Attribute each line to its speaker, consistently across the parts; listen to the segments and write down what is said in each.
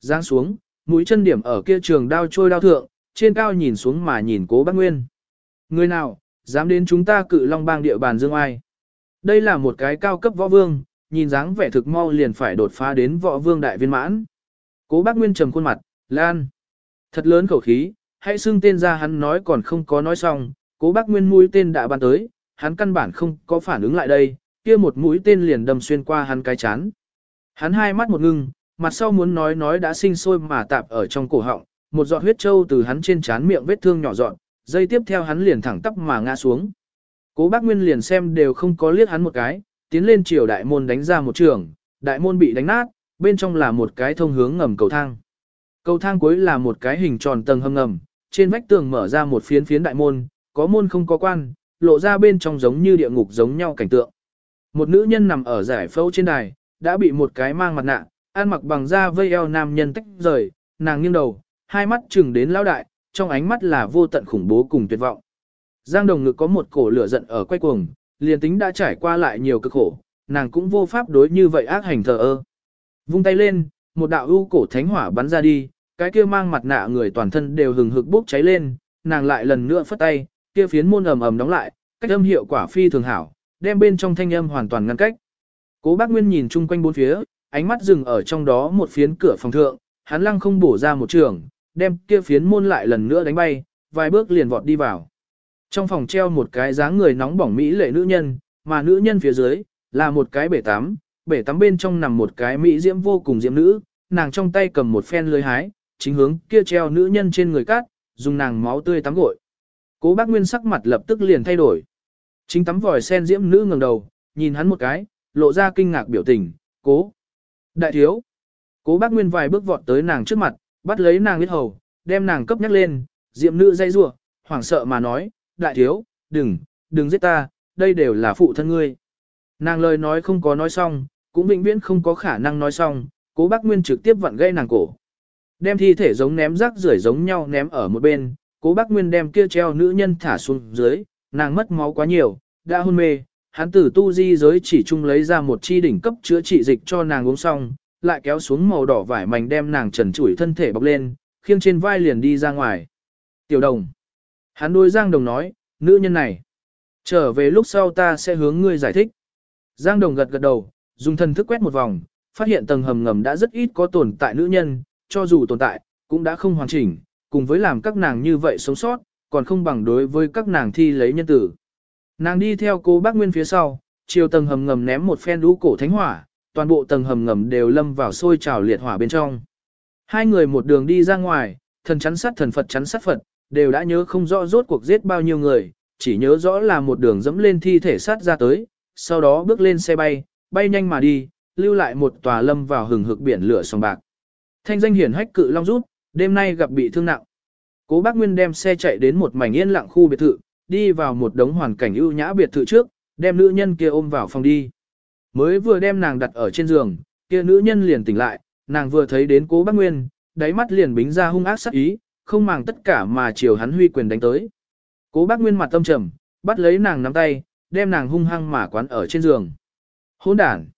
Speaker 1: giáng xuống, mũi chân điểm ở kia trường đao trôi đao thượng, trên cao nhìn xuống mà nhìn cố bác Nguyên. Người nào, dám đến chúng ta cự long bang địa bàn dương ai? Đây là một cái cao cấp võ vương, nhìn dáng vẻ thực mau liền phải đột phá đến võ vương đại viên mãn. Cố bác Nguyên trầm khuôn mặt, Lan. Thật lớn khẩu khí, hãy xưng tên ra hắn nói còn không có nói xong, cố bác Nguyên mũi tên đã ban tới, hắn căn bản không có phản ứng lại đây, kia một mũi tên liền đâm xuyên qua hắn cái chán. Hắn hai mắt một ngưng, mặt sau muốn nói nói đã sinh sôi mà tạp ở trong cổ họng, một giọt huyết trâu từ hắn trên chán miệng vết thương nhỏ dọn, dây tiếp theo hắn liền thẳng tắp mà ngã xuống. Cố bác Nguyên liền xem đều không có liếc hắn một cái, tiến lên chiều đại môn đánh ra một trường, đại môn bị đánh nát, bên trong là một cái thông hướng ngầm cầu thang. Cầu thang cuối là một cái hình tròn tầng hầm ngầm, trên vách tường mở ra một phiến phiến đại môn, có môn không có quan, lộ ra bên trong giống như địa ngục giống nhau cảnh tượng. Một nữ nhân nằm ở giải phẫu trên đài, đã bị một cái mang mặt nạ, ăn mặc bằng da vây eo nam nhân tách rời, nàng nghiêng đầu, hai mắt chừng đến lão đại, trong ánh mắt là vô tận khủng bố cùng tuyệt vọng. Giang đồng ngực có một cổ lửa giận ở quay cuồng, liền tính đã trải qua lại nhiều cực khổ, nàng cũng vô pháp đối như vậy ác hành thờ ơ. Vung tay lên, một đạo ưu cổ thánh hỏa bắn ra đi, cái kia mang mặt nạ người toàn thân đều hừng hực bốc cháy lên, nàng lại lần nữa phất tay, kia phiến môn ầm ầm đóng lại, cách âm hiệu quả phi thường hảo, đem bên trong thanh âm hoàn toàn ngăn cách. Cố Bác Nguyên nhìn chung quanh bốn phía, ánh mắt dừng ở trong đó một phiến cửa phòng thượng, hắn lăng không bổ ra một trường, đem kia phiến môn lại lần nữa đánh bay, vài bước liền vọt đi vào. Trong phòng treo một cái dáng người nóng bỏng mỹ lệ nữ nhân, mà nữ nhân phía dưới là một cái bể tắm, bể tắm bên trong nằm một cái mỹ diễm vô cùng diễm nữ, nàng trong tay cầm một phen lưới hái, chính hướng kia treo nữ nhân trên người cát, dùng nàng máu tươi tắm gội. Cố Bác Nguyên sắc mặt lập tức liền thay đổi. Chính tắm vòi sen diễm nữ ngẩng đầu, nhìn hắn một cái, lộ ra kinh ngạc biểu tình, "Cố, đại thiếu." Cố Bác Nguyên vài bước vọt tới nàng trước mặt, bắt lấy nàng huyết hầu, đem nàng cấp nhắc lên, diệm nữ dây rủa, hoảng sợ mà nói, "Đại thiếu, đừng, đừng giết ta, đây đều là phụ thân ngươi." Nàng lời nói không có nói xong, cũng vĩnh viễn không có khả năng nói xong, Cố Bác Nguyên trực tiếp vặn gây nàng cổ. Đem thi thể giống ném rác rưởi giống nhau ném ở một bên, Cố Bác Nguyên đem kia treo nữ nhân thả xuống dưới, nàng mất máu quá nhiều, đã hôn mê, hắn tử tu di giới chỉ chung lấy ra một chi đỉnh cấp chữa trị dịch cho nàng uống xong, lại kéo xuống màu đỏ vải mảnh đem nàng trần trụi thân thể bọc lên, khiêng trên vai liền đi ra ngoài. Tiểu đồng. Hắn đôi Giang Đồng nói, nữ nhân này. Trở về lúc sau ta sẽ hướng ngươi giải thích. Giang Đồng gật gật đầu, dùng thân thức quét một vòng, phát hiện tầng hầm ngầm đã rất ít có tồn tại nữ nhân, cho dù tồn tại, cũng đã không hoàn chỉnh, cùng với làm các nàng như vậy sống sót, còn không bằng đối với các nàng thi lấy nhân tử. Nàng đi theo cô bác Nguyên phía sau, chiều tầng hầm ngầm ném một phen đũ cổ thánh hỏa, toàn bộ tầng hầm ngầm đều lâm vào sôi trào liệt hỏa bên trong. Hai người một đường đi ra ngoài, thần chắn sát thần Phật chắn sát Phật, đều đã nhớ không rõ rốt cuộc giết bao nhiêu người, chỉ nhớ rõ là một đường dẫm lên thi thể sát ra tới, sau đó bước lên xe bay, bay nhanh mà đi, lưu lại một tòa lâm vào hừng hực biển lửa sòng bạc. Thanh danh hiển hách cự long rút, đêm nay gặp bị thương nặng. Cố Bác Nguyên đem xe chạy đến một mảnh yên lặng khu biệt thự, đi vào một đống hoàn cảnh ưu nhã biệt thự trước, đem nữ nhân kia ôm vào phòng đi. Mới vừa đem nàng đặt ở trên giường, kia nữ nhân liền tỉnh lại, nàng vừa thấy đến Cố Bác Nguyên, đáy mắt liền bính ra hung ác sắc ý, không màng tất cả mà chiều hắn huy quyền đánh tới. Cố Bác Nguyên mặt tâm trầm, bắt lấy nàng nắm tay, đem nàng hung hăng mà quán ở trên giường. Hỗn đản.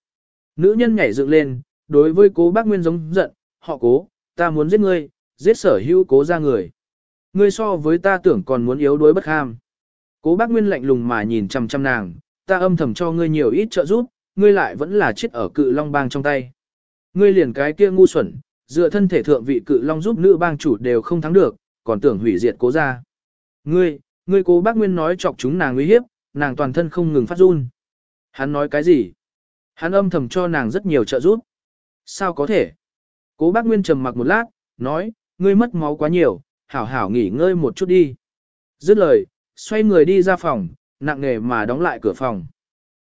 Speaker 1: Nữ nhân nhảy dựng lên, đối với Cố Bác Nguyên giống giận, "Họ Cố, ta muốn giết ngươi, giết sở hữu Cố ra người." Ngươi so với ta tưởng còn muốn yếu đuối bất ham. Cố bác Nguyên lạnh lùng mà nhìn chăm chăm nàng, ta âm thầm cho ngươi nhiều ít trợ giúp, ngươi lại vẫn là chết ở cự long bang trong tay. Ngươi liền cái kia ngu xuẩn, dựa thân thể thượng vị cự long giúp nữ bang chủ đều không thắng được, còn tưởng hủy diệt cố gia. Ngươi, ngươi cố bác Nguyên nói chọc chúng nàng uy hiếp, nàng toàn thân không ngừng phát run. Hắn nói cái gì? Hắn âm thầm cho nàng rất nhiều trợ giúp. Sao có thể? Cố bác Nguyên trầm mặc một lát, nói, ngươi mất máu quá nhiều, hảo hảo nghỉ ngơi một chút đi. Dứt lời, xoay người đi ra phòng, nặng nề mà đóng lại cửa phòng.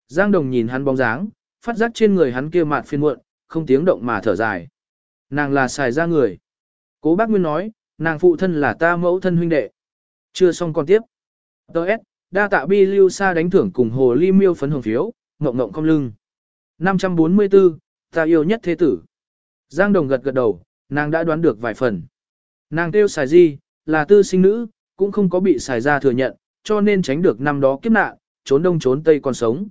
Speaker 1: Giang Đồng nhìn hắn bóng dáng, phát giác trên người hắn kia mạt phiên muộn, không tiếng động mà thở dài. Nàng là xài ra người. Cố bác Nguyên nói, nàng phụ thân là ta mẫu thân huynh đệ. Chưa xong còn tiếp. Đợt, đa tạ bi lưu Sa đánh thưởng cùng hồ ly miêu phấn hồng phiếu, ngộng ngộng không lưng. 544, ta yêu nhất thế tử. Giang Đồng gật gật đầu, nàng đã đoán được vài phần. Nàng kêu xài di, là tư sinh nữ, cũng không có bị xài ra thừa nhận, cho nên tránh được năm đó kiếp nạn, trốn đông trốn tây còn sống.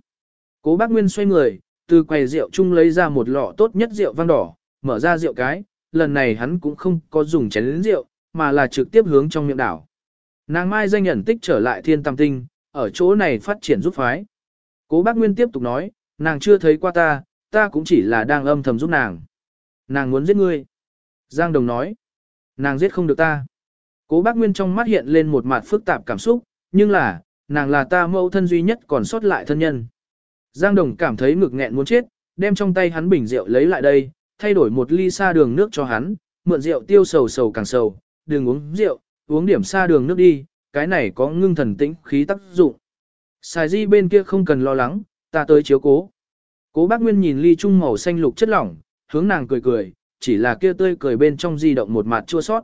Speaker 1: Cố bác Nguyên xoay người, từ quầy rượu chung lấy ra một lọ tốt nhất rượu vang đỏ, mở ra rượu cái, lần này hắn cũng không có dùng chén lĩnh rượu, mà là trực tiếp hướng trong miệng đảo. Nàng mai danh ẩn tích trở lại thiên tam tinh, ở chỗ này phát triển giúp phái. Cố bác Nguyên tiếp tục nói, nàng chưa thấy qua ta, ta cũng chỉ là đang âm thầm giúp nàng. Nàng muốn giết ngươi. Giang Đồng nói, nàng giết không được ta. Cố bác Nguyên trong mắt hiện lên một mặt phức tạp cảm xúc, nhưng là, nàng là ta mẫu thân duy nhất còn sót lại thân nhân. Giang Đồng cảm thấy ngực nghẹn muốn chết, đem trong tay hắn bình rượu lấy lại đây, thay đổi một ly xa đường nước cho hắn, mượn rượu tiêu sầu sầu càng sầu, đừng uống rượu, uống điểm xa đường nước đi, cái này có ngưng thần tĩnh khí tác dụng. Xài di bên kia không cần lo lắng, ta tới chiếu cố. Cố bác Nguyên nhìn ly trung màu xanh lục chất lỏng, hướng nàng cười cười, chỉ là kia tươi cười bên trong di động một mặt chua sót.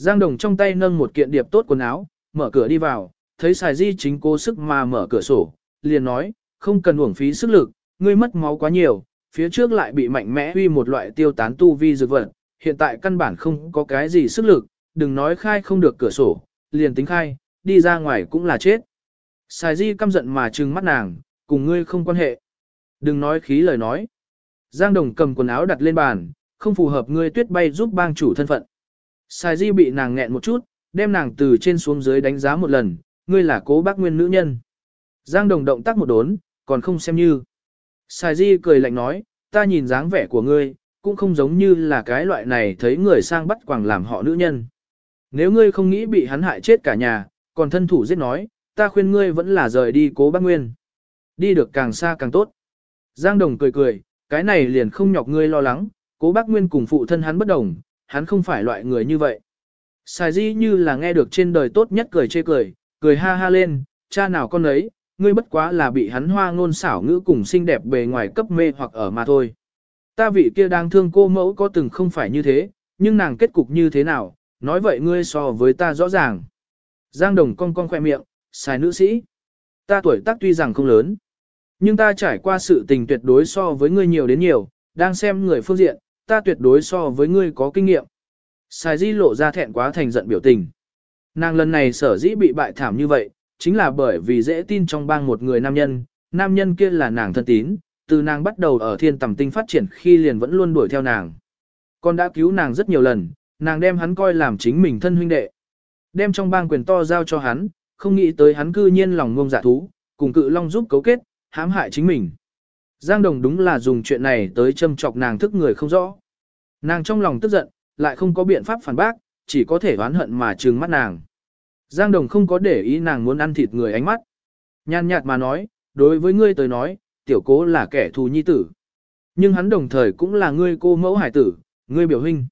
Speaker 1: Giang Đồng trong tay nâng một kiện điệp tốt quần áo, mở cửa đi vào, thấy xài di chính cố sức mà mở cửa sổ, liền nói, không cần uổng phí sức lực, ngươi mất máu quá nhiều, phía trước lại bị mạnh mẽ huy một loại tiêu tán tu vi dược vật, hiện tại căn bản không có cái gì sức lực, đừng nói khai không được cửa sổ, liền tính khai, đi ra ngoài cũng là chết. Xài di căm giận mà trừng mắt nàng, cùng ngươi không quan hệ. Đừng nói khí lời nói. Giang Đồng cầm quần áo đặt lên bàn, không phù hợp ngươi tuyết bay giúp bang chủ thân phận. Sai di bị nàng nghẹn một chút, đem nàng từ trên xuống dưới đánh giá một lần, ngươi là cố bác nguyên nữ nhân. Giang Đồng động tác một đốn, còn không xem như. Sai di cười lạnh nói, ta nhìn dáng vẻ của ngươi, cũng không giống như là cái loại này thấy người sang bắt quàng làm họ nữ nhân. Nếu ngươi không nghĩ bị hắn hại chết cả nhà, còn thân thủ giết nói, ta khuyên ngươi vẫn là rời đi cố bác nguyên. Đi được càng xa càng tốt. Giang Đồng cười cười, cái này liền không nhọc ngươi lo lắng, cố bác nguyên cùng phụ thân hắn bất đồng, hắn không phải loại người như vậy. Xài di như là nghe được trên đời tốt nhất cười chê cười, cười ha ha lên, cha nào con ấy, ngươi bất quá là bị hắn hoa ngôn xảo ngữ cùng xinh đẹp bề ngoài cấp mê hoặc ở mà thôi. Ta vị kia đang thương cô mẫu có từng không phải như thế, nhưng nàng kết cục như thế nào, nói vậy ngươi so với ta rõ ràng. Giang Đồng cong cong khoe miệng, xài nữ sĩ. Ta tuổi tác tuy rằng không lớn, nhưng ta trải qua sự tình tuyệt đối so với ngươi nhiều đến nhiều, đang xem người phương diện, ta tuyệt đối so với ngươi có kinh nghiệm. Xài di lộ ra thẹn quá thành giận biểu tình. Nàng lần này sở dĩ bị bại thảm như vậy, chính là bởi vì dễ tin trong bang một người nam nhân, nam nhân kia là nàng thân tín, từ nàng bắt đầu ở thiên tầm tinh phát triển khi liền vẫn luôn đuổi theo nàng. Con đã cứu nàng rất nhiều lần, nàng đem hắn coi làm chính mình thân huynh đệ. Đem trong bang quyền to giao cho hắn, không nghĩ tới hắn cư nhiên lòng ngông giả thú, cùng cự long giúp cấu kết, hãm hại chính mình. Giang Đồng đúng là dùng chuyện này tới châm chọc nàng thức người không rõ. Nàng trong lòng tức giận, lại không có biện pháp phản bác, chỉ có thể oán hận mà trừng mắt nàng. Giang Đồng không có để ý nàng muốn ăn thịt người ánh mắt. Nhàn nhạt mà nói, đối với ngươi tới nói, tiểu cố là kẻ thù nhi tử. Nhưng hắn đồng thời cũng là ngươi cô mẫu hải tử, ngươi biểu hình.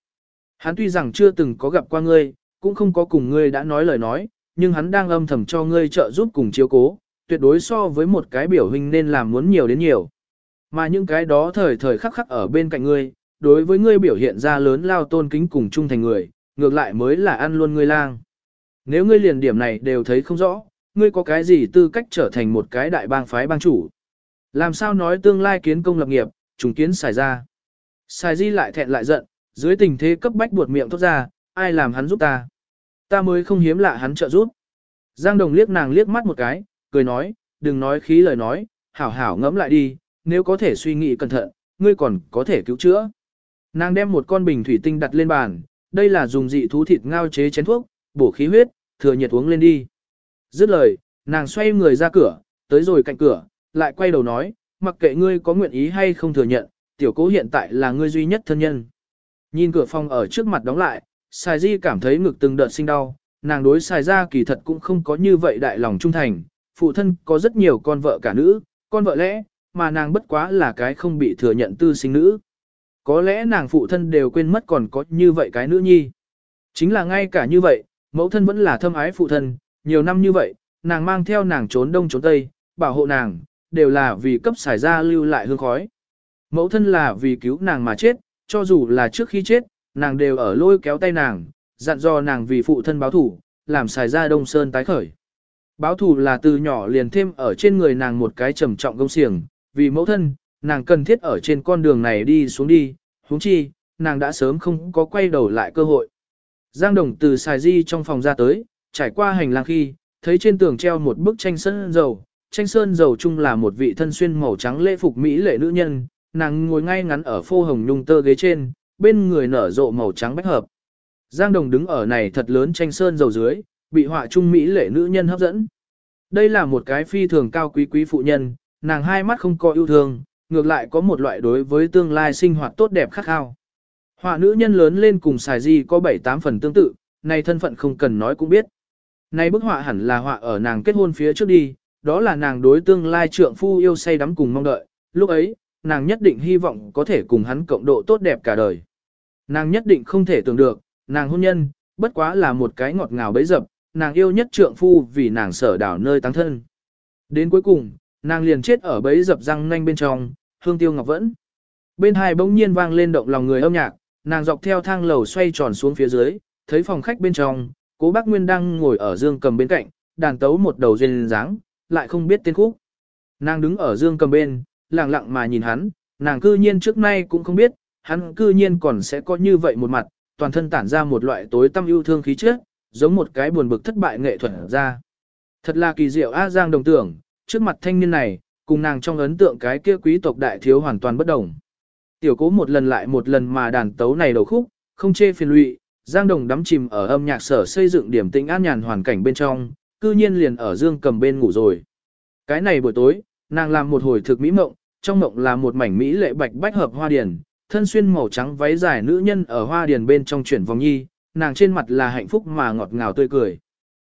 Speaker 1: Hắn tuy rằng chưa từng có gặp qua ngươi, cũng không có cùng ngươi đã nói lời nói, nhưng hắn đang âm thầm cho ngươi trợ giúp cùng chiếu cố, tuyệt đối so với một cái biểu hình nên làm muốn nhiều đến nhiều. Mà những cái đó thời thời khắc khắc ở bên cạnh ngươi, đối với ngươi biểu hiện ra lớn lao tôn kính cùng trung thành người, ngược lại mới là ăn luôn ngươi lang. Nếu ngươi liền điểm này đều thấy không rõ, ngươi có cái gì tư cách trở thành một cái đại bang phái bang chủ. Làm sao nói tương lai kiến công lập nghiệp, trùng kiến xài ra. Xài di lại thẹn lại giận, dưới tình thế cấp bách buột miệng thốt ra, ai làm hắn giúp ta. Ta mới không hiếm lạ hắn trợ giúp. Giang Đồng liếc nàng liếc mắt một cái, cười nói, đừng nói khí lời nói, hảo hảo ngẫm lại đi, nếu có thể suy nghĩ cẩn thận, ngươi còn có thể cứu chữa. Nàng đem một con bình thủy tinh đặt lên bàn, đây là dùng dị thú thịt ngao chế chén thuốc, bổ khí huyết, thừa nhiệt uống lên đi. Dứt lời, nàng xoay người ra cửa, tới rồi cạnh cửa, lại quay đầu nói, mặc kệ ngươi có nguyện ý hay không thừa nhận, tiểu cố hiện tại là ngươi duy nhất thân nhân. Nhìn cửa phòng ở trước mặt đóng lại, Sài Di cảm thấy ngực từng đợt sinh đau, nàng đối Sài gia kỳ thật cũng không có như vậy đại lòng trung thành, phụ thân có rất nhiều con vợ cả nữ, con vợ lẽ, mà nàng bất quá là cái không bị thừa nhận tư sinh nữ. Có lẽ nàng phụ thân đều quên mất còn có như vậy cái nữ nhi. Chính là ngay cả như vậy, mẫu thân vẫn là thâm ái phụ thân, nhiều năm như vậy, nàng mang theo nàng trốn đông trốn tây, bảo hộ nàng, đều là vì cấp xài ra lưu lại hương khói. Mẫu thân là vì cứu nàng mà chết, cho dù là trước khi chết, nàng đều ở lôi kéo tay nàng, dặn dò nàng vì phụ thân báo thủ, làm xài ra đông sơn tái khởi. Báo thủ là từ nhỏ liền thêm ở trên người nàng một cái trầm trọng công xiềng, vì mẫu thân, nàng cần thiết ở trên con đường này đi xuống đi, huống chi, nàng đã sớm không có quay đầu lại cơ hội. Giang Đồng từ xài di trong phòng ra tới, trải qua hành lang khi, thấy trên tường treo một bức tranh sơn dầu, tranh sơn dầu chung là một vị thân xuyên màu trắng lễ phục mỹ lệ nữ nhân, nàng ngồi ngay ngắn ở phô hồng nhung tơ ghế trên, bên người nở rộ màu trắng bách hợp. Giang Đồng đứng ở này thật lớn tranh sơn dầu dưới, bị họa trung mỹ lệ nữ nhân hấp dẫn. Đây là một cái phi thường cao quý quý phụ nhân, nàng hai mắt không có yêu thương, ngược lại có một loại đối với tương lai sinh hoạt tốt đẹp khát khao. Họa nữ nhân lớn lên cùng xài di có 7-8 phần tương tự, này thân phận không cần nói cũng biết. Này bức họa hẳn là họa ở nàng kết hôn phía trước đi, đó là nàng đối tương lai trượng phu yêu say đắm cùng mong đợi, lúc ấy, nàng nhất định hy vọng có thể cùng hắn cộng độ tốt đẹp cả đời. Nàng nhất định không thể tưởng được, nàng hôn nhân, bất quá là một cái ngọt ngào bấy dập, nàng yêu nhất trượng phu vì nàng sở đảo nơi tăng thân. Đến cuối cùng, nàng liền chết ở bấy dập răng nanh bên trong, hương tiêu ngọc vẫn. Bên hai bỗng nhiên vang lên động lòng người âm nhạc, nàng dọc theo thang lầu xoay tròn xuống phía dưới, thấy phòng khách bên trong, cố bác Nguyên đang ngồi ở dương cầm bên cạnh, đàn tấu một đầu duyên dáng, lại không biết tên khúc. Nàng đứng ở dương cầm bên, lặng lặng mà nhìn hắn, nàng cư nhiên trước nay cũng không biết, hắn cư nhiên còn sẽ có như vậy một mặt, toàn thân tản ra một loại tối tâm yêu thương khí chất, giống một cái buồn bực thất bại nghệ thuật ra. Thật là kỳ diệu A Giang đồng tưởng, trước mặt thanh niên này, cùng nàng trong ấn tượng cái kia quý tộc đại thiếu hoàn toàn bất đồng. Tiểu cố một lần lại một lần mà đàn tấu này đầu khúc, không chê phiền lụy, Giang Đồng đắm chìm ở âm nhạc sở xây dựng điểm tĩnh an nhàn hoàn cảnh bên trong, cư nhiên liền ở dương cầm bên ngủ rồi. Cái này buổi tối, nàng làm một hồi thực mỹ mộng, trong mộng là một mảnh mỹ lệ bạch bách hợp hoa điển, thân xuyên màu trắng váy dài nữ nhân ở hoa điển bên trong chuyển vòng nhi, nàng trên mặt là hạnh phúc mà ngọt ngào tươi cười.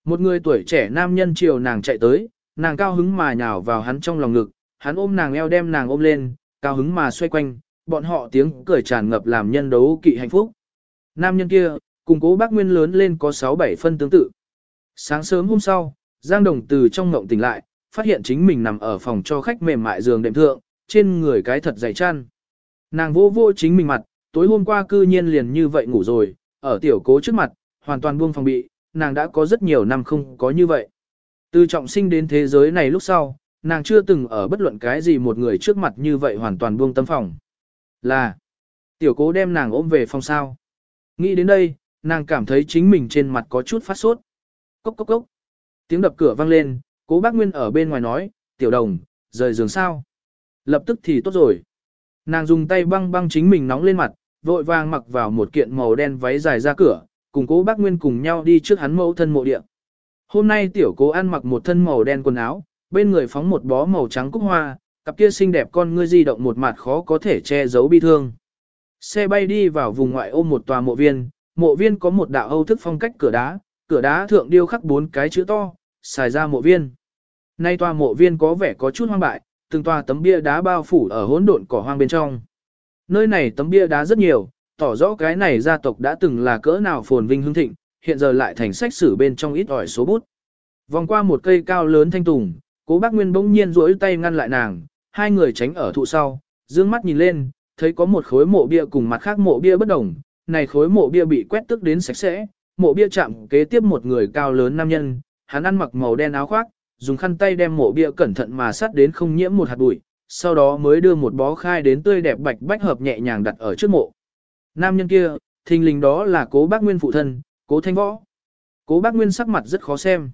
Speaker 1: Một người tuổi trẻ nam nhân chiều nàng chạy tới, nàng cao hứng mà nhào vào hắn trong lòng ngực, hắn ôm nàng eo đem nàng ôm lên, cao hứng mà xoay quanh, bọn họ tiếng cười tràn ngập làm nhân đấu kỵ hạnh phúc. Nam nhân kia, cùng cố bác Nguyên lớn lên có 6-7 phân tương tự. Sáng sớm hôm sau, Giang Đồng từ trong ngộng tỉnh lại, phát hiện chính mình nằm ở phòng cho khách mềm mại giường đệm thượng, trên người cái thật dày chăn. Nàng vô vô chính mình mặt, tối hôm qua cư nhiên liền như vậy ngủ rồi, ở tiểu cố trước mặt, hoàn toàn buông phòng bị, nàng đã có rất nhiều năm không có như vậy. Từ trọng sinh đến thế giới này lúc sau, nàng chưa từng ở bất luận cái gì một người trước mặt như vậy hoàn toàn buông tâm phòng. Là, tiểu cố đem nàng ôm về phòng sao. Nghĩ đến đây, nàng cảm thấy chính mình trên mặt có chút phát sốt. Cốc cốc cốc. Tiếng đập cửa vang lên, cố bác Nguyên ở bên ngoài nói, tiểu đồng, rời giường sao. Lập tức thì tốt rồi. Nàng dùng tay băng băng chính mình nóng lên mặt, vội vàng mặc vào một kiện màu đen váy dài ra cửa, cùng cố bác Nguyên cùng nhau đi trước hắn mẫu thân mộ địa. Hôm nay tiểu cố ăn mặc một thân màu đen quần áo, bên người phóng một bó màu trắng cúc hoa, cặp kia xinh đẹp con ngươi di động một mặt khó có thể che giấu bi thương. Xe bay đi vào vùng ngoại ô một tòa mộ viên, mộ viên có một đạo âu thức phong cách cửa đá, cửa đá thượng điêu khắc bốn cái chữ to, xài ra mộ viên. Nay tòa mộ viên có vẻ có chút hoang bại, từng tòa tấm bia đá bao phủ ở hỗn độn cỏ hoang bên trong. Nơi này tấm bia đá rất nhiều, tỏ rõ cái này gia tộc đã từng là cỡ nào phồn vinh hưng thịnh, hiện giờ lại thành sách sử bên trong ít ỏi số bút. Vòng qua một cây cao lớn thanh tùng, cố bác Nguyên bỗng nhiên duỗi tay ngăn lại nàng, hai người tránh ở thụ sau, dương mắt nhìn lên, thấy có một khối mộ bia cùng mặt khác mộ bia bất đồng, này khối mộ bia bị quét tức đến sạch sẽ, mộ bia chạm kế tiếp một người cao lớn nam nhân, hắn ăn mặc màu đen áo khoác, dùng khăn tay đem mộ bia cẩn thận mà sát đến không nhiễm một hạt bụi, sau đó mới đưa một bó khai đến tươi đẹp bạch bách hợp nhẹ nhàng đặt ở trước mộ. Nam nhân kia, thình lình đó là cố bác Nguyên phụ thân, cố thanh võ. Cố bác Nguyên sắc mặt rất khó xem.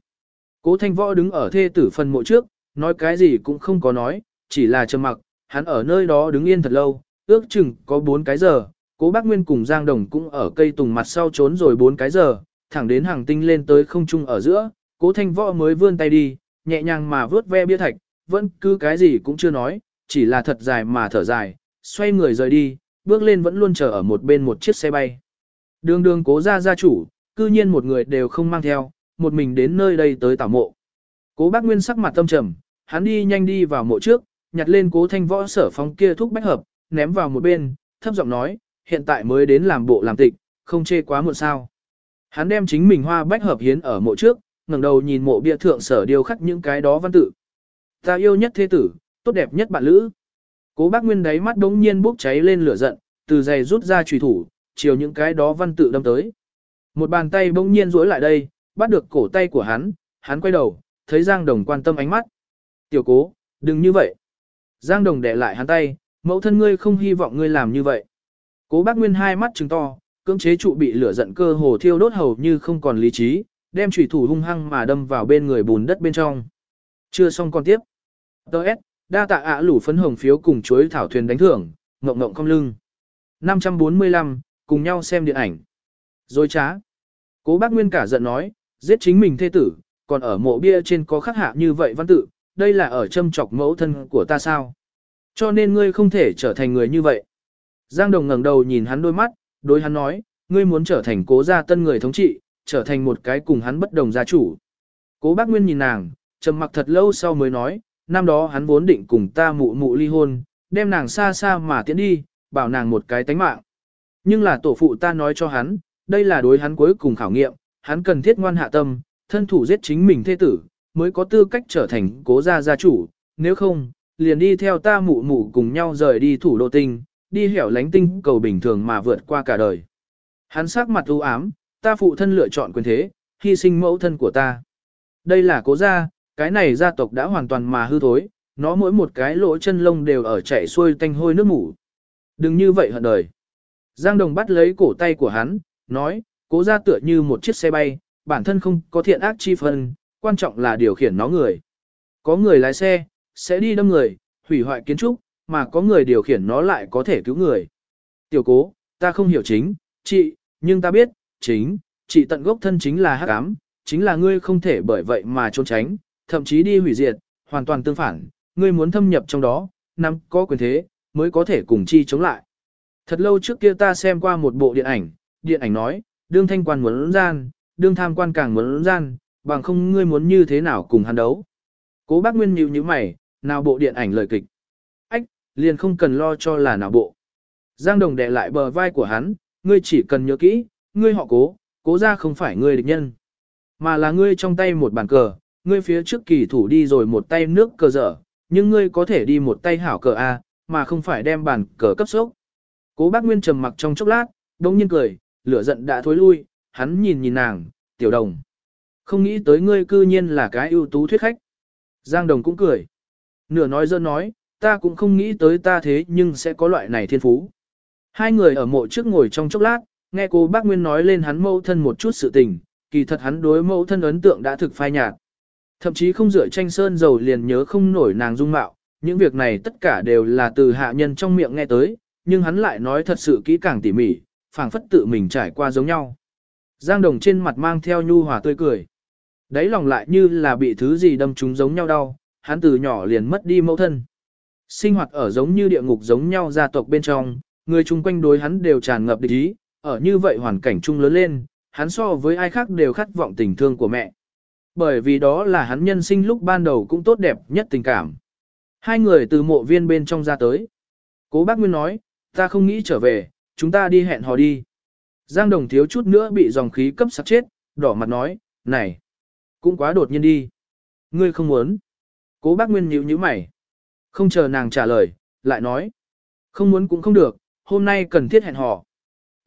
Speaker 1: Cố thanh võ đứng ở thê tử phần mộ trước, nói cái gì cũng không có nói, chỉ là trầm mặc, hắn ở nơi đó đứng yên thật lâu, ước chừng có 4 cái giờ, cố bác Nguyên cùng Giang Đồng cũng ở cây tùng mặt sau trốn rồi 4 cái giờ, thẳng đến hàng tinh lên tới không trung ở giữa, cố thanh võ mới vươn tay đi, nhẹ nhàng mà vớt ve bia thạch, vẫn cứ cái gì cũng chưa nói, chỉ là thật dài mà thở dài, xoay người rời đi, bước lên vẫn luôn chờ ở một bên một chiếc xe bay. Đường đường cố ra gia chủ, cư nhiên một người đều không mang theo, một mình đến nơi đây tới tảo mộ. Cố bác Nguyên sắc mặt tâm trầm, hắn đi nhanh đi vào mộ trước, nhặt lên cố thanh võ sở phong kia thúc bách hợp, ném vào một bên, thấp giọng nói, hiện tại mới đến làm bộ làm tịch, không chê quá muộn sao. Hắn đem chính mình hoa bách hợp hiến ở mộ trước, ngẩng đầu nhìn mộ bia thượng sở điêu khắc những cái đó văn tự. Ta yêu nhất thế tử, tốt đẹp nhất bạn lữ. Cố bác Nguyên đáy mắt đống nhiên bốc cháy lên lửa giận, từ giày rút ra trùy thủ, chiều những cái đó văn tự đâm tới. Một bàn tay bỗng nhiên duỗi lại đây, bắt được cổ tay của hắn, hắn quay đầu, thấy Giang Đồng quan tâm ánh mắt. Tiểu cố, đừng như vậy. Giang Đồng để lại hắn tay, mẫu thân ngươi không hy vọng ngươi làm như vậy. Cố bác Nguyên hai mắt trừng to, cưỡng chế trụ bị lửa giận cơ hồ thiêu đốt hầu như không còn lý trí, đem chủy thủ hung hăng mà đâm vào bên người bùn đất bên trong. Chưa xong còn tiếp. Đợt, đa tạ ạ lủ phấn hồng phiếu cùng chuối thảo thuyền đánh thưởng, ngộng ngộng không lưng. 545, cùng nhau xem điện ảnh. Rồi trá. Cố bác Nguyên cả giận nói, giết chính mình thê tử, còn ở mộ bia trên có khắc hạ như vậy văn tự, đây là ở châm chọc mẫu thân của ta sao. Cho nên ngươi không thể trở thành người như vậy. Giang Đồng ngẩng đầu nhìn hắn đôi mắt, đối hắn nói, ngươi muốn trở thành cố gia tân người thống trị, trở thành một cái cùng hắn bất đồng gia chủ. Cố bác Nguyên nhìn nàng, trầm mặc thật lâu sau mới nói, năm đó hắn vốn định cùng ta mụ mụ ly hôn, đem nàng xa xa mà tiễn đi, bảo nàng một cái tánh mạng. Nhưng là tổ phụ ta nói cho hắn, đây là đối hắn cuối cùng khảo nghiệm, hắn cần thiết ngoan hạ tâm, thân thủ giết chính mình thê tử, mới có tư cách trở thành cố gia gia chủ, nếu không, liền đi theo ta mụ mụ cùng nhau rời đi thủ đô tinh, đi hẻo lánh tinh cầu bình thường mà vượt qua cả đời. Hắn sắc mặt u ám, ta phụ thân lựa chọn quyền thế, hy sinh mẫu thân của ta. Đây là cố gia, cái này gia tộc đã hoàn toàn mà hư thối, nó mỗi một cái lỗ chân lông đều ở chảy xuôi tanh hôi nước mủ. Đừng như vậy hận đời. Giang Đồng bắt lấy cổ tay của hắn, nói, cố ra tựa như một chiếc xe bay, bản thân không có thiện ác chi phân, quan trọng là điều khiển nó người. Có người lái xe, sẽ đi đâm người, hủy hoại kiến trúc, mà có người điều khiển nó lại có thể cứu người. Tiểu cố, ta không hiểu chính, chị, nhưng ta biết, chính, chị tận gốc thân chính là hắc ám, chính là ngươi không thể bởi vậy mà trốn tránh, thậm chí đi hủy diệt, hoàn toàn tương phản, ngươi muốn thâm nhập trong đó, nắm có quyền thế, mới có thể cùng chi chống lại. Thật lâu trước kia ta xem qua một bộ điện ảnh, điện ảnh nói, đương thanh quan muốn gian, đương tham quan càng muốn gian, bằng không ngươi muốn như thế nào cùng hắn đấu. Cố bác Nguyên nhíu như mày, nào bộ điện ảnh lời kịch. Ách, liền không cần lo cho là nào bộ. Giang Đồng đè lại bờ vai của hắn, ngươi chỉ cần nhớ kỹ, ngươi họ cố, cố ra không phải ngươi địch nhân. Mà là ngươi trong tay một bàn cờ, ngươi phía trước kỳ thủ đi rồi một tay nước cờ dở, nhưng ngươi có thể đi một tay hảo cờ A, mà không phải đem bàn cờ cấp sốc. Cố bác Nguyên trầm mặc trong chốc lát, đông nhiên cười, lửa giận đã thối lui, hắn nhìn nhìn nàng, tiểu đồng. Không nghĩ tới ngươi cư nhiên là cái ưu tú thuyết khách. Giang đồng cũng cười. Nửa nói dơ nói, ta cũng không nghĩ tới ta thế nhưng sẽ có loại này thiên phú. Hai người ở mộ trước ngồi trong chốc lát, nghe cô bác Nguyên nói lên hắn mẫu thân một chút sự tình, kỳ thật hắn đối mẫu thân ấn tượng đã thực phai nhạt. Thậm chí không dựa tranh sơn dầu liền nhớ không nổi nàng dung mạo, những việc này tất cả đều là từ hạ nhân trong miệng nghe tới, nhưng hắn lại nói thật sự kỹ càng tỉ mỉ, phảng phất tự mình trải qua giống nhau. Giang Đồng trên mặt mang theo nhu hòa tươi cười. Đấy lòng lại như là bị thứ gì đâm trúng giống nhau đau, hắn từ nhỏ liền mất đi mẫu thân. Sinh hoạt ở giống như địa ngục giống nhau gia tộc bên trong, người chung quanh đối hắn đều tràn ngập địch ý, ở như vậy hoàn cảnh chung lớn lên, hắn so với ai khác đều khát vọng tình thương của mẹ. Bởi vì đó là hắn nhân sinh lúc ban đầu cũng tốt đẹp nhất tình cảm. Hai người từ mộ viên bên trong ra tới. Cố bác Nguyên nói, ta không nghĩ trở về, chúng ta đi hẹn hò đi. Giang Đồng thiếu chút nữa bị dòng khí cấp sặc chết, đỏ mặt nói, này, cũng quá đột nhiên đi. Ngươi không muốn. Cố bác Nguyên nhíu nhíu mày. Không chờ nàng trả lời, lại nói, không muốn cũng không được, hôm nay cần thiết hẹn hò.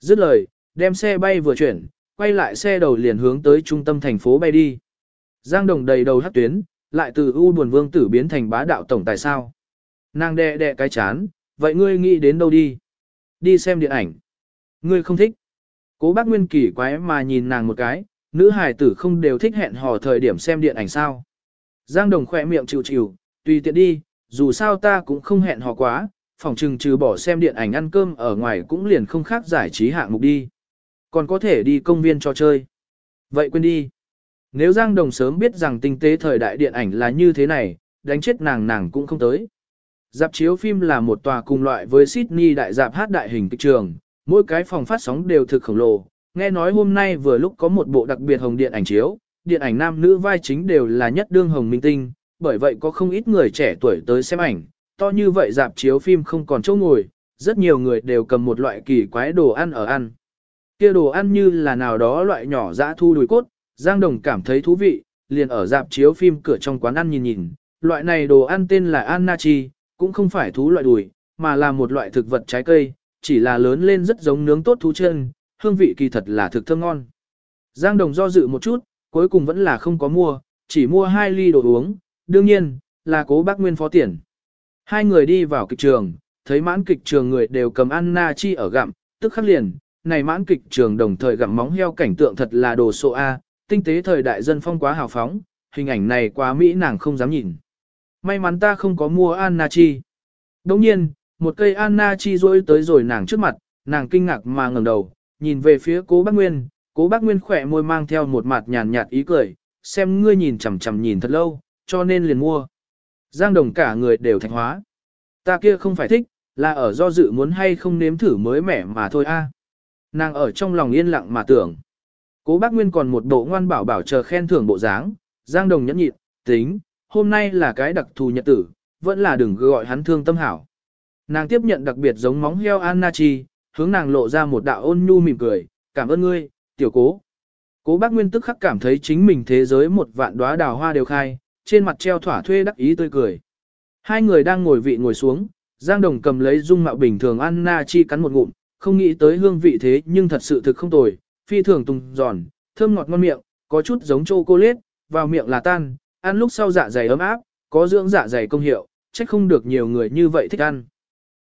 Speaker 1: Dứt lời, đem xe bay vừa chuyển, quay lại xe đầu liền hướng tới trung tâm thành phố bay đi. Giang Đồng đầy đầu hát tuyến, lại từ u buồn vương tử biến thành bá đạo tổng tài sao. Nàng đe đe cái chán, vậy ngươi nghĩ đến đâu đi? Đi xem điện ảnh. Ngươi không thích. Cố bác Nguyên kỳ quái mà nhìn nàng một cái, nữ hài tử không đều thích hẹn hò thời điểm xem điện ảnh sao. Giang Đồng khỏe miệng chịu chịu, tùy tiện đi, dù sao ta cũng không hẹn hò quá, phòng trừng trừ bỏ xem điện ảnh ăn cơm ở ngoài cũng liền không khác giải trí hạng mục đi. Còn có thể đi công viên cho chơi. Vậy quên đi. Nếu Giang Đồng sớm biết rằng tinh tế thời đại điện ảnh là như thế này, đánh chết nàng nàng cũng không tới. Dạp chiếu phim là một tòa cùng loại với Sydney đại dạp hát đại hình kịch trường, mỗi cái phòng phát sóng đều thực khổng lồ. Nghe nói hôm nay vừa lúc có một bộ đặc biệt hồng điện ảnh chiếu, điện ảnh nam nữ vai chính đều là nhất đương hồng minh tinh, bởi vậy có không ít người trẻ tuổi tới xem ảnh, to như vậy dạp chiếu phim không còn chỗ ngồi, rất nhiều người đều cầm một loại kỳ quái đồ ăn ở ăn. Kia đồ ăn như là nào đó loại nhỏ dã thu đùi cốt, Giang Đồng cảm thấy thú vị, liền ở dạp chiếu phim cửa trong quán ăn nhìn nhìn, loại này đồ ăn tên là Annachi, cũng không phải thú loại đùi, mà là một loại thực vật trái cây, chỉ là lớn lên rất giống nướng tốt thú chân, hương vị kỳ thật là thực thơm ngon. Giang Đồng do dự một chút, cuối cùng vẫn là không có mua, chỉ mua hai ly đồ uống, đương nhiên, là cố bác Nguyên phó tiền. Hai người đi vào kịch trường, thấy mãn kịch trường người đều cầm Anna chi ở gặm, tức khắc liền, này mãn kịch trường đồng thời gặm móng heo cảnh tượng thật là đồ sộ A, tinh tế thời đại dân phong quá hào phóng, hình ảnh này quá Mỹ nàng không dám nhìn. May mắn ta không có mua Anna chi. Đồng nhiên, một cây Anna chi rôi tới rồi nàng trước mặt, nàng kinh ngạc mà ngẩng đầu, nhìn về phía cố bác Nguyên, cố bác Nguyên khỏe môi mang theo một mặt nhàn nhạt ý cười, xem ngươi nhìn chằm chằm nhìn thật lâu, cho nên liền mua. Giang Đồng cả người đều thạch hóa. Ta kia không phải thích, là ở do dự muốn hay không nếm thử mới mẻ mà thôi a. Nàng ở trong lòng yên lặng mà tưởng. Cố bác Nguyên còn một bộ ngoan bảo bảo chờ khen thưởng bộ dáng, Giang Đồng nhẫn nhịn, tính, hôm nay là cái đặc thù nhật tử, vẫn là đừng gọi hắn thương tâm hảo. Nàng tiếp nhận đặc biệt giống móng heo Anna Chi, hướng nàng lộ ra một đạo ôn nhu mỉm cười, cảm ơn ngươi, tiểu cố. Cố bác Nguyên tức khắc cảm thấy chính mình thế giới một vạn đóa đào hoa đều khai, trên mặt treo thỏa thuê đắc ý tươi cười. Hai người đang ngồi vị ngồi xuống, Giang Đồng cầm lấy dung mạo bình thường Anna Chi cắn một ngụm, không nghĩ tới hương vị thế nhưng thật sự thực không tồi, phi thường tùng giòn, thơm ngọt ngon miệng, có chút giống chocolate, vào miệng là tan, ăn lúc sau dạ dày ấm áp, có dưỡng dạ dày công hiệu, chắc không được nhiều người như vậy thích ăn.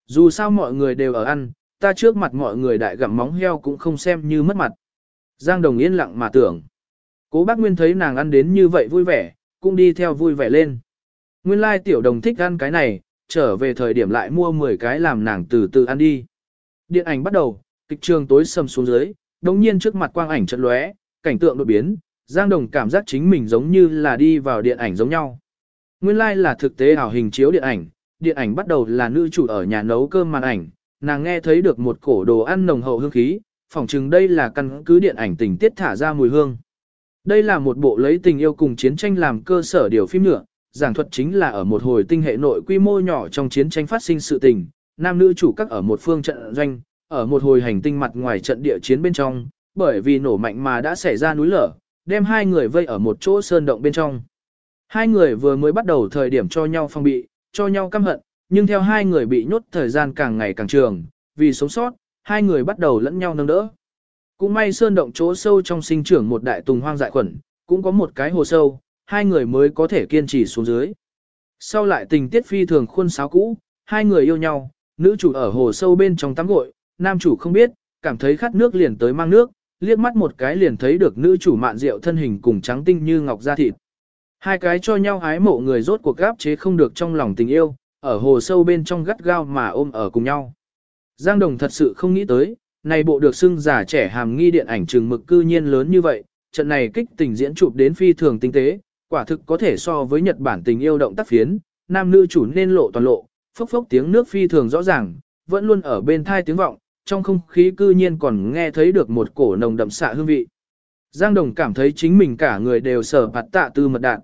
Speaker 1: Dù sao mọi người đều ở ăn, ta trước mặt mọi người đại gặm móng heo cũng không xem như mất mặt. Giang Đồng yên lặng mà tưởng. Cố bác Nguyên thấy nàng ăn đến như vậy vui vẻ, cũng đi theo vui vẻ lên. Nguyên lai tiểu đồng thích ăn cái này, trở về thời điểm lại mua 10 cái làm nàng từ từ ăn đi. Điện ảnh bắt đầu, kịch trường tối sầm xuống dưới, đồng nhiên trước mặt quang ảnh trận lóe, cảnh tượng đột biến, Giang Đồng cảm giác chính mình giống như là đi vào điện ảnh giống nhau. Nguyên lai like là thực tế ảo hình chiếu điện ảnh, điện ảnh bắt đầu là nữ chủ ở nhà nấu cơm màn ảnh, nàng nghe thấy được một cổ đồ ăn nồng hậu hương khí, phỏng chừng đây là căn cứ điện ảnh tình tiết thả ra mùi hương. Đây là một bộ lấy tình yêu cùng chiến tranh làm cơ sở điều phim nữa, giảng thuật chính là ở một hồi tinh hệ nội quy mô nhỏ trong chiến tranh phát sinh sự tình, nam nữ chủ các ở một phương trận doanh, ở một hồi hành tinh mặt ngoài trận địa chiến bên trong, bởi vì nổ mạnh mà đã xảy ra núi lở, đem hai người vây ở một chỗ sơn động bên trong. Hai người vừa mới bắt đầu thời điểm cho nhau phong bị, cho nhau căm hận, nhưng theo hai người bị nhốt thời gian càng ngày càng trường, vì sống sót, hai người bắt đầu lẫn nhau nâng đỡ. Cũng may sơn động chỗ sâu trong sinh trưởng một đại tùng hoang dại khuẩn, cũng có một cái hồ sâu, hai người mới có thể kiên trì xuống dưới. Sau lại tình tiết phi thường khuôn sáo cũ, hai người yêu nhau, nữ chủ ở hồ sâu bên trong tắm gội, nam chủ không biết, cảm thấy khát nước liền tới mang nước, liếc mắt một cái liền thấy được nữ chủ mạn rượu thân hình cùng trắng tinh như ngọc da thịt. Hai cái cho nhau ái mộ người rốt cuộc gáp chế không được trong lòng tình yêu, ở hồ sâu bên trong gắt gao mà ôm ở cùng nhau. Giang Đồng thật sự không nghĩ tới, này bộ được xưng giả trẻ hàm nghi điện ảnh trường mực cư nhiên lớn như vậy, trận này kích tình diễn chụp đến phi thường tinh tế, quả thực có thể so với Nhật Bản tình yêu động tác phiến, nam nữ chủ nên lộ toàn lộ, phốc phốc tiếng nước phi thường rõ ràng, vẫn luôn ở bên thai tiếng vọng, trong không khí cư nhiên còn nghe thấy được một cổ nồng đậm xạ hương vị. Giang Đồng cảm thấy chính mình cả người đều sở bạt tạ tư mật đạn.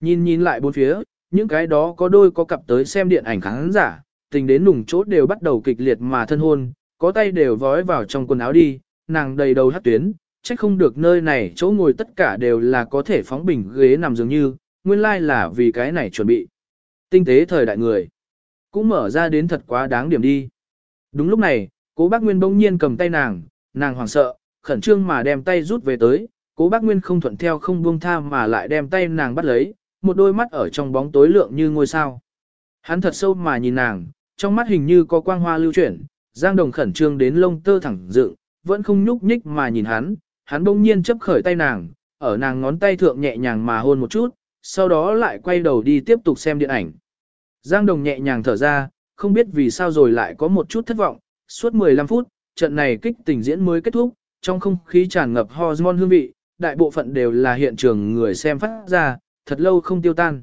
Speaker 1: Nhìn nhìn lại bốn phía, những cái đó có đôi có cặp tới xem điện ảnh khán giả, tình đến nùng chốt đều bắt đầu kịch liệt mà thân hôn, có tay đều vói vào trong quần áo đi, nàng đầy đầu hát tuyến, chắc không được nơi này chỗ ngồi tất cả đều là có thể phóng bình ghế nằm dường như, nguyên lai là vì cái này chuẩn bị. Tinh tế thời đại người, cũng mở ra đến thật quá đáng điểm đi. Đúng lúc này, cố bác Nguyên bỗng nhiên cầm tay nàng, nàng hoảng sợ, khẩn trương mà đem tay rút về tới, cố bác Nguyên không thuận theo không buông tha mà lại đem tay nàng bắt lấy, một đôi mắt ở trong bóng tối lượng như ngôi sao. Hắn thật sâu mà nhìn nàng, trong mắt hình như có quang hoa lưu chuyển, Giang Đồng khẩn trương đến lông tơ thẳng dựng, vẫn không nhúc nhích mà nhìn hắn, hắn bỗng nhiên chấp khởi tay nàng, ở nàng ngón tay thượng nhẹ nhàng mà hôn một chút, sau đó lại quay đầu đi tiếp tục xem điện ảnh. Giang Đồng nhẹ nhàng thở ra, không biết vì sao rồi lại có một chút thất vọng, suốt 15 phút, trận này kích tình diễn mới kết thúc, trong không khí tràn ngập hormone hương vị, đại bộ phận đều là hiện trường người xem phát ra, thật lâu không tiêu tan.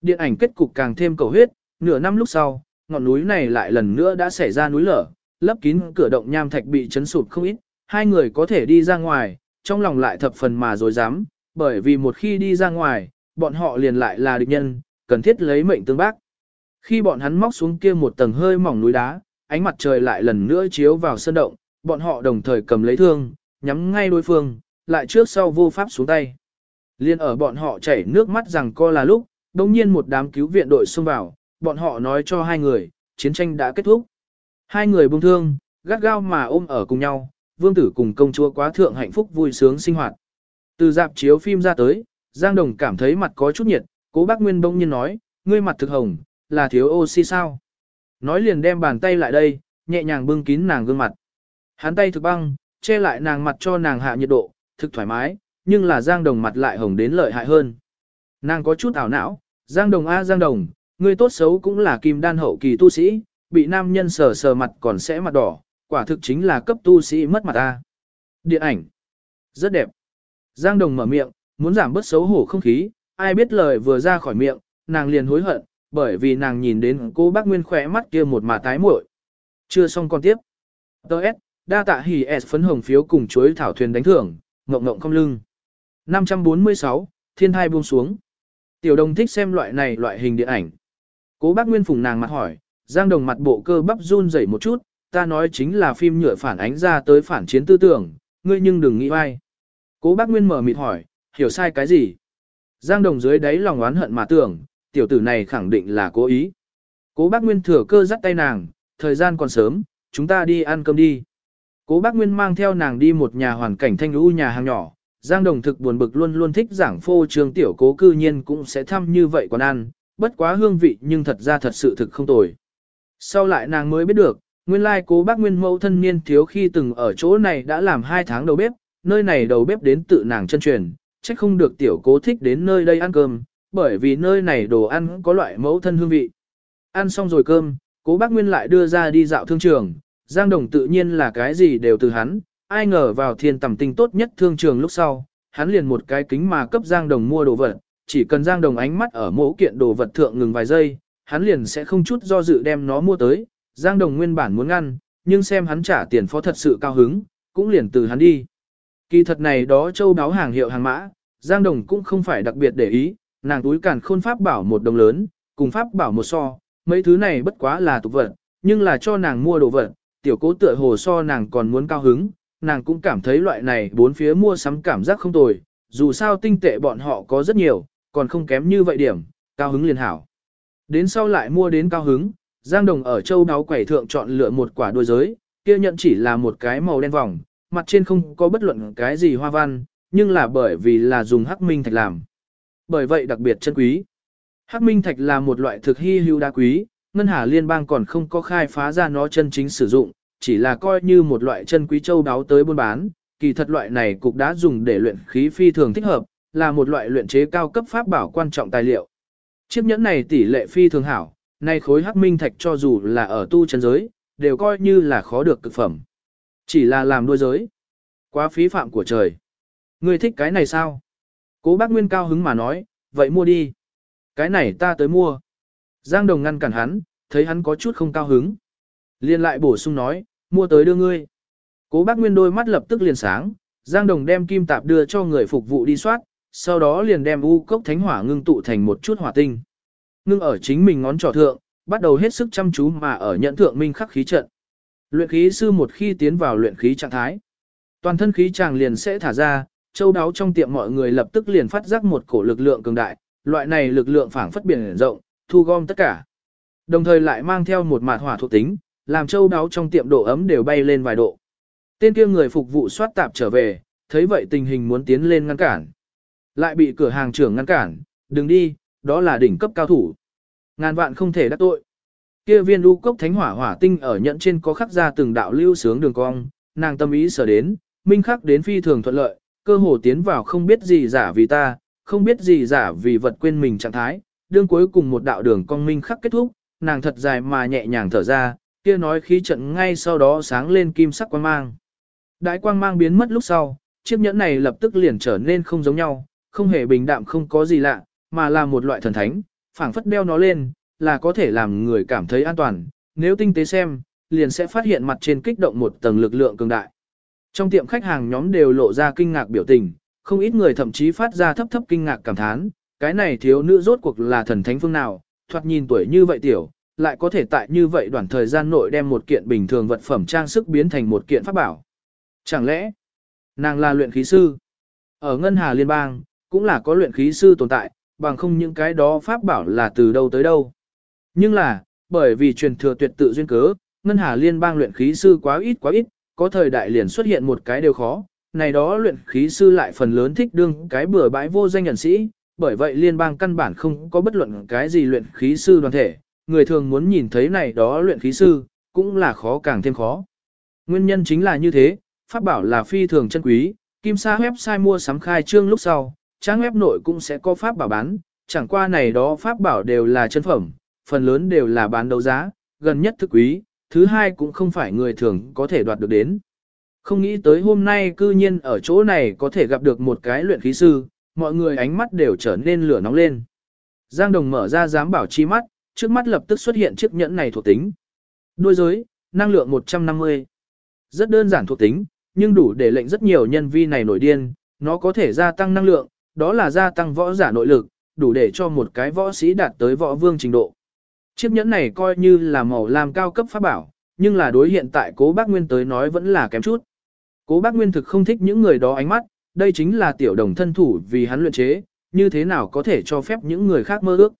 Speaker 1: Điện ảnh kết cục càng thêm cầu huyết, nửa năm lúc sau, ngọn núi này lại lần nữa đã xảy ra núi lở, lấp kín cửa động nham thạch bị chấn sụp không ít, hai người có thể đi ra ngoài, trong lòng lại thập phần mà dối dám, bởi vì một khi đi ra ngoài, bọn họ liền lại là địch nhân, cần thiết lấy mệnh tương bác. Khi bọn hắn móc xuống kia một tầng hơi mỏng núi đá, ánh mặt trời lại lần nữa chiếu vào sân động, bọn họ đồng thời cầm lấy thương, nhắm ngay đối phương, lại trước sau vô pháp xuống tay. Liên ở bọn họ chảy nước mắt rằng co là lúc, đồng nhiên một đám cứu viện đội xông vào, bọn họ nói cho hai người, chiến tranh đã kết thúc. Hai người buông thương, gắt gao mà ôm ở cùng nhau, vương tử cùng công chúa quá thượng hạnh phúc vui sướng sinh hoạt. Từ dạp chiếu phim ra tới, Giang Đồng cảm thấy mặt có chút nhiệt, cố bác Nguyên bỗng nhiên nói, ngươi mặt thực hồng, là thiếu oxy sao? Nói liền đem bàn tay lại đây, nhẹ nhàng bưng kín nàng gương mặt. Hắn tay thực băng, che lại nàng mặt cho nàng hạ nhiệt độ, thực thoải mái, nhưng là Giang Đồng mặt lại hồng đến lợi hại hơn. Nàng có chút ảo não, Giang Đồng a Giang Đồng, ngươi tốt xấu cũng là kim đan hậu kỳ tu sĩ, bị nam nhân sờ sờ mặt còn sẽ mặt đỏ, Quả thực chính là cấp tu sĩ mất mặt ta. Điện ảnh. Rất đẹp. Giang Đồng mở miệng, muốn giảm bớt xấu hổ không khí, ai biết lời vừa ra khỏi miệng, nàng liền hối hận, bởi vì nàng nhìn đến cô bác Nguyên khỏe mắt kia một mà tái muội. Chưa xong con tiếp. Đợt, đa tạ hỉ S phấn hồng phiếu cùng chuối thảo thuyền đánh thưởng, ngộng ngộng không lưng. 546, thiên thai buông xuống. Tiểu đồng thích xem loại này loại hình điện ảnh. Cố bác Nguyên phùng nàng mặt hỏi, Giang Đồng mặt bộ cơ bắp run rẩy một chút, ta nói chính là phim nhựa phản ánh ra tới phản chiến tư tưởng, ngươi nhưng đừng nghĩ ai. Cố bác Nguyên mở mịt hỏi, hiểu sai cái gì? Giang Đồng dưới đáy lòng oán hận mà tưởng, tiểu tử này khẳng định là cố ý. Cố bác Nguyên thừa cơ dắt tay nàng, thời gian còn sớm, chúng ta đi ăn cơm đi. Cố bác Nguyên mang theo nàng đi một nhà hoàn cảnh thanh lũ nhà hàng nhỏ, Giang Đồng thực buồn bực luôn luôn thích giảng phô trường tiểu cố cư nhiên cũng sẽ thăm như vậy còn ăn, bất quá hương vị nhưng thật ra thật sự thực không tồi. Sau lại nàng mới biết được, nguyên lai cố bác Nguyên mẫu thân niên thiếu khi từng ở chỗ này đã làm hai tháng đầu bếp, nơi này đầu bếp đến tự nàng chân truyền, chắc không được tiểu cố thích đến nơi đây ăn cơm, bởi vì nơi này đồ ăn có loại mẫu thân hương vị. Ăn xong rồi cơm, cố bác Nguyên lại đưa ra đi dạo thương trường, Giang Đồng tự nhiên là cái gì đều từ hắn, ai ngờ vào thiên tầm tinh tốt nhất thương trường lúc sau, hắn liền một cái kính mà cấp Giang Đồng mua đồ vật, chỉ cần Giang Đồng ánh mắt ở mỗi kiện đồ vật thượng ngừng vài giây, hắn liền sẽ không chút do dự đem nó mua tới, Giang Đồng nguyên bản muốn ngăn, nhưng xem hắn trả tiền phó thật sự cao hứng, cũng liền từ hắn đi. Kỳ thật này đó châu đáo hàng hiệu hàng mã, Giang Đồng cũng không phải đặc biệt để ý, nàng túi càn khôn pháp bảo một đồng lớn, cùng pháp bảo một so, mấy thứ này bất quá là tục vật, nhưng là cho nàng mua đồ vật, tiểu cố tựa hồ so nàng còn muốn cao hứng, nàng cũng cảm thấy loại này bốn phía mua sắm cảm giác không tồi, dù sao tinh tệ bọn họ có rất nhiều, còn không kém như vậy điểm, cao hứng liền hảo. Đến sau lại mua đến cao hứng, Giang Đồng ở châu đáo quẩy thượng chọn lựa một quả đôi giới, kia nhận chỉ là một cái màu đen vòng, mặt trên không có bất luận cái gì hoa văn, nhưng là bởi vì là dùng hắc minh thạch làm. Bởi vậy đặc biệt chân quý. Hắc minh thạch là một loại thực hy hữu đá quý, ngân hà liên bang còn không có khai phá ra nó chân chính sử dụng, chỉ là coi như một loại chân quý châu đáo tới buôn bán, kỳ thật loại này cục đã dùng để luyện khí phi thường thích hợp, là một loại luyện chế cao cấp pháp bảo quan trọng tài liệu. Chiếc nhẫn này tỷ lệ phi thường hảo, nay khối hắc minh thạch cho dù là ở tu chân giới, đều coi như là khó được cực phẩm. Chỉ là làm đôi giới. Quá phí phạm của trời. Ngươi thích cái này sao? Cố bác Nguyên cao hứng mà nói, vậy mua đi. Cái này ta tới mua. Giang Đồng ngăn cản hắn, thấy hắn có chút không cao hứng. Liên lại bổ sung nói, mua tới đưa ngươi. Cố bác Nguyên đôi mắt lập tức liền sáng, Giang Đồng đem kim tạp đưa cho người phục vụ đi soát, sau đó liền đem u cốc thánh hỏa ngưng tụ thành một chút hỏa tinh. Ngưng ở chính mình ngón trỏ thượng, bắt đầu hết sức chăm chú mà ở nhận thượng minh khắc khí trận. Luyện khí sư một khi tiến vào luyện khí trạng thái, toàn thân khí chàng liền sẽ thả ra, châu đáo trong tiệm mọi người lập tức liền phát giác một cổ lực lượng cường đại, loại này lực lượng phảng phất biển rộng, thu gom tất cả. Đồng thời lại mang theo một mạt hỏa thuộc tính, làm châu đáo trong tiệm độ ấm đều bay lên vài độ. Tên kia người phục vụ soát tạp trở về, thấy vậy tình hình muốn tiến lên ngăn cản. Lại bị cửa hàng trưởng ngăn cản, đừng đi, đó là đỉnh cấp cao thủ. Ngàn vạn không thể đắc tội. Kia viên lưu cốc thánh hỏa hỏa tinh ở nhận trên có khắc ra từng đạo lưu sướng đường cong, nàng tâm ý sở đến, minh khắc đến phi thường thuận lợi, cơ hồ tiến vào không biết gì giả vì ta, không biết gì giả vì vật quên mình trạng thái, đương cuối cùng một đạo đường cong minh khắc kết thúc, nàng thật dài mà nhẹ nhàng thở ra, kia nói khí trận ngay sau đó sáng lên kim sắc quang mang. Đại quang mang biến mất lúc sau, chiếc nhẫn này lập tức liền trở nên không giống nhau, không hề bình đạm không có gì lạ, mà là một loại thần thánh, phảng phất đeo nó lên, là có thể làm người cảm thấy an toàn, nếu tinh tế xem, liền sẽ phát hiện mặt trên kích động một tầng lực lượng cường đại. Trong tiệm khách hàng nhóm đều lộ ra kinh ngạc biểu tình, không ít người thậm chí phát ra thấp thấp kinh ngạc cảm thán, cái này thiếu nữ rốt cuộc là thần thánh phương nào, thoạt nhìn tuổi như vậy tiểu, lại có thể tại như vậy đoạn thời gian nội đem một kiện bình thường vật phẩm trang sức biến thành một kiện pháp bảo. Chẳng lẽ, nàng là luyện khí sư? Ở Ngân Hà Liên bang, cũng là có luyện khí sư tồn tại, bằng không những cái đó pháp bảo là từ đâu tới đâu. Nhưng là, bởi vì truyền thừa tuyệt tự duyên cớ, Ngân Hà Liên bang luyện khí sư quá ít quá ít, có thời đại liền xuất hiện một cái đều khó, này đó luyện khí sư lại phần lớn thích đương cái bừa bãi vô danh nhân sĩ, bởi vậy liên bang căn bản không có bất luận cái gì luyện khí sư đoàn thể, người thường muốn nhìn thấy này đó luyện khí sư, cũng là khó càng thêm khó. Nguyên nhân chính là như thế, pháp bảo là phi thường chân quý, kim sa website mua sắm khai trương lúc sau, trang web nội cũng sẽ có pháp bảo bán, chẳng qua này đó pháp bảo đều là chân phẩm, phần lớn đều là bán đấu giá, gần nhất thức quý, thứ hai cũng không phải người thường có thể đoạt được đến. Không nghĩ tới hôm nay cư nhiên ở chỗ này có thể gặp được một cái luyện khí sư, mọi người ánh mắt đều trở nên lửa nóng lên. Giang Đồng mở ra giám bảo chi mắt, trước mắt lập tức xuất hiện chiếc nhẫn này thuộc tính. Đôi giới, năng lượng 150. Rất đơn giản thuộc tính, nhưng đủ để lệnh rất nhiều nhân vi này nổi điên, nó có thể gia tăng năng lượng, đó là gia tăng võ giả nội lực, đủ để cho một cái võ sĩ đạt tới võ vương trình độ. Chiếc nhẫn này coi như là màu làm cao cấp pháp bảo, nhưng là đối hiện tại cố bác Nguyên tới nói vẫn là kém chút. Cố bác Nguyên thực không thích những người đó ánh mắt, đây chính là tiểu đồng thân thủ vì hắn luyện chế, như thế nào có thể cho phép những người khác mơ ước.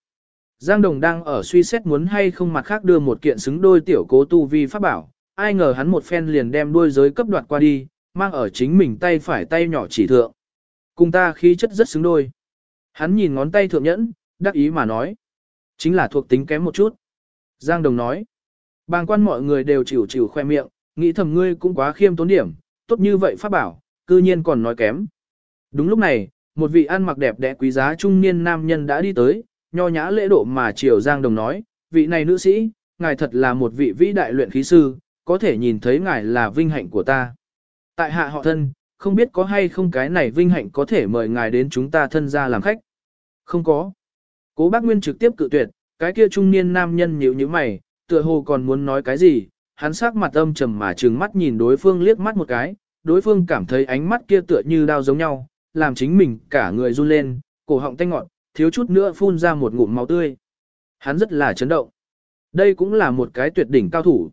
Speaker 1: Giang Đồng đang ở suy xét muốn hay không mặt khác đưa một kiện xứng đôi tiểu cố tu vi pháp bảo, ai ngờ hắn một phen liền đem đuôi giới cấp đoạt qua đi, mang ở chính mình tay phải tay nhỏ chỉ thượng. Cùng ta khí chất rất xứng đôi. Hắn nhìn ngón tay thượng nhẫn, đắc ý mà nói. Chính là thuộc tính kém một chút. Giang Đồng nói. Bàng quan mọi người đều chịu chịu khoe miệng, nghĩ thầm ngươi cũng quá khiêm tốn điểm, tốt như vậy pháp bảo, cư nhiên còn nói kém. Đúng lúc này, một vị ăn mặc đẹp đẽ quý giá trung niên nam nhân đã đi tới, nho nhã lễ độ mà triều Giang Đồng nói, vị này nữ sĩ, ngài thật là một vị vĩ đại luyện khí sư, có thể nhìn thấy ngài là vinh hạnh của ta. Tại hạ họ thân, không biết có hay không cái này vinh hạnh có thể mời ngài đến chúng ta thân ra làm khách. Không có. Cố bác Nguyên trực tiếp cự tuyệt, cái kia trung niên nam nhân nhíu như mày, tựa hồ còn muốn nói cái gì, hắn sắc mặt âm trầm mà trừng mắt nhìn đối phương liếc mắt một cái, đối phương cảm thấy ánh mắt kia tựa như đao giống nhau, làm chính mình cả người run lên, cổ họng tanh ngọn, thiếu chút nữa phun ra một ngụm máu tươi. Hắn rất là chấn động. Đây cũng là một cái tuyệt đỉnh cao thủ.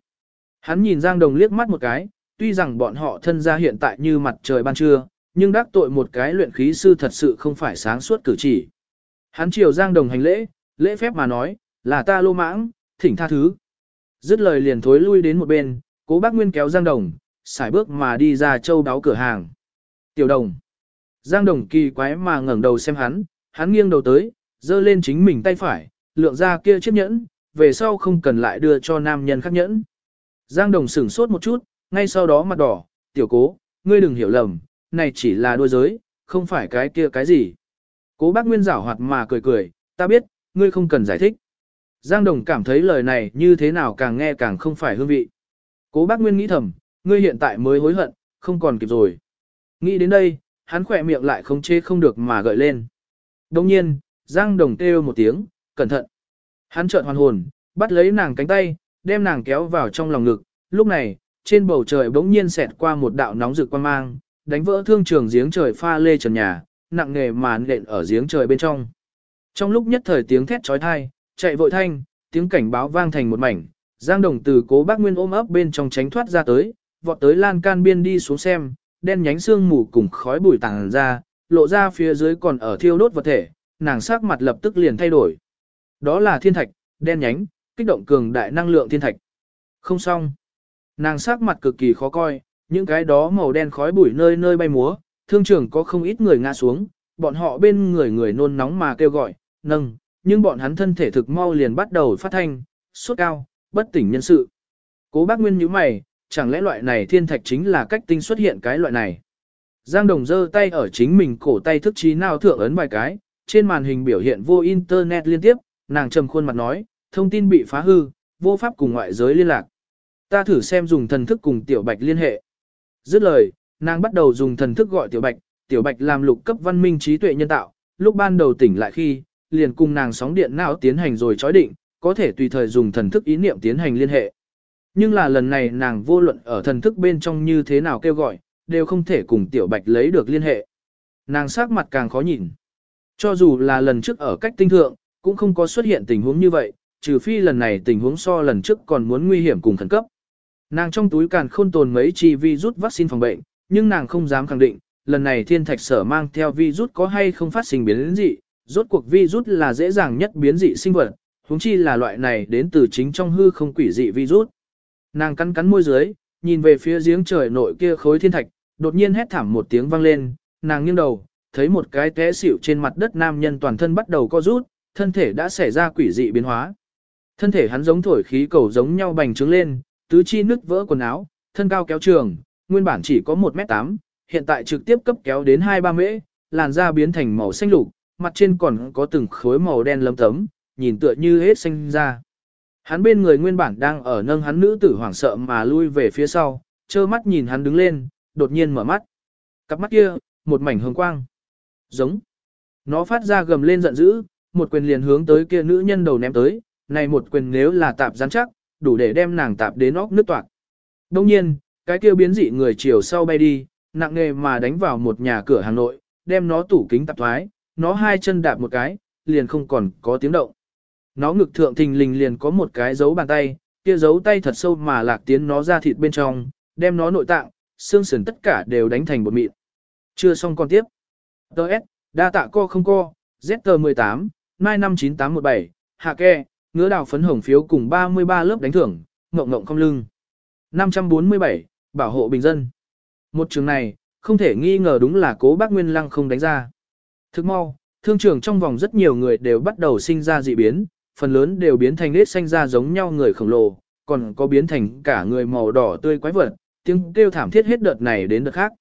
Speaker 1: Hắn nhìn Giang Đồng liếc mắt một cái, tuy rằng bọn họ thân gia hiện tại như mặt trời ban trưa, nhưng đắc tội một cái luyện khí sư thật sự không phải sáng suốt cử chỉ. Hắn chiều Giang Đồng hành lễ, lễ phép mà nói, là ta lô mãng, thỉnh tha thứ. Dứt lời liền thối lui đến một bên, cố bác Nguyên kéo Giang Đồng, xài bước mà đi ra châu đáo cửa hàng. Tiểu Đồng. Giang Đồng kỳ quái mà ngẩng đầu xem hắn, hắn nghiêng đầu tới, giơ lên chính mình tay phải, lượng ra kia chiếc nhẫn, về sau không cần lại đưa cho nam nhân khác nhẫn. Giang Đồng sửng sốt một chút, ngay sau đó mặt đỏ, tiểu cố, ngươi đừng hiểu lầm, này chỉ là đôi giới, không phải cái kia cái gì. Cố bác Nguyên giảo hoạt mà cười cười, ta biết, ngươi không cần giải thích. Giang Đồng cảm thấy lời này như thế nào càng nghe càng không phải hương vị. Cố bác Nguyên nghĩ thầm, ngươi hiện tại mới hối hận, không còn kịp rồi. Nghĩ đến đây, hắn khỏe miệng lại không chê không được mà gợi lên. Đồng nhiên, Giang Đồng kêu một tiếng, cẩn thận. Hắn trợn hoàn hồn, bắt lấy nàng cánh tay, đem nàng kéo vào trong lòng ngực. Lúc này, trên bầu trời bỗng nhiên xẹt qua một đạo nóng rực quan mang, đánh vỡ thương trường giếng trời pha lê trần nhà, nặng nề mà nện ở giếng trời bên trong. Trong lúc nhất thời tiếng thét trói thai, chạy vội thanh, tiếng cảnh báo vang thành một mảnh, Giang Đồng từ cố bác Nguyên ôm ấp bên trong tránh thoát ra tới, vọt tới lan can biên đi xuống xem, đen nhánh xương mù cùng khói bụi tàng ra, lộ ra phía dưới còn ở thiêu đốt vật thể, nàng sắc mặt lập tức liền thay đổi. Đó là thiên thạch, đen nhánh, kích động cường đại năng lượng thiên thạch. Không xong. Nàng sắc mặt cực kỳ khó coi, những cái đó màu đen khói bụi nơi nơi bay múa, thương trường có không ít người ngã xuống, bọn họ bên người người nôn nóng mà kêu gọi, nâng, nhưng bọn hắn thân thể thực mau liền bắt đầu phát thanh, sốt cao, bất tỉnh nhân sự. Cố bác Nguyên nhíu mày, chẳng lẽ loại này thiên thạch chính là cách tinh xuất hiện cái loại này. Giang Đồng giơ tay ở chính mình cổ tay thức trí nào thượng ấn vài cái, trên màn hình biểu hiện vô internet liên tiếp, nàng trầm khuôn mặt nói, thông tin bị phá hư, vô pháp cùng ngoại giới liên lạc. Ta thử xem dùng thần thức cùng Tiểu Bạch liên hệ. Dứt lời, nàng bắt đầu dùng thần thức gọi Tiểu Bạch, Tiểu Bạch làm lục cấp văn minh trí tuệ nhân tạo, lúc ban đầu tỉnh lại khi, liền cùng nàng sóng điện não tiến hành rồi chói định, có thể tùy thời dùng thần thức ý niệm tiến hành liên hệ. Nhưng là lần này nàng vô luận ở thần thức bên trong như thế nào kêu gọi, đều không thể cùng Tiểu Bạch lấy được liên hệ. Nàng sắc mặt càng khó nhìn. Cho dù là lần trước ở cách tinh thượng, cũng không có xuất hiện tình huống như vậy, trừ phi lần này tình huống so lần trước còn muốn nguy hiểm cùng khẩn cấp. Nàng trong túi càn khôn tồn mấy chi vi rút vaccine phòng bệnh, nhưng nàng không dám khẳng định, lần này thiên thạch sở mang theo vi rút có hay không phát sinh biến dị, rốt cuộc vi rút là dễ dàng nhất biến dị sinh vật, huống chi là loại này đến từ chính trong hư không quỷ dị vi rút. Nàng cắn cắn môi dưới, nhìn về phía giếng trời nội kia khối thiên thạch, đột nhiên hét thảm một tiếng vang lên, nàng nghiêng đầu, thấy một cái té xỉu trên mặt đất nam nhân toàn thân bắt đầu co rút, thân thể đã xảy ra quỷ dị biến hóa. Thân thể hắn giống thổi khí cầu giống nhau bành trướng lên, tứ chi nứt vỡ quần áo, thân cao kéo trường, nguyên bản chỉ có 1m8, hiện tại trực tiếp cấp kéo đến 2-3 mễ, làn da biến thành màu xanh lục, mặt trên còn có từng khối màu đen lấm tấm, nhìn tựa như hết xanh da. Hắn bên người nguyên bản đang ở nâng hắn nữ tử hoảng sợ mà lui về phía sau, trơ mắt nhìn hắn đứng lên, đột nhiên mở mắt. Cặp mắt kia, một mảnh hồng quang. Giống. Nó phát ra gầm lên giận dữ, một quyền liền hướng tới kia nữ nhân đầu ném tới, này một quyền nếu là tạp rắn chắc, đủ để đem nàng tạp đến óc nước toạc. Đông nhiên, cái kia biến dị người chiều sau bay đi, nặng nề mà đánh vào một nhà cửa Hà Nội, đem nó tủ kính tạp thoái, nó hai chân đạp một cái, liền không còn có tiếng động. Nó ngực thượng thình lình liền có một cái dấu bàn tay, kia dấu tay thật sâu mà lạc tiến nó ra thịt bên trong, đem nó nội tạng, xương sườn tất cả đều đánh thành bột mịn. Chưa xong con tiếp. Đợt, đa tạ co không co, ZT18, mai 59817, hạ ke, ngứa đào phấn hồng phiếu cùng 33 lớp đánh thưởng, ngộng ngộng không lưng. 547, bảo hộ bình dân. Một trường này, không thể nghi ngờ đúng là cố bác Nguyên Lăng không đánh ra. Thức mau, thương trường trong vòng rất nhiều người đều bắt đầu sinh ra dị biến, phần lớn đều biến thành nết xanh ra giống nhau người khổng lồ, còn có biến thành cả người màu đỏ tươi quái vật, tiếng kêu thảm thiết hết đợt này đến đợt khác.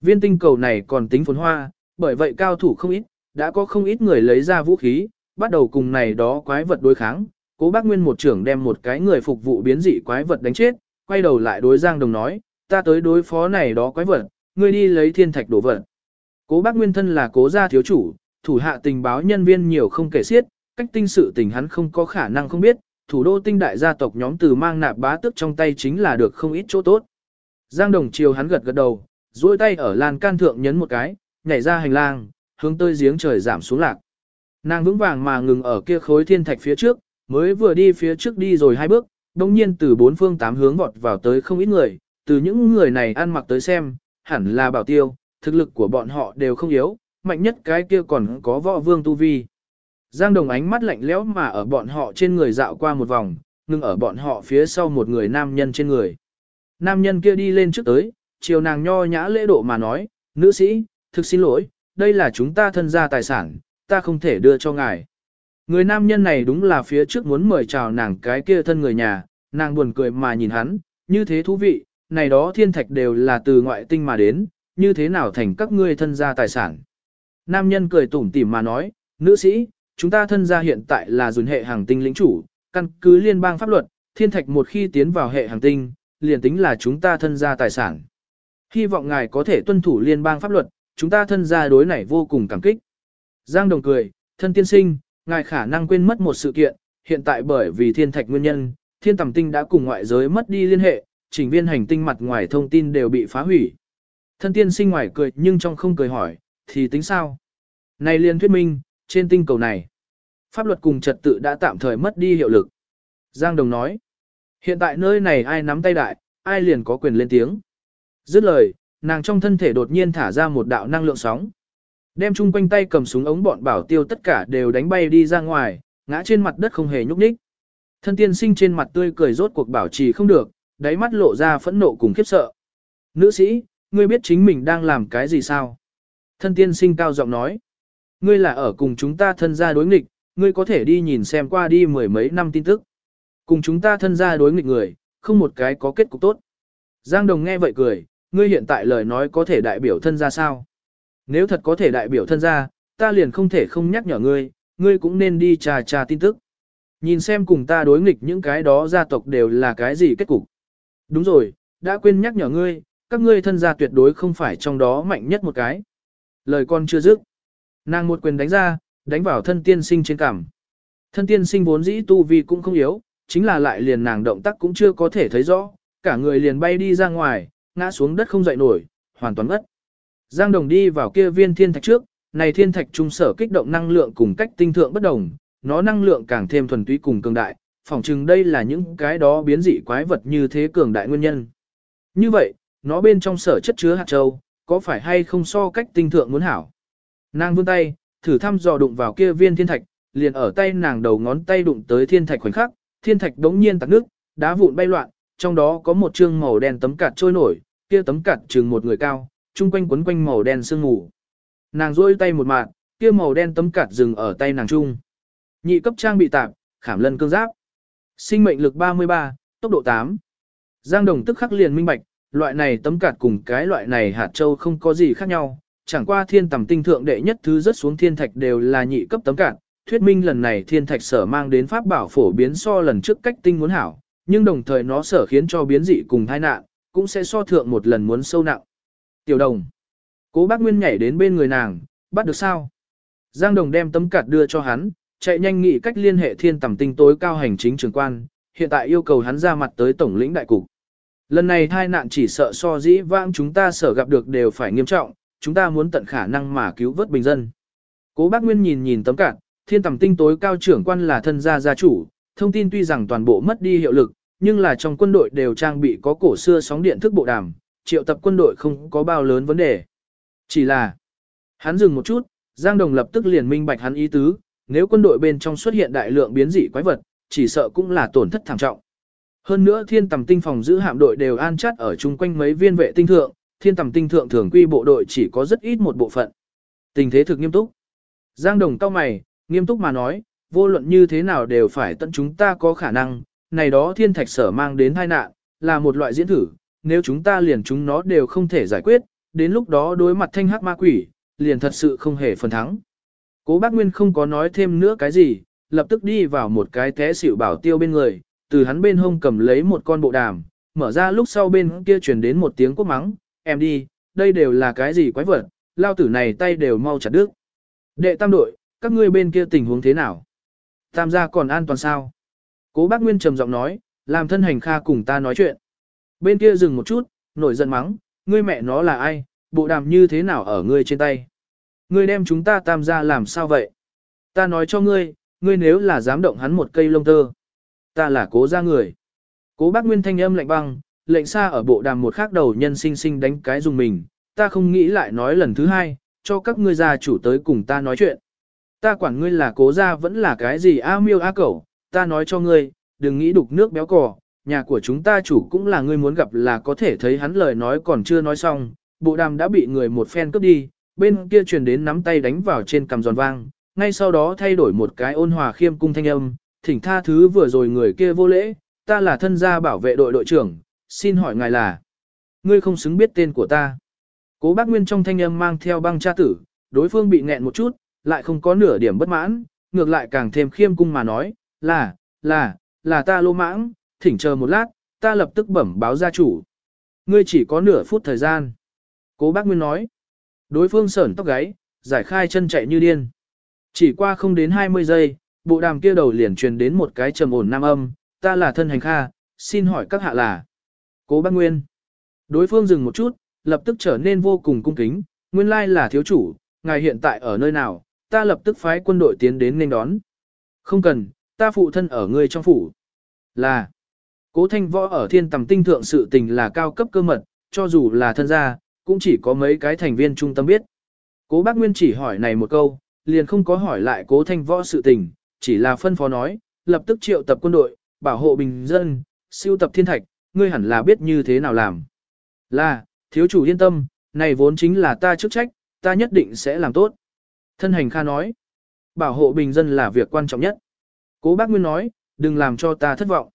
Speaker 1: Viên tinh cầu này còn tính phồn hoa, bởi vậy cao thủ không ít, đã có không ít người lấy ra vũ khí, bắt đầu cùng này đó quái vật đối kháng. Cố bác Nguyên một trưởng đem một cái người phục vụ biến dị quái vật đánh chết, quay đầu lại đối Giang Đồng nói, ta tới đối phó này đó quái vật, ngươi đi lấy thiên thạch đổ vật. Cố bác Nguyên thân là cố gia thiếu chủ, thủ hạ tình báo nhân viên nhiều không kể xiết, cách tinh sự tình hắn không có khả năng không biết, thủ đô tinh đại gia tộc nhóm từ mang nạp bá tước trong tay chính là được không ít chỗ tốt. Giang Đồng chiều hắn gật gật đầu, duỗi tay ở lan can thượng nhấn một cái, nhảy ra hành lang, hướng tới giếng trời giảm xuống lạc. Nàng vững vàng mà ngừng ở kia khối thiên thạch phía trước, mới vừa đi phía trước đi rồi hai bước, đồng nhiên từ bốn phương tám hướng vọt vào tới không ít người, từ những người này ăn mặc tới xem, hẳn là bảo tiêu, thực lực của bọn họ đều không yếu, mạnh nhất cái kia còn có võ vương tu vi. Giang Đồng ánh mắt lạnh lẽo mà ở bọn họ trên người dạo qua một vòng, ngưng ở bọn họ phía sau một người nam nhân trên người. Nam nhân kia đi lên trước tới, chiều nàng nho nhã lễ độ mà nói, nữ sĩ, thực xin lỗi, đây là chúng ta thân gia tài sản, ta không thể đưa cho ngài. Người nam nhân này đúng là phía trước muốn mời chào nàng cái kia thân người nhà, nàng buồn cười mà nhìn hắn, như thế thú vị, này đó thiên thạch đều là từ ngoại tinh mà đến, như thế nào thành các ngươi thân gia tài sản. Nam nhân cười tủm tỉm mà nói, nữ sĩ, chúng ta thân gia hiện tại là dùn hệ hàng tinh lĩnh chủ, căn cứ liên bang pháp luật, thiên thạch một khi tiến vào hệ hàng tinh, liền tính là chúng ta thân gia tài sản. Hy vọng ngài có thể tuân thủ liên bang pháp luật, chúng ta thân gia đối này vô cùng cảm kích. Giang Đồng cười, thân tiên sinh, ngài khả năng quên mất một sự kiện, hiện tại bởi vì thiên thạch nguyên nhân, thiên tầm tinh đã cùng ngoại giới mất đi liên hệ, chỉnh viên hành tinh mặt ngoài thông tin đều bị phá hủy. Thân tiên sinh ngoài cười nhưng trong không cười hỏi, thì tính sao? Này liên thuyết minh, trên tinh cầu này, pháp luật cùng trật tự đã tạm thời mất đi hiệu lực. Giang Đồng nói, hiện tại nơi này ai nắm tay đại, ai liền có quyền lên tiếng. Dứt lời, nàng trong thân thể đột nhiên thả ra một đạo năng lượng sóng. Đem chung quanh tay cầm súng ống bọn bảo tiêu tất cả đều đánh bay đi ra ngoài, ngã trên mặt đất không hề nhúc nhích. Thân tiên sinh trên mặt tươi cười rốt cuộc bảo trì không được, đáy mắt lộ ra phẫn nộ cùng khiếp sợ. Nữ sĩ, ngươi biết chính mình đang làm cái gì sao? Thân tiên sinh cao giọng nói. Ngươi là ở cùng chúng ta thân gia đối nghịch, ngươi có thể đi nhìn xem qua đi mười mấy năm tin tức. Cùng chúng ta thân gia đối nghịch người, không một cái có kết cục tốt. Giang Đồng nghe vậy cười, ngươi hiện tại lời nói có thể đại biểu thân gia sao? Nếu thật có thể đại biểu thân gia, ta liền không thể không nhắc nhở ngươi, ngươi cũng nên đi trà trà tin tức. Nhìn xem cùng ta đối nghịch những cái đó gia tộc đều là cái gì kết cục. Đúng rồi, đã quên nhắc nhở ngươi, các ngươi thân gia tuyệt đối không phải trong đó mạnh nhất một cái. Lời con chưa dứt. Nàng một quyền đánh ra, đánh vào thân tiên sinh trên cằm. Thân tiên sinh vốn dĩ tu vi cũng không yếu, chính là lại liền nàng động tác cũng chưa có thể thấy rõ, cả người liền bay đi ra ngoài, ngã xuống đất không dậy nổi, hoàn toàn ngất. Giang Đồng đi vào kia viên thiên thạch trước, này thiên thạch trung sở kích động năng lượng cùng cách tinh thượng bất đồng, nó năng lượng càng thêm thuần túy cùng cường đại, phỏng chừng đây là những cái đó biến dị quái vật như thế cường đại nguyên nhân. Như vậy, nó bên trong sở chất chứa hạt châu, có phải hay không so cách tinh thượng muốn hảo? Nàng vươn tay, thử thăm dò đụng vào kia viên thiên thạch, liền ở tay nàng đầu ngón tay đụng tới thiên thạch khoảnh khắc, thiên thạch đống nhiên tạc nước, đá vụn bay loạn, trong đó có một trương màu đen tấm cạt trôi nổi, kia tấm cạt chừng một người cao, chung quanh quấn quanh màu đen sương mù. Nàng rôi tay một mạng, kia màu đen tấm cạt dừng ở tay nàng chung. Nhị cấp trang bị tạp, khảm lân cương giáp. Sinh mệnh lực 33, tốc độ 8. Giang Đồng tức khắc liền minh bạch, loại này tấm cạt cùng cái loại này hạt châu không có gì khác nhau, chẳng qua thiên tầm tinh thượng đệ nhất thứ rất xuống thiên thạch đều là nhị cấp tấm cạt, thuyết minh lần này thiên thạch sở mang đến pháp bảo phổ biến so lần trước cách tinh muốn hảo, nhưng đồng thời nó sở khiến cho biến dị cùng tai nạn, cũng sẽ so thượng một lần muốn sâu nặng. Tiểu đồng. Cố bác Nguyên nhảy đến bên người nàng, bắt được sao? Giang đồng đem tấm cạt đưa cho hắn, chạy nhanh nghị cách liên hệ thiên tầm tinh tối cao hành chính trường quan, hiện tại yêu cầu hắn ra mặt tới tổng lĩnh đại cục. Lần này tai nạn chỉ sợ so dĩ vãng chúng ta sở gặp được đều phải nghiêm trọng, chúng ta muốn tận khả năng mà cứu vớt bình dân. Cố bác Nguyên nhìn nhìn tấm cạt, thiên tầm tinh tối cao trưởng quan là thân gia gia chủ, thông tin tuy rằng toàn bộ mất đi hiệu lực, nhưng là trong quân đội đều trang bị có cổ xưa sóng điện thức bộ đàm, triệu tập quân đội không có bao lớn vấn đề. Chỉ là, hắn dừng một chút, Giang Đồng lập tức liền minh bạch hắn ý tứ, nếu quân đội bên trong xuất hiện đại lượng biến dị quái vật, chỉ sợ cũng là tổn thất thảm trọng. Hơn nữa thiên tầm tinh phòng giữ hạm đội đều an chát ở chung quanh mấy viên vệ tinh thượng, thiên tầm tinh thượng thường quy bộ đội chỉ có rất ít một bộ phận. Tình thế thực nghiêm túc. Giang Đồng cao mày, nghiêm túc mà nói, vô luận như thế nào đều phải tận chúng ta có khả năng, này đó thiên thạch sở mang đến tai nạn, là một loại diễn thử, nếu chúng ta liền chúng nó đều không thể giải quyết, đến lúc đó đối mặt thanh hắc ma quỷ, liền thật sự không hề phần thắng. Cố bác Nguyên không có nói thêm nữa cái gì, lập tức đi vào một cái té xỉu bảo tiêu bên người, từ hắn bên hông cầm lấy một con bộ đàm, mở ra lúc sau bên kia truyền đến một tiếng quốc mắng, em đi, đây đều là cái gì quái vật, lao tử này tay đều mau chặt đứt. Đệ tam đội, các ngươi bên kia tình huống thế nào? Tam gia còn an toàn sao? Cố bác Nguyên trầm giọng nói, làm thân hành kha cùng ta nói chuyện. Bên kia dừng một chút, nổi giận mắng, ngươi mẹ nó là ai, bộ đàm như thế nào ở ngươi trên tay? Ngươi đem chúng ta tam gia làm sao vậy? Ta nói cho ngươi, ngươi nếu là dám động hắn một cây lông tơ. Ta là cố gia người. Cố bác Nguyên thanh âm lạnh băng, lệnh xa ở bộ đàm một khác đầu nhân sinh sinh đánh cái dùng mình, ta không nghĩ lại nói lần thứ hai, cho các ngươi gia chủ tới cùng ta nói chuyện. Ta quản ngươi là cố gia vẫn là cái gì a miêu a cẩu, ta nói cho ngươi, đừng nghĩ đục nước béo cò, nhà của chúng ta chủ cũng là ngươi muốn gặp là có thể thấy hắn lời nói còn chưa nói xong, bộ đàm đã bị người một phen cướp đi, bên kia truyền đến nắm tay đánh vào trên cằm giòn vang, ngay sau đó thay đổi một cái ôn hòa khiêm cung thanh âm, thỉnh tha thứ vừa rồi người kia vô lễ, ta là thân gia bảo vệ đội đội trưởng, xin hỏi ngài là, ngươi không xứng biết tên của ta. Cố bác Nguyên trong thanh âm mang theo băng cha tử, đối phương bị nghẹn một chút, lại không có nửa điểm bất mãn, ngược lại càng thêm khiêm cung mà nói, là, là, là ta lô mãng, thỉnh chờ một lát, ta lập tức bẩm báo gia chủ. Ngươi chỉ có nửa phút thời gian. Cố bác Nguyên nói. Đối phương sởn tóc gáy, giải khai chân chạy như điên. Chỉ qua không đến 20 giây, bộ đàm kia đầu liền truyền đến một cái trầm ổn nam âm, ta là thân hành kha, xin hỏi các hạ là. Cố bác Nguyên. Đối phương dừng một chút, lập tức trở nên vô cùng cung kính, nguyên lai là thiếu chủ, ngài hiện tại ở nơi nào, ta lập tức phái quân đội tiến đến nên đón. Không cần, ta phụ thân ở ngươi trong phủ. Là, cố thanh võ ở thiên tầm tinh thượng sự tình là cao cấp cơ mật, cho dù là thân gia, cũng chỉ có mấy cái thành viên trung tâm biết. Cố bác Nguyên chỉ hỏi này một câu, liền không có hỏi lại cố thanh võ sự tình, chỉ là phân phó nói, lập tức triệu tập quân đội, bảo hộ bình dân, siêu tập thiên thạch, ngươi hẳn là biết như thế nào làm. Là, thiếu chủ yên tâm, này vốn chính là ta chức trách, ta nhất định sẽ làm tốt. Thân hành kha nói, bảo hộ bình dân là việc quan trọng nhất. Cố bác Nguyên nói, đừng làm cho ta thất vọng.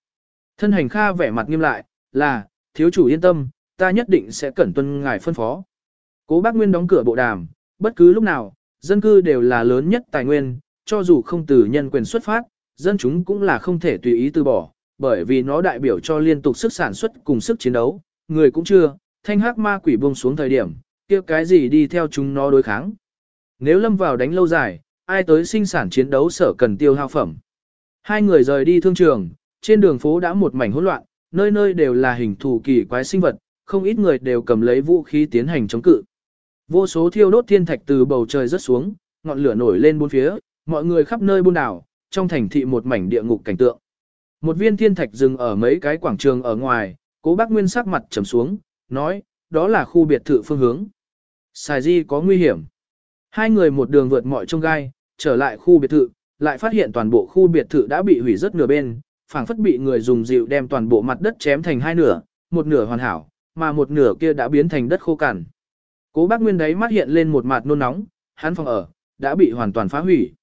Speaker 1: Thân hành kha vẻ mặt nghiêm lại, là, thiếu chủ yên tâm, ta nhất định sẽ cẩn tuân ngài phân phó. Cố bác Nguyên đóng cửa bộ đàm, bất cứ lúc nào, dân cư đều là lớn nhất tài nguyên, cho dù không từ nhân quyền xuất phát, dân chúng cũng là không thể tùy ý từ bỏ, bởi vì nó đại biểu cho liên tục sức sản xuất cùng sức chiến đấu, người cũng chưa, thanh hắc ma quỷ buông xuống thời điểm, kia cái gì đi theo chúng nó đối kháng. Nếu lâm vào đánh lâu dài, ai tới sinh sản chiến đấu sở cần tiêu hao phẩm. Hai người rời đi thương trường, trên đường phố đã một mảnh hỗn loạn, nơi nơi đều là hình thù kỳ quái sinh vật, không ít người đều cầm lấy vũ khí tiến hành chống cự. Vô số thiêu đốt thiên thạch từ bầu trời rớt xuống, ngọn lửa nổi lên bốn phía, mọi người khắp nơi buôn đảo, trong thành thị một mảnh địa ngục cảnh tượng. Một viên thiên thạch dừng ở mấy cái quảng trường ở ngoài, cố bác Nguyên sắc mặt trầm xuống, nói, đó là khu biệt thự phương hướng. Xài di có nguy hiểm. Hai người một đường vượt mọi trông gai, trở lại khu biệt thự, lại phát hiện toàn bộ khu biệt thự đã bị hủy rất nửa bên, phảng phất bị người dùng dịu đem toàn bộ mặt đất chém thành hai nửa, một nửa hoàn hảo, mà một nửa kia đã biến thành đất khô cằn. Cố bác Nguyên đấy mắt hiện lên một mặt nôn nóng, hắn phòng ở, đã bị hoàn toàn phá hủy.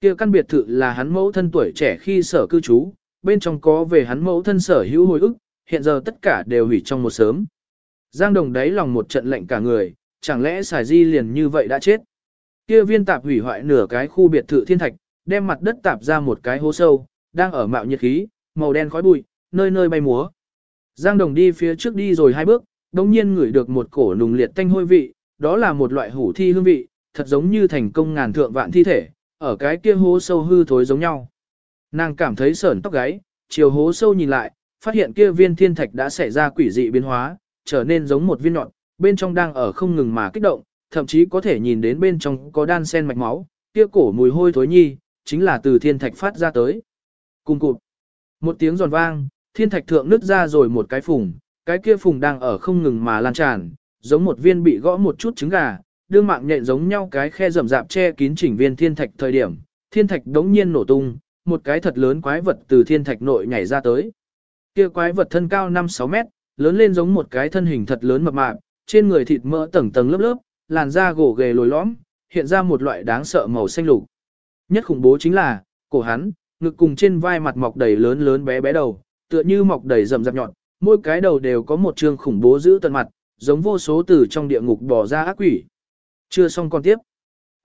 Speaker 1: Kia căn biệt thự là hắn mẫu thân tuổi trẻ khi sở cư trú, bên trong có về hắn mẫu thân sở hữu hồi ức, hiện giờ tất cả đều hủy trong một sớm. Giang Đồng đáy lòng một trận lệnh cả người, chẳng lẽ xài di liền như vậy đã chết. Kia viên tạp hủy hoại nửa cái khu biệt thự thiên thạch, đem mặt đất tạp ra một cái hố sâu, đang ở mạo nhiệt khí, màu đen khói bụi, nơi nơi bay múa. Giang Đồng đi phía trước đi rồi hai bước, đồng nhiên ngửi được một cổ nùng liệt tanh hôi vị, đó là một loại hủ thi hương vị, thật giống như thành công ngàn thượng vạn thi thể, ở cái kia hố sâu hư thối giống nhau. Nàng cảm thấy sởn tóc gáy, chiều hố sâu nhìn lại, phát hiện kia viên thiên thạch đã xảy ra quỷ dị biến hóa, trở nên giống một viên nhọn, bên trong đang ở không ngừng mà kích động, thậm chí có thể nhìn đến bên trong có đan sen mạch máu, kia cổ mùi hôi thối nhi, chính là từ thiên thạch phát ra tới. Cùng cụt, một tiếng giòn vang, thiên thạch thượng nứt ra rồi một cái phùng, cái kia phùng đang ở không ngừng mà lan tràn, giống một viên bị gõ một chút trứng gà, đương mạng nhện giống nhau cái khe rậm rạp che kín chỉnh viên thiên thạch thời điểm, thiên thạch đống nhiên nổ tung, một cái thật lớn quái vật từ thiên thạch nội nhảy ra tới. Kia quái vật thân cao 5-6 mét, lớn lên giống một cái thân hình thật lớn mập mạp, trên người thịt mỡ tầng tầng lớp lớp, làn da gồ ghề lồi lõm, hiện ra một loại đáng sợ màu xanh lục. Nhất khủng bố chính là, cổ hắn, ngực cùng trên vai mặt mọc đầy lớn lớn bé bé đầu, tựa như mọc đầy rậm rạp nhọn, mỗi cái đầu đều có một trương khủng bố giữ tận mặt, giống vô số từ trong địa ngục bỏ ra ác quỷ. Chưa xong con tiếp.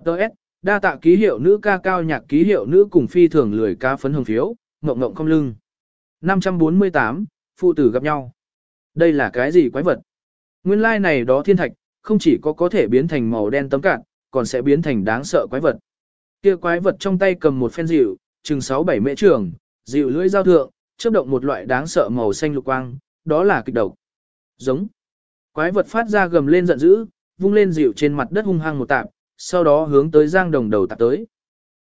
Speaker 1: Đợt, đa tạ ký hiệu nữ ca cao nhạc ký hiệu nữ cùng phi thường lười ca phấn hồng phiếu, ngộng ngộng không lưng. 548, phụ tử gặp nhau. Đây là cái gì quái vật? Nguyên lai này đó thiên thạch, không chỉ có có thể biến thành màu đen tấm cạn, còn sẽ biến thành đáng sợ quái vật. Kia quái vật trong tay cầm một phen rượu chừng 6-7 mễ trường, dịu lưỡi giao thượng, chớp động một loại đáng sợ màu xanh lục quang, đó là kịch độc. Giống. Quái vật phát ra gầm lên giận dữ, vung lên dịu trên mặt đất hung hăng một tạp, sau đó hướng tới Giang Đồng đầu tạp tới.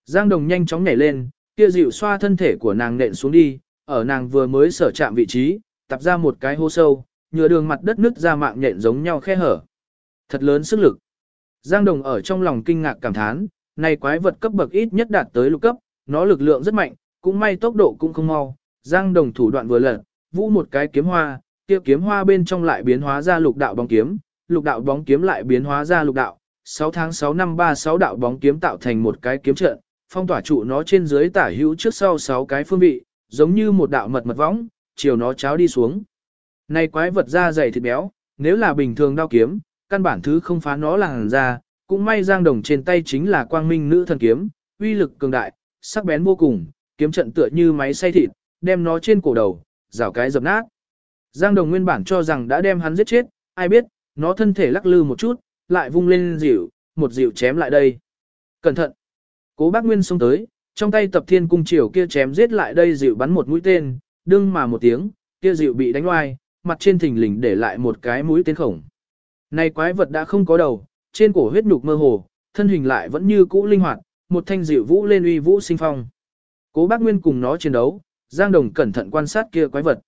Speaker 1: Giang Đồng nhanh chóng nhảy lên, kia dịu xoa thân thể của nàng nện xuống đi, ở nàng vừa mới sở chạm vị trí, tạp ra một cái hô sâu, nhựa đường mặt đất nứt ra mạng nhện giống nhau khe hở. Thật lớn sức lực. Giang Đồng ở trong lòng kinh ngạc cảm thán, này quái vật cấp bậc ít nhất đạt tới lục cấp, nó lực lượng rất mạnh, cũng may tốc độ cũng không mau. Giang Đồng thủ đoạn vừa lật, vũ một cái kiếm hoa, kia kiếm hoa bên trong lại biến hóa ra lục đạo bóng kiếm, lục đạo bóng kiếm lại biến hóa ra lục đạo. 6 tháng 6 năm 36 đạo bóng kiếm tạo thành một cái kiếm trận, phong tỏa trụ nó trên dưới tả hữu trước sau 6 cái phương vị, giống như một đạo mật mật võng, chiều nó cháo đi xuống. Này quái vật da dày thịt béo, nếu là bình thường đao kiếm, căn bản thứ không phá nó làng ra, cũng may giang đồng trên tay chính là quang minh nữ thần kiếm, uy lực cường đại, sắc bén vô cùng, kiếm trận tựa như máy xay thịt, đem nó trên cổ đầu, rào cái dập nát. Giang đồng nguyên bản cho rằng đã đem hắn giết chết, ai biết, nó thân thể lắc lư một chút, lại vung lên dịu, một dịu chém lại đây. Cẩn thận! Cố bác Nguyên xông tới, trong tay tập thiên cung chiều kia chém giết lại đây dịu bắn một mũi tên, đương mà một tiếng, kia dịu bị đánh oai, mặt trên thình lình để lại một cái mũi tên khổng. Này quái vật đã không có đầu, trên cổ huyết nhục mơ hồ, thân hình lại vẫn như cũ linh hoạt, một thanh dịu vũ lên uy vũ sinh phong. Cố bác Nguyên cùng nó chiến đấu, Giang Đồng cẩn thận quan sát kia quái vật.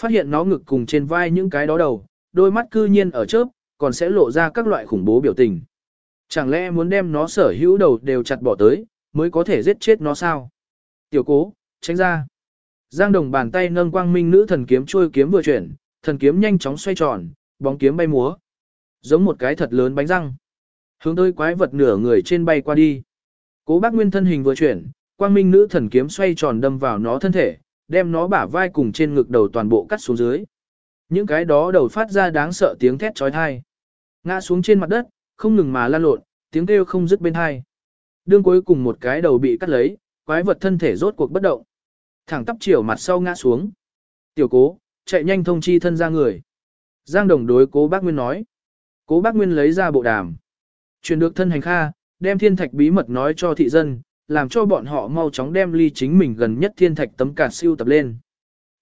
Speaker 1: Phát hiện nó ngực cùng trên vai những cái đó đầu, đôi mắt cư nhiên ở chớp, còn sẽ lộ ra các loại khủng bố biểu tình. Chẳng lẽ muốn đem nó sở hữu đầu đều chặt bỏ tới, mới có thể giết chết nó sao? Tiểu cố, tránh ra. Giang Đồng bàn tay nâng quang minh nữ thần kiếm trôi kiếm vừa chuyển, thần kiếm nhanh chóng xoay tròn, bóng kiếm bay múa. Giống một cái thật lớn bánh răng. Hướng tới quái vật nửa người trên bay qua đi. Cố bác nguyên thân hình vừa chuyển, quang minh nữ thần kiếm xoay tròn đâm vào nó thân thể, đem nó bả vai cùng trên ngực đầu toàn bộ cắt xuống dưới. Những cái đó đầu phát ra đáng sợ tiếng thét trói thai. Ngã xuống trên mặt đất, không ngừng mà lan lộn, tiếng kêu không dứt bên hai. Đương cuối cùng một cái đầu bị cắt lấy, quái vật thân thể rốt cuộc bất động. Thẳng tắp chiều mặt sau ngã xuống. Tiểu cố, chạy nhanh thông chi thân ra người. Giang đồng đối cố bác Nguyên nói. Cố bác Nguyên lấy ra bộ đàm. Truyền được thân hành kha, đem thiên thạch bí mật nói cho thị dân, làm cho bọn họ mau chóng đem ly chính mình gần nhất thiên thạch tấm cả siêu tập lên.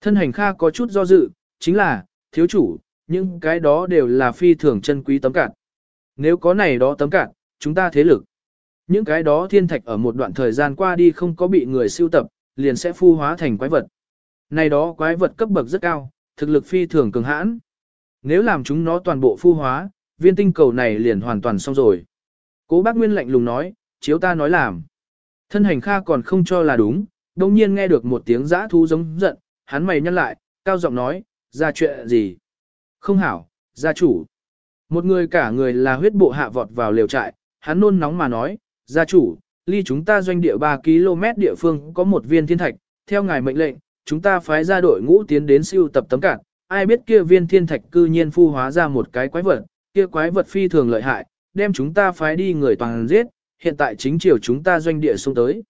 Speaker 1: Thân hành kha có chút do dự, chính là, thiếu chủ, những cái đó đều là phi thường chân quý tấm cạn. Nếu có này đó tấm cạn, chúng ta thế lực. Những cái đó thiên thạch ở một đoạn thời gian qua đi không có bị người siêu tập, liền sẽ phu hóa thành quái vật. Này đó quái vật cấp bậc rất cao, thực lực phi thường cường hãn. Nếu làm chúng nó toàn bộ phu hóa, viên tinh cầu này liền hoàn toàn xong rồi. Cố bác Nguyên lạnh lùng nói, chiếu ta nói làm. Thân hành kha còn không cho là đúng, đồng nhiên nghe được một tiếng giã thú giống giận, hắn mày nhăn lại, cao giọng nói, ra chuyện gì? Không hảo, gia chủ. Một người cả người là huyết bộ hạ vọt vào lều trại, hắn nôn nóng mà nói, gia chủ, ly chúng ta doanh địa 3 km địa phương có một viên thiên thạch, theo ngài mệnh lệnh, chúng ta phái ra đội ngũ tiến đến siêu tập tấm cản, ai biết kia viên thiên thạch cư nhiên phu hóa ra một cái quái vật, kia quái vật phi thường lợi hại, đem chúng ta phái đi người toàn giết, hiện tại chính chiều chúng ta doanh địa xuống tới.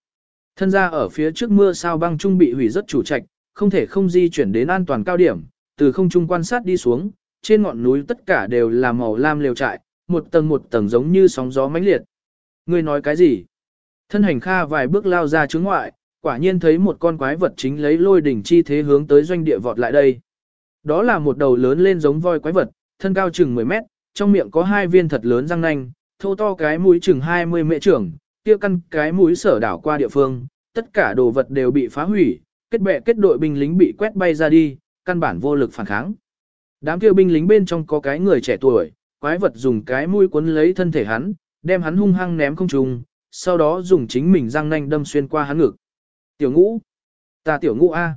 Speaker 1: Thân ra ở phía trước mưa sao băng trung bị hủy rất chủ trạch, không thể không di chuyển đến an toàn cao điểm, từ không trung quan sát đi xuống, trên ngọn núi tất cả đều là màu lam liều trại, một tầng một tầng giống như sóng gió mãnh liệt. Ngươi nói cái gì? Thân hành kha vài bước lao ra trước ngoại, quả nhiên thấy một con quái vật chính lấy lôi đỉnh chi thế hướng tới doanh địa vọt lại đây. Đó là một đầu lớn lên giống voi quái vật, thân cao chừng 10 mét, trong miệng có hai viên thật lớn răng nanh, thô to cái mũi chừng 20 mệ trưởng, kia căn cái mũi sở đảo qua địa phương, tất cả đồ vật đều bị phá hủy, kết bè kết đội binh lính bị quét bay ra đi, căn bản vô lực phản kháng. Đám kia binh lính bên trong có cái người trẻ tuổi, quái vật dùng cái mũi cuốn lấy thân thể hắn, đem hắn hung hăng ném không trung, sau đó dùng chính mình răng nanh đâm xuyên qua hắn ngực. Tiểu ngũ, ta tiểu ngũ A.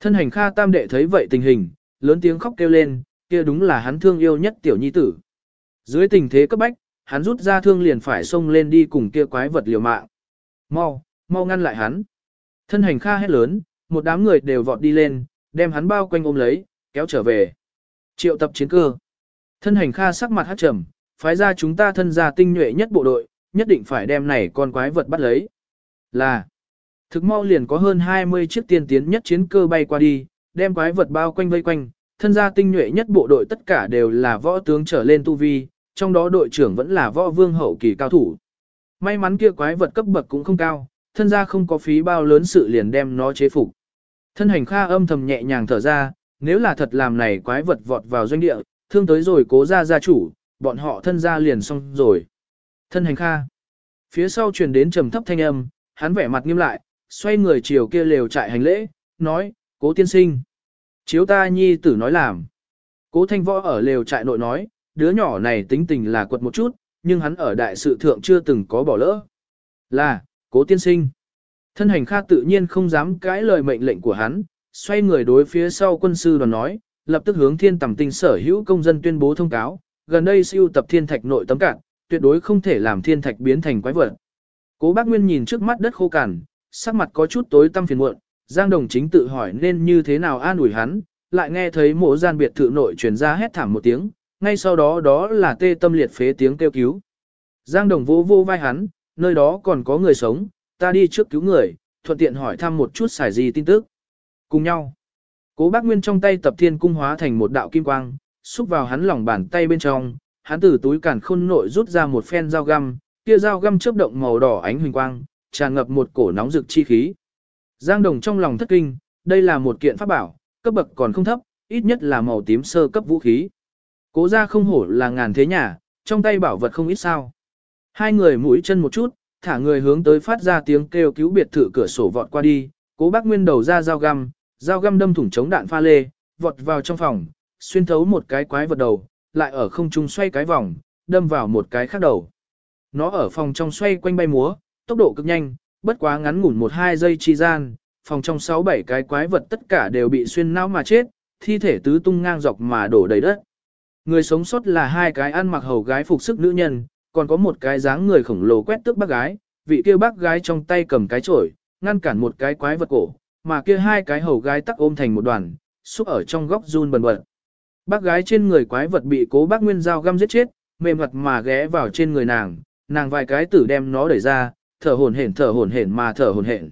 Speaker 1: Thân hành kha tam đệ thấy vậy tình hình, lớn tiếng khóc kêu lên, kia đúng là hắn thương yêu nhất tiểu nhi tử. Dưới tình thế cấp bách, hắn rút ra thương liền phải xông lên đi cùng kia quái vật liều mạng. Mau, mau ngăn lại hắn. Thân hành kha hét lớn, một đám người đều vọt đi lên, đem hắn bao quanh ôm lấy, kéo trở về. Triệu tập chiến cơ. Thân hành kha sắc mặt hát trầm, phái ra chúng ta thân gia tinh nhuệ nhất bộ đội, nhất định phải đem này con quái vật bắt lấy. Là, thực mau liền có hơn 20 chiếc tiên tiến nhất chiến cơ bay qua đi, đem quái vật bao quanh vây quanh, thân gia tinh nhuệ nhất bộ đội tất cả đều là võ tướng trở lên tu vi, trong đó đội trưởng vẫn là võ vương hậu kỳ cao thủ. May mắn kia quái vật cấp bậc cũng không cao, thân gia không có phí bao lớn sự liền đem nó chế phục. Thân hành kha âm thầm nhẹ nhàng thở ra, nếu là thật làm này quái vật vọt vào doanh địa, thương tới rồi cố ra gia chủ, bọn họ thân gia liền xong rồi. Thân hành kha. Phía sau truyền đến trầm thấp thanh âm, hắn vẻ mặt nghiêm lại, xoay người chiều kia lều trại hành lễ, nói, cố tiên sinh. Chiếu ta nhi tử nói làm. Cố thanh võ ở lều trại nội nói, đứa nhỏ này tính tình là quật một chút, nhưng hắn ở đại sự thượng chưa từng có bỏ lỡ. Là, cố tiên sinh. Thân hành kha tự nhiên không dám cãi lời mệnh lệnh của hắn, xoay người đối phía sau quân sư đoàn nói, lập tức hướng thiên tầm tinh sở hữu công dân tuyên bố thông cáo, gần đây siêu tập thiên thạch nội tấm cạn, tuyệt đối không thể làm thiên thạch biến thành quái vật. Cố bác Nguyên nhìn trước mắt đất khô cằn, sắc mặt có chút tối tăm phiền muộn, Giang Đồng chính tự hỏi nên như thế nào an ủi hắn, lại nghe thấy mộ gian biệt thự nội truyền ra hét thảm một tiếng, ngay sau đó đó là tê tâm liệt phế tiếng kêu cứu. Giang Đồng vô vô vai hắn, nơi đó còn có người sống, ta đi trước cứu người, thuận tiện hỏi thăm một chút xài gì tin tức. Cùng nhau, cố bác Nguyên trong tay tập thiên cung hóa thành một đạo kim quang, xúc vào hắn lòng bàn tay bên trong, hắn từ túi cản khôn nội rút ra một phen dao găm, kia dao găm chớp động màu đỏ ánh huỳnh quang, tràn ngập một cổ nóng rực chi khí. Giang Đồng trong lòng thất kinh, đây là một kiện pháp bảo, cấp bậc còn không thấp, ít nhất là màu tím sơ cấp vũ khí. Cố ra không hổ là ngàn thế nhà, trong tay bảo vật không ít sao. Hai người mũi chân một chút, thả người hướng tới phát ra tiếng kêu cứu biệt thự cửa sổ vọt qua đi, cố bác nguyên đầu ra dao găm, dao găm đâm thủng chống đạn pha lê, vọt vào trong phòng, xuyên thấu một cái quái vật đầu, lại ở không trung xoay cái vòng, đâm vào một cái khác đầu. Nó ở phòng trong xoay quanh bay múa, tốc độ cực nhanh, bất quá ngắn ngủn một hai giây chi gian, phòng trong sáu bảy cái quái vật tất cả đều bị xuyên não mà chết, thi thể tứ tung ngang dọc mà đổ đầy đất. Người sống sót là hai cái ăn mặc hầu gái phục sức nữ nhân, còn có một cái dáng người khổng lồ quét tước bác gái, vị kia bác gái trong tay cầm cái chổi, ngăn cản một cái quái vật cổ, mà kia hai cái hầu gái tắc ôm thành một đoàn, xúc ở trong góc run bần bật. Bác gái trên người quái vật bị cố bác Nguyên dao găm giết chết, mềm mặt mà ghé vào trên người nàng, nàng vài cái tử đem nó đẩy ra, thở hổn hển thở hổn hển mà thở hổn hển.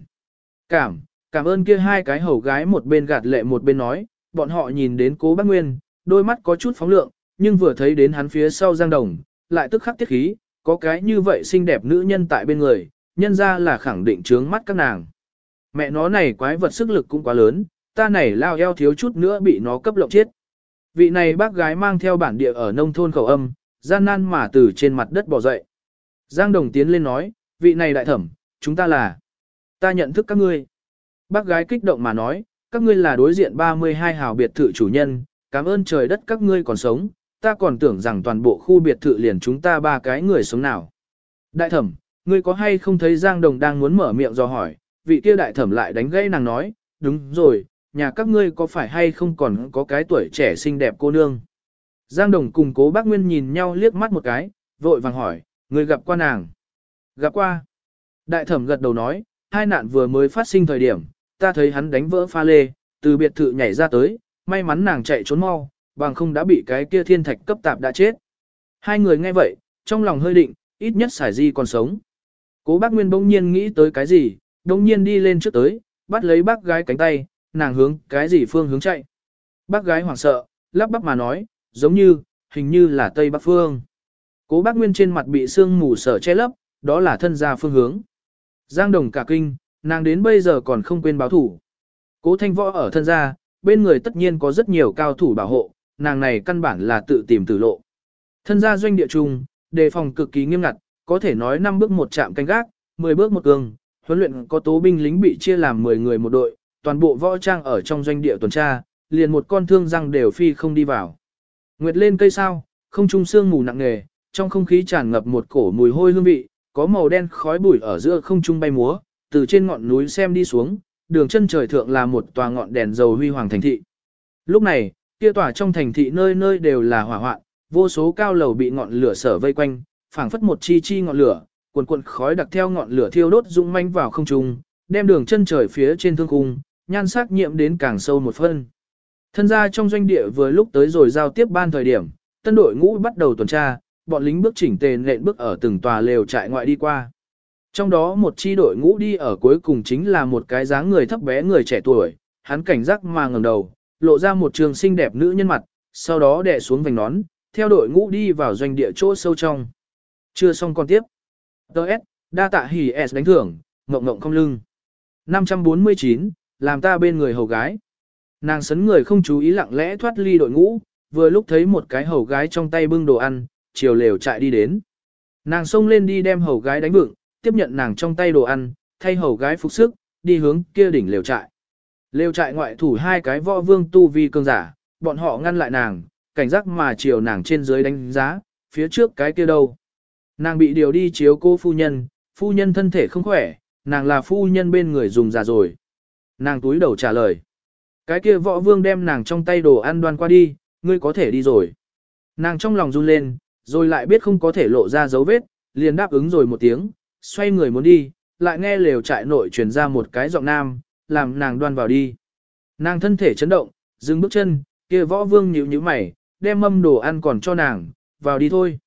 Speaker 1: Cảm, cảm ơn kia hai cái hầu gái một bên gạt lệ một bên nói, bọn họ nhìn đến cố bác Nguyên, đôi mắt có chút phóng lượng, nhưng vừa thấy đến hắn phía sau Giang Đồng, lại tức khắc tiết khí, có cái như vậy xinh đẹp nữ nhân tại bên người, nhân ra là khẳng định trướng mắt các nàng. Mẹ nó này quái vật sức lực cũng quá lớn, ta này lao eo thiếu chút nữa bị nó cấp lộng chết. Vị này bác gái mang theo bản địa ở nông thôn khẩu âm, gian nan mà từ trên mặt đất bò dậy. Giang Đồng tiến lên nói, vị này đại thẩm, chúng ta là, ta nhận thức các ngươi. Bác gái kích động mà nói, các ngươi là đối diện 32 hào biệt thự chủ nhân, cảm ơn trời đất các ngươi còn sống, ta còn tưởng rằng toàn bộ khu biệt thự liền chúng ta ba cái người sống nào. Đại thẩm, ngươi có hay không thấy Giang Đồng đang muốn mở miệng do hỏi, vị kia đại thẩm lại đánh gãy nàng nói, đúng rồi, nhà các ngươi có phải hay không còn có cái tuổi trẻ xinh đẹp cô nương. Giang Đồng cùng cố bác Nguyên nhìn nhau liếc mắt một cái, vội vàng hỏi, người gặp qua nàng. Gặp qua. Đại thẩm gật đầu nói, hai nạn vừa mới phát sinh thời điểm, ta thấy hắn đánh vỡ pha lê, từ biệt thự nhảy ra tới, may mắn nàng chạy trốn mau, bằng không đã bị cái kia thiên thạch cấp tạp đã chết. Hai người nghe vậy, trong lòng hơi định, ít nhất xài di còn sống. Cố bác Nguyên bỗng nhiên nghĩ tới cái gì, đồng nhiên đi lên trước tới, bắt lấy bác gái cánh tay, nàng hướng cái gì phương hướng chạy. Bác gái hoảng sợ, lắp bắp mà nói, giống như, hình như là Tây Bắc Phương. Cố bác Nguyên trên mặt bị sương mù sở che lấp, đó là thân gia phương hướng. Giang đồng cả kinh, nàng đến bây giờ còn không quên báo thủ. Cố thanh võ ở thân gia, bên người tất nhiên có rất nhiều cao thủ bảo hộ, nàng này căn bản là tự tìm tử lộ. Thân gia doanh địa trung, đề phòng cực kỳ nghiêm ngặt, có thể nói 5 bước một chạm canh gác, 10 bước một cường, huấn luyện có tố binh lính bị chia làm 10 người một đội, toàn bộ võ trang ở trong doanh địa tuần tra, liền một con thương răng đều phi không đi vào. Nguyệt lên cây sao, không trung sương mù nặng nề, trong không khí tràn ngập một cổ mùi hôi hương vị, có màu đen khói bụi ở giữa không trung bay múa, từ trên ngọn núi xem đi xuống, đường chân trời thượng là một tòa ngọn đèn dầu huy hoàng thành thị. Lúc này, kia tòa trong thành thị nơi nơi đều là hỏa hoạn, vô số cao lầu bị ngọn lửa sở vây quanh, phảng phất một chi chi ngọn lửa, cuồn cuộn khói đặc theo ngọn lửa thiêu đốt dũng manh vào không trung, đem đường chân trời phía trên thương khung, nhan sắc nhiễm đến càng sâu một phân. Thân gia trong doanh địa vừa lúc tới rồi giao tiếp ban thời điểm, tân đội ngũ bắt đầu tuần tra, bọn lính bước chỉnh tề nện bước ở từng tòa lều trại ngoại đi qua. Trong đó một chi đội ngũ đi ở cuối cùng chính là một cái dáng người thấp bé người trẻ tuổi, hắn cảnh giác mà ngẩng đầu, lộ ra một trường xinh đẹp nữ nhân mặt, sau đó đè xuống vành nón, theo đội ngũ đi vào doanh địa chỗ sâu trong. Chưa xong còn tiếp. Đợt, đa tạ hỉ S đánh thưởng, ngộng ngộng không lưng. 549, làm ta bên người hầu gái. Nàng sấn người không chú ý lặng lẽ thoát ly đội ngũ, vừa lúc thấy một cái hầu gái trong tay bưng đồ ăn, chiều lều chạy đi đến. Nàng xông lên đi đem hầu gái đánh vựng, tiếp nhận nàng trong tay đồ ăn, thay hầu gái phục sức, đi hướng kia đỉnh lều trại. Lều trại ngoại thủ hai cái võ vương tu vi cường giả, bọn họ ngăn lại nàng, cảnh giác mà chiều nàng trên dưới đánh giá, phía trước cái kia đâu. Nàng bị điều đi chiếu cô phu nhân, phu nhân thân thể không khỏe, nàng là phu nhân bên người dùng già rồi. Nàng túi đầu trả lời. Cái kia võ vương đem nàng trong tay đồ ăn đoan qua đi, ngươi có thể đi rồi. Nàng trong lòng run lên, rồi lại biết không có thể lộ ra dấu vết, liền đáp ứng rồi một tiếng, xoay người muốn đi, lại nghe lều trại nội truyền ra một cái giọng nam, làm nàng đoan vào đi. Nàng thân thể chấn động, dừng bước chân, kia võ vương nhíu nhíu mày, đem mâm đồ ăn còn cho nàng, vào đi thôi.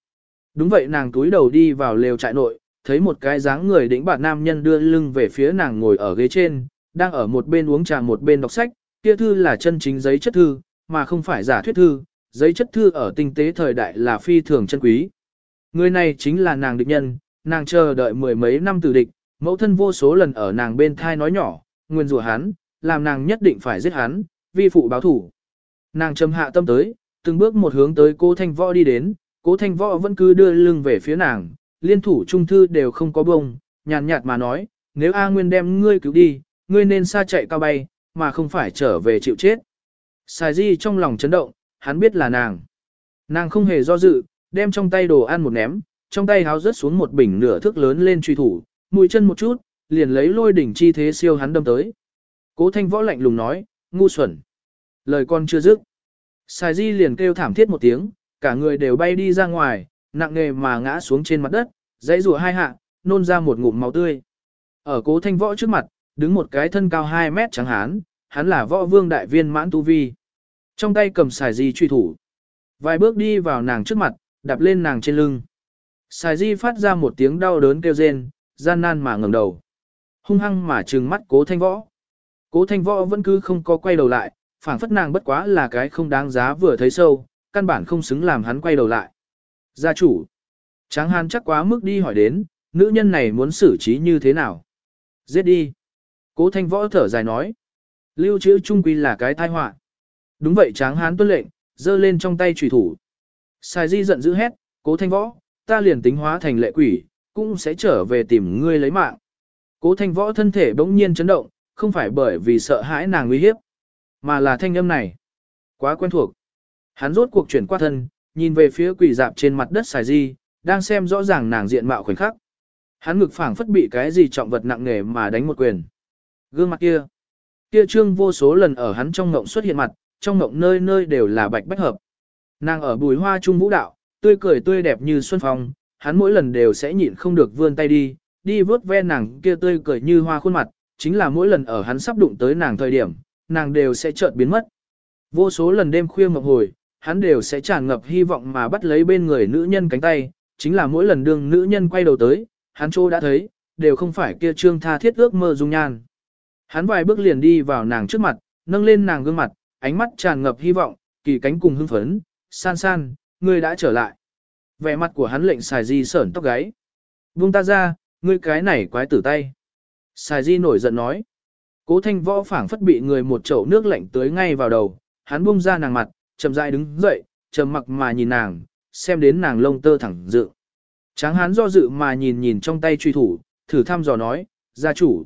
Speaker 1: Đúng vậy nàng túi đầu đi vào lều trại nội, thấy một cái dáng người đĩnh bạt nam nhân đưa lưng về phía nàng ngồi ở ghế trên, đang ở một bên uống trà một bên đọc sách, kia thư là chân chính giấy chất thư, mà không phải giả thuyết thư, giấy chất thư ở tinh tế thời đại là phi thường chân quý. Người này chính là nàng địch nhân, nàng chờ đợi mười mấy năm từ địch, mẫu thân vô số lần ở nàng bên thai nói nhỏ, nguyên rủa hắn, làm nàng nhất định phải giết hắn, vi phụ báo thủ. Nàng trầm hạ tâm tới, từng bước một hướng tới cố thanh võ đi đến, cố thanh võ vẫn cứ đưa lưng về phía nàng, liên thủ trung thư đều không có bông, nhàn nhạt mà nói, nếu A Nguyên đem ngươi cứu đi, ngươi nên xa chạy cao bay, mà không phải trở về chịu chết. Sài Di trong lòng chấn động, hắn biết là nàng. Nàng không hề do dự, đem trong tay đồ ăn một ném, trong tay háo rớt xuống một bình nửa thước lớn lên truy thủ, mũi chân một chút, liền lấy lôi đỉnh chi thế siêu hắn đâm tới. Cố thanh võ lạnh lùng nói, ngu xuẩn. Lời con chưa dứt. Xài Di liền kêu thảm thiết một tiếng, cả người đều bay đi ra ngoài, nặng nề mà ngã xuống trên mặt đất, dãy rùa hai hạ, nôn ra một ngụm máu tươi. Ở cố thanh võ trước mặt, đứng một cái thân cao 2 mét trắng hán, hắn là võ vương đại viên mãn tu vi. Trong tay cầm xài di truy thủ. Vài bước đi vào nàng trước mặt, đạp lên nàng trên lưng. Xài di phát ra một tiếng đau đớn kêu rên, gian nan mà ngẩng đầu. Hung hăng mà trừng mắt cố thanh võ. Cố thanh võ vẫn cứ không có quay đầu lại, phảng phất nàng bất quá là cái không đáng giá vừa thấy sâu, căn bản không xứng làm hắn quay đầu lại. Gia chủ. Tráng hàn chắc quá mức đi hỏi đến, nữ nhân này muốn xử trí như thế nào? Giết đi. Cố thanh võ thở dài nói. Lưu trữ trung quy là cái tai họa. Đúng vậy tráng hán tuân lệnh, giơ lên trong tay trùy thủ. Sai di giận dữ hét, cố thanh võ, ta liền tính hóa thành lệ quỷ, cũng sẽ trở về tìm ngươi lấy mạng. Cố thanh võ thân thể bỗng nhiên chấn động, không phải bởi vì sợ hãi nàng nguy hiếp, mà là thanh âm này. Quá quen thuộc. Hắn rốt cuộc chuyển qua thân, nhìn về phía quỷ dạp trên mặt đất xài di, đang xem rõ ràng nàng diện mạo khoảnh khắc. Hắn ngực phảng phất bị cái gì trọng vật nặng nề mà đánh một quyền. Gương mặt kia. Kia trương vô số lần ở hắn trong ngộng xuất hiện mặt, trong ngộng nơi nơi đều là bạch bách hợp. Nàng ở bùi hoa trung vũ đạo, tươi cười tươi đẹp như xuân phong, hắn mỗi lần đều sẽ nhịn không được vươn tay đi, đi vớt ve nàng kia tươi cười như hoa khuôn mặt, chính là mỗi lần ở hắn sắp đụng tới nàng thời điểm, nàng đều sẽ chợt biến mất. Vô số lần đêm khuya mộng hồi, hắn đều sẽ tràn ngập hy vọng mà bắt lấy bên người nữ nhân cánh tay, chính là mỗi lần đương nữ nhân quay đầu tới, hắn chỗ đã thấy, đều không phải kia trương tha thiết ước mơ dung nhan. Hắn vài bước liền đi vào nàng trước mặt, nâng lên nàng gương mặt, ánh mắt tràn ngập hy vọng, kỳ cánh cùng hưng phấn, san san, ngươi đã trở lại. Vẻ mặt của hắn lệnh xài di sởn tóc gáy. Buông ta ra, ngươi cái này quái tử tay. Xài di nổi giận nói. Cố thanh võ phảng phất bị người một chậu nước lạnh tới ngay vào đầu, hắn buông ra nàng mặt, chậm rãi đứng dậy, trầm mặc mà nhìn nàng, xem đến nàng lông tơ thẳng dự. Tráng hắn do dự mà nhìn nhìn trong tay truy thủ, thử thăm dò nói, gia chủ.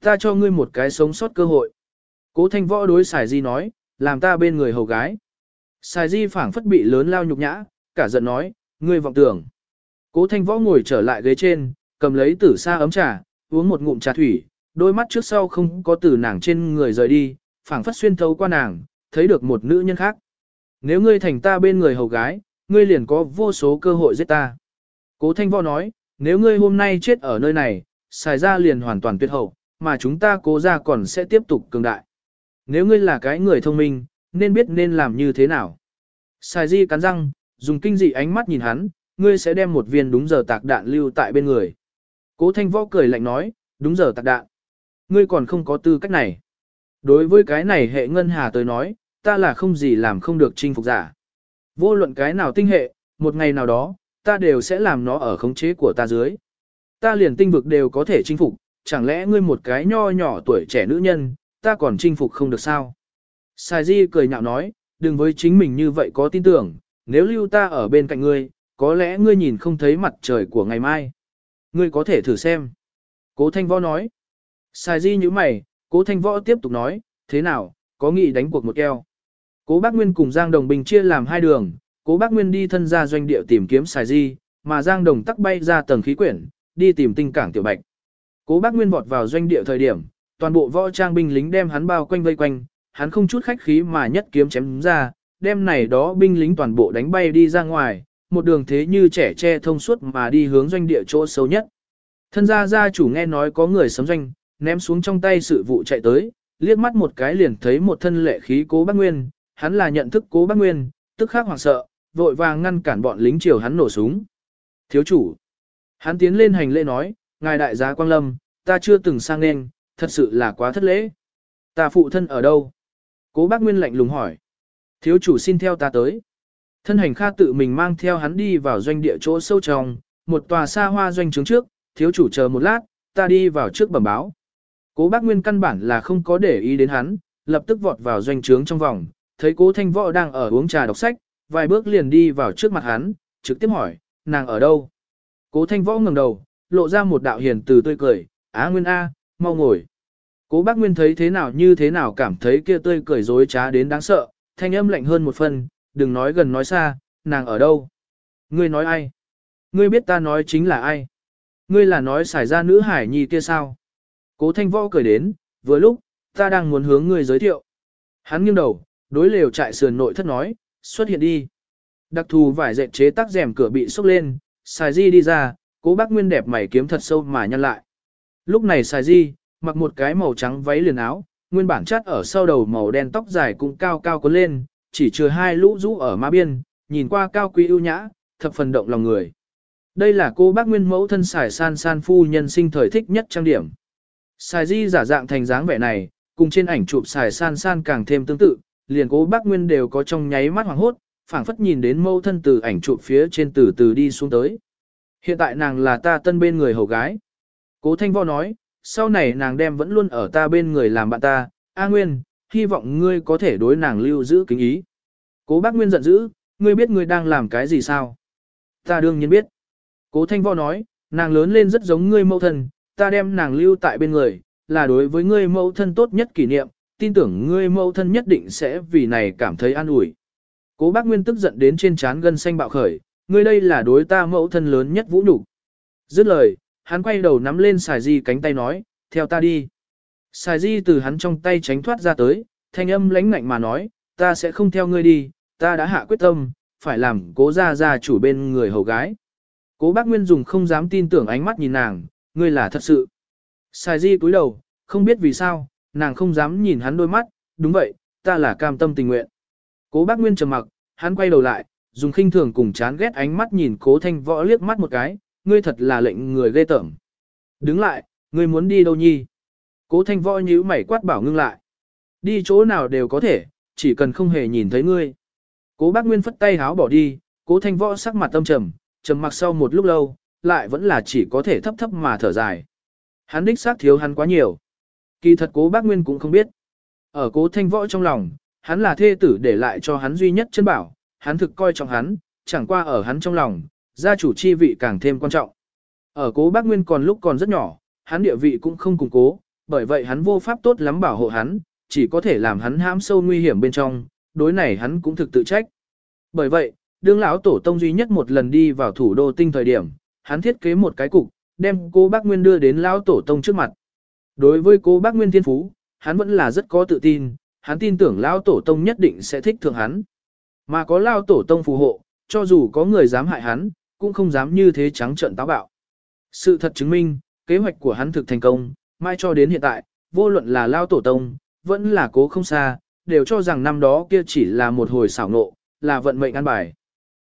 Speaker 1: Ta cho ngươi một cái sống sót cơ hội. Cố thanh võ đối xài di nói, làm ta bên người hầu gái. Xài di phảng phất bị lớn lao nhục nhã, cả giận nói, ngươi vọng tưởng. Cố thanh võ ngồi trở lại ghế trên, cầm lấy tử sa ấm trà, uống một ngụm trà thủy, đôi mắt trước sau không có từ nàng trên người rời đi, phảng phất xuyên thấu qua nàng, thấy được một nữ nhân khác. Nếu ngươi thành ta bên người hầu gái, ngươi liền có vô số cơ hội giết ta. Cố thanh võ nói, nếu ngươi hôm nay chết ở nơi này, xài ra liền hoàn toàn tuyệt hậu, mà chúng ta cố ra còn sẽ tiếp tục cường đại. Nếu ngươi là cái người thông minh, nên biết nên làm như thế nào. Sai di cắn răng, dùng kinh dị ánh mắt nhìn hắn, ngươi sẽ đem một viên đúng giờ tạc đạn lưu tại bên người. Cố thanh võ cười lạnh nói, đúng giờ tạc đạn. Ngươi còn không có tư cách này. Đối với cái này hệ ngân hà tới nói, ta là không gì làm không được chinh phục giả. Vô luận cái nào tinh hệ, một ngày nào đó, ta đều sẽ làm nó ở khống chế của ta dưới. Ta liền tinh vực đều có thể chinh phục, chẳng lẽ ngươi một cái nho nhỏ tuổi trẻ nữ nhân, ta còn chinh phục không được sao? Sai Di cười nhạo nói, đừng với chính mình như vậy có tin tưởng, nếu lưu ta ở bên cạnh ngươi, có lẽ ngươi nhìn không thấy mặt trời của ngày mai. Ngươi có thể thử xem. Cố Thanh Võ nói. Sai Di như mày, Cố Thanh Võ tiếp tục nói, thế nào, có nghị đánh cuộc một keo? Cố Bác Nguyên cùng Giang Đồng Bình chia làm hai đường, Cố Bác Nguyên đi thân ra doanh địa tìm kiếm Sai Di, mà Giang Đồng tắc bay ra tầng khí quyển, đi tìm tinh cảng tiểu bạch. Cố Bác Nguyên vọt vào doanh địa thời điểm, toàn bộ võ trang binh lính đem hắn bao quanh vây quanh, hắn không chút khách khí mà nhất kiếm chém ra, đem này đó binh lính toàn bộ đánh bay đi ra ngoài, một đường thế như trẻ che thông suốt mà đi hướng doanh địa chỗ sâu nhất. Thân gia gia chủ nghe nói có người sấm doanh, ném xuống trong tay sự vụ chạy tới, liếc mắt một cái liền thấy một thân lệ khí cố bác nguyên, hắn là nhận thức cố bác nguyên, tức khắc hoảng sợ, vội vàng ngăn cản bọn lính chiều hắn nổ súng. Thiếu chủ, hắn tiến lên hành lễ nói, ngài đại gia Quang Lâm, ta chưa từng sang nên, thật sự là quá thất lễ. Ta phụ thân ở đâu? Cố bác Nguyên lạnh lùng hỏi. Thiếu chủ xin theo ta tới. Thân hành kha tự mình mang theo hắn đi vào doanh địa chỗ sâu trong, một tòa xa hoa doanh trướng trước, thiếu chủ chờ một lát, ta đi vào trước bẩm báo. Cố bác Nguyên căn bản là không có để ý đến hắn, lập tức vọt vào doanh trướng trong vòng, thấy cố thanh võ đang ở uống trà đọc sách, vài bước liền đi vào trước mặt hắn, trực tiếp hỏi, nàng ở đâu? Cố thanh võ ngẩng đầu, lộ ra một đạo hiền từ tươi cười, Á Nguyên A, mau ngồi. Cố bác Nguyên thấy thế nào như thế nào cảm thấy kia tươi cười dối trá đến đáng sợ, thanh âm lạnh hơn một phần, đừng nói gần nói xa, nàng ở đâu? Ngươi nói ai? Ngươi biết ta nói chính là ai? Ngươi là nói xảy ra nữ hải nhi kia sao? Cố thanh võ cười đến, vừa lúc, ta đang muốn hướng ngươi giới thiệu. Hắn nghiêng đầu, đối lều trại sườn nội thất nói, xuất hiện đi. Đặc thù vải dệt chế tác rèm cửa bị sốc lên, xài di đi ra, cố bác Nguyên đẹp mày kiếm thật sâu mà nhăn lại. Lúc này xài di, mặc một cái màu trắng váy liền áo, nguyên bản chắt ở sau đầu màu đen tóc dài cũng cao cao có lên, chỉ chừa hai lũ rũ ở má biên, nhìn qua cao quý ưu nhã, thập phần động lòng người. Đây là cô bác nguyên mẫu thân xài san san phu nhân sinh thời thích nhất trang điểm. Xài di giả dạng thành dáng vẻ này, cùng trên ảnh chụp xài san san càng thêm tương tự, liền cố bác nguyên đều có trong nháy mắt hoàng hốt, phảng phất nhìn đến mẫu thân từ ảnh chụp phía trên từ từ đi xuống tới. Hiện tại nàng là ta tân bên người hầu gái. Cố thanh vo nói, sau này nàng đem vẫn luôn ở ta bên người làm bạn ta, A Nguyên, hy vọng ngươi có thể đối nàng lưu giữ kính ý. Cố bác Nguyên giận dữ, ngươi biết ngươi đang làm cái gì sao? Ta đương nhiên biết. Cố Thanh Võ nói, nàng lớn lên rất giống ngươi mẫu thân, ta đem nàng lưu tại bên người, là đối với ngươi mẫu thân tốt nhất kỷ niệm, tin tưởng ngươi mẫu thân nhất định sẽ vì này cảm thấy an ủi. Cố bác Nguyên tức giận đến trên trán gân xanh bạo khởi, ngươi đây là đối ta mẫu thân lớn nhất vũ nhục. Dứt lời, hắn quay đầu nắm lên xài di cánh tay nói, theo ta đi. Xài di từ hắn trong tay tránh thoát ra tới, thanh âm lãnh ngạnh mà nói, ta sẽ không theo ngươi đi, ta đã hạ quyết tâm, phải làm cố ra ra chủ bên người hầu gái. Cố bác Nguyên dùng không dám tin tưởng ánh mắt nhìn nàng, ngươi là thật sự. Xài di cúi đầu, không biết vì sao, nàng không dám nhìn hắn đôi mắt, đúng vậy, ta là cam tâm tình nguyện. Cố bác Nguyên trầm mặc, hắn quay đầu lại, dùng khinh thường cùng chán ghét ánh mắt nhìn cố thanh võ liếc mắt một cái, ngươi thật là lệnh người ghê tởm. Đứng lại, ngươi muốn đi đâu nhi? Cố thanh võ nhíu mày quát bảo ngưng lại. Đi chỗ nào đều có thể, chỉ cần không hề nhìn thấy ngươi. Cố bác Nguyên phất tay háo bỏ đi, cố thanh võ sắc mặt tâm trầm, trầm mặc sau một lúc lâu, lại vẫn là chỉ có thể thấp thấp mà thở dài. Hắn đích xác thiếu hắn quá nhiều. Kỳ thật cố bác Nguyên cũng không biết. Ở cố thanh võ trong lòng, hắn là thê tử để lại cho hắn duy nhất chân bảo, hắn thực coi trọng hắn, chẳng qua ở hắn trong lòng, gia chủ chi vị càng thêm quan trọng. Ở cố bác Nguyên còn lúc còn rất nhỏ, hắn địa vị cũng không củng cố, bởi vậy hắn vô pháp tốt lắm bảo hộ hắn, chỉ có thể làm hắn hãm sâu nguy hiểm bên trong, đối này hắn cũng thực tự trách. Bởi vậy, đương lão tổ tông duy nhất một lần đi vào thủ đô tinh thời điểm, hắn thiết kế một cái cục, đem cô bác Nguyên đưa đến lão tổ tông trước mặt. Đối với cô bác Nguyên thiên phú, hắn vẫn là rất có tự tin, hắn tin tưởng lão tổ tông nhất định sẽ thích thượng hắn. Mà có lão tổ tông phù hộ, cho dù có người dám hại hắn, cũng không dám như thế trắng trợn táo bạo. Sự thật chứng minh, kế hoạch của hắn thực thành công, mai cho đến hiện tại, vô luận là lao tổ tông, vẫn là cố không xa, đều cho rằng năm đó kia chỉ là một hồi xảo nộ, là vận mệnh ăn bài.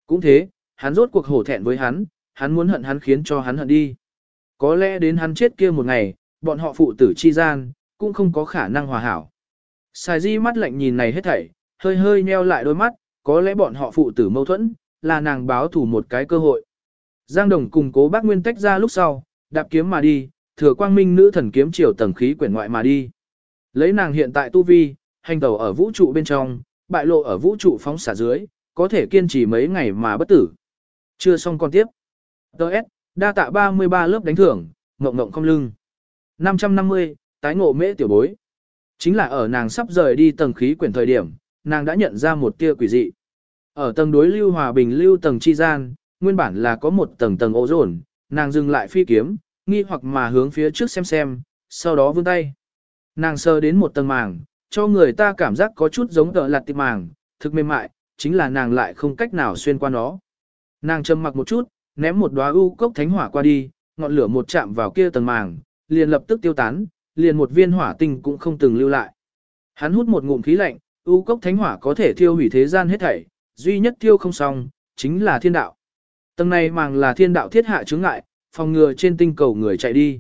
Speaker 1: Cũng thế, hắn rốt cuộc hổ thẹn với hắn, hắn muốn hận hắn khiến cho hắn hận đi. Có lẽ đến hắn chết kia một ngày, bọn họ phụ tử chi gian, cũng không có khả năng hòa hảo. Xài di mắt lạnh nhìn này hết thảy, hơi hơi nheo lại đôi mắt, có lẽ bọn họ phụ tử mâu thuẫn, là nàng báo thủ một cái cơ hội. Giang Đồng cùng cố bác Nguyên tách ra lúc sau, đạp kiếm mà đi, thừa quang minh nữ thần kiếm chiều tầng khí quyển ngoại mà đi. Lấy nàng hiện tại tu vi, hành tàu ở vũ trụ bên trong, bại lộ ở vũ trụ phóng xả dưới, có thể kiên trì mấy ngày mà bất tử. Chưa xong còn tiếp. Đợt, đa tạ 33 lớp đánh thưởng, ngộng ngộng không lưng. 550, tái ngộ mễ tiểu bối. Chính là ở nàng sắp rời đi tầng khí quyển thời điểm, nàng đã nhận ra một tia quỷ dị. Ở tầng đối lưu hòa bình lưu tầng chi gian, nguyên bản là có một tầng tầng ổ rồn, nàng dừng lại phi kiếm, nghi hoặc mà hướng phía trước xem xem, sau đó vươn tay. Nàng sơ đến một tầng màng, cho người ta cảm giác có chút giống tờ lạt tịp màng, thực mềm mại, chính là nàng lại không cách nào xuyên qua nó. Nàng châm mặc một chút, ném một đóa u cốc thánh hỏa qua đi, ngọn lửa một chạm vào kia tầng màng, liền lập tức tiêu tán, liền một viên hỏa tinh cũng không từng lưu lại. Hắn hút một ngụm khí lạnh, u cốc thánh hỏa có thể thiêu hủy thế gian hết thảy, duy nhất thiêu không xong, chính là thiên đạo. Tầng này màng là thiên đạo thiết hạ chướng ngại, phòng ngừa trên tinh cầu người chạy đi.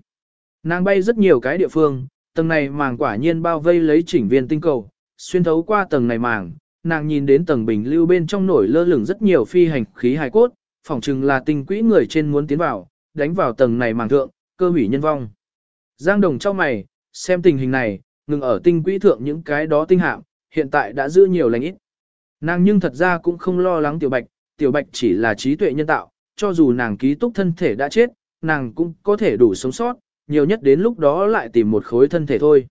Speaker 1: Nàng bay rất nhiều cái địa phương, tầng này màng quả nhiên bao vây lấy chỉnh viên tinh cầu, xuyên thấu qua tầng này màng, nàng nhìn đến tầng bình lưu bên trong nổi lơ lửng rất nhiều phi hành khí hài cốt, phỏng chừng là tinh quỹ người trên muốn tiến vào, đánh vào tầng này màng thượng, cơ hủy nhân vong. Giang Đồng cho mày, xem tình hình này, ngừng ở tinh quỹ thượng những cái đó tinh hạm, hiện tại đã giữ nhiều lành ít. Nàng nhưng thật ra cũng không lo lắng tiểu bạch, tiểu bạch chỉ là trí tuệ nhân tạo, cho dù nàng ký túc thân thể đã chết, nàng cũng có thể đủ sống sót, nhiều nhất đến lúc đó lại tìm một khối thân thể thôi.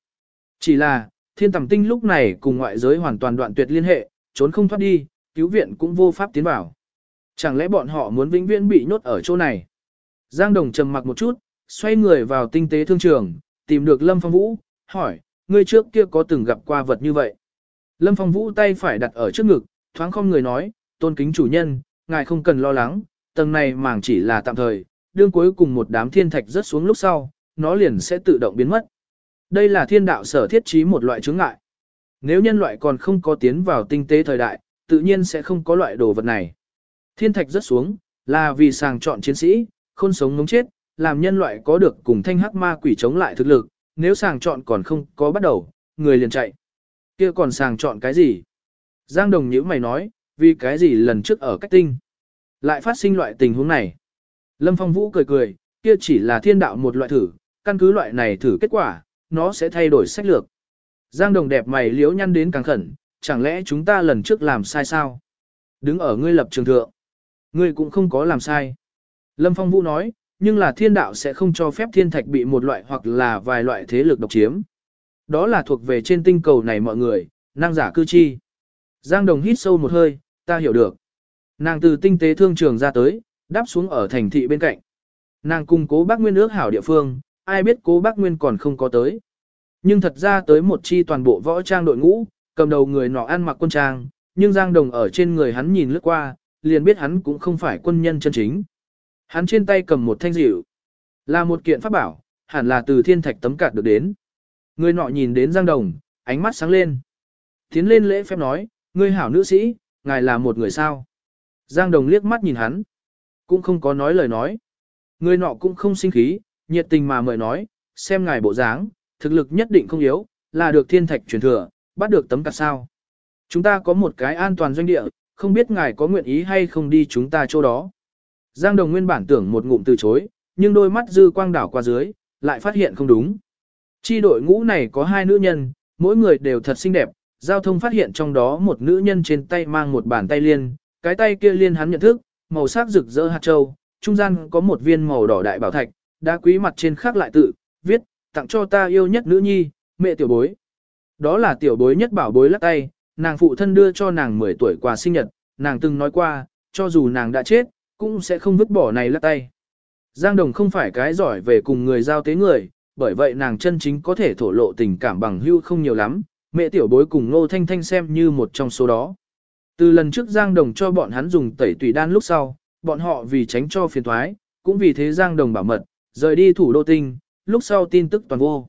Speaker 1: Chỉ là, thiên tầm tinh lúc này cùng ngoại giới hoàn toàn đoạn tuyệt liên hệ, trốn không thoát đi, cứu viện cũng vô pháp tiến vào. Chẳng lẽ bọn họ muốn vĩnh viễn bị nhốt ở chỗ này? Giang Đồng trầm mặc một chút, xoay người vào tinh tế thương trường, tìm được Lâm Phong Vũ, hỏi, ngươi trước kia có từng gặp qua vật như vậy? Lâm Phong Vũ tay phải đặt ở trước ngực, thoáng không người nói, tôn kính chủ nhân, ngài không cần lo lắng, tầng này màng chỉ là tạm thời, đương cuối cùng một đám thiên thạch rớt xuống lúc sau, nó liền sẽ tự động biến mất. Đây là thiên đạo sở thiết trí một loại chứng ngại. Nếu nhân loại còn không có tiến vào tinh tế thời đại, tự nhiên sẽ không có loại đồ vật này. Thiên thạch rớt xuống, là vì sàng chọn chiến sĩ, khôn sống ngống chết, làm nhân loại có được cùng thanh hắc ma quỷ chống lại thực lực, nếu sàng chọn còn không có bắt đầu, người liền chạy kia còn sàng chọn cái gì? Giang Đồng nhữ mày nói, vì cái gì lần trước ở cách tinh? Lại phát sinh loại tình huống này. Lâm Phong Vũ cười cười, kia chỉ là thiên đạo một loại thử, căn cứ loại này thử kết quả, nó sẽ thay đổi sách lược. Giang Đồng đẹp mày liếu nhăn đến càng khẩn, chẳng lẽ chúng ta lần trước làm sai sao? Đứng ở ngươi lập trường thượng. Ngươi cũng không có làm sai. Lâm Phong Vũ nói, nhưng là thiên đạo sẽ không cho phép thiên thạch bị một loại hoặc là vài loại thế lực độc chiếm. Đó là thuộc về trên tinh cầu này mọi người, năng giả cư chi. Giang Đồng hít sâu một hơi, ta hiểu được. Nàng từ tinh tế thương trường ra tới, đáp xuống ở thành thị bên cạnh. Nàng cùng cố bác Nguyên ước hảo địa phương, ai biết cố bác Nguyên còn không có tới. Nhưng thật ra tới một chi toàn bộ võ trang đội ngũ, cầm đầu người nọ ăn mặc quân trang, nhưng Giang Đồng ở trên người hắn nhìn lướt qua, liền biết hắn cũng không phải quân nhân chân chính. Hắn trên tay cầm một thanh dịu, là một kiện pháp bảo, hẳn là từ thiên thạch tấm cạt được đến. Người nọ nhìn đến Giang Đồng, ánh mắt sáng lên. Tiến lên lễ phép nói, ngươi hảo nữ sĩ, ngài là một người sao. Giang Đồng liếc mắt nhìn hắn, cũng không có nói lời nói. Người nọ cũng không sinh khí, nhiệt tình mà mời nói, xem ngài bộ dáng, thực lực nhất định không yếu, là được thiên thạch truyền thừa, bắt được tấm cặt sao. Chúng ta có một cái an toàn doanh địa, không biết ngài có nguyện ý hay không đi chúng ta chỗ đó. Giang Đồng nguyên bản tưởng một ngụm từ chối, nhưng đôi mắt dư quang đảo qua dưới, lại phát hiện không đúng. Chi đội ngũ này có hai nữ nhân, mỗi người đều thật xinh đẹp, giao thông phát hiện trong đó một nữ nhân trên tay mang một bàn tay liên, cái tay kia liên hắn nhận thức, màu sắc rực rỡ hạt châu, trung gian có một viên màu đỏ đại bảo thạch, đá quý mặt trên khắc lại tự, viết, tặng cho ta yêu nhất nữ nhi, mẹ tiểu bối. Đó là tiểu bối nhất bảo bối lắc tay, nàng phụ thân đưa cho nàng 10 tuổi quà sinh nhật, nàng từng nói qua, cho dù nàng đã chết, cũng sẽ không vứt bỏ này lắc tay. Giang Đồng không phải cái giỏi về cùng người giao tế người, bởi vậy nàng chân chính có thể thổ lộ tình cảm bằng hưu không nhiều lắm, mẹ tiểu bối cùng Ngô Thanh Thanh xem như một trong số đó. Từ lần trước Giang Đồng cho bọn hắn dùng tẩy tùy đan lúc sau, bọn họ vì tránh cho phiền thoái, cũng vì thế Giang Đồng bảo mật, rời đi thủ đô tinh, lúc sau tin tức toàn vô.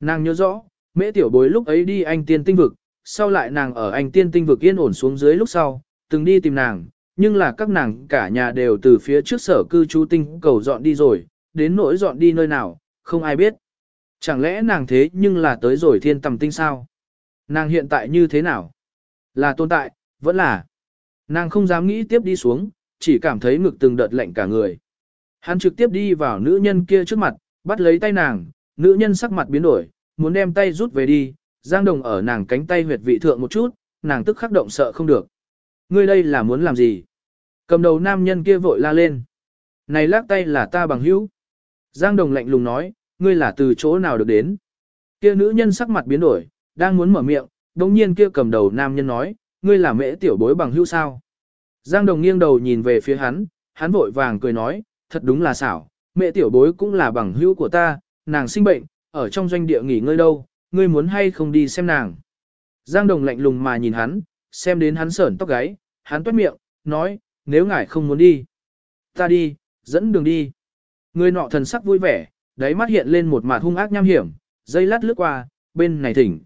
Speaker 1: Nàng nhớ rõ, mẹ tiểu bối lúc ấy đi anh tiên tinh vực, sau lại nàng ở anh tiên tinh vực yên ổn xuống dưới lúc sau, từng đi tìm nàng, nhưng là các nàng cả nhà đều từ phía trước sở cư trú tinh cầu dọn đi rồi, đến nỗi dọn đi nơi nào, không ai biết. Chẳng lẽ nàng thế nhưng là tới rồi thiên tầm tinh sao? Nàng hiện tại như thế nào? Là tồn tại, vẫn là. Nàng không dám nghĩ tiếp đi xuống, chỉ cảm thấy ngực từng đợt lạnh cả người. Hắn trực tiếp đi vào nữ nhân kia trước mặt, bắt lấy tay nàng, nữ nhân sắc mặt biến đổi, muốn đem tay rút về đi, Giang Đồng ở nàng cánh tay huyệt vị thượng một chút, nàng tức khắc động sợ không được. Ngươi đây là muốn làm gì? Cầm đầu nam nhân kia vội la lên. Này lắc tay là ta bằng hữu. Giang Đồng lạnh lùng nói, ngươi là từ chỗ nào được đến? Kia nữ nhân sắc mặt biến đổi, đang muốn mở miệng, đồng nhiên kia cầm đầu nam nhân nói, ngươi là mễ tiểu bối bằng hữu sao? Giang Đồng nghiêng đầu nhìn về phía hắn, hắn vội vàng cười nói, thật đúng là xảo, mẹ tiểu bối cũng là bằng hữu của ta, nàng sinh bệnh, ở trong doanh địa nghỉ ngơi đâu, ngươi muốn hay không đi xem nàng. Giang Đồng lạnh lùng mà nhìn hắn, xem đến hắn sởn tóc gáy, hắn toát miệng, nói, nếu ngài không muốn đi, ta đi, dẫn đường đi. Người nọ thần sắc vui vẻ, đáy mắt hiện lên một mặt hung ác nham hiểm, dây lát lướt qua, bên này thỉnh.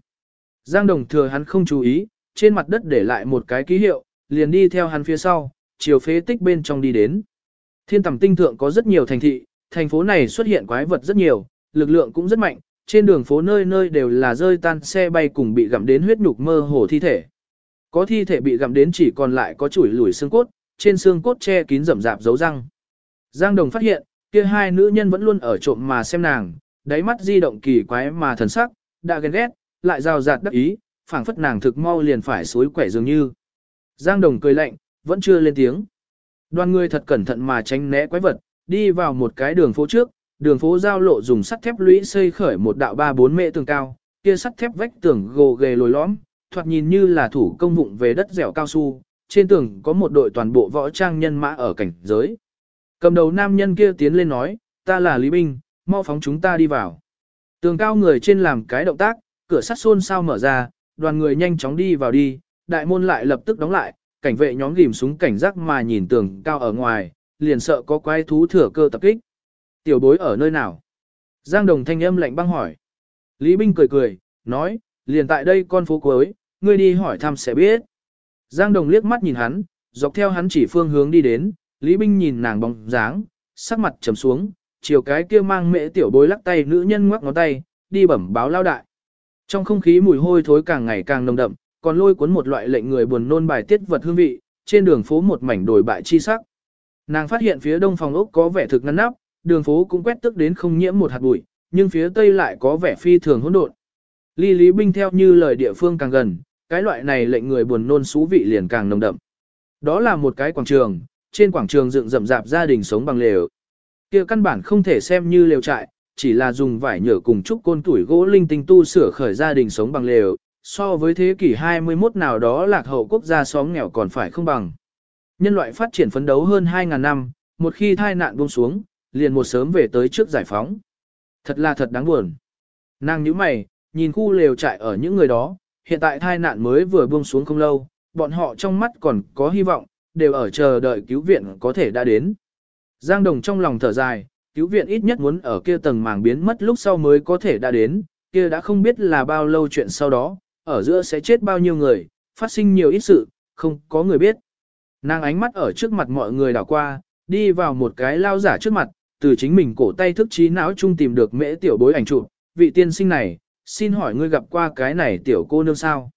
Speaker 1: Giang Đồng thừa hắn không chú ý, trên mặt đất để lại một cái ký hiệu, liền đi theo hắn phía sau, chiều phế tích bên trong đi đến. Thiên tầm tinh thượng có rất nhiều thành thị, thành phố này xuất hiện quái vật rất nhiều, lực lượng cũng rất mạnh, trên đường phố nơi nơi đều là rơi tan xe bay cùng bị gặm đến huyết nhục mơ hồ thi thể. Có thi thể bị gặm đến chỉ còn lại có chuỗi lủi xương cốt, trên xương cốt che kín rậm rạp dấu răng. Giang Đồng phát hiện, kia hai nữ nhân vẫn luôn ở trộm mà xem nàng, đáy mắt di động kỳ quái mà thần sắc, đã ghen ghét, lại rào rạt đắc ý, phảng phất nàng thực mau liền phải suối quẻ dường như. Giang Đồng cười lạnh, vẫn chưa lên tiếng. Đoàn người thật cẩn thận mà tránh né quái vật, đi vào một cái đường phố trước, đường phố giao lộ dùng sắt thép lũy xây khởi một đạo ba bốn mệ tường cao, kia sắt thép vách tường gồ ghề lồi lõm, thoạt nhìn như là thủ công vụng về đất dẻo cao su, trên tường có một đội toàn bộ võ trang nhân mã ở cảnh giới. Cầm đầu nam nhân kia tiến lên nói, ta là Lý Binh, mau phóng chúng ta đi vào. Tường cao người trên làm cái động tác, cửa sắt xôn sao mở ra, đoàn người nhanh chóng đi vào đi, đại môn lại lập tức đóng lại, cảnh vệ nhóm ghim súng cảnh giác mà nhìn tường cao ở ngoài, liền sợ có quái thú thừa cơ tập kích. Tiểu bối ở nơi nào? Giang Đồng thanh âm lạnh băng hỏi. Lý Binh cười cười, nói, liền tại đây con phố cuối, ngươi đi hỏi thăm sẽ biết. Giang Đồng liếc mắt nhìn hắn, dọc theo hắn chỉ phương hướng đi đến, Lý Binh nhìn nàng bóng dáng, sắc mặt trầm xuống, chiều cái kia mang mễ tiểu bối lắc tay nữ nhân ngoắc ngón tay, đi bẩm báo lao đại. Trong không khí mùi hôi thối càng ngày càng nồng đậm, còn lôi cuốn một loại lệnh người buồn nôn bài tiết vật hương vị, trên đường phố một mảnh đồi bại chi sắc. Nàng phát hiện phía đông phòng ốc có vẻ thực ngăn nắp, đường phố cũng quét tức đến không nhiễm một hạt bụi, nhưng phía tây lại có vẻ phi thường hỗn độn. Ly Lý Binh theo như lời địa phương càng gần, cái loại này lệnh người buồn nôn xú vị liền càng nồng đậm. Đó là một cái quảng trường, trên quảng trường dựng rậm rạp gia đình sống bằng lều. Kia căn bản không thể xem như lều trại, chỉ là dùng vải nhựa cùng trúc côn tuổi gỗ linh tinh tu sửa khởi gia đình sống bằng lều, so với thế kỷ 21 nào đó lạc hậu quốc gia xóm nghèo còn phải không bằng. Nhân loại phát triển phấn đấu hơn 2.000 năm, một khi thai nạn buông xuống, liền một sớm về tới trước giải phóng. Thật là thật đáng buồn. Nàng nhíu mày, nhìn khu lều trại ở những người đó, hiện tại thai nạn mới vừa buông xuống không lâu, bọn họ trong mắt còn có hy vọng, đều ở chờ đợi cứu viện có thể đã đến. Giang Đồng trong lòng thở dài, cứu viện ít nhất muốn ở kia tầng màng biến mất lúc sau mới có thể đã đến, kia đã không biết là bao lâu chuyện sau đó, ở giữa sẽ chết bao nhiêu người, phát sinh nhiều ít sự, không có người biết. Nàng ánh mắt ở trước mặt mọi người đảo qua, đi vào một cái lao giả trước mặt, từ chính mình cổ tay thức trí não chung tìm được mễ tiểu bối ảnh chụp, vị tiên sinh này, xin hỏi ngươi gặp qua cái này tiểu cô nương sao?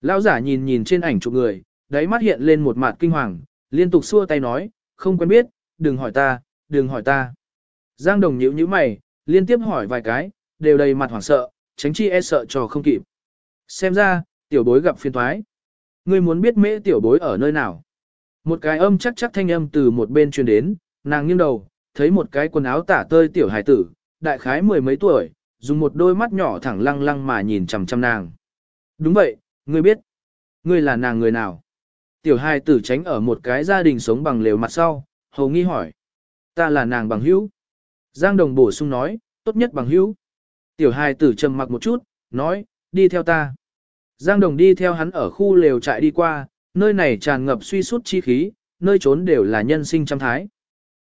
Speaker 1: Lão giả nhìn nhìn trên ảnh chụp người, đáy mắt hiện lên một mặt kinh hoàng, liên tục xua tay nói, không quen biết, đừng hỏi ta, đừng hỏi ta. Giang Đồng nhíu nhíu mày, liên tiếp hỏi vài cái, đều đầy mặt hoảng sợ, tránh chi e sợ cho không kịp. Xem ra, tiểu bối gặp phiền thoái. Ngươi muốn biết mễ tiểu bối ở nơi nào? Một cái âm chắc chắc thanh âm từ một bên truyền đến, nàng nghiêng đầu, thấy một cái quần áo tả tơi tiểu hải tử, đại khái mười mấy tuổi, dùng một đôi mắt nhỏ thẳng lăng lăng mà nhìn chằm chằm nàng. Đúng vậy, ngươi biết. Ngươi là nàng người nào? Tiểu hài tử tránh ở một cái gia đình sống bằng lều mặt sau, hầu nghi hỏi. Ta là nàng bằng hữu. Giang đồng bổ sung nói, tốt nhất bằng hữu. Tiểu hài tử trầm mặc một chút, nói, đi theo ta. Giang đồng đi theo hắn ở khu lều trại đi qua, nơi này tràn ngập suy sút chi khí, nơi trốn đều là nhân sinh trăm thái.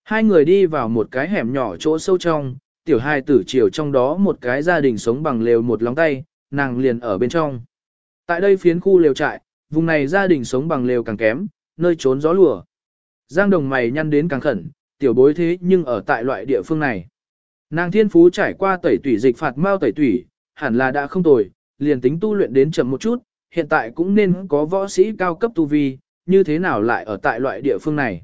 Speaker 1: Hai người đi vào một cái hẻm nhỏ chỗ sâu trong, tiểu hài tử chiều trong đó một cái gia đình sống bằng lều một lóng tay, nàng liền ở bên trong. Tại đây phiến khu lều trại, vùng này gia đình sống bằng lều càng kém, nơi trốn gió lùa. Giang đồng mày nhăn đến càng khẩn, tiểu bối thế nhưng ở tại loại địa phương này. Nàng thiên phú trải qua tẩy tủy dịch phạt mau tẩy tủy, hẳn là đã không tồi, liền tính tu luyện đến chậm một chút, hiện tại cũng nên có võ sĩ cao cấp tu vi, như thế nào lại ở tại loại địa phương này.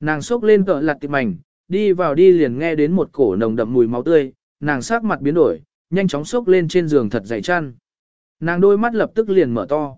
Speaker 1: Nàng sốc lên cỡ lặt tiệp mảnh, đi vào đi liền nghe đến một cổ nồng đậm mùi máu tươi, nàng sắc mặt biến đổi, nhanh chóng sốc lên trên giường thật dày chăn. Nàng đôi mắt lập tức liền mở to.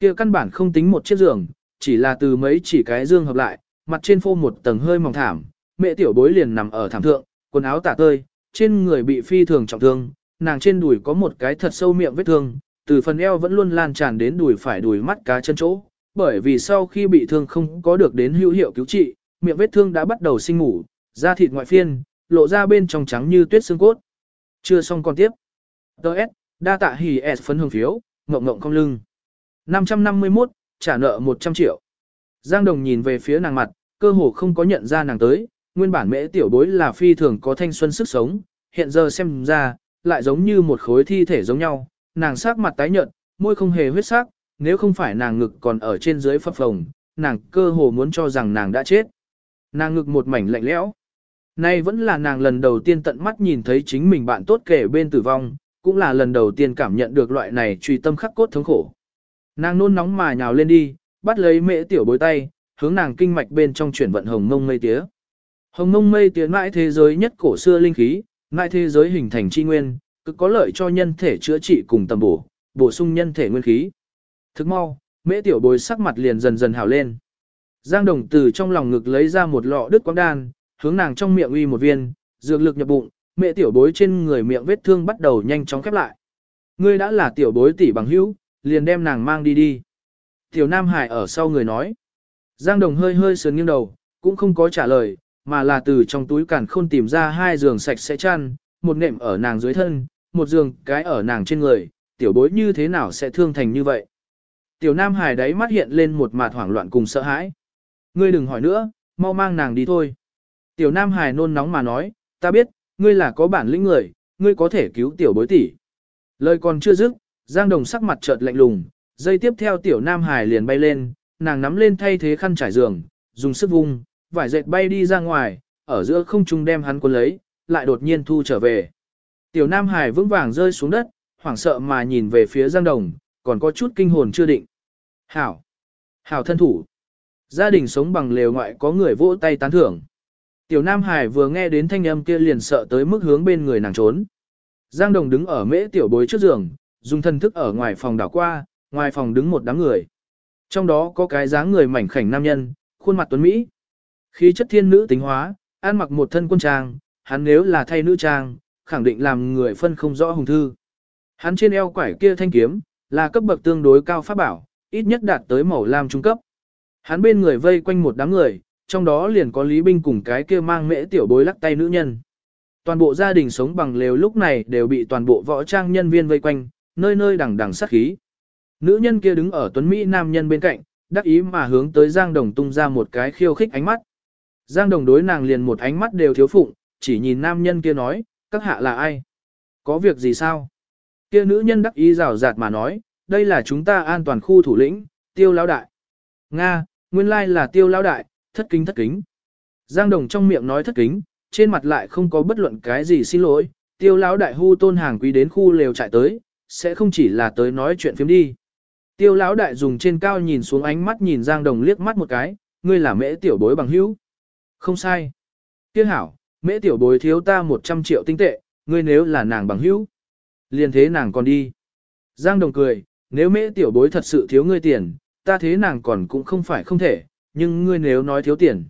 Speaker 1: Kia căn bản không tính một chiếc giường, chỉ là từ mấy chỉ cái dương hợp lại, mặt trên phô một tầng hơi mỏng thảm, mẹ tiểu bối liền nằm ở thảm thượng, quần áo tả tơi, trên người bị phi thường trọng thương, nàng trên đùi có một cái thật sâu miệng vết thương, từ phần eo vẫn luôn lan tràn đến đùi phải đùi mắt cá chân chỗ, bởi vì sau khi bị thương không có được đến hữu hiệu cứu trị, miệng vết thương đã bắt đầu sinh ngủ, da thịt ngoại phiên, lộ ra bên trong trắng như tuyết xương cốt. Chưa xong còn tiếp. Đợt, đa tạ hỉ S phấn hương phiếu, ngộng ngộng không lưng. 551, trả nợ 100 triệu. Giang Đồng nhìn về phía nàng mặt, cơ hồ không có nhận ra nàng tới, nguyên bản mễ tiểu bối là phi thường có thanh xuân sức sống, hiện giờ xem ra, lại giống như một khối thi thể giống nhau, nàng sắc mặt tái nhợt, môi không hề huyết sắc, nếu không phải nàng ngực còn ở trên dưới phập phồng, nàng cơ hồ muốn cho rằng nàng đã chết. Nàng ngực một mảnh lạnh lẽo. Nay vẫn là nàng lần đầu tiên tận mắt nhìn thấy chính mình bạn tốt kể bên tử vong, cũng là lần đầu tiên cảm nhận được loại này truy tâm khắc cốt thống khổ. Nàng nôn nóng mà nhào lên đi, bắt lấy mễ tiểu bối tay, hướng nàng kinh mạch bên trong chuyển vận hồng mông mây tía. Hồng mông mây tía mãi thế giới nhất cổ xưa linh khí, mãi thế giới hình thành chi nguyên, cực có lợi cho nhân thể chữa trị cùng tầm bổ, bổ sung nhân thể nguyên khí. Thức mau, mễ tiểu bối sắc mặt liền dần dần hào lên. Giang đồng từ trong lòng ngực lấy ra một lọ đứt quang đan, hướng nàng trong miệng uy một viên, dược lực nhập bụng, mẹ tiểu bối trên người miệng vết thương bắt đầu nhanh chóng khép lại. Ngươi đã là tiểu bối tỷ bằng hữu, liền đem nàng mang đi đi. Tiểu Nam Hải ở sau người nói. Giang Đồng hơi hơi sườn nghiêng đầu, cũng không có trả lời, mà là từ trong túi cản khôn tìm ra hai giường sạch sẽ chăn, một nệm ở nàng dưới thân, một giường cái ở nàng trên người, tiểu bối như thế nào sẽ thương thành như vậy. Tiểu Nam Hải đáy mắt hiện lên một mặt hoảng loạn cùng sợ hãi. Ngươi đừng hỏi nữa, mau mang nàng đi thôi. Tiểu Nam Hải nôn nóng mà nói, ta biết, ngươi là có bản lĩnh người, ngươi có thể cứu tiểu bối tỷ. Lời còn chưa dứt, Giang Đồng sắc mặt chợt lạnh lùng, dây tiếp theo tiểu Nam Hải liền bay lên, nàng nắm lên thay thế khăn trải giường, dùng sức vung, vải dệt bay đi ra ngoài, ở giữa không trung đem hắn cuốn lấy, lại đột nhiên thu trở về. Tiểu Nam Hải vững vàng rơi xuống đất, hoảng sợ mà nhìn về phía Giang Đồng, còn có chút kinh hồn chưa định. Hảo! Hảo thân thủ! Gia đình sống bằng lều ngoại có người vỗ tay tán thưởng. Tiểu Nam Hải vừa nghe đến thanh âm kia liền sợ tới mức hướng bên người nàng trốn. Giang Đồng đứng ở mễ tiểu bối trước giường, dùng thân thức ở ngoài phòng đảo qua, ngoài phòng đứng một đám người. Trong đó có cái dáng người mảnh khảnh nam nhân, khuôn mặt tuấn Mỹ. Khí chất thiên nữ tính hóa, ăn mặc một thân quân trang, hắn nếu là thay nữ trang, khẳng định làm người phân không rõ hùng thư. Hắn trên eo quải kia thanh kiếm, là cấp bậc tương đối cao pháp bảo, ít nhất đạt tới màu lam trung cấp. Hắn bên người vây quanh một đám người, trong đó liền có Lý Binh cùng cái kia mang mễ tiểu bối lắc tay nữ nhân. Toàn bộ gia đình sống bằng lều lúc này đều bị toàn bộ võ trang nhân viên vây quanh, nơi nơi đằng đằng sát khí. Nữ nhân kia đứng ở tuấn Mỹ nam nhân bên cạnh, đắc ý mà hướng tới Giang Đồng tung ra một cái khiêu khích ánh mắt. Giang Đồng đối nàng liền một ánh mắt đều thiếu phụng, chỉ nhìn nam nhân kia nói, các hạ là ai? Có việc gì sao? Kia nữ nhân đắc ý rào rạt mà nói, đây là chúng ta an toàn khu thủ lĩnh, tiêu lão đại. Nga, nguyên lai là tiêu lão đại, thất kính thất kính. Giang Đồng trong miệng nói thất kính, trên mặt lại không có bất luận cái gì xin lỗi, tiêu lão đại hu tôn hàng quý đến khu lều trại tới, sẽ không chỉ là tới nói chuyện phiếm đi. Tiêu lão đại dùng trên cao nhìn xuống ánh mắt nhìn Giang Đồng liếc mắt một cái, ngươi là mễ tiểu bối bằng hữu. Không sai. Tiêu hảo, mễ tiểu bối thiếu ta 100 triệu tinh tệ, ngươi nếu là nàng bằng hữu. Liền thế nàng còn đi. Giang Đồng cười, nếu mễ tiểu bối thật sự thiếu ngươi tiền, ta thế nàng còn cũng không phải không thể, nhưng ngươi nếu nói thiếu tiền.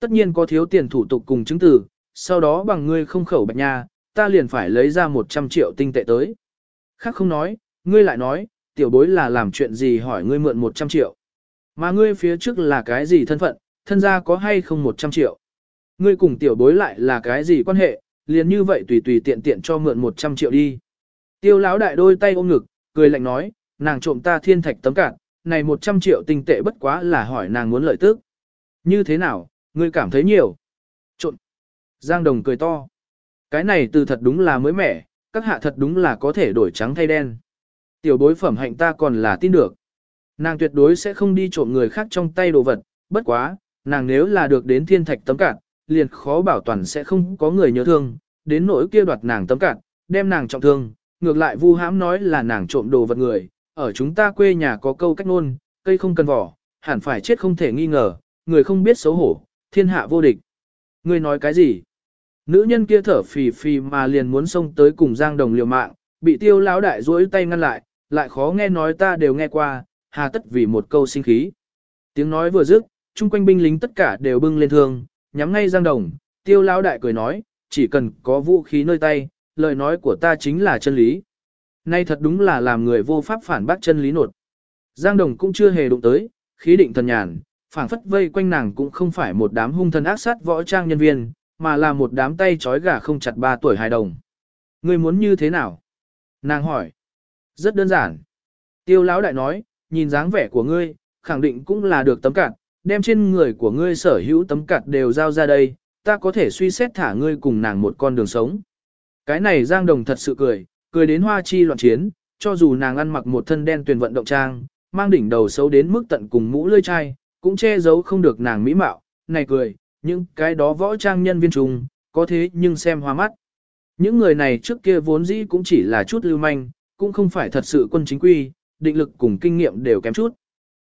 Speaker 1: Tất nhiên có thiếu tiền thủ tục cùng chứng từ, sau đó bằng ngươi không khẩu bạch nha, ta liền phải lấy ra 100 triệu tinh tệ tới. Khác không nói, ngươi lại nói, tiểu bối là làm chuyện gì hỏi ngươi mượn 100 triệu. Mà ngươi phía trước là cái gì thân phận, thân gia có hay không 100 triệu. Ngươi cùng tiểu bối lại là cái gì quan hệ, liền như vậy tùy tùy tiện tiện cho mượn 100 triệu đi. Tiêu lão đại đôi tay ôm ngực, cười lạnh nói, nàng trộm ta thiên thạch tấm cạn, này 100 triệu tinh tệ bất quá là hỏi nàng muốn lợi tức. Như thế nào, ngươi cảm thấy nhiều. Trộm. Giang Đồng cười to. Cái này từ thật đúng là mới mẻ, các hạ thật đúng là có thể đổi trắng thay đen. Tiểu bối phẩm hạnh ta còn là tin được. Nàng tuyệt đối sẽ không đi trộm người khác trong tay đồ vật, bất quá, nàng nếu là được đến thiên thạch tấm cạn, liền khó bảo toàn sẽ không có người nhớ thương, đến nỗi kia đoạt nàng tấm cạn, đem nàng trọng thương, ngược lại vu hãm nói là nàng trộm đồ vật người, ở chúng ta quê nhà có câu cách ngôn, cây không cần vỏ, hẳn phải chết không thể nghi ngờ, người không biết xấu hổ, thiên hạ vô địch. Ngươi nói cái gì? Nữ nhân kia thở phì phì mà liền muốn xông tới cùng Giang Đồng liều mạng, bị tiêu lão đại duỗi tay ngăn lại, lại khó nghe nói ta đều nghe qua, hà tất vì một câu sinh khí. Tiếng nói vừa dứt, chung quanh binh lính tất cả đều bưng lên thương, nhắm ngay Giang Đồng, tiêu lão đại cười nói, chỉ cần có vũ khí nơi tay, lời nói của ta chính là chân lý. Nay thật đúng là làm người vô pháp phản bác chân lý nột. Giang Đồng cũng chưa hề đụng tới, khí định thần nhàn, phảng phất vây quanh nàng cũng không phải một đám hung thần ác sát võ trang nhân viên, mà là một đám tay trói gà không chặt ba tuổi hài đồng. Ngươi muốn như thế nào? Nàng hỏi. Rất đơn giản. Tiêu lão đại nói, nhìn dáng vẻ của ngươi, khẳng định cũng là được tấm cạt, đem trên người của ngươi sở hữu tấm cạt đều giao ra đây, ta có thể suy xét thả ngươi cùng nàng một con đường sống. Cái này Giang Đồng thật sự cười, cười đến hoa chi loạn chiến, cho dù nàng ăn mặc một thân đen tuyền vận động trang, mang đỉnh đầu xấu đến mức tận cùng mũ lươi chai, cũng che giấu không được nàng mỹ mạo, này cười, những cái đó võ trang nhân viên trùng, có thế nhưng xem hoa mắt. Những người này trước kia vốn dĩ cũng chỉ là chút lưu manh, cũng không phải thật sự quân chính quy, định lực cùng kinh nghiệm đều kém chút.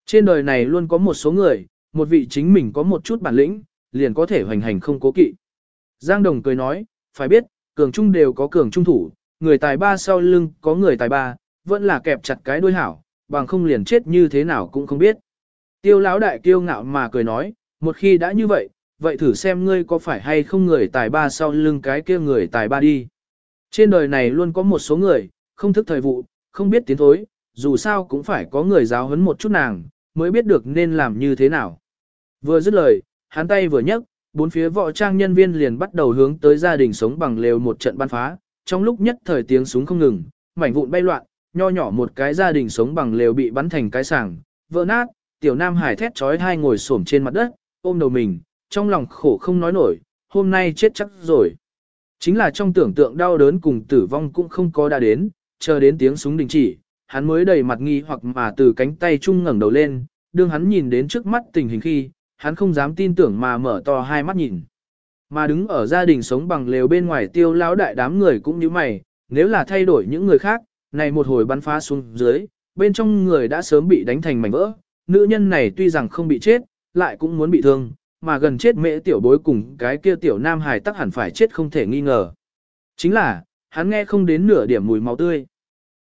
Speaker 1: Trên đời này luôn có một số người, một vị chính mình có một chút bản lĩnh, liền có thể hoành hành không cố kỵ. Giang Đồng cười nói, phải biết, cường trung đều có cường trung thủ, người tài ba sau lưng có người tài ba, vẫn là kẹp chặt cái đuôi hảo, bằng không liền chết như thế nào cũng không biết. Tiêu lão đại kiêu ngạo mà cười nói, một khi đã như vậy, vậy thử xem ngươi có phải hay không người tài ba sau lưng cái kia người tài ba đi. Trên đời này luôn có một số người, không thức thời vụ, không biết tiến thối, dù sao cũng phải có người giáo huấn một chút nàng, mới biết được nên làm như thế nào. Vừa dứt lời, hắn tay vừa nhấc, bốn phía võ trang nhân viên liền bắt đầu hướng tới gia đình sống bằng lều một trận ban phá, trong lúc nhất thời tiếng súng không ngừng, mảnh vụn bay loạn, nho nhỏ một cái gia đình sống bằng lều bị bắn thành cái sàng, vỡ nát, tiểu nam hải thét trói hai ngồi xổm trên mặt đất, ôm đầu mình, trong lòng khổ không nói nổi, hôm nay chết chắc rồi. Chính là trong tưởng tượng đau đớn cùng tử vong cũng không có đã đến, chờ đến tiếng súng đình chỉ, hắn mới đầy mặt nghi hoặc mà từ cánh tay chung ngẩng đầu lên, đương hắn nhìn đến trước mắt tình hình khi, hắn không dám tin tưởng mà mở to hai mắt nhìn. Mà đứng ở gia đình sống bằng lều bên ngoài tiêu lão đại đám người cũng như mày, nếu là thay đổi những người khác, này một hồi bắn phá xuống dưới, bên trong người đã sớm bị đánh thành mảnh vỡ, nữ nhân này tuy rằng không bị chết, lại cũng muốn bị thương, mà gần chết mễ tiểu bối cùng cái kia tiểu nam hài tắc hẳn phải chết không thể nghi ngờ. Chính là, hắn nghe không đến nửa điểm mùi máu tươi.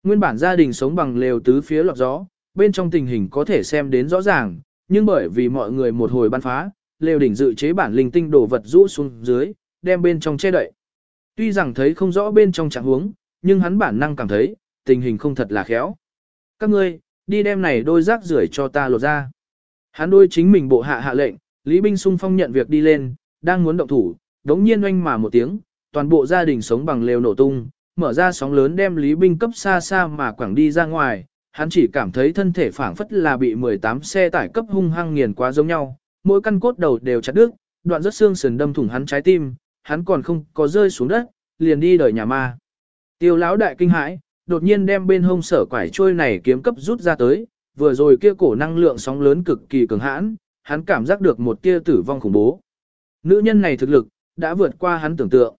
Speaker 1: Nguyên bản gia đình sống bằng lều tứ phía lọt gió, bên trong tình hình có thể xem đến rõ ràng, nhưng bởi vì mọi người một hồi bắn phá, lều đỉnh dự chế bản linh tinh đồ vật rũ xuống dưới, đem bên trong che đậy. Tuy rằng thấy không rõ bên trong trạng huống, nhưng hắn bản năng cảm thấy, tình hình không thật là khéo. Các ngươi, đi đem này đôi rác rưởi cho ta lột ra. Hắn đôi chính mình bộ hạ hạ lệnh, Lý Binh sung phong nhận việc đi lên, đang muốn động thủ, đống nhiên oanh mà một tiếng, toàn bộ gia đình sống bằng lều nổ tung, mở ra sóng lớn đem Lý Binh cấp xa xa mà quảng đi ra ngoài, hắn chỉ cảm thấy thân thể phảng phất là bị 18 xe tải cấp hung hăng nghiền quá giống nhau, mỗi căn cốt đầu đều chặt đứt, đoạn rất xương sườn đâm thủng hắn trái tim, hắn còn không có rơi xuống đất, liền đi đời nhà ma. Tiêu lão đại kinh hãi, đột nhiên đem bên hông sở quải trôi này kiếm cấp rút ra tới, vừa rồi kia cổ năng lượng sóng lớn cực kỳ cường hãn, hắn cảm giác được một tia tử vong khủng bố. Nữ nhân này thực lực, đã vượt qua hắn tưởng tượng.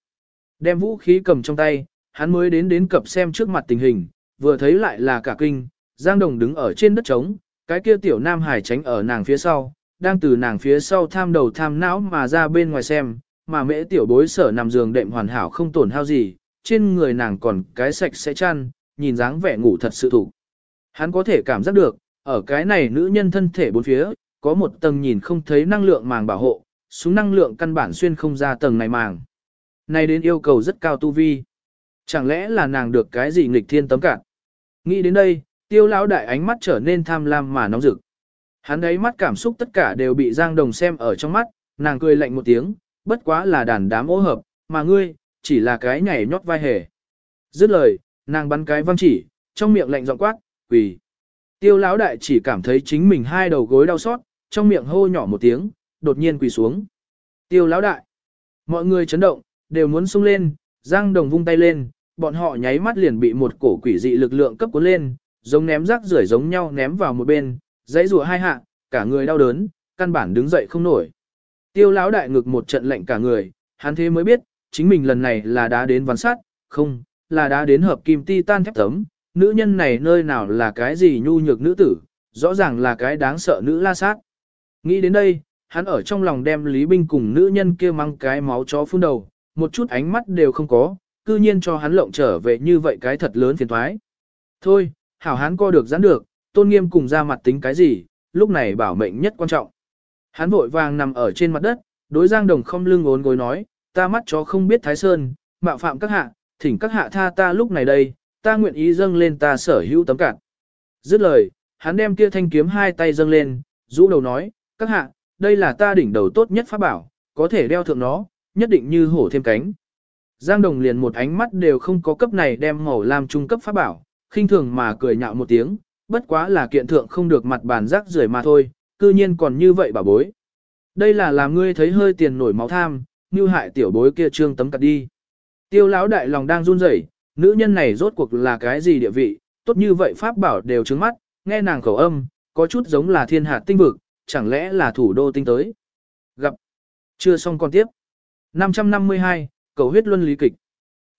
Speaker 1: Đem vũ khí cầm trong tay, hắn mới đến đến cập xem trước mặt tình hình, vừa thấy lại là cả kinh, Giang Đồng đứng ở trên đất trống, cái kia tiểu nam hải tránh ở nàng phía sau, đang từ nàng phía sau tham đầu tham não mà ra bên ngoài xem, mà mễ tiểu bối sở nằm giường đệm hoàn hảo không tổn hao gì, trên người nàng còn cái sạch sẽ chăn, nhìn dáng vẻ ngủ thật sự thủ. Hắn có thể cảm giác được, ở cái này nữ nhân thân thể bốn phía, có một tầng nhìn không thấy năng lượng màng bảo hộ, súng năng lượng căn bản xuyên không ra tầng này màng. Này đến yêu cầu rất cao tu vi. Chẳng lẽ là nàng được cái gì nghịch thiên tấm cạn? Nghĩ đến đây, tiêu lão đại ánh mắt trở nên tham lam mà nóng rực. Hắn đấy mắt cảm xúc tất cả đều bị Giang Đồng xem ở trong mắt, nàng cười lạnh một tiếng, bất quá là đàn đám ô hợp, mà ngươi, chỉ là cái nhảy nhót vai hề. Dứt lời, nàng bắn cái văng chỉ, trong miệng lạnh giọng quát, quỳ. Tiêu lão đại chỉ cảm thấy chính mình hai đầu gối đau xót, trong miệng hô nhỏ một tiếng, đột nhiên quỳ xuống. Tiêu lão đại. Mọi người chấn động, đều muốn sung lên, Giang Đồng vung tay lên, bọn họ nháy mắt liền bị một cổ quỷ dị lực lượng cấp cuốn lên, giống ném rác rưởi giống nhau ném vào một bên, dãy rùa hai hạ, cả người đau đớn, căn bản đứng dậy không nổi. Tiêu lão đại ngực một trận lạnh cả người, hắn thế mới biết, chính mình lần này là đã đến văn sát, không, là đã đến hợp kim ti tan thép tấm, nữ nhân này nơi nào là cái gì nhu nhược nữ tử, rõ ràng là cái đáng sợ nữ la sát. Nghĩ đến đây, hắn ở trong lòng đem Lý Binh cùng nữ nhân kia mang cái máu chó phun đầu, một chút ánh mắt đều không có, cư nhiên cho hắn lộng trở về như vậy cái thật lớn phiền thoái. Thôi, hảo hắn co được giãn được, tôn nghiêm cùng ra mặt tính cái gì, lúc này bảo mệnh nhất quan trọng. Hắn vội vàng nằm ở trên mặt đất, đối Giang Đồng không lưng ốn gối nói, ta mắt chó không biết Thái Sơn, mạo phạm các hạ, thỉnh các hạ tha ta lúc này đây, ta nguyện ý dâng lên ta sở hữu tấm cạn. Dứt lời, hắn đem kia thanh kiếm hai tay dâng lên, rũ đầu nói, các hạ, đây là ta đỉnh đầu tốt nhất pháp bảo, có thể đeo thượng nó, nhất định như hổ thêm cánh. Giang Đồng liền một ánh mắt đều không có cấp này đem màu làm trung cấp pháp bảo, khinh thường mà cười nhạo một tiếng, bất quá là kiện thượng không được mặt bàn rác rưởi mà thôi, cư nhiên còn như vậy bà bối. Đây là làm ngươi thấy hơi tiền nổi máu tham, như hại tiểu bối kia trương tấm cặt đi. Tiêu lão đại lòng đang run rẩy, nữ nhân này rốt cuộc là cái gì địa vị, tốt như vậy pháp bảo đều trứng mắt, nghe nàng khẩu âm, có chút giống là thiên hạt tinh vực, chẳng lẽ là thủ đô tinh tới. Gặp. Chưa xong con tiếp. 552, cầu huyết luân lý kịch.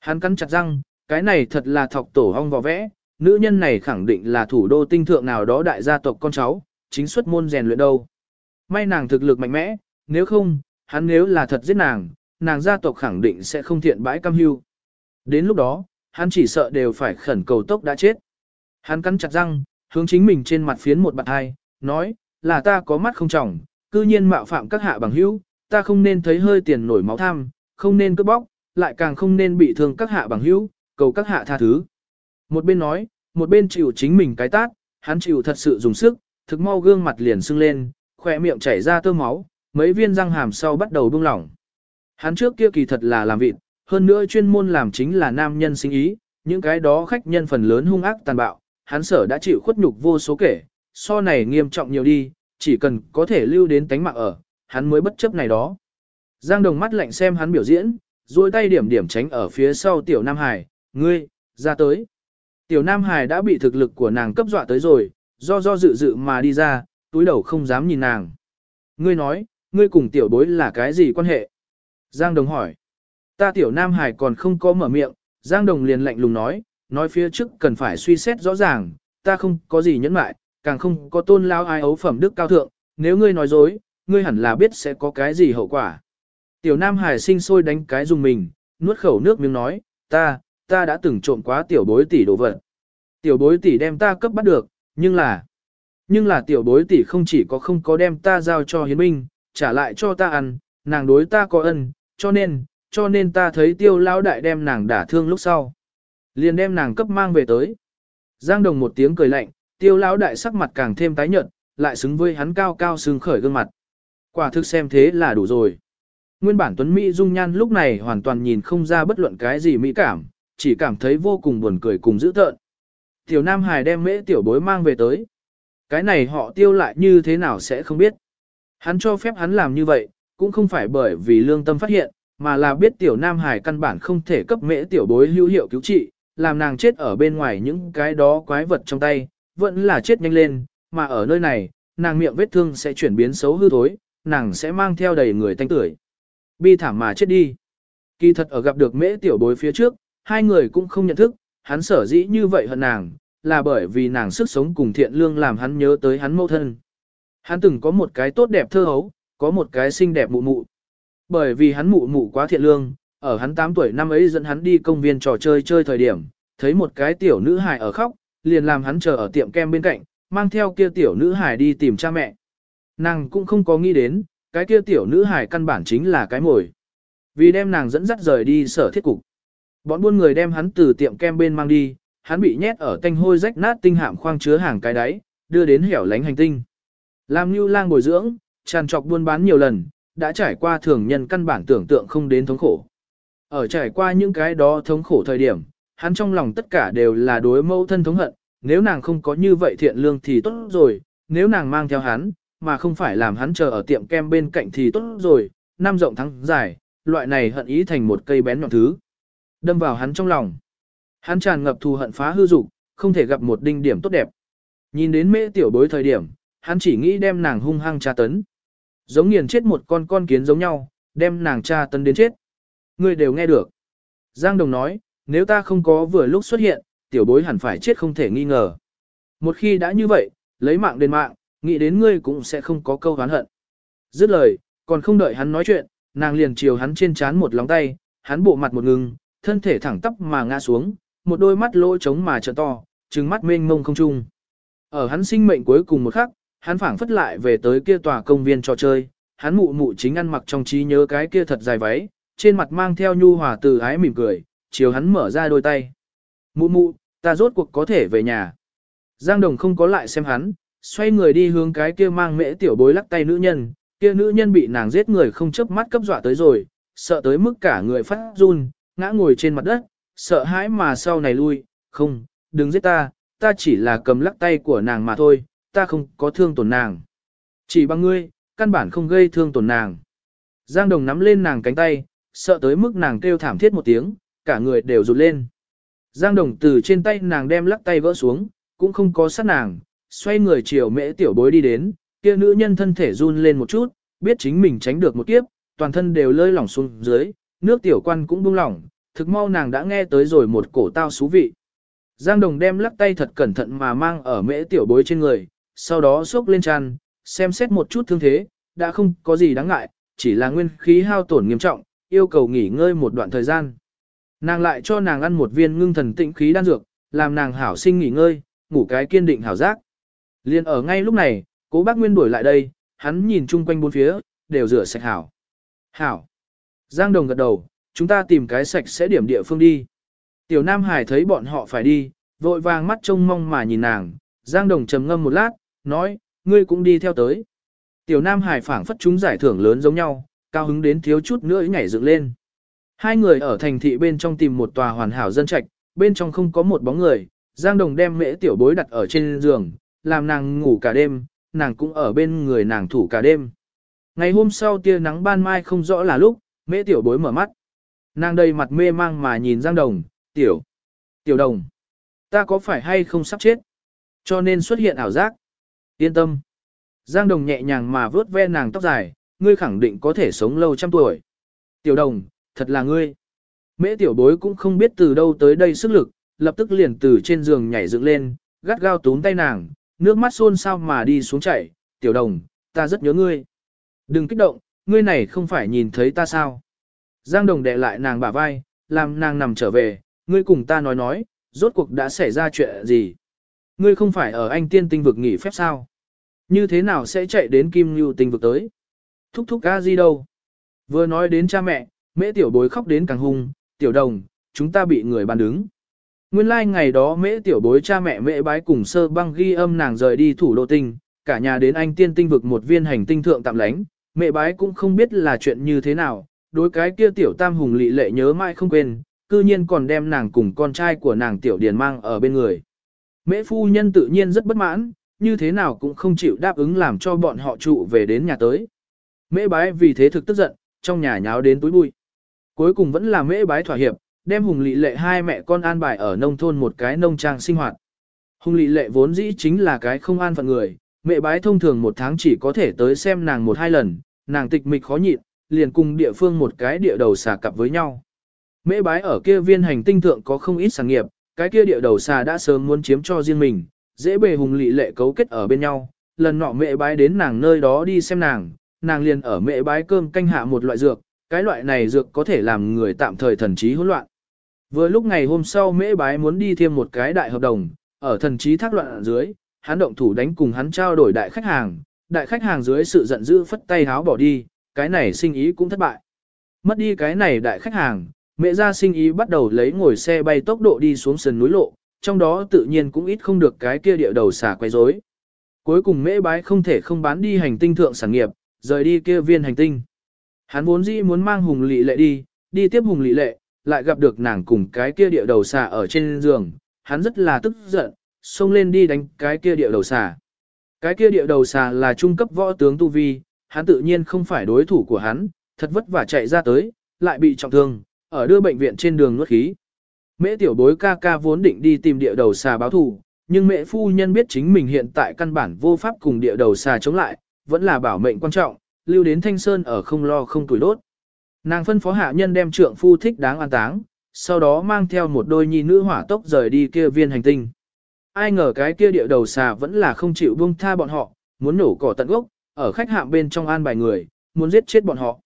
Speaker 1: Hắn cắn chặt răng, cái này thật là thọc tổ hong vò vẽ, nữ nhân này khẳng định là thủ đô tinh thượng nào đó đại gia tộc con cháu, chính xuất môn rèn luyện đâu. May nàng thực lực mạnh mẽ, nếu không, hắn nếu là thật giết nàng, nàng gia tộc khẳng định sẽ không thiện bãi cam hưu. Đến lúc đó, hắn chỉ sợ đều phải khẩn cầu tốc đã chết. Hắn cắn chặt răng, hướng chính mình trên mặt phiến một bạn hai, nói, là ta có mắt không trọng, cư nhiên mạo phạm các hạ bằng hữu, ta không nên thấy hơi tiền nổi máu tham, không nên cướp bóc, lại càng không nên bị thương các hạ bằng hữu, cầu các hạ tha thứ. Một bên nói, một bên chịu chính mình cái tát, hắn chịu thật sự dùng sức, thực mau gương mặt liền sưng lên, khỏe miệng chảy ra tơ máu, mấy viên răng hàm sau bắt đầu buông lỏng. Hắn trước kia kỳ thật là làm vịt, hơn nữa chuyên môn làm chính là nam nhân sinh ý, những cái đó khách nhân phần lớn hung ác tàn bạo, hắn sở đã chịu khuất nhục vô số kể, so này nghiêm trọng nhiều đi, chỉ cần có thể lưu đến tánh mạng ở, hắn mới bất chấp này đó. Giang đồng mắt lạnh xem hắn biểu diễn, duỗi tay điểm điểm tránh ở phía sau tiểu Nam Hải, ngươi, ra tới. Tiểu Nam Hải đã bị thực lực của nàng cấp dọa tới rồi, do do dự dự mà đi ra, túi đầu không dám nhìn nàng. Ngươi nói, ngươi cùng tiểu bối là cái gì quan hệ? Giang Đồng hỏi. Ta tiểu Nam Hải còn không có mở miệng, Giang Đồng liền lạnh lùng nói, nói phía trước cần phải suy xét rõ ràng, ta không có gì nhẫn mại, càng không có tôn lao ai ấu phẩm đức cao thượng, nếu ngươi nói dối, ngươi hẳn là biết sẽ có cái gì hậu quả. Tiểu Nam Hải sinh sôi đánh cái dùng mình, nuốt khẩu nước miếng nói, ta, ta đã từng trộm quá tiểu bối tỷ đồ vật. Tiểu bối tỷ đem ta cấp bắt được, nhưng là, nhưng là tiểu bối tỷ không chỉ có không có đem ta giao cho hiến binh, trả lại cho ta ăn, nàng đối ta có ân, cho nên, cho nên ta thấy tiêu lao đại đem nàng đả thương lúc sau. Liền đem nàng cấp mang về tới. Giang đồng một tiếng cười lạnh, tiêu lão đại sắc mặt càng thêm tái nhợt, lại xứng với hắn cao cao sừng khởi gương mặt. Quả thực xem thế là đủ rồi. Nguyên bản Tuấn Mỹ dung nhan lúc này hoàn toàn nhìn không ra bất luận cái gì mỹ cảm, chỉ cảm thấy vô cùng buồn cười cùng dữ tợn. Tiểu Nam Hải đem mễ tiểu bối mang về tới. Cái này họ tiêu lại như thế nào sẽ không biết. Hắn cho phép hắn làm như vậy, cũng không phải bởi vì lương tâm phát hiện, mà là biết tiểu Nam Hải căn bản không thể cấp mễ tiểu bối hữu hiệu cứu trị, làm nàng chết ở bên ngoài những cái đó quái vật trong tay, vẫn là chết nhanh lên, mà ở nơi này, nàng miệng vết thương sẽ chuyển biến xấu hư thối, nàng sẽ mang theo đầy người tanh tưởi. Bi thảm mà chết đi. Kỳ thật ở gặp được mễ tiểu bối phía trước, hai người cũng không nhận thức, hắn sở dĩ như vậy hận nàng, là bởi vì nàng sức sống cùng thiện lương làm hắn nhớ tới hắn mẫu thân. Hắn từng có một cái tốt đẹp thơ hấu, có một cái xinh đẹp mụ mụ. Bởi vì hắn mụ mụ quá thiện lương, ở hắn 8 tuổi năm ấy dẫn hắn đi công viên trò chơi chơi thời điểm, thấy một cái tiểu nữ hài ở khóc, liền làm hắn chờ ở tiệm kem bên cạnh, mang theo kia tiểu nữ hài đi tìm cha mẹ. Nàng cũng không có nghĩ đến, cái kia tiểu nữ hài căn bản chính là cái mồi. Vì đem nàng dẫn dắt rời đi sở thiết cục. Bọn buôn người đem hắn từ tiệm kem bên mang đi, hắn bị nhét ở tanh hôi rách nát tinh hạm khoang chứa hàng cái đáy, đưa đến hẻo lánh hành tinh. Làm như lang bồi dưỡng, tràn trọc buôn bán nhiều lần, đã trải qua thường nhân căn bản tưởng tượng không đến thống khổ. Ở trải qua những cái đó thống khổ thời điểm, hắn trong lòng tất cả đều là đối mẫu thân thống hận, nếu nàng không có như vậy thiện lương thì tốt rồi, nếu nàng mang theo hắn, mà không phải làm hắn chờ ở tiệm kem bên cạnh thì tốt rồi, năm rộng thắng dài, loại này hận ý thành một cây bén nhọn thứ. Đâm vào hắn trong lòng. Hắn tràn ngập thù hận phá hư dục, không thể gặp một đinh điểm tốt đẹp. Nhìn đến mễ tiểu bối thời điểm, hắn chỉ nghĩ đem nàng hung hăng tra tấn. Giống nghiền chết một con con kiến giống nhau, đem nàng tra tấn đến chết. Người đều nghe được. Giang Đồng nói, nếu ta không có vừa lúc xuất hiện, tiểu bối hẳn phải chết không thể nghi ngờ. Một khi đã như vậy, lấy mạng đền mạng, nghĩ đến ngươi cũng sẽ không có câu hán hận. Dứt lời, còn không đợi hắn nói chuyện, nàng liền chiều hắn trên chán một lòng tay, hắn bộ mặt một ngừng, thân thể thẳng tắp mà ngã xuống, một đôi mắt lỗ trống mà trợ to, trừng mắt mênh mông không trung. Ở hắn sinh mệnh cuối cùng một khắc, hắn phảng phất lại về tới kia tòa công viên trò chơi, hắn mụ mụ chính ăn mặc trong trí nhớ cái kia thật dài váy, trên mặt mang theo nhu hòa từ ái mỉm cười, chiều hắn mở ra đôi tay. Mụ mụ, ta rốt cuộc có thể về nhà. Giang Đồng không có lại xem hắn, xoay người đi hướng cái kia mang mễ tiểu bối lắc tay nữ nhân, kia nữ nhân bị nàng giết người không chớp mắt cấp dọa tới rồi, sợ tới mức cả người phát run, ngã ngồi trên mặt đất, sợ hãi mà sau này lui, không, đừng giết ta, ta chỉ là cầm lắc tay của nàng mà thôi, ta không có thương tổn nàng. Chỉ bằng ngươi, căn bản không gây thương tổn nàng. Giang Đồng nắm lên nàng cánh tay, sợ tới mức nàng kêu thảm thiết một tiếng, cả người đều rụt lên. Giang Đồng từ trên tay nàng đem lắc tay vỡ xuống, cũng không có sát nàng, xoay người chiều mễ tiểu bối đi đến, kia nữ nhân thân thể run lên một chút, biết chính mình tránh được một kiếp, toàn thân đều lơi lỏng xuống dưới, nước tiểu quan cũng buông lỏng, thực mau nàng đã nghe tới rồi một cổ tao xú vị. Giang Đồng đem lắc tay thật cẩn thận mà mang ở mễ tiểu bối trên người, sau đó xốc lên tràn, xem xét một chút thương thế, đã không có gì đáng ngại, chỉ là nguyên khí hao tổn nghiêm trọng, yêu cầu nghỉ ngơi một đoạn thời gian. Nàng lại cho nàng ăn một viên ngưng thần tĩnh khí đan dược, làm nàng hảo sinh nghỉ ngơi, ngủ cái kiên định hảo giác. Liên ở ngay lúc này, cố bác Nguyên đuổi lại đây, hắn nhìn chung quanh bốn phía, đều rửa sạch hảo. Hảo. Giang Đồng gật đầu, chúng ta tìm cái sạch sẽ điểm địa phương đi. Tiểu Nam Hải thấy bọn họ phải đi, vội vàng mắt trông mong mà nhìn nàng, Giang Đồng trầm ngâm một lát, nói, ngươi cũng đi theo tới. Tiểu Nam Hải phảng phất chúng giải thưởng lớn giống nhau, cao hứng đến thiếu chút nữa nhảy dựng lên. Hai người ở thành thị bên trong tìm một tòa hoàn hảo dân trạch, bên trong không có một bóng người, Giang Đồng đem mễ tiểu bối đặt ở trên giường, làm nàng ngủ cả đêm, nàng cũng ở bên người nàng thủ cả đêm. Ngày hôm sau tia nắng ban mai không rõ là lúc, mễ tiểu bối mở mắt. Nàng đầy mặt mê mang mà nhìn Giang Đồng, tiểu, tiểu đồng, ta có phải hay không sắp chết? Cho nên xuất hiện ảo giác. Yên tâm. Giang Đồng nhẹ nhàng mà vớt ve nàng tóc dài, ngươi khẳng định có thể sống lâu trăm tuổi. Tiểu đồng, thật là ngươi. Mễ tiểu bối cũng không biết từ đâu tới đây sức lực, lập tức liền từ trên giường nhảy dựng lên, gắt gao túm tay nàng, nước mắt xôn sao mà đi xuống chảy. Tiểu đồng, ta rất nhớ ngươi. Đừng kích động, ngươi này không phải nhìn thấy ta sao. Giang đồng đè lại nàng bả vai, làm nàng nằm trở về, ngươi cùng ta nói nói, rốt cuộc đã xảy ra chuyện gì. Ngươi không phải ở anh tiên tinh vực nghỉ phép sao? Như thế nào sẽ chạy đến kim như tinh vực tới? Thúc thúc ca gì đâu? Vừa nói đến cha mẹ, mễ tiểu bối khóc đến càng hung, tiểu đồng, chúng ta bị người bàn đứng. Nguyên lai like ngày đó mễ tiểu bối cha mẹ mễ bái cùng sơ băng ghi âm nàng rời đi thủ đô tinh, cả nhà đến anh tiên tinh vực một viên hành tinh thượng tạm lánh, mẹ bái cũng không biết là chuyện như thế nào, đối cái kia tiểu tam hùng lị lệ nhớ mãi không quên, cư nhiên còn đem nàng cùng con trai của nàng tiểu điền mang ở bên người. Mễ phu nhân tự nhiên rất bất mãn, như thế nào cũng không chịu đáp ứng làm cho bọn họ trụ về đến nhà tới. Mễ bái vì thế thực tức giận, trong nhà nháo đến túi bụi. Cuối cùng vẫn là mễ bái thỏa hiệp, đem hùng Lệ lệ hai mẹ con an bài ở nông thôn một cái nông trang sinh hoạt. Hùng Lệ lệ vốn dĩ chính là cái không an phận người, mẹ bái thông thường một tháng chỉ có thể tới xem nàng một hai lần, nàng tịch mịch khó nhịn, liền cùng địa phương một cái địa đầu xà cặp với nhau. Mễ bái ở kia viên hành tinh thượng có không ít sản nghiệp, cái kia địa đầu xà đã sớm muốn chiếm cho riêng mình, dễ bề hùng lị lệ cấu kết ở bên nhau. Lần nọ mẹ bái đến nàng nơi đó đi xem nàng, nàng liền ở mẹ bái cơm canh hạ một loại dược, cái loại này dược có thể làm người tạm thời thần trí hỗn loạn. Vừa lúc ngày hôm sau mễ bái muốn đi thêm một cái đại hợp đồng, ở thần trí thác loạn ở dưới, hắn động thủ đánh cùng hắn trao đổi đại khách hàng, đại khách hàng dưới sự giận dữ phất tay háo bỏ đi, cái này sinh ý cũng thất bại. Mất đi cái này đại khách hàng, mẹ ra sinh ý bắt đầu lấy ngồi xe bay tốc độ đi xuống sườn núi lộ, trong đó tự nhiên cũng ít không được cái kia địa đầu xả quay rối. Cuối cùng mễ bái không thể không bán đi hành tinh thượng sản nghiệp, rời đi kia viên hành tinh. Hắn vốn dĩ muốn mang hùng lị lệ đi, đi tiếp hùng lị lệ, lại gặp được nàng cùng cái kia địa đầu xà ở trên giường, hắn rất là tức giận, xông lên đi đánh cái kia địa đầu xà. Cái kia địa đầu xà là trung cấp võ tướng Tu Vi, hắn tự nhiên không phải đối thủ của hắn, thật vất vả chạy ra tới, lại bị trọng thương, ở đưa bệnh viện trên đường nuốt khí. Mễ tiểu bối ca ca vốn định đi tìm địa đầu xà báo thù, nhưng mẹ phu nhân biết chính mình hiện tại căn bản vô pháp cùng địa đầu xà chống lại, vẫn là bảo mệnh quan trọng, lưu đến thanh sơn ở không lo không tuổi đốt. Nàng phân phó hạ nhân đem trượng phu thích đáng an táng, sau đó mang theo một đôi nhi nữ hỏa tốc rời đi kia viên hành tinh. Ai ngờ cái kia địa đầu xà vẫn là không chịu buông tha bọn họ, muốn nổ cỏ tận gốc, ở khách hạm bên trong an bài người, muốn giết chết bọn họ.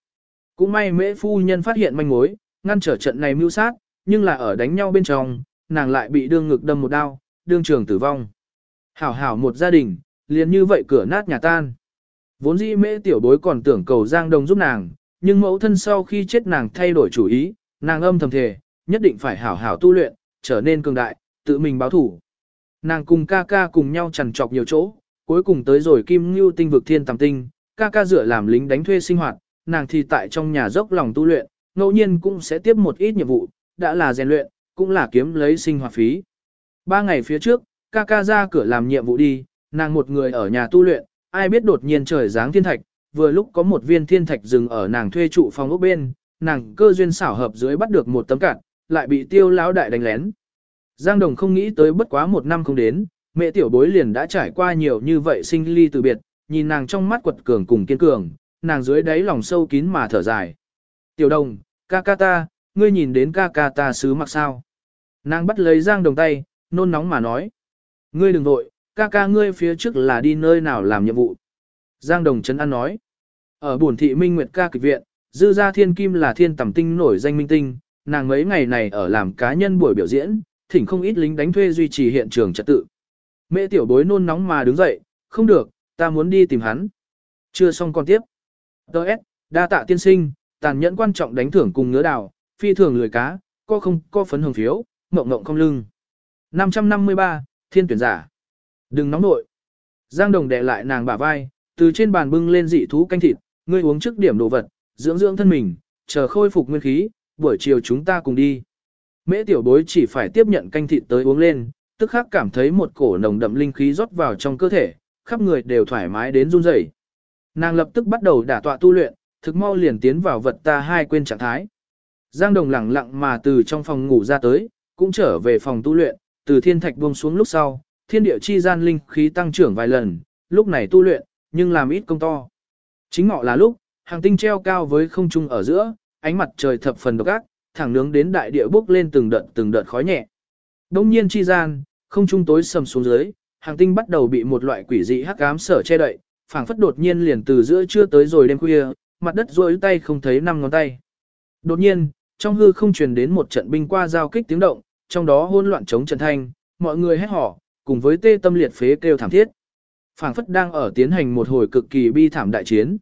Speaker 1: Cũng may mễ phu nhân phát hiện manh mối, ngăn trở trận này mưu sát, nhưng là ở đánh nhau bên trong, nàng lại bị đương ngực đâm một đao, đương trường tử vong. Hảo hảo một gia đình, liền như vậy cửa nát nhà tan. Vốn dĩ mễ tiểu bối còn tưởng cầu Giang Đông giúp nàng, nhưng mẫu thân sau khi chết nàng thay đổi chủ ý, nàng âm thầm thề, nhất định phải hảo hảo tu luyện, trở nên cường đại, tự mình báo thủ. Nàng cùng ca ca cùng nhau chằn trọc nhiều chỗ, cuối cùng tới rồi kim ngưu tinh vực thiên tầm tinh, ca ca dựa làm lính đánh thuê sinh hoạt, nàng thì tại trong nhà dốc lòng tu luyện, ngẫu nhiên cũng sẽ tiếp một ít nhiệm vụ, đã là rèn luyện, cũng là kiếm lấy sinh hoạt phí. Ba ngày phía trước, ca ca ra cửa làm nhiệm vụ đi, nàng một người ở nhà tu luyện, ai biết đột nhiên trời giáng thiên thạch, vừa lúc có một viên thiên thạch dừng ở nàng thuê trụ phòng ốc bên, nàng cơ duyên xảo hợp dưới bắt được một tấm cạn, lại bị tiêu lão đại đánh lén. Giang Đồng không nghĩ tới bất quá một năm không đến, mẹ tiểu bối liền đã trải qua nhiều như vậy sinh ly từ biệt, nhìn nàng trong mắt quật cường cùng kiên cường, nàng dưới đáy lòng sâu kín mà thở dài. Tiểu đồng, ca ca ta, ngươi nhìn đến ca ca ta sứ mặc sao. Nàng bắt lấy Giang Đồng tay, nôn nóng mà nói. Ngươi đừng vội, ca ca ngươi phía trước là đi nơi nào làm nhiệm vụ. Giang Đồng Trấn An nói. Ở buồn thị Minh Nguyệt ca kịch viện, Dư Gia Thiên Kim là thiên tầm tinh nổi danh minh tinh, nàng mấy ngày này ở làm cá nhân buổi biểu diễn, thỉnh không ít lính đánh thuê duy trì hiện trường trật tự. Mẹ tiểu bối nôn nóng mà đứng dậy, không được, ta muốn đi tìm hắn. Chưa xong con tiếp. Đợt, đa tạ tiên sinh, tàn nhẫn quan trọng đánh thưởng cùng ngứa đào, phi thường lười cá, co không co phấn hồng phiếu, mộng mộng không lưng. 553, thiên tuyển giả. Đừng nóng nội. Giang đồng đè lại nàng bả vai, từ trên bàn bưng lên dị thú canh thịt, ngươi uống trước điểm đồ vật, dưỡng dưỡng thân mình, chờ khôi phục nguyên khí, buổi chiều chúng ta cùng đi. Mễ tiểu bối chỉ phải tiếp nhận canh thịt tới uống lên, tức khắc cảm thấy một cổ nồng đậm linh khí rót vào trong cơ thể, khắp người đều thoải mái đến run rẩy. Nàng lập tức bắt đầu đả tọa tu luyện, thực mau liền tiến vào vật ta hai quên trạng thái. Giang Đồng lặng lặng mà từ trong phòng ngủ ra tới, cũng trở về phòng tu luyện, từ thiên thạch buông xuống lúc sau, thiên địa chi gian linh khí tăng trưởng vài lần, lúc này tu luyện, nhưng làm ít công to. Chính ngọ là lúc, hàng tinh treo cao với không trung ở giữa, ánh mặt trời thập phần độc ác, thẳng nướng đến đại địa bốc lên từng đợt từng đợt khói nhẹ. Đông nhiên chi gian, không trung tối sầm xuống dưới, hàng tinh bắt đầu bị một loại quỷ dị hắc ám sở che đậy, phảng phất đột nhiên liền từ giữa trưa tới rồi đêm khuya, mặt đất rối tay không thấy năm ngón tay. Đột nhiên, trong hư không truyền đến một trận binh qua giao kích tiếng động, trong đó hỗn loạn chống trận thanh, mọi người hét hò, cùng với tê tâm liệt phế kêu thảm thiết. Phảng phất đang ở tiến hành một hồi cực kỳ bi thảm đại chiến.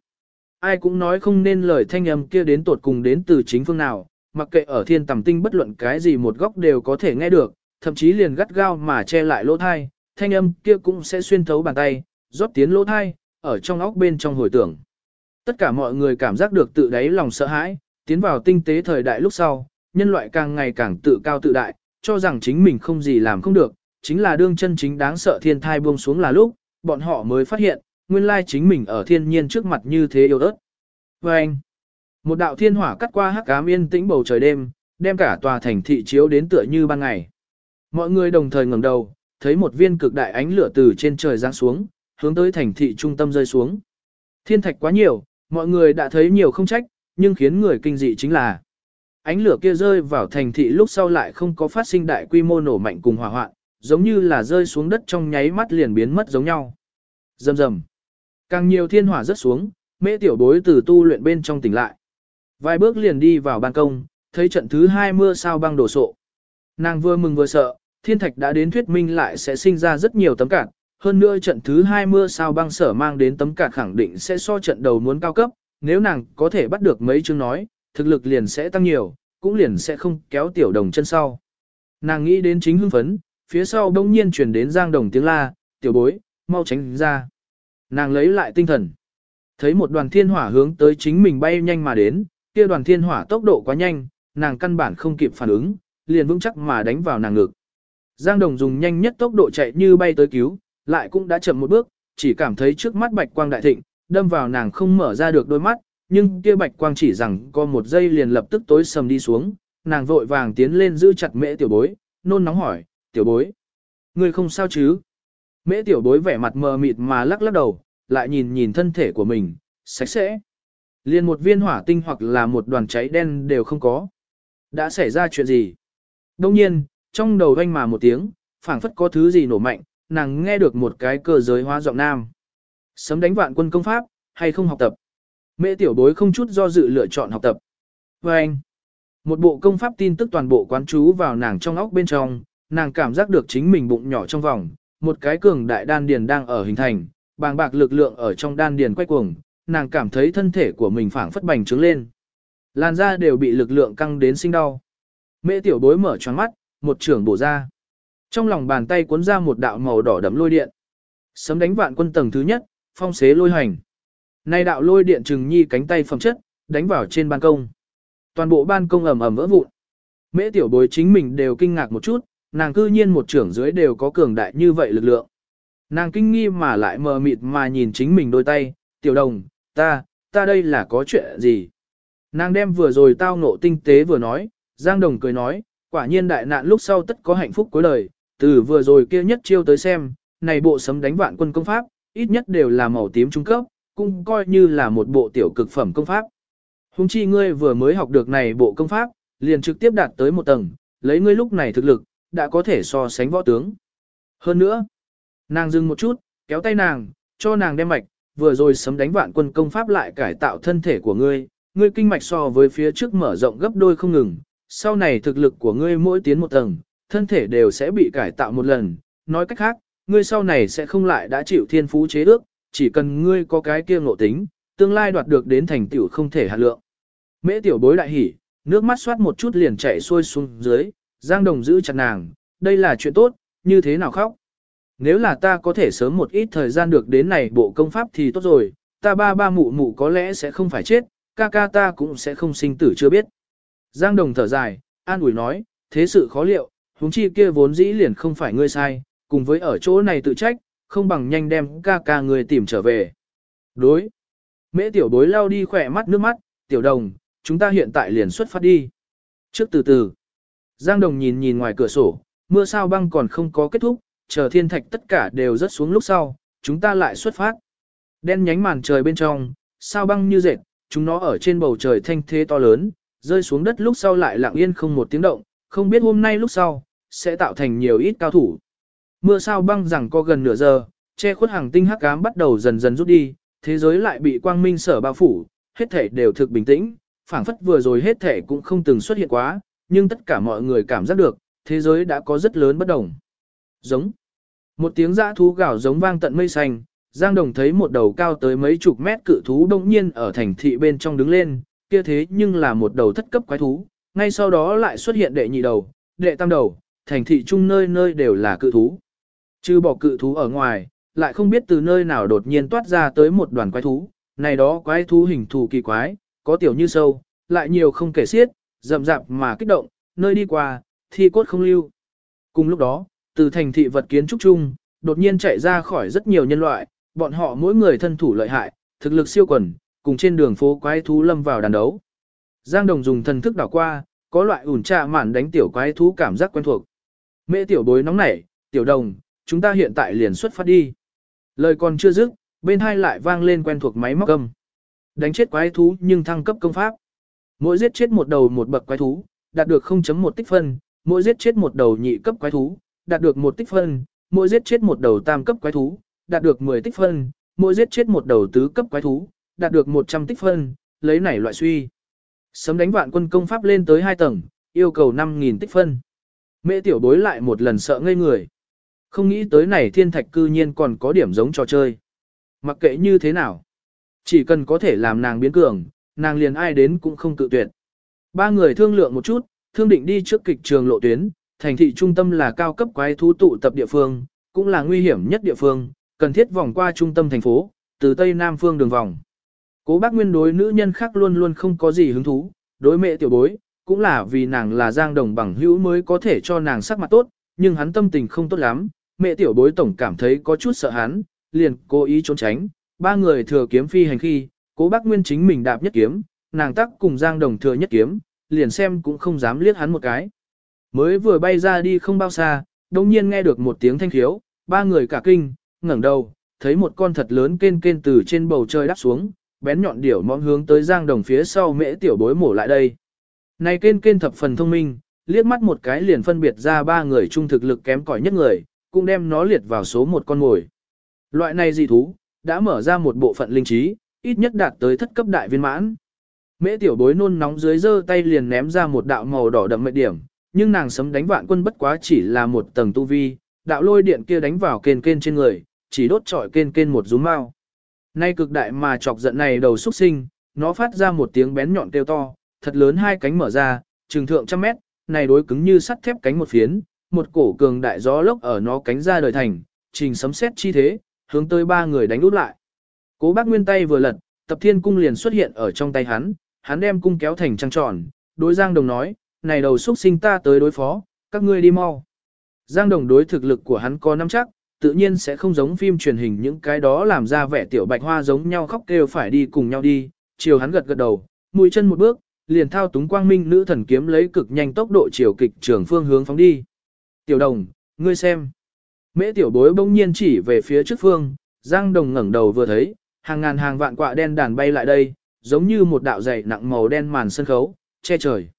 Speaker 1: Ai cũng nói không nên lời thanh âm kia đến tột cùng đến từ chính phương nào, mặc kệ ở thiên tầm tinh bất luận cái gì một góc đều có thể nghe được, thậm chí liền gắt gao mà che lại lỗ thai, thanh âm kia cũng sẽ xuyên thấu bàn tay, rót tiến lỗ thai, ở trong óc bên trong hồi tưởng. Tất cả mọi người cảm giác được tự đáy lòng sợ hãi, tiến vào tinh tế thời đại lúc sau, nhân loại càng ngày càng tự cao tự đại, cho rằng chính mình không gì làm không được, chính là đương chân chính đáng sợ thiên thai buông xuống là lúc, bọn họ mới phát hiện, nguyên lai chính mình ở thiên nhiên trước mặt như thế yếu ớt. Và anh, một đạo thiên hỏa cắt qua hắc ám yên tĩnh bầu trời đêm, đem cả tòa thành thị chiếu đến tựa như ban ngày. Mọi người đồng thời ngẩng đầu, thấy một viên cực đại ánh lửa từ trên trời giáng xuống, hướng tới thành thị trung tâm rơi xuống. Thiên thạch quá nhiều, mọi người đã thấy nhiều không trách, nhưng khiến người kinh dị chính là ánh lửa kia rơi vào thành thị lúc sau lại không có phát sinh đại quy mô nổ mạnh cùng hỏa hoạn, giống như là rơi xuống đất trong nháy mắt liền biến mất giống nhau. Dầm dầm, Càng nhiều thiên hỏa rớt xuống, mễ tiểu bối từ tu luyện bên trong tỉnh lại. Vài bước liền đi vào ban công, thấy trận thứ hai mưa sao băng đổ sộ. Nàng vừa mừng vừa sợ, thiên thạch đã đến thuyết minh lại sẽ sinh ra rất nhiều tấm cản, Hơn nữa trận thứ hai mưa sao băng sở mang đến tấm cản khẳng định sẽ so trận đầu muốn cao cấp, nếu nàng có thể bắt được mấy chương nói, thực lực liền sẽ tăng nhiều, cũng liền sẽ không kéo tiểu đồng chân sau. Nàng nghĩ đến chính hưng phấn, phía sau đông nhiên chuyển đến giang đồng tiếng la, tiểu bối, mau tránh ra. Nàng lấy lại tinh thần. Thấy một đoàn thiên hỏa hướng tới chính mình bay nhanh mà đến, kia đoàn thiên hỏa tốc độ quá nhanh, nàng căn bản không kịp phản ứng, liền vững chắc mà đánh vào nàng ngực. Giang Đồng dùng nhanh nhất tốc độ chạy như bay tới cứu, lại cũng đã chậm một bước, chỉ cảm thấy trước mắt bạch quang đại thịnh, đâm vào nàng không mở ra được đôi mắt, nhưng kia bạch quang chỉ rằng có một giây liền lập tức tối sầm đi xuống, nàng vội vàng tiến lên giữ chặt mễ tiểu bối, nôn nóng hỏi, tiểu bối, người không sao chứ? Mễ tiểu bối vẻ mặt mờ mịt mà lắc lắc đầu, lại nhìn nhìn thân thể của mình, sạch sẽ. Liền một viên hỏa tinh hoặc là một đoàn cháy đen đều không có. Đã xảy ra chuyện gì? Đông nhiên, trong đầu vanh mà một tiếng, phảng phất có thứ gì nổ mạnh, nàng nghe được một cái cơ giới hóa giọng nam. Sấm đánh vạn quân công pháp, hay không học tập? Mẹ tiểu bối không chút do dự lựa chọn học tập. Và anh, một bộ công pháp tin tức toàn bộ quán chú vào nàng trong óc bên trong, nàng cảm giác được chính mình bụng nhỏ trong vòng, một cái cường đại đan điền đang ở hình thành, bàng bạc lực lượng ở trong đan điền quay cuồng, nàng cảm thấy thân thể của mình phảng phất bành trướng lên. Làn da đều bị lực lượng căng đến sinh đau. Mẹ tiểu bối mở choáng mắt, một trưởng bổ ra. Trong lòng bàn tay cuốn ra một đạo màu đỏ đậm lôi điện. Sấm đánh vạn quân tầng thứ nhất, phong xế lôi hành. Nay đạo lôi điện trừng nhi cánh tay phẩm chất, đánh vào trên ban công. Toàn bộ ban công ầm ầm vỡ vụn. Mễ tiểu bối chính mình đều kinh ngạc một chút, nàng cư nhiên một trưởng dưới đều có cường đại như vậy lực lượng. Nàng kinh nghi mà lại mờ mịt mà nhìn chính mình đôi tay, tiểu đồng, ta, ta đây là có chuyện gì? Nàng đem vừa rồi tao ngộ tinh tế vừa nói, Giang Đồng cười nói, quả nhiên đại nạn lúc sau tất có hạnh phúc cuối đời, từ vừa rồi kia nhất chiêu tới xem, này bộ sấm đánh vạn quân công pháp, ít nhất đều là màu tím trung cấp, cũng coi như là một bộ tiểu cực phẩm công pháp. Hùng chi ngươi vừa mới học được này bộ công pháp, liền trực tiếp đạt tới một tầng, lấy ngươi lúc này thực lực, đã có thể so sánh võ tướng. Hơn nữa, nàng dừng một chút, kéo tay nàng, cho nàng đem mạch, vừa rồi sấm đánh vạn quân công pháp lại cải tạo thân thể của ngươi, ngươi kinh mạch so với phía trước mở rộng gấp đôi không ngừng, sau này thực lực của ngươi mỗi tiến một tầng, thân thể đều sẽ bị cải tạo một lần, nói cách khác, ngươi sau này sẽ không lại đã chịu thiên phú chế ước, chỉ cần ngươi có cái kia ngộ tính, tương lai đoạt được đến thành tựu không thể hạt lượng. Mễ tiểu bối đại hỉ, nước mắt xoát một chút liền chảy xuôi xuống dưới, Giang Đồng giữ chặt nàng, đây là chuyện tốt, như thế nào khóc. Nếu là ta có thể sớm một ít thời gian được đến này bộ công pháp thì tốt rồi, ta ba ba mụ mụ có lẽ sẽ không phải chết, ca ca ta cũng sẽ không sinh tử chưa biết. Giang Đồng thở dài, an ủi nói, thế sự khó liệu, huống chi kia vốn dĩ liền không phải ngươi sai, cùng với ở chỗ này tự trách, không bằng nhanh đem ca ca người tìm trở về. Đối. Mễ tiểu bối lao đi khỏe mắt nước mắt, tiểu đồng, chúng ta hiện tại liền xuất phát đi. Trước từ từ. Giang đồng nhìn nhìn ngoài cửa sổ, mưa sao băng còn không có kết thúc, chờ thiên thạch tất cả đều rớt xuống lúc sau, chúng ta lại xuất phát. Đen nhánh màn trời bên trong, sao băng như dệt, chúng nó ở trên bầu trời thanh thế to lớn, rơi xuống đất lúc sau lại lặng yên không một tiếng động, không biết hôm nay lúc sau, sẽ tạo thành nhiều ít cao thủ. Mưa sao băng rằng có gần nửa giờ, che khuất hàng tinh hắc ám bắt đầu dần dần rút đi, thế giới lại bị quang minh sở bao phủ, hết thể đều thực bình tĩnh, phảng phất vừa rồi hết thể cũng không từng xuất hiện quá, nhưng tất cả mọi người cảm giác được, thế giới đã có rất lớn bất đồng. Giống. Một tiếng dã thú gào giống vang tận mây xanh, Giang Đồng thấy một đầu cao tới mấy chục mét cự thú đông nhiên ở thành thị bên trong đứng lên, kia thế nhưng là một đầu thất cấp quái thú, ngay sau đó lại xuất hiện đệ nhị đầu, đệ tam đầu, thành thị chung nơi nơi đều là cự thú. Chứ bỏ cự thú ở ngoài, lại không biết từ nơi nào đột nhiên toát ra tới một đoàn quái thú, này đó quái thú hình thù kỳ quái, có tiểu như sâu, lại nhiều không kể xiết, rậm rạp mà kích động, nơi đi qua, thi cốt không lưu. Cùng lúc đó, từ thành thị vật kiến trúc chung, đột nhiên chạy ra khỏi rất nhiều nhân loại, bọn họ mỗi người thân thủ lợi hại, thực lực siêu quần, cùng trên đường phố quái thú lâm vào đàn đấu. Giang Đồng dùng thần thức đảo qua, có loại ủn trà mạn đánh tiểu quái thú cảm giác quen thuộc. Mẹ tiểu bối nóng nảy, tiểu đồng, chúng ta hiện tại liền xuất phát đi. Lời còn chưa dứt, bên hai lại vang lên quen thuộc máy móc âm. Đánh chết quái thú nhưng thăng cấp công pháp. Mỗi giết chết một đầu một bậc quái thú, đạt được 0.1 tích phân, mỗi giết chết một đầu nhị cấp quái thú, đạt được 1 tích phân, mỗi giết chết một đầu tam cấp quái thú, đạt được 10 tích phân, mỗi giết chết một đầu tứ cấp quái thú, đạt được 100 tích phân, lấy nảy loại suy. Sấm đánh vạn quân công pháp lên tới 2 tầng, yêu cầu 5.000 tích phân. Mẹ tiểu bối lại một lần sợ ngây người. Không nghĩ tới này thiên thạch cư nhiên còn có điểm giống trò chơi. Mặc kệ như thế nào. Chỉ cần có thể làm nàng biến cường, nàng liền ai đến cũng không tự tuyệt. Ba người thương lượng một chút, thương định đi trước kịch trường lộ tuyến, thành thị trung tâm là cao cấp quái thú tụ tập địa phương, cũng là nguy hiểm nhất địa phương, cần thiết vòng qua trung tâm thành phố, từ tây nam phương đường vòng. Cố bác nguyên đối nữ nhân khác luôn luôn không có gì hứng thú, đối mẹ tiểu bối, cũng là vì nàng là giang đồng bằng hữu mới có thể cho nàng sắc mặt tốt, nhưng hắn tâm tình không tốt lắm, mẹ tiểu bối tổng cảm thấy có chút sợ hắn, liền cố ý trốn tránh, ba người thừa kiếm phi hành khi, cố bác nguyên chính mình đạp nhất kiếm, nàng tắc cùng giang đồng thừa nhất kiếm, liền xem cũng không dám liếc hắn một cái. Mới vừa bay ra đi không bao xa, đồng nhiên nghe được một tiếng thanh khiếu, ba người cả kinh, ngẩng đầu, thấy một con thật lớn kên kên từ trên bầu trời đáp xuống, bén nhọn điểu mõm hướng tới giang đồng phía sau mễ tiểu bối mổ lại đây. Này kên kên thập phần thông minh, liếc mắt một cái liền phân biệt ra ba người trung thực lực kém cỏi nhất người, cũng đem nó liệt vào số một con ngồi. Loại này dị thú, đã mở ra một bộ phận linh trí, ít nhất đạt tới thất cấp đại viên mãn. Mễ tiểu bối nôn nóng dưới giơ tay liền ném ra một đạo màu đỏ đậm mệnh điểm, nhưng nàng sấm đánh vạn quân bất quá chỉ là một tầng tu vi, đạo lôi điện kia đánh vào kên kên trên người, chỉ đốt trọi kên kên một rúm mao. Nay cực đại mà chọc giận này đầu xuất sinh, nó phát ra một tiếng bén nhọn kêu to, thật lớn hai cánh mở ra, trường thượng trăm mét, này đối cứng như sắt thép cánh một phiến, một cổ cường đại gió lốc ở nó cánh ra đời thành, trình sấm xét chi thế, hướng tới ba người đánh út lại. Cố bác nguyên tay vừa lật, tập thiên cung liền xuất hiện ở trong tay hắn, hắn đem cung kéo thành trăng tròn, đối Giang Đồng nói, này đầu xuất sinh ta tới đối phó, các ngươi đi mau. Giang Đồng đối thực lực của hắn có nắm chắc, tự nhiên sẽ không giống phim truyền hình những cái đó làm ra vẻ tiểu bạch hoa giống nhau khóc kêu phải đi cùng nhau đi, chiều hắn gật gật đầu, mũi chân một bước, liền thao túng quang minh nữ thần kiếm lấy cực nhanh tốc độ chiều kịch trường phương hướng phóng đi. Tiểu đồng, ngươi xem. Mễ tiểu bối bỗng nhiên chỉ về phía trước phương, Giang Đồng ngẩng đầu vừa thấy, hàng ngàn hàng vạn quạ đen đàn bay lại đây, giống như một đạo dày nặng màu đen màn sân khấu, che trời.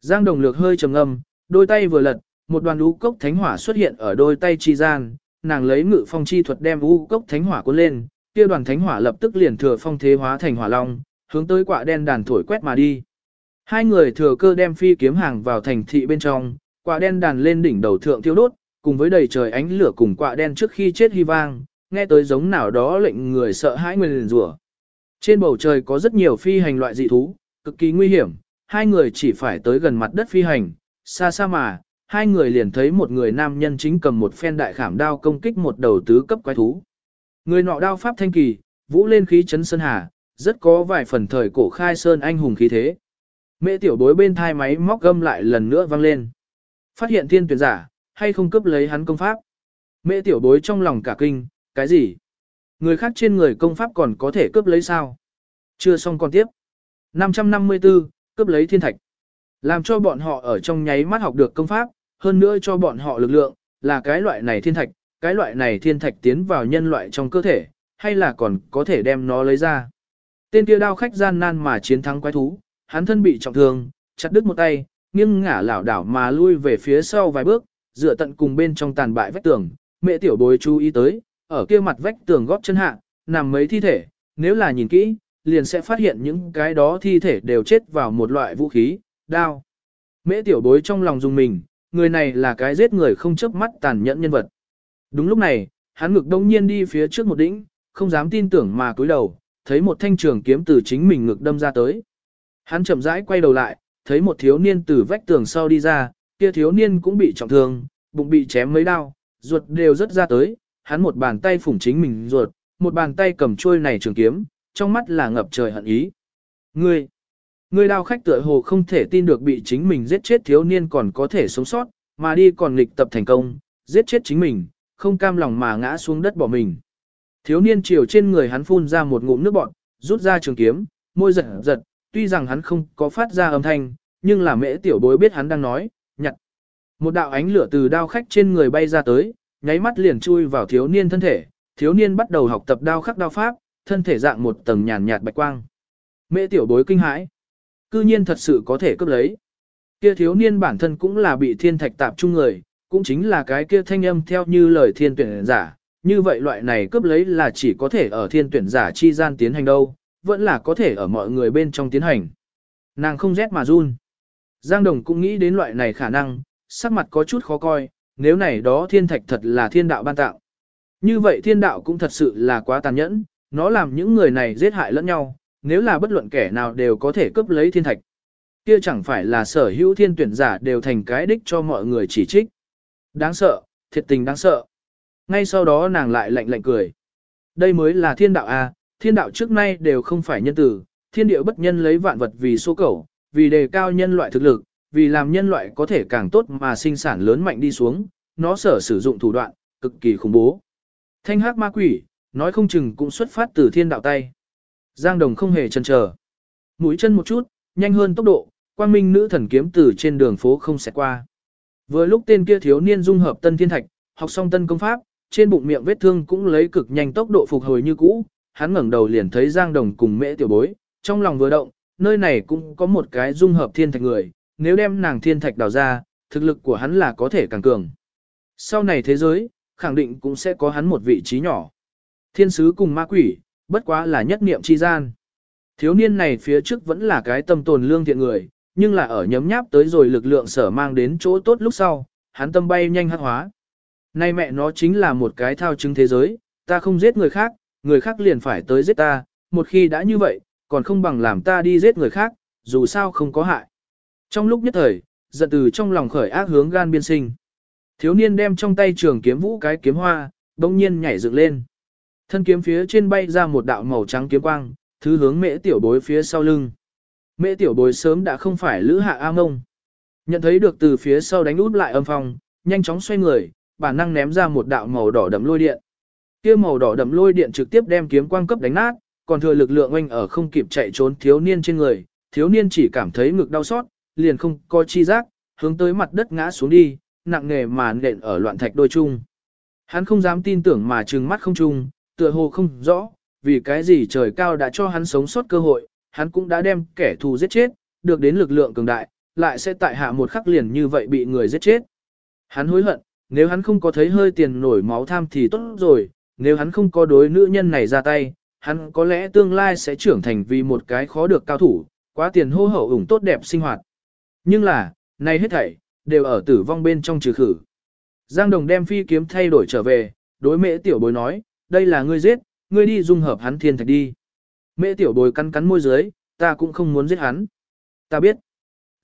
Speaker 1: Giang Đồng lược hơi trầm ngâm, đôi tay vừa lật, một đoàn lũ cốc thánh hỏa xuất hiện ở đôi tay chi gian, nàng lấy ngự phong chi thuật đem u cốc thánh hỏa cuốn lên, kia đoàn thánh hỏa lập tức liền thừa phong thế hóa thành hỏa long, hướng tới quạ đen đàn thổi quét mà đi. Hai người thừa cơ đem phi kiếm hàng vào thành thị bên trong, quạ đen đàn lên đỉnh đầu thượng thiêu đốt, cùng với đầy trời ánh lửa cùng quạ đen trước khi chết hy vang, nghe tới giống nào đó lệnh người sợ hãi nguyền rủa. Trên bầu trời có rất nhiều phi hành loại dị thú, cực kỳ nguy hiểm, hai người chỉ phải tới gần mặt đất phi hành, xa xa mà, hai người liền thấy một người nam nhân chính cầm một phen đại khảm đao công kích một đầu tứ cấp quái thú. Người nọ đao pháp thanh kỳ, vũ lên khí chấn sơn hà, rất có vài phần thời cổ khai sơn anh hùng khí thế. Mẹ tiểu bối bên thai máy móc gâm lại lần nữa vang lên. Phát hiện thiên tuyển giả, hay không cướp lấy hắn công pháp. Mẹ tiểu bối trong lòng cả kinh, cái gì? Người khác trên người công pháp còn có thể cướp lấy sao? Chưa xong còn tiếp. 554, cướp lấy thiên thạch. Làm cho bọn họ ở trong nháy mắt học được công pháp, hơn nữa cho bọn họ lực lượng, là cái loại này thiên thạch, cái loại này thiên thạch tiến vào nhân loại trong cơ thể, hay là còn có thể đem nó lấy ra. Tên kia đao khách gian nan mà chiến thắng quái thú, hắn thân bị trọng thương, chặt đứt một tay, nghiêng ngả lảo đảo mà lui về phía sau vài bước, dựa tận cùng bên trong tàn bại vách tường, mẹ tiểu bối chú ý tới, ở kia mặt vách tường góp chân hạ, nằm mấy thi thể, nếu là nhìn kỹ, liền sẽ phát hiện những cái đó thi thể đều chết vào một loại vũ khí, đao. Mễ tiểu bối trong lòng dùng mình, người này là cái giết người không chớp mắt tàn nhẫn nhân vật. Đúng lúc này, hắn ngực đông nhiên đi phía trước một đỉnh, không dám tin tưởng mà cúi đầu, thấy một thanh trường kiếm từ chính mình ngực đâm ra tới. Hắn chậm rãi quay đầu lại, thấy một thiếu niên từ vách tường sau đi ra, kia thiếu niên cũng bị trọng thương, bụng bị chém mấy đao, ruột đều rất ra tới, hắn một bàn tay phủng chính mình ruột, một bàn tay cầm chuôi này trường kiếm, trong mắt là ngập trời hận ý. Ngươi, ngươi đao khách tựa hồ không thể tin được bị chính mình giết chết thiếu niên còn có thể sống sót, mà đi còn nghịch tập thành công, giết chết chính mình, không cam lòng mà ngã xuống đất bỏ mình. Thiếu niên chiều trên người hắn phun ra một ngụm nước bọt, rút ra trường kiếm, môi giật giật, tuy rằng hắn không có phát ra âm thanh, nhưng là mễ tiểu bối biết hắn đang nói, nhặt. Một đạo ánh lửa từ đao khách trên người bay ra tới, nháy mắt liền chui vào thiếu niên thân thể, thiếu niên bắt đầu học tập đao khắc đao pháp, thân thể dạng một tầng nhàn nhạt bạch quang. Mễ tiểu bối kinh hãi. Cư nhiên thật sự có thể cướp lấy. Kia thiếu niên bản thân cũng là bị thiên thạch tạp trung người, cũng chính là cái kia thanh âm theo như lời thiên tuyển giả. Như vậy loại này cướp lấy là chỉ có thể ở thiên tuyển giả chi gian tiến hành đâu, vẫn là có thể ở mọi người bên trong tiến hành. Nàng không rét mà run. Giang Đồng cũng nghĩ đến loại này khả năng, sắc mặt có chút khó coi, nếu này đó thiên thạch thật là thiên đạo ban tạo. Như vậy thiên đạo cũng thật sự là quá tàn nhẫn, nó làm những người này giết hại lẫn nhau, nếu là bất luận kẻ nào đều có thể cướp lấy thiên thạch. Kia chẳng phải là sở hữu thiên tuyển giả đều thành cái đích cho mọi người chỉ trích. Đáng sợ, thiệt tình đáng sợ. Ngay sau đó nàng lại lạnh lạnh cười. Đây mới là thiên đạo A, thiên đạo trước nay đều không phải nhân tử, thiên địa bất nhân lấy vạn vật vì số cẩu vì đề cao nhân loại thực lực, vì làm nhân loại có thể càng tốt mà sinh sản lớn mạnh đi xuống, nó sở sử dụng thủ đoạn, cực kỳ khủng bố. Thanh hắc ma quỷ, nói không chừng cũng xuất phát từ thiên đạo tay. Giang Đồng không hề chần chờ. Mũi chân một chút, nhanh hơn tốc độ, quang minh nữ thần kiếm từ trên đường phố không sẽ qua. Vừa lúc tên kia thiếu niên dung hợp tân thiên thạch, học xong tân công pháp, trên bụng miệng vết thương cũng lấy cực nhanh tốc độ phục hồi như cũ, hắn ngẩng đầu liền thấy Giang Đồng cùng mễ tiểu bối, trong lòng vừa động, nơi này cũng có một cái dung hợp thiên thạch người, nếu đem nàng thiên thạch đào ra, thực lực của hắn là có thể càng cường. Sau này thế giới, khẳng định cũng sẽ có hắn một vị trí nhỏ. Thiên sứ cùng ma quỷ, bất quá là nhất niệm chi gian. Thiếu niên này phía trước vẫn là cái tâm tồn lương thiện người, nhưng là ở nhấm nháp tới rồi lực lượng sở mang đến chỗ tốt lúc sau, hắn tâm bay nhanh hắc hóa. Nay mẹ nó chính là một cái thao chứng thế giới, ta không giết người khác, người khác liền phải tới giết ta, một khi đã như vậy, còn không bằng làm ta đi giết người khác, dù sao không có hại. Trong lúc nhất thời, giận từ trong lòng khởi ác hướng gan biên sinh. Thiếu niên đem trong tay trường kiếm vũ cái kiếm hoa, bỗng nhiên nhảy dựng lên. Thân kiếm phía trên bay ra một đạo màu trắng kiếm quang, thứ hướng mễ tiểu bối phía sau lưng. Mễ tiểu bối sớm đã không phải lữ hạ A mông. Nhận thấy được từ phía sau đánh út lại âm phong, nhanh chóng xoay người, bản năng ném ra một đạo màu đỏ đậm lôi điện. Kia màu đỏ đậm lôi điện trực tiếp đem kiếm quang cấp đánh nát, còn thừa lực lượng oanh ở không kịp chạy trốn thiếu niên trên người, thiếu niên chỉ cảm thấy ngực đau xót, liền không có chi giác, hướng tới mặt đất ngã xuống đi, nặng nề mà nện ở loạn thạch đôi chung. Hắn không dám tin tưởng mà trừng mắt không chung, tựa hồ không rõ, vì cái gì trời cao đã cho hắn sống sót cơ hội, hắn cũng đã đem kẻ thù giết chết, được đến lực lượng cường đại, lại sẽ tại hạ một khắc liền như vậy bị người giết chết. Hắn hối hận, nếu hắn không có thấy hơi tiền nổi máu tham thì tốt rồi, nếu hắn không có đối nữ nhân này ra tay, hắn có lẽ tương lai sẽ trưởng thành vì một cái khó được cao thủ, quá tiền hô hậu ủng tốt đẹp sinh hoạt. Nhưng là, này hết thảy, đều ở tử vong bên trong trừ khử. Giang Đồng đem phi kiếm thay đổi trở về, đối mễ tiểu bối nói, đây là ngươi giết, ngươi đi dung hợp hắn thiên thạch đi. Mễ tiểu bối cắn cắn môi dưới, ta cũng không muốn giết hắn. Ta biết.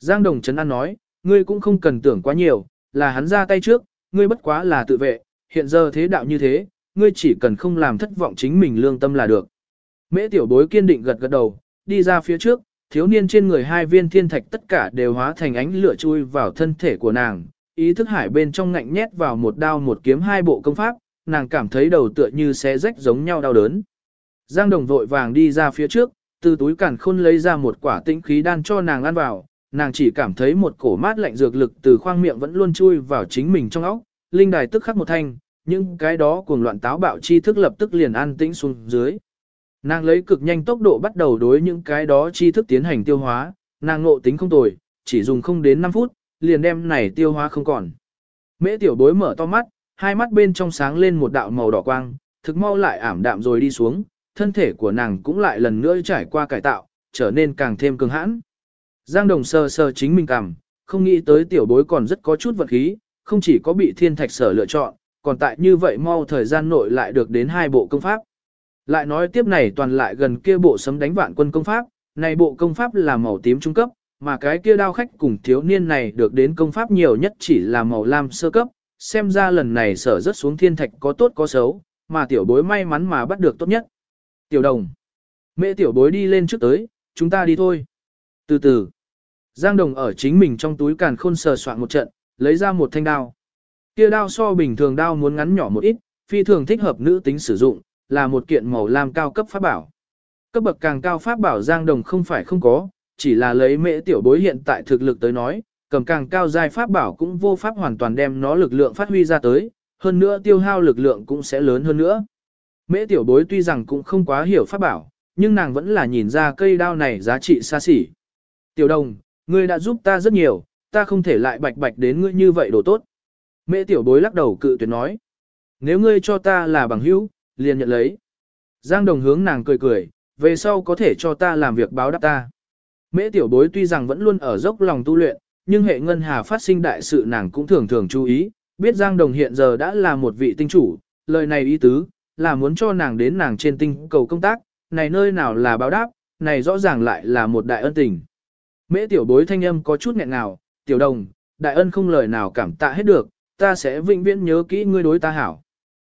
Speaker 1: Giang Đồng Trấn An nói, ngươi cũng không cần tưởng quá nhiều, là hắn ra tay trước, ngươi bất quá là tự vệ, hiện giờ thế đạo như thế, ngươi chỉ cần không làm thất vọng chính mình lương tâm là được. Mễ tiểu bối kiên định gật gật đầu, đi ra phía trước, thiếu niên trên người hai viên thiên thạch tất cả đều hóa thành ánh lửa chui vào thân thể của nàng, ý thức hải bên trong ngạnh nhét vào một đao một kiếm hai bộ công pháp, nàng cảm thấy đầu tựa như xé rách giống nhau đau đớn. Giang đồng vội vàng đi ra phía trước, từ túi cản khôn lấy ra một quả tĩnh khí đan cho nàng ăn vào, nàng chỉ cảm thấy một cổ mát lạnh dược lực từ khoang miệng vẫn luôn chui vào chính mình trong óc, linh đài tức khắc một thanh, nhưng cái đó cuồng loạn táo bạo chi thức lập tức liền an tĩnh xuống dưới. Nàng lấy cực nhanh tốc độ bắt đầu đối những cái đó chi thức tiến hành tiêu hóa, nàng ngộ tính không tồi, chỉ dùng không đến 5 phút, liền đem này tiêu hóa không còn. Mễ tiểu bối mở to mắt, hai mắt bên trong sáng lên một đạo màu đỏ quang, thực mau lại ảm đạm rồi đi xuống, thân thể của nàng cũng lại lần nữa trải qua cải tạo, trở nên càng thêm cường hãn. Giang đồng sờ sờ chính mình cảm, không nghĩ tới tiểu bối còn rất có chút vật khí, không chỉ có bị thiên thạch sở lựa chọn, còn tại như vậy mau thời gian nội lại được đến hai bộ công pháp. Lại nói tiếp này toàn lại gần kia bộ sấm đánh vạn quân công pháp, này bộ công pháp là màu tím trung cấp, mà cái kia đao khách cùng thiếu niên này được đến công pháp nhiều nhất chỉ là màu lam sơ cấp, xem ra lần này sở rất xuống thiên thạch có tốt có xấu, mà tiểu bối may mắn mà bắt được tốt nhất. Tiểu đồng. Mẹ tiểu bối đi lên trước tới, chúng ta đi thôi. Từ từ. Giang đồng ở chính mình trong túi càn khôn sờ soạn một trận, lấy ra một thanh đao. Kia đao so bình thường đao muốn ngắn nhỏ một ít, phi thường thích hợp nữ tính sử dụng, là một kiện màu lam cao cấp pháp bảo. Cấp bậc càng cao pháp bảo Giang Đồng không phải không có, chỉ là lấy mễ tiểu bối hiện tại thực lực tới nói, cầm càng cao giai pháp bảo cũng vô pháp hoàn toàn đem nó lực lượng phát huy ra tới, hơn nữa tiêu hao lực lượng cũng sẽ lớn hơn nữa. Mễ tiểu bối tuy rằng cũng không quá hiểu pháp bảo, nhưng nàng vẫn là nhìn ra cây đao này giá trị xa xỉ. Tiểu đồng, ngươi đã giúp ta rất nhiều, ta không thể lại bạch bạch đến ngươi như vậy đồ tốt. Mẹ tiểu bối lắc đầu cự tuyệt nói. Nếu ngươi cho ta là bằng hữu, liền nhận lấy. Giang đồng hướng nàng cười cười, về sau có thể cho ta làm việc báo đáp ta. Mễ tiểu bối tuy rằng vẫn luôn ở dốc lòng tu luyện, nhưng hệ ngân hà phát sinh đại sự nàng cũng thường thường chú ý, biết Giang Đồng hiện giờ đã là một vị tinh chủ, lời này ý tứ, là muốn cho nàng đến nàng trên tinh cầu công tác, này nơi nào là báo đáp, này rõ ràng lại là một đại ân tình. Mễ tiểu bối thanh âm có chút nghẹn nào, tiểu đồng, đại ân không lời nào cảm tạ hết được, ta sẽ vĩnh viễn nhớ kỹ ngươi đối ta hảo.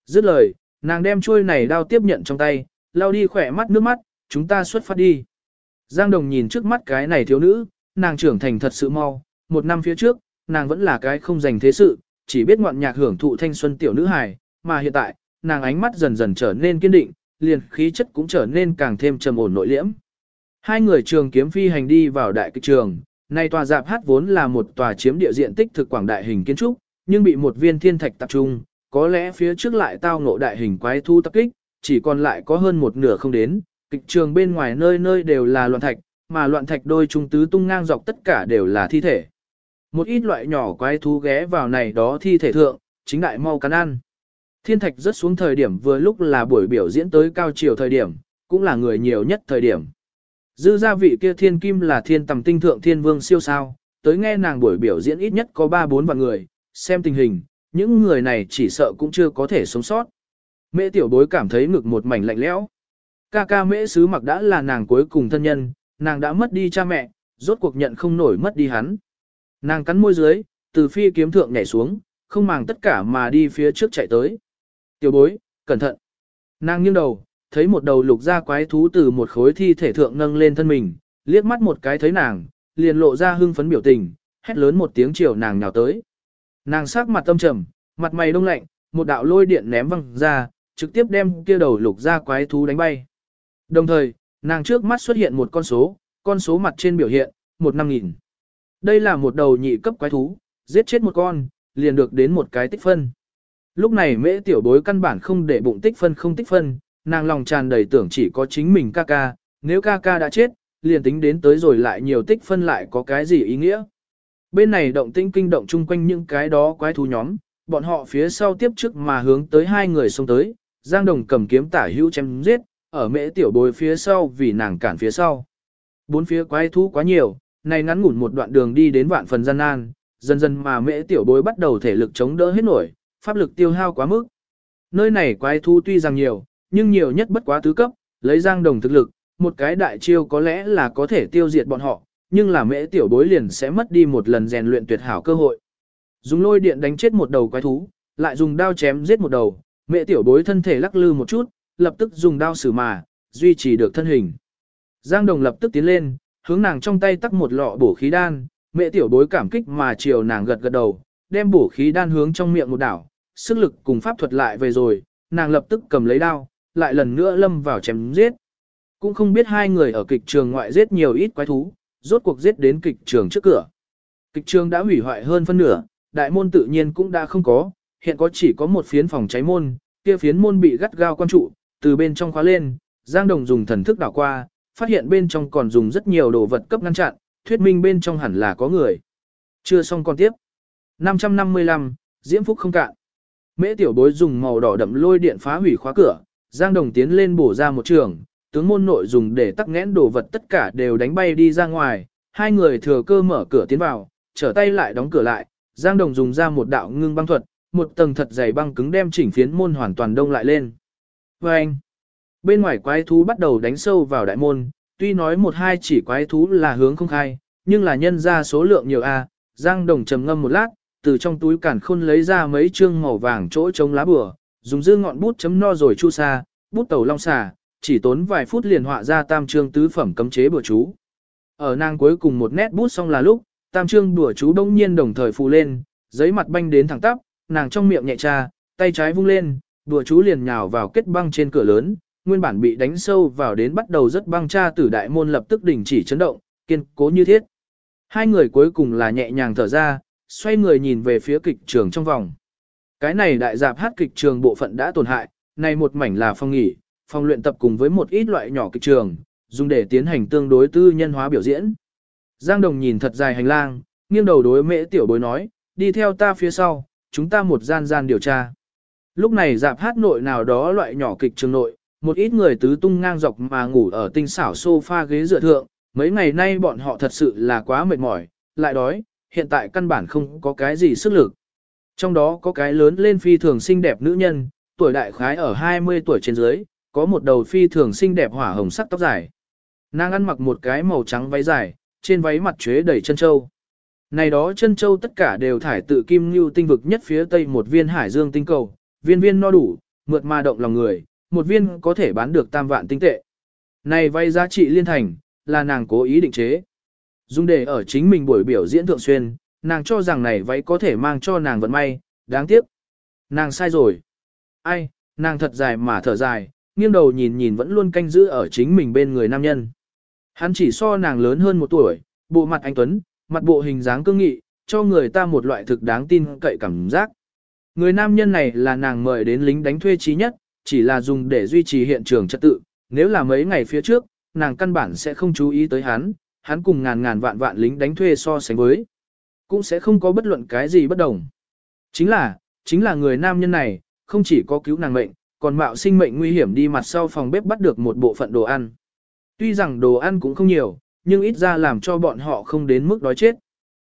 Speaker 1: Dứt lời, nàng đem chuôi này đao tiếp nhận trong tay, lau đi khỏe mắt nước mắt, chúng ta xuất phát đi. Giang Đồng nhìn trước mắt cái này thiếu nữ, nàng trưởng thành thật sự mau, một năm phía trước, nàng vẫn là cái không dành thế sự, chỉ biết ngoạn nhạc hưởng thụ thanh xuân tiểu nữ hài, mà hiện tại, nàng ánh mắt dần dần trở nên kiên định, liền khí chất cũng trở nên càng thêm trầm ổn nội liễm. Hai người trường kiếm phi hành đi vào đại kịch trường, này tòa dạp hát vốn là một tòa chiếm địa diện tích thực quảng đại hình kiến trúc, nhưng bị một viên thiên thạch tập trung, có lẽ phía trước lại tao ngộ đại hình quái thu tập kích, chỉ còn lại có hơn một nửa không đến, kịch trường bên ngoài nơi nơi đều là loạn thạch, mà loạn thạch đôi trung tứ tung ngang dọc tất cả đều là thi thể. Một ít loại nhỏ quái thú ghé vào này đó thi thể thượng, chính đại mau cắn ăn. Thiên thạch rất xuống thời điểm vừa lúc là buổi biểu diễn tới cao chiều thời điểm, cũng là người nhiều nhất thời điểm. Dư gia vị kia thiên kim là thiên tầm tinh thượng thiên vương siêu sao, tới nghe nàng buổi biểu diễn ít nhất có 3-4 vạn người, xem tình hình, những người này chỉ sợ cũng chưa có thể sống sót. Mễ tiểu bối cảm thấy ngực một mảnh lạnh lẽo. Ca ca mễ sứ mặc đã là nàng cuối cùng thân nhân, nàng đã mất đi cha mẹ, rốt cuộc nhận không nổi mất đi hắn. Nàng cắn môi dưới, từ phi kiếm thượng nhảy xuống, không màng tất cả mà đi phía trước chạy tới. Tiểu bối, cẩn thận. Nàng nghiêng đầu, thấy một đầu lục ra quái thú từ một khối thi thể thượng nâng lên thân mình, liếc mắt một cái thấy nàng, liền lộ ra hưng phấn biểu tình, hét lớn một tiếng chiều nàng nhào tới. Nàng sắc mặt tâm trầm, mặt mày đông lạnh, một đạo lôi điện ném văng ra, trực tiếp đem kia đầu lục ra quái thú đánh bay. Đồng thời, nàng trước mắt xuất hiện một con số, con số mặt trên biểu hiện, một năm nghìn. Đây là một đầu nhị cấp quái thú, giết chết một con, liền được đến một cái tích phân. Lúc này mễ tiểu bối căn bản không để bụng tích phân không tích phân, nàng lòng tràn đầy tưởng chỉ có chính mình ca ca, nếu ca ca đã chết, liền tính đến tới rồi lại nhiều tích phân lại có cái gì ý nghĩa. Bên này động tĩnh kinh động chung quanh những cái đó quái thú nhóm, bọn họ phía sau tiếp trước mà hướng tới hai người xông tới, Giang Đồng cầm kiếm tả hữu chém giết, ở mễ tiểu bối phía sau vì nàng cản phía sau. Bốn phía quái thú quá nhiều, này ngắn ngủn một đoạn đường đi đến vạn phần gian nan, dần dần mà mễ tiểu bối bắt đầu thể lực chống đỡ hết nổi, pháp lực tiêu hao quá mức. Nơi này quái thú tuy rằng nhiều, nhưng nhiều nhất bất quá tứ cấp, lấy giang đồng thực lực, một cái đại chiêu có lẽ là có thể tiêu diệt bọn họ, nhưng là mễ tiểu bối liền sẽ mất đi một lần rèn luyện tuyệt hảo cơ hội. Dùng lôi điện đánh chết một đầu quái thú, lại dùng đao chém giết một đầu, mẹ tiểu bối thân thể lắc lư một chút, lập tức dùng đao xử mà, duy trì được thân hình. Giang đồng lập tức tiến lên, hướng nàng trong tay tắc một lọ bổ khí đan, mẹ tiểu bối cảm kích mà chiều nàng gật gật đầu, đem bổ khí đan hướng trong miệng một đảo, sức lực cùng pháp thuật lại về rồi, nàng lập tức cầm lấy đao, lại lần nữa lâm vào chém giết. Cũng không biết hai người ở kịch trường ngoại giết nhiều ít quái thú, rốt cuộc giết đến kịch trường trước cửa. Kịch trường đã hủy hoại hơn phân nửa, đại môn tự nhiên cũng đã không có, hiện có chỉ có một phiến phòng cháy môn, kia phiến môn bị gắt gao quan trụ, từ bên trong khóa lên, Giang Đồng dùng thần thức đảo qua, phát hiện bên trong còn dùng rất nhiều đồ vật cấp ngăn chặn, thuyết minh bên trong hẳn là có người. Chưa xong còn tiếp. 555, Diễm Phúc không cạn. Mễ tiểu bối dùng màu đỏ đậm lôi điện phá hủy khóa cửa, Giang Đồng tiến lên bổ ra một trường, tướng môn nội dùng để tắc nghẽn đồ vật tất cả đều đánh bay đi ra ngoài, hai người thừa cơ mở cửa tiến vào, trở tay lại đóng cửa lại, Giang Đồng dùng ra một đạo ngưng băng thuật, một tầng thật dày băng cứng đem chỉnh phiến môn hoàn toàn đông lại lên. Và anh, bên ngoài quái thú bắt đầu đánh sâu vào đại môn, tuy nói một hai chỉ quái thú là hướng không khai, nhưng là nhân ra số lượng nhiều a. Giang Đồng trầm ngâm một lát, từ trong túi cản khôn lấy ra mấy chương màu vàng chỗ chống lá bừa, dùng dư ngọn bút chấm no rồi chu sa, bút tẩu long xà, chỉ tốn vài phút liền họa ra tam chương tứ phẩm cấm chế bừa chú. Ở nàng cuối cùng một nét bút xong là lúc, tam chương bừa chú đông nhiên đồng thời phù lên, giấy mặt banh đến thẳng tắp, nàng trong miệng nhẹ tra, tay trái vung lên, bừa chú liền nhào vào kết băng trên cửa lớn, nguyên bản bị đánh sâu vào đến bắt đầu rất băng tra tử đại môn lập tức đình chỉ chấn động, kiên cố như thiết. Hai người cuối cùng là nhẹ nhàng thở ra, xoay người nhìn về phía kịch trường trong vòng. Cái này đại dạp hát kịch trường bộ phận đã tổn hại, này một mảnh là phong nghỉ, phòng luyện tập cùng với một ít loại nhỏ kịch trường, dùng để tiến hành tương đối tư nhân hóa biểu diễn. Giang Đồng nhìn thật dài hành lang, nghiêng đầu đối mễ tiểu bối nói, đi theo ta phía sau, chúng ta một gian gian điều tra. Lúc này dạp hát nội nào đó loại nhỏ kịch trường nội, một ít người tứ tung ngang dọc mà ngủ ở tinh xảo sofa ghế dựa thượng, mấy ngày nay bọn họ thật sự là quá mệt mỏi, lại đói, hiện tại căn bản không có cái gì sức lực. Trong đó có cái lớn lên phi thường xinh đẹp nữ nhân, tuổi đại khái ở 20 tuổi trên dưới, có một đầu phi thường xinh đẹp hỏa hồng sắc tóc dài. Nàng ăn mặc một cái màu trắng váy dài, trên váy mặt chế đầy chân châu. Này đó chân châu tất cả đều thải tự kim như tinh vực nhất phía tây một viên hải dương tinh cầu, viên viên no đủ, mượt mà động lòng người, một viên có thể bán được tam vạn tinh tệ. Này vay giá trị liên thành, là nàng cố ý định chế. Dùng để ở chính mình buổi biểu diễn thượng xuyên, nàng cho rằng này váy có thể mang cho nàng vận may, đáng tiếc. Nàng sai rồi. Ai, nàng thật dài mà thở dài, nghiêng đầu nhìn nhìn vẫn luôn canh giữ ở chính mình bên người nam nhân. Hắn chỉ so nàng lớn hơn một tuổi, bộ mặt anh Tuấn, mặt bộ hình dáng cương nghị, cho người ta một loại thực đáng tin cậy cảm giác. Người nam nhân này là nàng mời đến lính đánh thuê trí nhất, chỉ là dùng để duy trì hiện trường trật tự, nếu là mấy ngày phía trước, nàng căn bản sẽ không chú ý tới hắn, hắn cùng ngàn ngàn vạn vạn lính đánh thuê so sánh với. Cũng sẽ không có bất luận cái gì bất đồng. Chính là, chính là người nam nhân này, không chỉ có cứu nàng mệnh, còn mạo sinh mệnh nguy hiểm đi mặt sau phòng bếp bắt được một bộ phận đồ ăn. Tuy rằng đồ ăn cũng không nhiều, nhưng ít ra làm cho bọn họ không đến mức đói chết.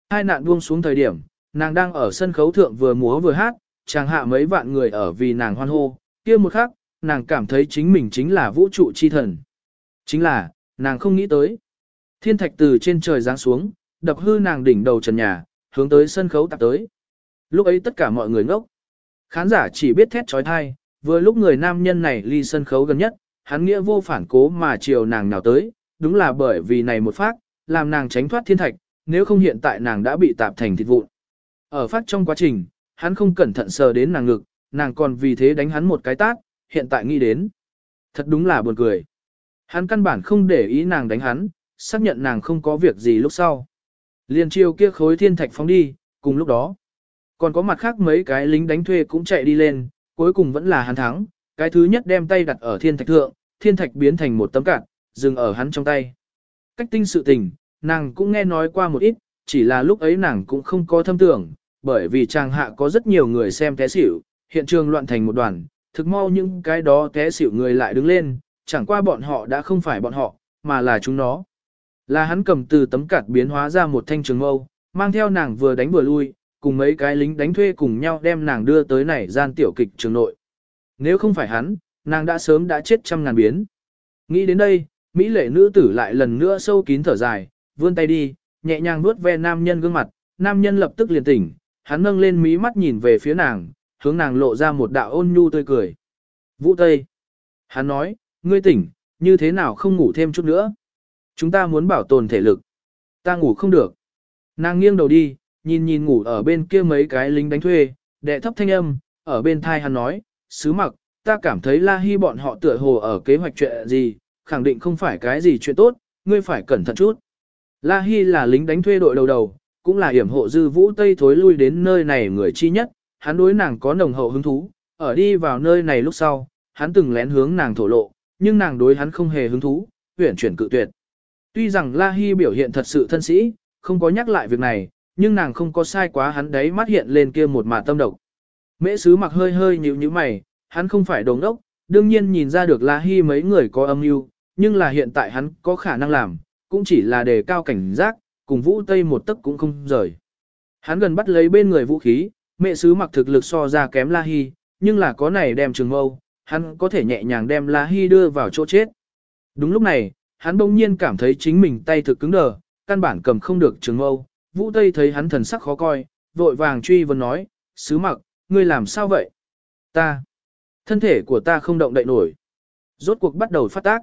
Speaker 1: Hai nạn buông xuống thời điểm, nàng đang ở sân khấu thượng vừa múa vừa hát, chàng hạ mấy vạn người ở vì nàng hoan hô, kia một khắc, nàng cảm thấy chính mình chính là vũ trụ chi thần. Chính là, nàng không nghĩ tới. Thiên thạch từ trên trời giáng xuống, đập hư nàng đỉnh đầu trần nhà, hướng tới sân khấu tạp tới. Lúc ấy tất cả mọi người ngốc. Khán giả chỉ biết thét trói thai, vừa lúc người nam nhân này ly sân khấu gần nhất, hắn nghĩa vô phản cố mà chiều nàng nào tới, đúng là bởi vì này một phát, làm nàng tránh thoát thiên thạch, nếu không hiện tại nàng đã bị tạp thành thịt vụn. Ở phát trong quá trình, hắn không cẩn thận sờ đến nàng ngực, nàng còn vì thế đánh hắn một cái tát, hiện tại nghĩ đến. Thật đúng là buồn cười. Hắn căn bản không để ý nàng đánh hắn, xác nhận nàng không có việc gì lúc sau. Liền chiều kia khối thiên thạch phóng đi, cùng lúc đó. Còn có mặt khác mấy cái lính đánh thuê cũng chạy đi lên, cuối cùng vẫn là hắn thắng. Cái thứ nhất đem tay đặt ở thiên thạch thượng, thiên thạch biến thành một tấm cạn, dừng ở hắn trong tay. Cách tinh sự tình, nàng cũng nghe nói qua một ít, chỉ là lúc ấy nàng cũng không có thâm tưởng, bởi vì chàng hạ có rất nhiều người xem té xỉu, hiện trường loạn thành một đoàn, thực mau những cái đó té xỉu người lại đứng lên, chẳng qua bọn họ đã không phải bọn họ, mà là chúng nó. Là hắn cầm từ tấm cạt biến hóa ra một thanh trường mâu, mang theo nàng vừa đánh vừa lui, cùng mấy cái lính đánh thuê cùng nhau đem nàng đưa tới này gian tiểu kịch trường nội. Nếu không phải hắn, nàng đã sớm đã chết trăm ngàn biến. Nghĩ đến đây, Mỹ lệ nữ tử lại lần nữa sâu kín thở dài, vươn tay đi, nhẹ nhàng vuốt ve nam nhân gương mặt, nam nhân lập tức liền tỉnh, hắn nâng lên mí mắt nhìn về phía nàng, hướng nàng lộ ra một đạo ôn nhu tươi cười. Vũ Tây. Hắn nói, ngươi tỉnh, như thế nào không ngủ thêm chút nữa. Chúng ta muốn bảo tồn thể lực. Ta ngủ không được. Nàng nghiêng đầu đi, nhìn nhìn ngủ ở bên kia mấy cái lính đánh thuê, đệ thấp thanh âm, ở bên thai hắn nói, sứ mặc, ta cảm thấy La Hi bọn họ tựa hồ ở kế hoạch chuyện gì, khẳng định không phải cái gì chuyện tốt, ngươi phải cẩn thận chút. La Hi là lính đánh thuê đội đầu đầu, cũng là hiểm hộ dư vũ Tây thối lui đến nơi này người chi nhất, hắn đối nàng có nồng hậu hứng thú, ở đi vào nơi này lúc sau, hắn từng lén hướng nàng thổ lộ, nhưng nàng đối hắn không hề hứng thú, huyển chuyển cự tuyệt. Tuy rằng La Hi biểu hiện thật sự thân sĩ, không có nhắc lại việc này, nhưng nàng không có sai quá hắn đấy mắt hiện lên kia một mà tâm độc. Mễ sứ mặc hơi hơi nhíu nhíu mày, hắn không phải đồng đốc, đương nhiên nhìn ra được La Hi mấy người có âm mưu, nhưng là hiện tại hắn có khả năng làm, cũng chỉ là đề cao cảnh giác, cùng Vũ Tây một tấc cũng không rời. Hắn gần bắt lấy bên người vũ khí, mẹ sứ mặc thực lực so ra kém La Hi, nhưng là có này đem trường mâu, hắn có thể nhẹ nhàng đem La Hi đưa vào chỗ chết. Đúng lúc này, hắn bỗng nhiên cảm thấy chính mình tay thực cứng đờ, căn bản cầm không được trường mâu. Vũ Tây thấy hắn thần sắc khó coi, vội vàng truy vấn nói, sứ mặc, ngươi làm sao vậy? Ta, thân thể của ta không động đậy nổi. Rốt cuộc bắt đầu phát tác.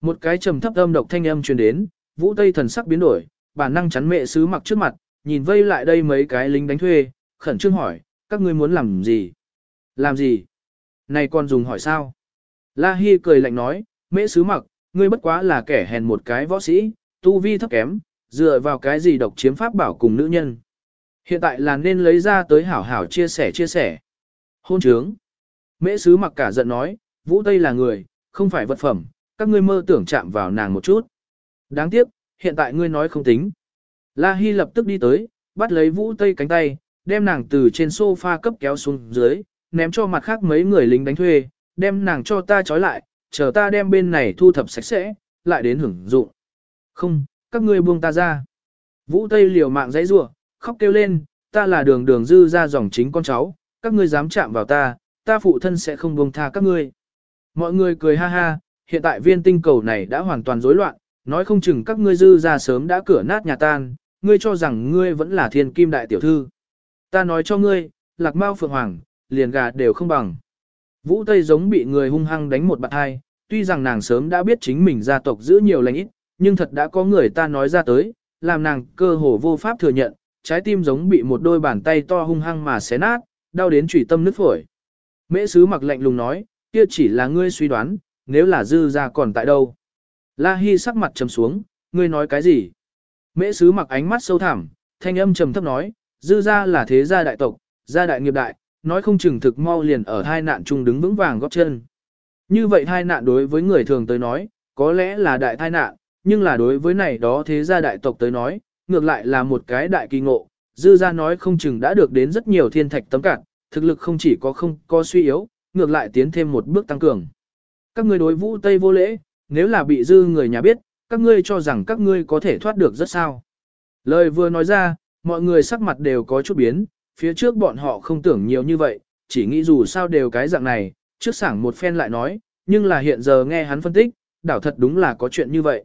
Speaker 1: Một cái trầm thấp âm độc thanh âm truyền đến, Vũ Tây thần sắc biến đổi, bản năng chắn mẹ sứ mặc trước mặt, nhìn vây lại đây mấy cái lính đánh thuê, khẩn trương hỏi, các ngươi muốn làm gì? Làm gì? Này còn dùng hỏi sao? La Hi cười lạnh nói, mẹ sứ mặc, ngươi bất quá là kẻ hèn một cái võ sĩ, tu vi thấp kém, dựa vào cái gì độc chiếm pháp bảo cùng nữ nhân. Hiện tại là nên lấy ra tới hảo hảo chia sẻ chia sẻ. Hôn trướng. Mễ sứ mặc cả giận nói, Vũ Tây là người, không phải vật phẩm, các ngươi mơ tưởng chạm vào nàng một chút. Đáng tiếc, hiện tại ngươi nói không tính, La Hi lập tức đi tới, bắt lấy Vũ Tây cánh tay, đem nàng từ trên sofa cấp kéo xuống dưới, ném cho mặt khác mấy người lính đánh thuê, đem nàng cho ta trói lại, chờ ta đem bên này thu thập sạch sẽ, lại đến hưởng dụng. Không, các ngươi buông ta ra. Vũ Tây liều mạng dãy rủa, khóc kêu lên, ta là đường đường dư ra dòng chính con cháu, các ngươi dám chạm vào ta, ta phụ thân sẽ không buông tha các ngươi. Mọi người cười ha ha, hiện tại viên tinh cầu này đã hoàn toàn rối loạn, nói không chừng các ngươi dư ra sớm đã cửa nát nhà tan, ngươi cho rằng ngươi vẫn là thiên kim đại tiểu thư. Ta nói cho ngươi, lạc mao phượng hoàng, liền gà đều không bằng. Vũ Tây giống bị người hung hăng đánh một bạt hai, tuy rằng nàng sớm đã biết chính mình gia tộc giữ nhiều lành ít, nhưng thật đã có người ta nói ra tới, làm nàng cơ hồ vô pháp thừa nhận, trái tim giống bị một đôi bàn tay to hung hăng mà xé nát, đau đến chủy tâm nứt phổi. Mễ sứ mặc lạnh lùng nói, kia chỉ là ngươi suy đoán, nếu là dư ra còn tại đâu. La Hi sắc mặt trầm xuống, ngươi nói cái gì? Mễ sứ mặc ánh mắt sâu thẳm, thanh âm trầm thấp nói, dư ra là thế gia đại tộc, gia đại nghiệp đại, nói không chừng thực mau liền ở hai nạn chung đứng vững vàng góp chân. Như vậy hai nạn đối với người thường tới nói, có lẽ là đại thai nạn, nhưng là đối với này đó thế gia đại tộc tới nói, ngược lại là một cái đại kỳ ngộ. Dư gia nói không chừng đã được đến rất nhiều thiên thạch tấm cản thực lực không chỉ có không có suy yếu, ngược lại tiến thêm một bước tăng cường. Các ngươi đối vũ Tây vô lễ, nếu là bị dư người nhà biết, các ngươi cho rằng các ngươi có thể thoát được rất sao. Lời vừa nói ra, mọi người sắc mặt đều có chút biến, phía trước bọn họ không tưởng nhiều như vậy, chỉ nghĩ dù sao đều cái dạng này, trước sảng một phen lại nói, nhưng là hiện giờ nghe hắn phân tích, đảo thật đúng là có chuyện như vậy.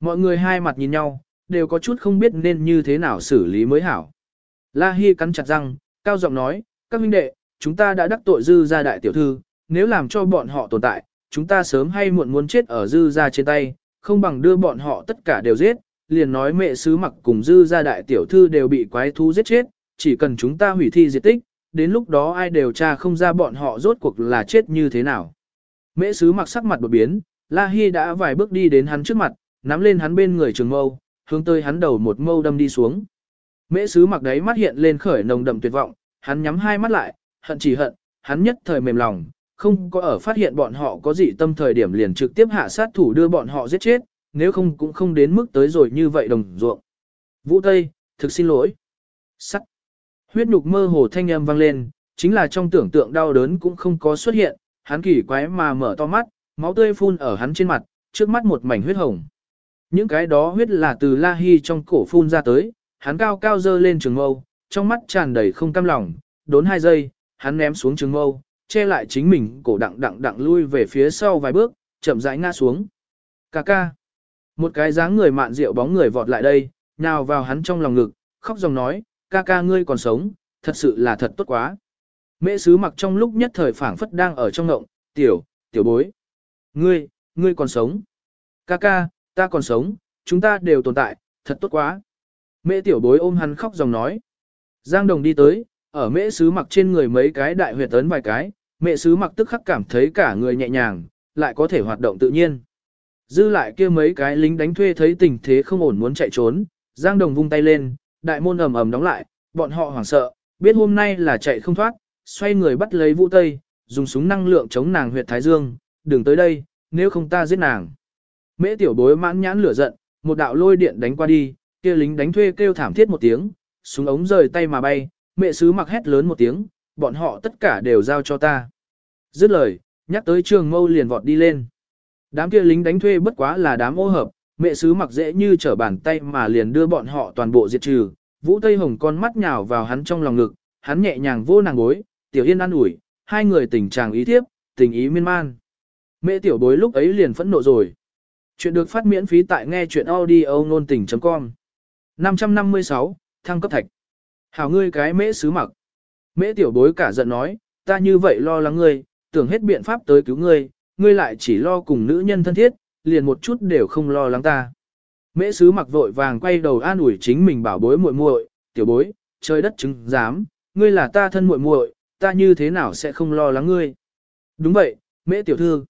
Speaker 1: Mọi người hai mặt nhìn nhau, đều có chút không biết nên như thế nào xử lý mới hảo. La Hi cắn chặt răng, cao giọng nói, các huynh đệ, chúng ta đã đắc tội dư gia đại tiểu thư, nếu làm cho bọn họ tồn tại, chúng ta sớm hay muộn muốn chết ở dư gia trên tay, không bằng đưa bọn họ tất cả đều giết, liền nói mẹ sứ mặc cùng dư gia đại tiểu thư đều bị quái thú giết chết, chỉ cần chúng ta hủy thi diệt tích, đến lúc đó ai đều tra không ra bọn họ rốt cuộc là chết như thế nào. Mễ sứ mặc sắc mặt đột biến, La Hi đã vài bước đi đến hắn trước mặt, nắm lên hắn bên người trường mâu, hướng tới hắn đầu một mâu đâm đi xuống. Mễ sứ mặc đấy mắt hiện lên khởi nồng đậm tuyệt vọng, hắn nhắm hai mắt lại, hận chỉ hận, hắn nhất thời mềm lòng, không có ở phát hiện bọn họ có dị tâm thời điểm liền trực tiếp hạ sát thủ đưa bọn họ giết chết, nếu không cũng không đến mức tới rồi như vậy đồng ruộng. Vũ Tây, thực xin lỗi. Sắt. Huyết nhục mơ hồ thanh âm vang lên, chính là trong tưởng tượng đau đớn cũng không có xuất hiện, hắn kỳ quái mà mở to mắt, máu tươi phun ở hắn trên mặt, trước mắt một mảnh huyết hồng. Những cái đó huyết là từ La Hi trong cổ phun ra tới, hắn cao cao dơ lên trường mâu, trong mắt tràn đầy không cam lòng, đốn hai giây, hắn ném xuống trường mâu, che lại chính mình cổ đặng đặng đặng lui về phía sau vài bước, chậm rãi ngã xuống. Cà ca. Một cái dáng người mạn rượu bóng người vọt lại đây, nào vào hắn trong lòng ngực, khóc dòng nói, ca ca ngươi còn sống, thật sự là thật tốt quá. Mễ sứ mặc trong lúc nhất thời phảng phất đang ở trong ngộng, tiểu, tiểu bối. Ngươi, ngươi còn sống. Ca ca, ta còn sống, chúng ta đều tồn tại, thật tốt quá. Mễ tiểu bối ôm hắn khóc dòng nói. Giang đồng đi tới, ở mễ sứ mặc trên người mấy cái đại huyệt ấn vài cái, mẹ sứ mặc tức khắc cảm thấy cả người nhẹ nhàng, lại có thể hoạt động tự nhiên. Dư lại kia mấy cái lính đánh thuê thấy tình thế không ổn muốn chạy trốn, Giang Đồng vung tay lên, đại môn ầm ầm đóng lại, bọn họ hoảng sợ, biết hôm nay là chạy không thoát, xoay người bắt lấy Vũ Tây, dùng súng năng lượng chống nàng huyệt Thái Dương, đừng tới đây, nếu không ta giết nàng. Mễ tiểu bối mãn nhãn lửa giận, một đạo lôi điện đánh qua đi, kia lính đánh thuê kêu thảm thiết một tiếng, súng ống rời tay mà bay, mẹ sứ mặc hét lớn một tiếng, bọn họ tất cả đều giao cho ta. Dứt lời, nhắc tới trường mâu liền vọt đi lên. Đám kia lính đánh thuê bất quá là đám ô hợp, mẹ sứ mặc dễ như trở bàn tay mà liền đưa bọn họ toàn bộ diệt trừ. Vũ Tây Hồng con mắt nhào vào hắn trong lòng ngực, hắn nhẹ nhàng vô nàng bối, tiểu yên an ủi, hai người tình chàng ý tiếp, tình ý miên man. Mẹ tiểu bối lúc ấy liền phẫn nộ rồi. Chuyện được phát miễn phí tại nghe chuyện audio nôn tình.com 556, thăng cấp thạch. Hảo ngươi cái mễ sứ mặc. Mễ tiểu bối cả giận nói, ta như vậy lo lắng ngươi, tưởng hết biện pháp tới cứu ngươi, ngươi lại chỉ lo cùng nữ nhân thân thiết, liền một chút đều không lo lắng ta. Mễ sứ mặc vội vàng quay đầu an ủi chính mình bảo bối muội muội, tiểu bối, trời đất chứng dám, ngươi là ta thân muội muội, ta như thế nào sẽ không lo lắng ngươi. Đúng vậy, mễ tiểu thư.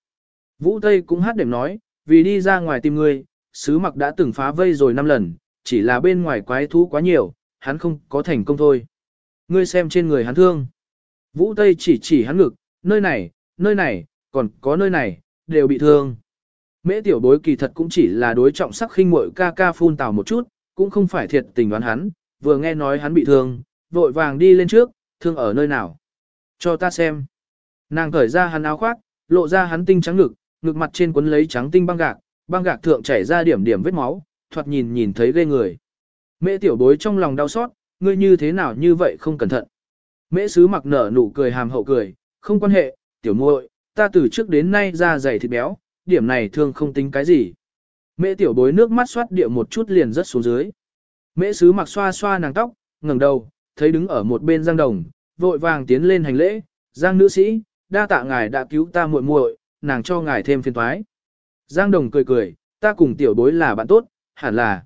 Speaker 1: Vũ Tây cũng hát đềm nói, vì đi ra ngoài tìm ngươi, sứ mặc đã từng phá vây rồi năm lần, chỉ là bên ngoài quái thú quá nhiều, hắn không có thành công thôi. Ngươi xem trên người hắn thương. Vũ Tây chỉ chỉ hắn ngực, nơi này, nơi này, còn có nơi này, đều bị thương. Mễ tiểu bối kỳ thật cũng chỉ là đối trọng sắc khinh muội ca ca phun tào một chút, cũng không phải thiệt tình đoán hắn, vừa nghe nói hắn bị thương, vội vàng đi lên trước, thương ở nơi nào. Cho ta xem. Nàng cởi ra hắn áo khoác, lộ ra hắn tinh trắng ngực, ngực mặt trên quấn lấy trắng tinh băng gạc, băng gạc thượng chảy ra điểm điểm vết máu, thoạt nhìn nhìn thấy ghê người. Mễ tiểu bối trong lòng đau xót, ngươi như thế nào như vậy không cẩn thận. Mễ sứ mặc nở nụ cười hàm hậu cười, không quan hệ, tiểu muội, ta từ trước đến nay ra dày thịt béo, điểm này thương không tính cái gì. Mễ tiểu bối nước mắt xoát địa một chút liền rất xuống dưới. Mễ sứ mặc xoa xoa nàng tóc, ngẩng đầu, thấy đứng ở một bên Giang Đồng, vội vàng tiến lên hành lễ, Giang nữ sĩ, đa tạ ngài đã cứu ta muội muội, nàng cho ngài thêm phiền thoái. Giang Đồng cười cười, ta cùng tiểu bối là bạn tốt, hẳn là.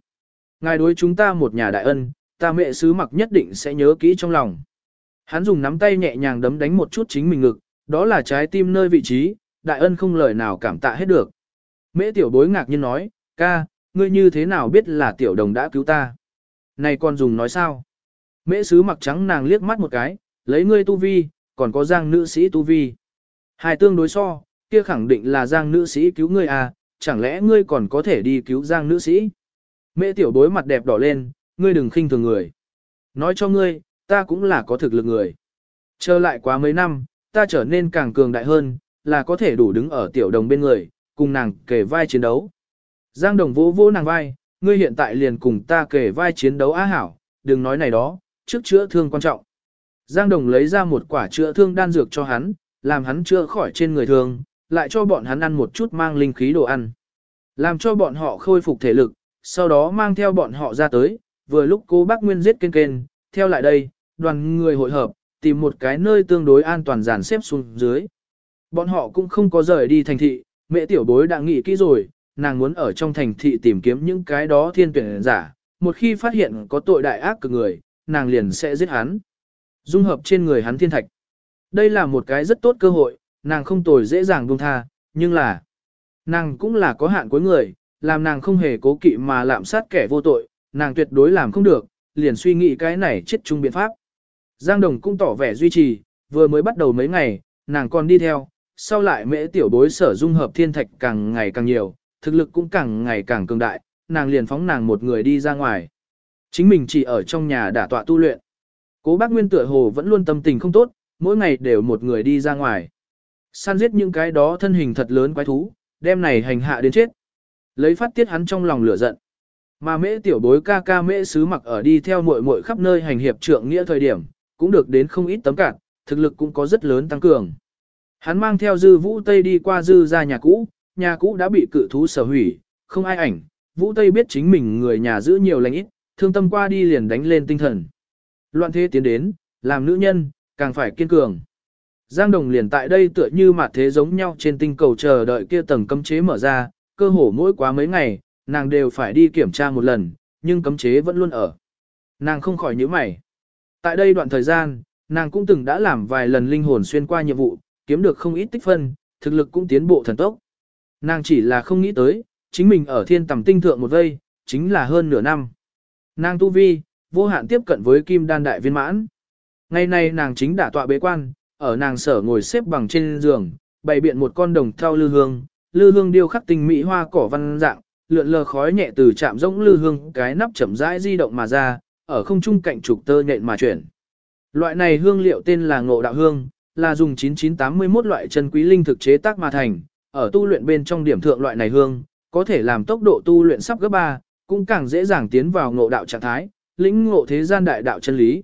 Speaker 1: Ngài đối chúng ta một nhà đại ân, ta mẹ sứ mặc nhất định sẽ nhớ kỹ trong lòng. Hắn dùng nắm tay nhẹ nhàng đấm đánh một chút chính mình ngực, đó là trái tim nơi vị trí, đại ân không lời nào cảm tạ hết được. Mễ tiểu bối ngạc nhiên nói, ca, ngươi như thế nào biết là tiểu đồng đã cứu ta? Này con dùng nói sao? Mễ sứ mặc trắng nàng liếc mắt một cái, lấy ngươi tu vi, còn có giang nữ sĩ tu vi. Hai tương đối so, kia khẳng định là giang nữ sĩ cứu ngươi à, chẳng lẽ ngươi còn có thể đi cứu giang nữ sĩ? mẹ tiểu bối mặt đẹp đỏ lên, ngươi đừng khinh thường người. Nói cho ngươi, ta cũng là có thực lực người. Chờ lại quá mấy năm, ta trở nên càng cường đại hơn, là có thể đủ đứng ở tiểu đồng bên người, cùng nàng kề vai chiến đấu. Giang đồng vỗ vỗ nàng vai, ngươi hiện tại liền cùng ta kề vai chiến đấu á hảo, đừng nói này đó, trước chữa thương quan trọng. Giang đồng lấy ra một quả chữa thương đan dược cho hắn, làm hắn chữa khỏi trên người thương, lại cho bọn hắn ăn một chút mang linh khí đồ ăn. Làm cho bọn họ khôi phục thể lực, sau đó mang theo bọn họ ra tới, vừa lúc cô bác Nguyên giết kênh kênh, theo lại đây, đoàn người hội hợp, tìm một cái nơi tương đối an toàn dàn xếp xuống dưới. Bọn họ cũng không có rời đi thành thị, mẹ tiểu bối đã nghĩ kỹ rồi, nàng muốn ở trong thành thị tìm kiếm những cái đó thiên tuyển giả, một khi phát hiện có tội đại ác cực người, nàng liền sẽ giết hắn. Dung hợp trên người hắn thiên thạch. Đây là một cái rất tốt cơ hội, nàng không tồi dễ dàng buông tha, nhưng là nàng cũng là có hạn cuối người, làm nàng không hề cố kỵ mà lạm sát kẻ vô tội, nàng tuyệt đối làm không được, liền suy nghĩ cái này chết chung biện pháp. Giang Đồng cũng tỏ vẻ duy trì, vừa mới bắt đầu mấy ngày, nàng còn đi theo, sau lại mễ tiểu bối sở dung hợp thiên thạch càng ngày càng nhiều, thực lực cũng càng ngày càng cường đại, nàng liền phóng nàng một người đi ra ngoài. Chính mình chỉ ở trong nhà đả tọa tu luyện. Cố bác Nguyên tựa hồ vẫn luôn tâm tình không tốt, mỗi ngày đều một người đi ra ngoài. Săn giết những cái đó thân hình thật lớn quái thú, đem này hành hạ đến chết. Lấy phát tiết hắn trong lòng lửa giận. Mà mễ tiểu bối ca ca mễ sứ mặc ở đi theo muội muội khắp nơi hành hiệp trượng nghĩa thời điểm, cũng được đến không ít tấm cản thực lực cũng có rất lớn tăng cường. Hắn mang theo dư vũ Tây đi qua dư ra nhà cũ, nhà cũ đã bị cự thú sở hủy, không ai ảnh, vũ Tây biết chính mình người nhà giữ nhiều lành ít, thương tâm qua đi liền đánh lên tinh thần. Loạn thế tiến đến, làm nữ nhân, càng phải kiên cường. Giang Đồng liền tại đây tựa như mặt thế giống nhau trên tinh cầu chờ đợi kia tầng cấm chế mở ra, cơ hồ mỗi quá mấy ngày, nàng đều phải đi kiểm tra một lần, nhưng cấm chế vẫn luôn ở. Nàng không khỏi nhíu mày. Tại đây đoạn thời gian, nàng cũng từng đã làm vài lần linh hồn xuyên qua nhiệm vụ, kiếm được không ít tích phân, thực lực cũng tiến bộ thần tốc. Nàng chỉ là không nghĩ tới, chính mình ở thiên tầm tinh thượng một vây, chính là hơn nửa năm. Nàng tu vi, vô hạn tiếp cận với kim đan đại viên mãn. Ngày nay nàng chính đã tọa bế quan, ở nàng sở ngồi xếp bằng trên giường, bày biện một con đồng thau lư hương, lư hương điêu khắc tinh mỹ hoa cỏ văn dạng, lượn lờ khói nhẹ từ chạm rỗng lư hương cái nắp chậm rãi di động mà ra, ở không trung cạnh trục tơ nhện mà chuyển. Loại này hương liệu tên là ngộ đạo hương, là dùng 9981 loại chân quý linh thực chế tác mà thành, ở tu luyện bên trong điểm thượng loại này hương, có thể làm tốc độ tu luyện sắp gấp 3, cũng càng dễ dàng tiến vào ngộ đạo trạng thái, lĩnh ngộ thế gian đại đạo chân lý.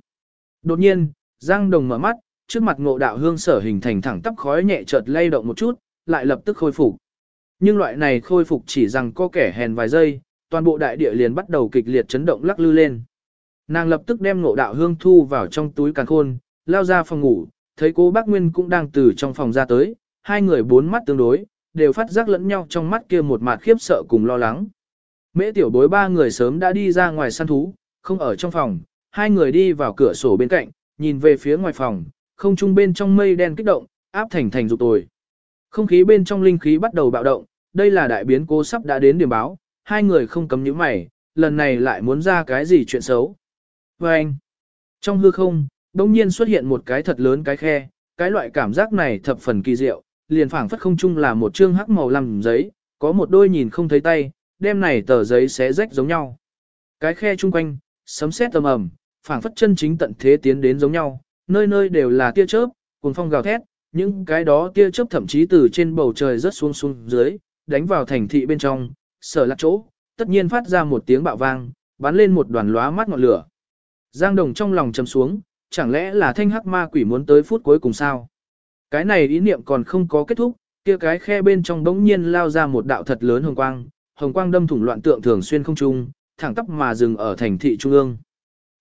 Speaker 1: Đột nhiên, Giang Đồng mở mắt, trước mặt ngộ đạo hương sở hình thành thẳng tắp khói nhẹ chợt lay động một chút, lại lập tức khôi phục. Nhưng loại này khôi phục chỉ rằng có kẻ hèn vài giây, toàn bộ đại địa liền bắt đầu kịch liệt chấn động lắc lư lên. Nàng lập tức đem ngộ đạo hương thu vào trong túi càn khôn, lao ra phòng ngủ, thấy cô bác Nguyên cũng đang từ trong phòng ra tới, hai người bốn mắt tương đối, đều phát giác lẫn nhau trong mắt kia một mặt khiếp sợ cùng lo lắng. Mễ tiểu bối ba người sớm đã đi ra ngoài săn thú, không ở trong phòng, hai người đi vào cửa sổ bên cạnh, nhìn về phía ngoài phòng, không trung bên trong mây đen kích động, áp thành thành dục tồi. Không khí bên trong linh khí bắt đầu bạo động, đây là đại biến cố sắp đã đến điểm báo, hai người không cấm những mày, lần này lại muốn ra cái gì chuyện xấu. Và anh, trong hư không, đông nhiên xuất hiện một cái thật lớn cái khe, cái loại cảm giác này thập phần kỳ diệu, liền phảng phất không chung là một chương hắc màu làm giấy, có một đôi nhìn không thấy tay, đem này tờ giấy xé rách giống nhau. Cái khe chung quanh, sấm sét tầm ầm, phảng phất chân chính tận thế tiến đến giống nhau, nơi nơi đều là tia chớp, cuồng phong gào thét, những cái đó tia chớp thậm chí từ trên bầu trời rớt xuống xuống dưới, đánh vào thành thị bên trong, sở lạc chỗ, tất nhiên phát ra một tiếng bạo vang, bắn lên một đoàn lóa mắt ngọn lửa. Giang Đồng trong lòng trầm xuống, chẳng lẽ là thanh hắc ma quỷ muốn tới phút cuối cùng sao? Cái này ý niệm còn không có kết thúc, kia cái khe bên trong bỗng nhiên lao ra một đạo thật lớn hồng quang, hồng quang đâm thủng loạn tượng thường xuyên không trung, thẳng tắp mà dừng ở thành thị trung ương.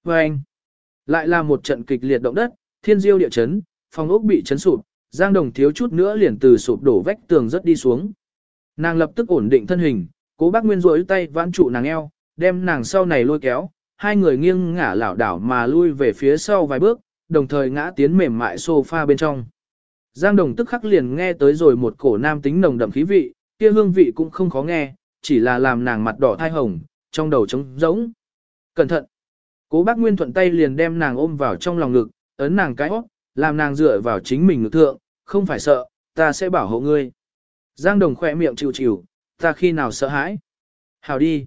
Speaker 1: Và anh, lại là một trận kịch liệt động đất, thiên diêu địa chấn, phòng ốc bị chấn sụp, Giang Đồng thiếu chút nữa liền từ sụp đổ vách tường rất đi xuống. Nàng lập tức ổn định thân hình, cố bác Nguyên rối tay vãn trụ nàng eo, đem nàng sau này lôi kéo, hai người nghiêng ngả lảo đảo mà lui về phía sau vài bước, đồng thời ngã tiến mềm mại sofa bên trong. Giang Đồng tức khắc liền nghe tới rồi một cổ nam tính nồng đậm khí vị, kia hương vị cũng không khó nghe, chỉ là làm nàng mặt đỏ thai hồng, trong đầu trống rỗng. Cẩn thận! Cố bác Nguyên thuận tay liền đem nàng ôm vào trong lòng ngực, ấn nàng cái hót, làm nàng dựa vào chính mình ngực thượng, không phải sợ, ta sẽ bảo hộ ngươi. Giang Đồng khỏe miệng chịu chịu, ta khi nào sợ hãi? Hào đi!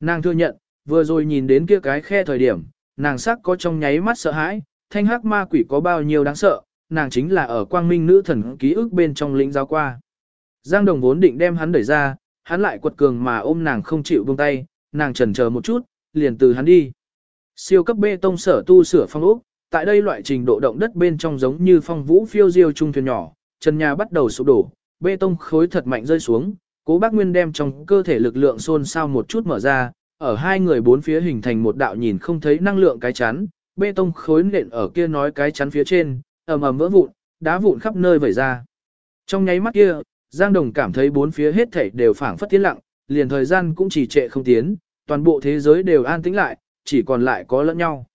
Speaker 1: Nàng thừa nhận, vừa rồi nhìn đến kia cái khe thời điểm, nàng sắc có trong nháy mắt sợ hãi, thanh hắc ma quỷ có bao nhiêu đáng sợ, nàng chính là ở quang minh nữ thần ký ức bên trong lĩnh giáo qua. Giang Đồng vốn định đem hắn đẩy ra, hắn lại quật cường mà ôm nàng không chịu buông tay, nàng chần chờ một chút, liền từ hắn đi. Siêu cấp bê tông sở tu sửa phong ốc, tại đây loại trình độ động đất bên trong giống như phong vũ phiêu diêu trung thuyền nhỏ, trần nhà bắt đầu sụp đổ, bê tông khối thật mạnh rơi xuống, cố bác Nguyên đem trong cơ thể lực lượng xôn xao một chút mở ra, ở hai người bốn phía hình thành một đạo nhìn không thấy năng lượng cái chắn, bê tông khối nện ở kia nói cái chắn phía trên, ầm ầm vỡ vụn, đá vụn khắp nơi vẩy ra. Trong nháy mắt kia, Giang Đồng cảm thấy bốn phía hết thảy đều phảng phất tiến lặng, liền thời gian cũng chỉ trệ không tiến, toàn bộ thế giới đều an tĩnh lại, chỉ còn lại có lẫn nhau.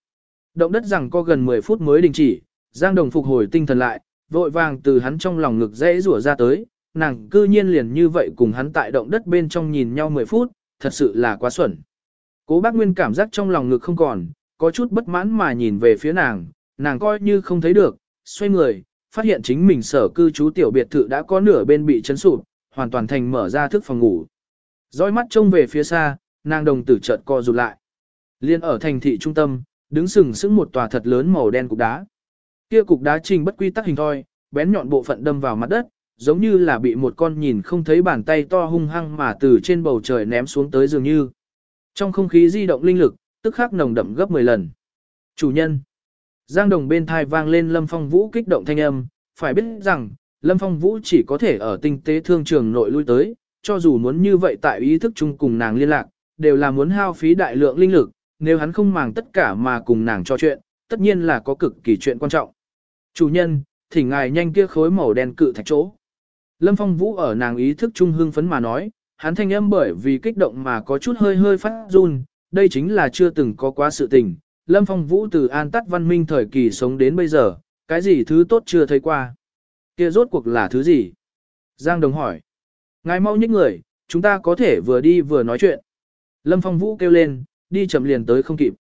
Speaker 1: Động đất rằng có gần 10 phút mới đình chỉ, Giang Đồng phục hồi tinh thần lại, vội vàng từ hắn trong lòng ngực dễ rủa ra tới, nàng cư nhiên liền như vậy cùng hắn tại động đất bên trong nhìn nhau 10 phút, thật sự là quá xuẩn. Cố bác Nguyên cảm giác trong lòng ngực không còn, có chút bất mãn mà nhìn về phía nàng, nàng coi như không thấy được, xoay người, phát hiện chính mình sở cư trú tiểu biệt thự đã có nửa bên bị chấn sụp, hoàn toàn thành mở ra thức phòng ngủ. Dõi mắt trông về phía xa, nàng đồng tử chợt co rụt lại. Liên ở thành thị trung tâm, đứng sừng sững một tòa thật lớn màu đen cục đá. Kia cục đá trình bất quy tắc hình thoi, bén nhọn bộ phận đâm vào mặt đất, giống như là bị một con nhìn không thấy bàn tay to hung hăng mà từ trên bầu trời ném xuống tới dường như. Trong không khí di động linh lực, tức khắc nồng đậm gấp 10 lần. Chủ nhân. Giang đồng bên thai vang lên Lâm Phong Vũ kích động thanh âm, phải biết rằng, Lâm Phong Vũ chỉ có thể ở tinh tế thương trường nội lui tới, cho dù muốn như vậy tại ý thức chung cùng nàng liên lạc, đều là muốn hao phí đại lượng linh lực, nếu hắn không màng tất cả mà cùng nàng trò chuyện, tất nhiên là có cực kỳ chuyện quan trọng. Chủ nhân, thỉnh ngài nhanh kia khối màu đen cự thạch chỗ. Lâm Phong Vũ ở nàng ý thức trung hương phấn mà nói, hắn thanh âm bởi vì kích động mà có chút hơi hơi phát run, đây chính là chưa từng có quá sự tình. Lâm Phong Vũ từ an tắt văn minh thời kỳ sống đến bây giờ, cái gì thứ tốt chưa thấy qua. kia rốt cuộc là thứ gì? Giang Đồng hỏi. Ngài mau nhích người, chúng ta có thể vừa đi vừa nói chuyện. Lâm Phong Vũ kêu lên, đi chậm liền tới không kịp.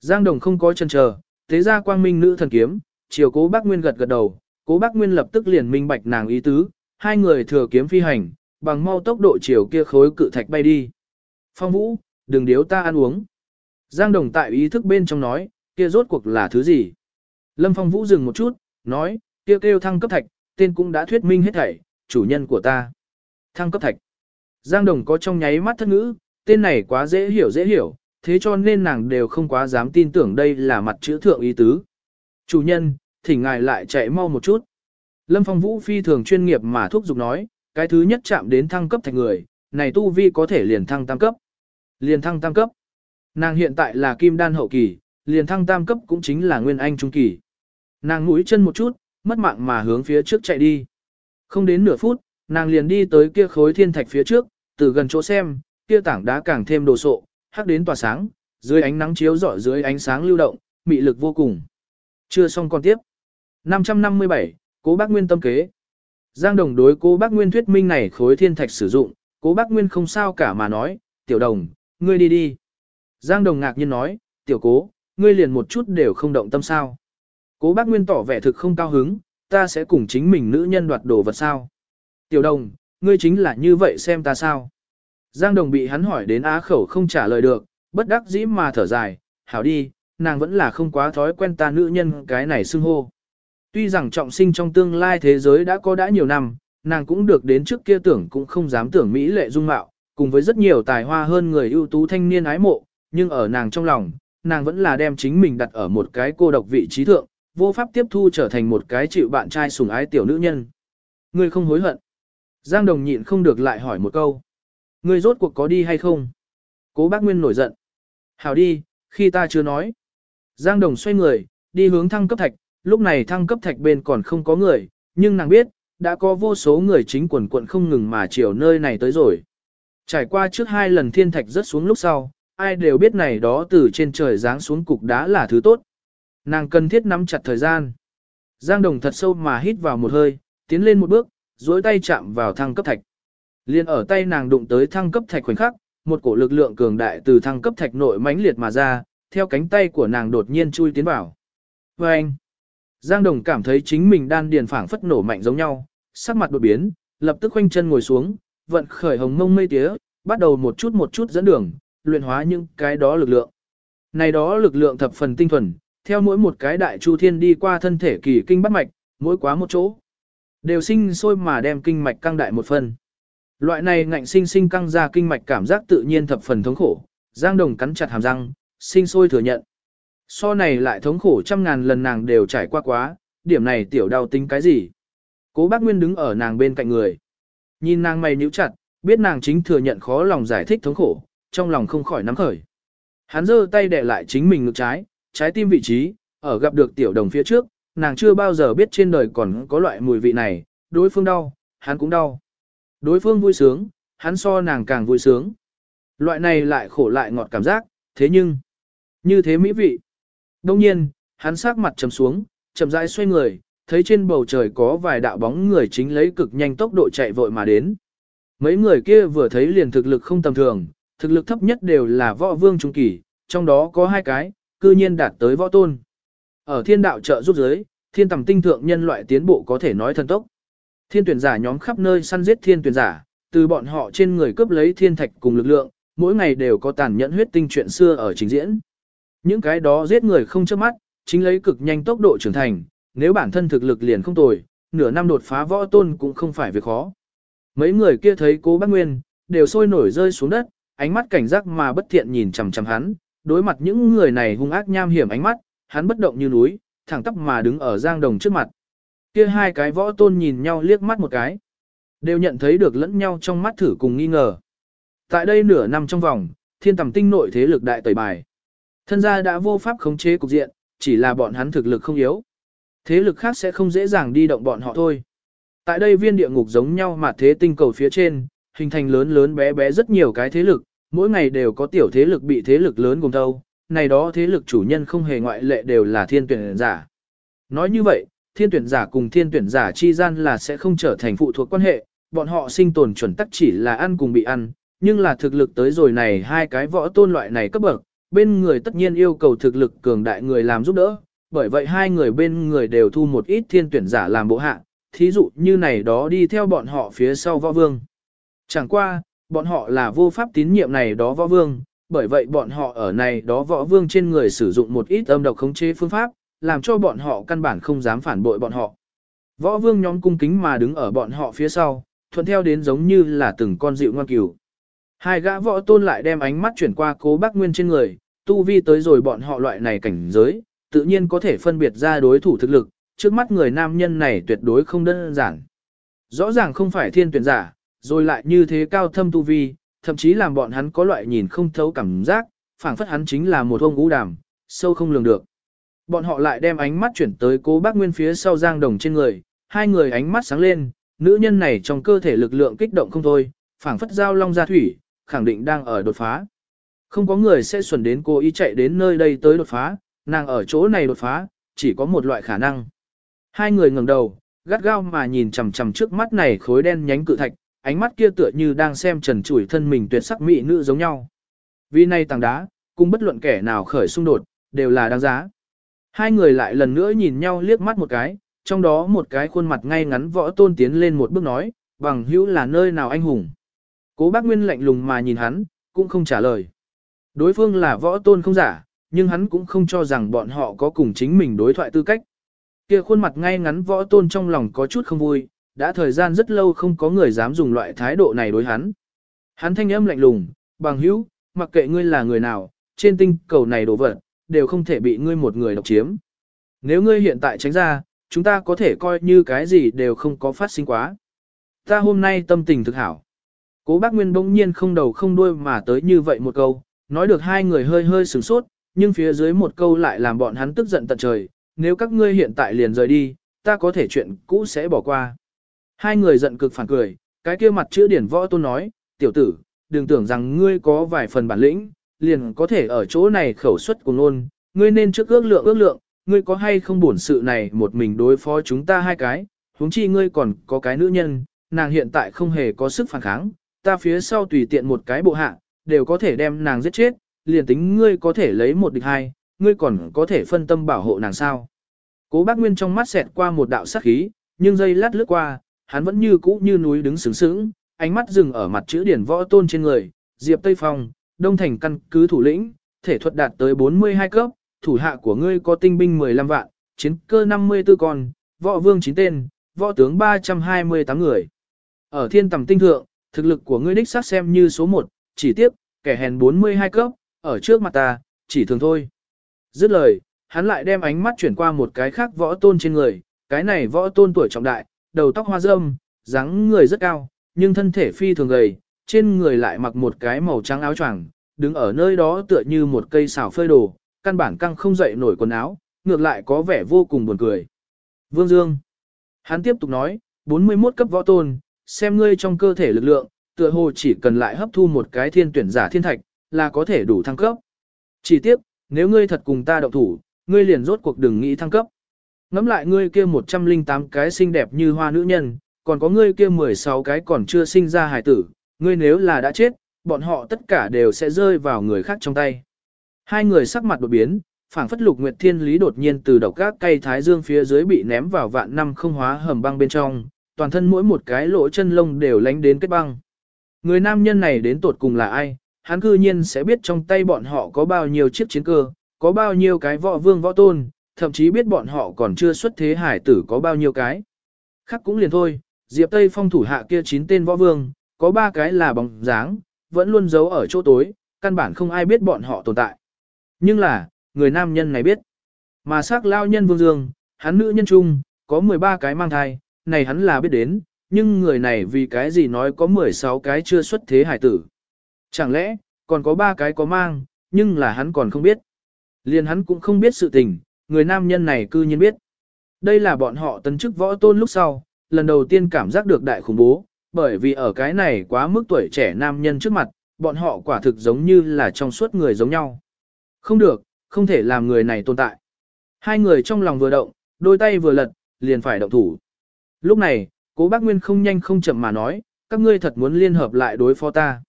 Speaker 1: Giang Đồng không có chân chờ, thế ra quang minh nữ thần kiếm, chiều cố bác Nguyên gật gật đầu, cố bác Nguyên lập tức liền minh bạch nàng ý tứ, hai người thừa kiếm phi hành, bằng mau tốc độ chiều kia khối cự thạch bay đi. Phong Vũ, đừng điếu ta ăn uống. Giang Đồng tại ý thức bên trong nói, kia rốt cuộc là thứ gì? Lâm Phong Vũ dừng một chút, nói, kia kêu thăng cấp thạch, tên cũng đã thuyết minh hết thảy, chủ nhân của ta. Thăng cấp thạch. Giang Đồng có trong nháy mắt thất ngữ, tên này quá dễ hiểu dễ hiểu, thế cho nên nàng đều không quá dám tin tưởng đây là mặt chữ thượng ý tứ. Chủ nhân, thỉnh ngài lại chạy mau một chút. Lâm Phong Vũ phi thường chuyên nghiệp mà thúc giục nói, cái thứ nhất chạm đến thăng cấp thành người, này tu vi có thể liền thăng tam cấp. Liền thăng tam cấp. Nàng hiện tại là kim đan hậu kỳ, liền thăng tam cấp cũng chính là nguyên anh trung kỳ. Nàng mũi chân một chút, mất mạng mà hướng phía trước chạy đi. Không đến nửa phút, nàng liền đi tới kia khối thiên thạch phía trước, từ gần chỗ xem, kia tảng đá càng thêm đồ sộ, hắc đến tỏa sáng, dưới ánh nắng chiếu rọi dưới ánh sáng lưu động, mị lực vô cùng. Chưa xong còn tiếp. 557, Cố Bác Nguyên tâm kế. Giang Đồng đối Cố Bác Nguyên thuyết minh này khối thiên thạch sử dụng, Cố Bác Nguyên không sao cả mà nói, "Tiểu Đồng, ngươi đi đi." Giang Đồng ngạc nhiên nói, "Tiểu Cố, ngươi liền một chút đều không động tâm sao?" Cố Bác Nguyên tỏ vẻ thực không cao hứng, "Ta sẽ cùng chính mình nữ nhân đoạt đồ vật sao?" "Tiểu Đồng, ngươi chính là như vậy xem ta sao?" Giang Đồng bị hắn hỏi đến á khẩu không trả lời được, bất đắc dĩ mà thở dài, hảo đi, nàng vẫn là không quá thói quen ta nữ nhân cái này xưng hô. Tuy rằng trọng sinh trong tương lai thế giới đã có đã nhiều năm, nàng cũng được đến trước kia tưởng cũng không dám tưởng Mỹ lệ dung mạo, cùng với rất nhiều tài hoa hơn người ưu tú thanh niên ái mộ, nhưng ở nàng trong lòng, nàng vẫn là đem chính mình đặt ở một cái cô độc vị trí thượng, vô pháp tiếp thu trở thành một cái chịu bạn trai sủng ái tiểu nữ nhân. Ngươi không hối hận. Giang Đồng nhịn không được lại hỏi một câu. Ngươi rốt cuộc có đi hay không? Cố bác Nguyên nổi giận. Hảo đi, khi ta chưa nói. Giang Đồng xoay người, đi hướng thăng cấp thạch, lúc này thăng cấp thạch bên còn không có người, nhưng nàng biết, đã có vô số người chính quần quận không ngừng mà chiều nơi này tới rồi. Trải qua trước hai lần thiên thạch rớt xuống lúc sau, ai đều biết này đó từ trên trời giáng xuống cục đá là thứ tốt. Nàng cần thiết nắm chặt thời gian. Giang Đồng thật sâu mà hít vào một hơi, tiến lên một bước, duỗi tay chạm vào thăng cấp thạch. Liên ở tay nàng đụng tới thăng cấp thạch khoảnh khắc, một cổ lực lượng cường đại từ thăng cấp thạch nội mãnh liệt mà ra, theo cánh tay của nàng đột nhiên chui tiến vào. Và anh, Giang Đồng cảm thấy chính mình đan điền phảng phất nổ mạnh giống nhau, sắc mặt đột biến, lập tức khoanh chân ngồi xuống, vận khởi hồng mông mây tía, bắt đầu một chút một chút dẫn đường, luyện hóa những cái đó lực lượng. Này đó lực lượng thập phần tinh thuần, theo mỗi một cái đại chu thiên đi qua thân thể kỳ kinh bắt mạch, mỗi quá một chỗ, đều sinh sôi mà đem kinh mạch căng đại một phần. Loại này ngạnh sinh sinh căng ra kinh mạch cảm giác tự nhiên thập phần thống khổ, Giang Đồng cắn chặt hàm răng, sinh sôi thừa nhận. So này lại thống khổ trăm ngàn lần nàng đều trải qua quá, điểm này tiểu đau tính cái gì. Cố bác Nguyên đứng ở nàng bên cạnh người. Nhìn nàng mày nhíu chặt, biết nàng chính thừa nhận khó lòng giải thích thống khổ, trong lòng không khỏi nắm khởi. Hắn giơ tay để lại chính mình ngực trái, trái tim vị trí, ở gặp được tiểu đồng phía trước, nàng chưa bao giờ biết trên đời còn có loại mùi vị này, đối phương đau, hắn cũng đau. Đối phương vui sướng, hắn so nàng càng vui sướng. Loại này lại khổ lại ngọt cảm giác, thế nhưng, như thế mỹ vị. Đông nhiên, hắn sắc mặt trầm xuống, chậm rãi xoay người, thấy trên bầu trời có vài đạo bóng người chính lấy cực nhanh tốc độ chạy vội mà đến. Mấy người kia vừa thấy liền thực lực không tầm thường, thực lực thấp nhất đều là võ vương trung kỳ, trong đó có hai cái, cư nhiên đạt tới võ tôn. Ở thiên đạo trợ giúp giới, thiên tầm tinh thượng nhân loại tiến bộ có thể nói thần tốc. Thiên tuyển giả nhóm khắp nơi săn giết thiên tuyển giả, từ bọn họ trên người cướp lấy thiên thạch cùng lực lượng, mỗi ngày đều có tàn nhẫn huyết tinh chuyện xưa ở trình diễn. Những cái đó giết người không chớp mắt, chính lấy cực nhanh tốc độ trưởng thành, nếu bản thân thực lực liền không tồi, nửa năm đột phá võ tôn cũng không phải việc khó. Mấy người kia thấy cố bác Nguyên, đều sôi nổi rơi xuống đất, ánh mắt cảnh giác mà bất thiện nhìn chằm chằm hắn, đối mặt những người này hung ác nham hiểm ánh mắt, hắn bất động như núi, thẳng tắp mà đứng ở Giang Đồng trước mặt. Kia hai cái võ tôn nhìn nhau liếc mắt một cái, đều nhận thấy được lẫn nhau trong mắt thử cùng nghi ngờ. Tại đây nửa năm trong vòng, thiên tầm tinh nội thế lực đại tẩy bài. Thân gia đã vô pháp khống chế cục diện, chỉ là bọn hắn thực lực không yếu. Thế lực khác sẽ không dễ dàng đi động bọn họ thôi. Tại đây viên địa ngục giống nhau mà thế tinh cầu phía trên, hình thành lớn lớn bé bé rất nhiều cái thế lực, mỗi ngày đều có tiểu thế lực bị thế lực lớn cùng thâu, này đó thế lực chủ nhân không hề ngoại lệ đều là thiên tuyển giả. Nói như vậy, thiên tuyển giả cùng thiên tuyển giả chi gian là sẽ không trở thành phụ thuộc quan hệ, bọn họ sinh tồn chuẩn tắc chỉ là ăn cùng bị ăn, nhưng là thực lực tới rồi này hai cái võ tôn loại này cấp bậc, bên người tất nhiên yêu cầu thực lực cường đại người làm giúp đỡ, bởi vậy hai người bên người đều thu một ít thiên tuyển giả làm bộ hạ, thí dụ như này đó đi theo bọn họ phía sau võ vương. Chẳng qua, bọn họ là vô pháp tín nhiệm này đó võ vương, bởi vậy bọn họ ở này đó võ vương trên người sử dụng một ít âm độc khống chế phương pháp, làm cho bọn họ căn bản không dám phản bội bọn họ. Võ vương nhóm cung kính mà đứng ở bọn họ phía sau, thuận theo đến giống như là từng con dịu ngoan cừu. Hai gã võ tôn lại đem ánh mắt chuyển qua cố bác nguyên trên người, tu vi tới rồi bọn họ loại này cảnh giới, tự nhiên có thể phân biệt ra đối thủ thực lực, trước mắt người nam nhân này tuyệt đối không đơn giản. Rõ ràng không phải thiên tuyển giả, rồi lại như thế cao thâm tu vi, thậm chí làm bọn hắn có loại nhìn không thấu cảm giác, phảng phất hắn chính là một ông ngũ đàm, sâu không lường được. Bọn họ lại đem ánh mắt chuyển tới cố bác nguyên phía sau giang đồng trên người, hai người ánh mắt sáng lên, nữ nhân này trong cơ thể lực lượng kích động không thôi, phảng phất giao long ra thủy, khẳng định đang ở đột phá. Không có người sẽ xuẩn đến cô ý chạy đến nơi đây tới đột phá, nàng ở chỗ này đột phá, chỉ có một loại khả năng. Hai người ngẩng đầu, gắt gao mà nhìn chằm chằm trước mắt này khối đen nhánh cự thạch, ánh mắt kia tựa như đang xem trần trụi thân mình tuyệt sắc mỹ nữ giống nhau. Vì này tảng đá, cùng bất luận kẻ nào khởi xung đột, đều là đáng giá. Hai người lại lần nữa nhìn nhau liếc mắt một cái, trong đó một cái khuôn mặt ngay ngắn võ tôn tiến lên một bước nói, bằng hữu là nơi nào anh hùng. Cố bác Nguyên lạnh lùng mà nhìn hắn, cũng không trả lời. Đối phương là võ tôn không giả, nhưng hắn cũng không cho rằng bọn họ có cùng chính mình đối thoại tư cách. Kia khuôn mặt ngay ngắn võ tôn trong lòng có chút không vui, đã thời gian rất lâu không có người dám dùng loại thái độ này đối hắn. Hắn thanh âm lạnh lùng, bằng hữu, mặc kệ ngươi là người nào, trên tinh cầu này đổ vật, đều không thể bị ngươi một người độc chiếm. Nếu ngươi hiện tại tránh ra, chúng ta có thể coi như cái gì đều không có phát sinh quá. Ta hôm nay tâm tình thực hảo. Cố bác Nguyên bỗng nhiên không đầu không đuôi mà tới như vậy một câu, nói được hai người hơi hơi sửng sốt, nhưng phía dưới một câu lại làm bọn hắn tức giận tận trời, nếu các ngươi hiện tại liền rời đi, ta có thể chuyện cũ sẽ bỏ qua. Hai người giận cực phản cười, cái kia mặt chữ điển võ tôn nói, tiểu tử, đừng tưởng rằng ngươi có vài phần bản lĩnh, liền có thể ở chỗ này khẩu xuất cùng luôn, ngươi nên trước ước lượng ước lượng, ngươi có hay không bổn sự này một mình đối phó chúng ta hai cái, huống chi ngươi còn có cái nữ nhân, nàng hiện tại không hề có sức phản kháng, ta phía sau tùy tiện một cái bộ hạ, đều có thể đem nàng giết chết, liền tính ngươi có thể lấy một địch hai, ngươi còn có thể phân tâm bảo hộ nàng sao. Cố bác Nguyên trong mắt xẹt qua một đạo sắc khí, nhưng giây lát lướt qua, hắn vẫn như cũ như núi đứng sướng sướng, ánh mắt dừng ở mặt chữ điển võ tôn trên người, Diệp Tây Phong, Đông Thành căn cứ thủ lĩnh, thể thuật đạt tới 42 cấp, thủ hạ của ngươi có tinh binh 15 vạn, chiến cơ 54 con, võ vương 9 tên, võ tướng 328 người. Ở thiên tầm tinh thượng, thực lực của ngươi đích xác xem như số 1, chỉ tiếp, kẻ hèn 42 cấp, ở trước mặt ta, chỉ thường thôi. Dứt lời, hắn lại đem ánh mắt chuyển qua một cái khác võ tôn trên người, cái này võ tôn tuổi trọng đại, đầu tóc hoa râm, dáng người rất cao, nhưng thân thể phi thường gầy, trên người lại mặc một cái màu trắng áo choàng, đứng ở nơi đó tựa như một cây xào phơi đồ, căn bản căng không dậy nổi quần áo, ngược lại có vẻ vô cùng buồn cười. Vương Dương. Hắn tiếp tục nói, 41 cấp võ tôn, xem ngươi trong cơ thể lực lượng, tựa hồ chỉ cần lại hấp thu một cái thiên tuyển giả thiên thạch, là có thể đủ thăng cấp. Chỉ tiếc, nếu ngươi thật cùng ta động thủ, ngươi liền rốt cuộc đừng nghĩ thăng cấp. Ngắm lại ngươi kia 108 cái xinh đẹp như hoa nữ nhân, còn có ngươi kia 16 cái còn chưa sinh ra hài tử, ngươi nếu là đã chết, bọn họ tất cả đều sẽ rơi vào người khác trong tay. Hai người sắc mặt đột biến, phảng phất lục nguyệt thiên lý đột nhiên từ độc các cây thái dương phía dưới bị ném vào vạn năm không hóa hầm băng bên trong, toàn thân mỗi một cái lỗ chân lông đều lánh đến kết băng. Người nam nhân này đến tột cùng là ai, hắn cư nhiên sẽ biết trong tay bọn họ có bao nhiêu chiếc chiến cơ, có bao nhiêu cái võ vương võ tôn, thậm chí biết bọn họ còn chưa xuất thế hải tử có bao nhiêu cái. Khắc cũng liền thôi, Diệp Tây Phong thủ hạ kia chín tên võ vương, có ba cái là bóng dáng, vẫn luôn giấu ở chỗ tối, căn bản không ai biết bọn họ tồn tại. Nhưng là, người nam nhân này biết. Mà xác lao nhân Vương Dương, hắn nữ nhân trung, có 13 cái mang thai, này hắn là biết đến, nhưng người này vì cái gì nói có 16 cái chưa xuất thế hải tử. Chẳng lẽ, còn có ba cái có mang, nhưng là hắn còn không biết. Liền hắn cũng không biết sự tình, người nam nhân này cư nhiên biết. Đây là bọn họ tấn chức võ tôn lúc sau, lần đầu tiên cảm giác được đại khủng bố, bởi vì ở cái này quá mức tuổi trẻ nam nhân trước mặt, bọn họ quả thực giống như là trong suốt người giống nhau. Không được, không thể làm người này tồn tại. Hai người trong lòng vừa động, đôi tay vừa lật, liền phải động thủ. Lúc này, cố bác Nguyên không nhanh không chậm mà nói, các ngươi thật muốn liên hợp lại đối phó ta.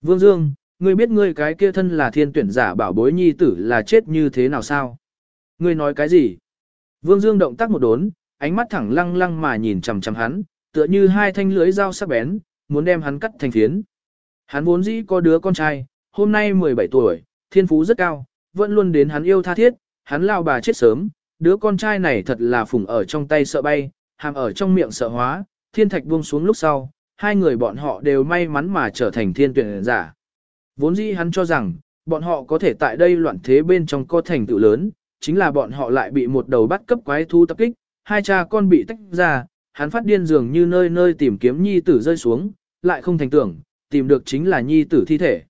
Speaker 1: Vương Dương, ngươi biết ngươi cái kia thân là thiên tuyển giả bảo bối nhi tử là chết như thế nào sao? Ngươi nói cái gì? Vương Dương động tác một đốn, ánh mắt thẳng lăng lăng mà nhìn chằm chằm hắn, tựa như hai thanh lưới dao sắc bén, muốn đem hắn cắt thành phiến. Hắn vốn dĩ có đứa con trai, hôm nay 17 tuổi, thiên phú rất cao, vẫn luôn đến hắn yêu tha thiết, hắn lao bà chết sớm, đứa con trai này thật là phùng ở trong tay sợ bay, hàm ở trong miệng sợ hóa, thiên thạch buông xuống lúc sau, hai người bọn họ đều may mắn mà trở thành thiên tuyển giả. Vốn dĩ hắn cho rằng, bọn họ có thể tại đây loạn thế bên trong co thành tựu lớn, chính là bọn họ lại bị một đầu bắt cấp quái thu tập kích, hai cha con bị tách ra, hắn phát điên dường như nơi nơi tìm kiếm nhi tử rơi xuống, lại không thành tưởng, tìm được chính là nhi tử thi thể.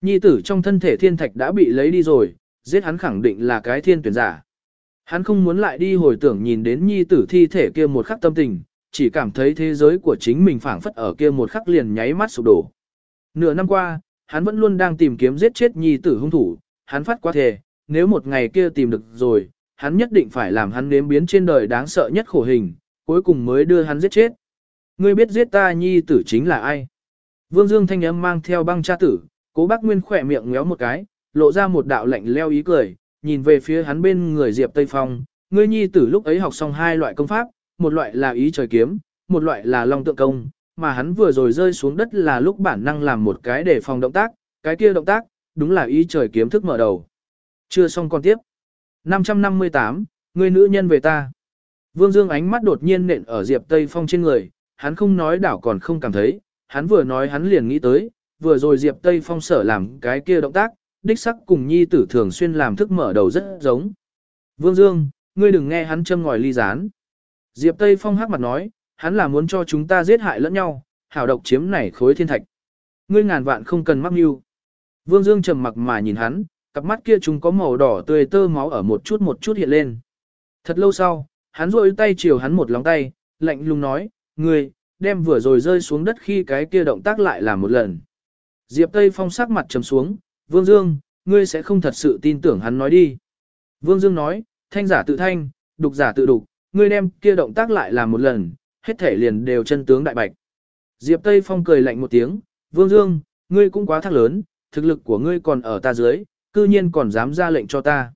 Speaker 1: Nhi tử trong thân thể thiên thạch đã bị lấy đi rồi, giết hắn khẳng định là cái thiên tuyển giả. Hắn không muốn lại đi hồi tưởng nhìn đến nhi tử thi thể kia một khắc tâm tình, chỉ cảm thấy thế giới của chính mình phảng phất ở kia một khắc liền nháy mắt sụp đổ. Nửa năm qua, hắn vẫn luôn đang tìm kiếm giết chết nhi tử hung thủ, hắn phát quá thề, nếu một ngày kia tìm được rồi, hắn nhất định phải làm hắn nếm biến trên đời đáng sợ nhất khổ hình, cuối cùng mới đưa hắn giết chết. Ngươi biết giết ta nhi tử chính là ai? Vương Dương thanh âm mang theo băng cha tử, cố bác Nguyên khỏe miệng ngéo một cái, lộ ra một đạo lạnh leo ý cười, nhìn về phía hắn bên người Diệp Tây Phong, ngươi nhi tử lúc ấy học xong hai loại công pháp, một loại là ý trời kiếm, một loại là long tượng công, mà hắn vừa rồi rơi xuống đất là lúc bản năng làm một cái để phòng động tác, cái kia động tác, đúng là ý trời kiếm thức mở đầu. Chưa xong con tiếp. 558, người nữ nhân về ta. Vương Dương ánh mắt đột nhiên nện ở Diệp Tây Phong trên người, hắn không nói đảo còn không cảm thấy, hắn vừa nói hắn liền nghĩ tới, vừa rồi Diệp Tây Phong sở làm cái kia động tác, đích sắc cùng nhi tử thường xuyên làm thức mở đầu rất giống. Vương Dương, ngươi đừng nghe hắn châm ngòi ly gián. Diệp Tây Phong hắc mặt nói, hắn là muốn cho chúng ta giết hại lẫn nhau, hảo độc chiếm này khối thiên thạch. Ngươi ngàn vạn không cần mắc mưu. Vương Dương trầm mặc mà nhìn hắn, cặp mắt kia chúng có màu đỏ tươi tơ máu ở một chút một chút hiện lên. Thật lâu sau, hắn rôi tay chiều hắn một lóng tay, lạnh lùng nói, ngươi, đem vừa rồi rơi xuống đất khi cái kia động tác lại làm một lần. Diệp Tây Phong sắc mặt trầm xuống, Vương Dương, ngươi sẽ không thật sự tin tưởng hắn nói đi. Vương Dương nói, thanh giả tự thanh, đục giả tự đục, ngươi đem kia động tác lại làm một lần, hết thể liền đều chân tướng đại bạch. Diệp Tây Phong cười lạnh một tiếng, Vương Dương, ngươi cũng quá thắc lớn, thực lực của ngươi còn ở ta dưới, cư nhiên còn dám ra lệnh cho ta.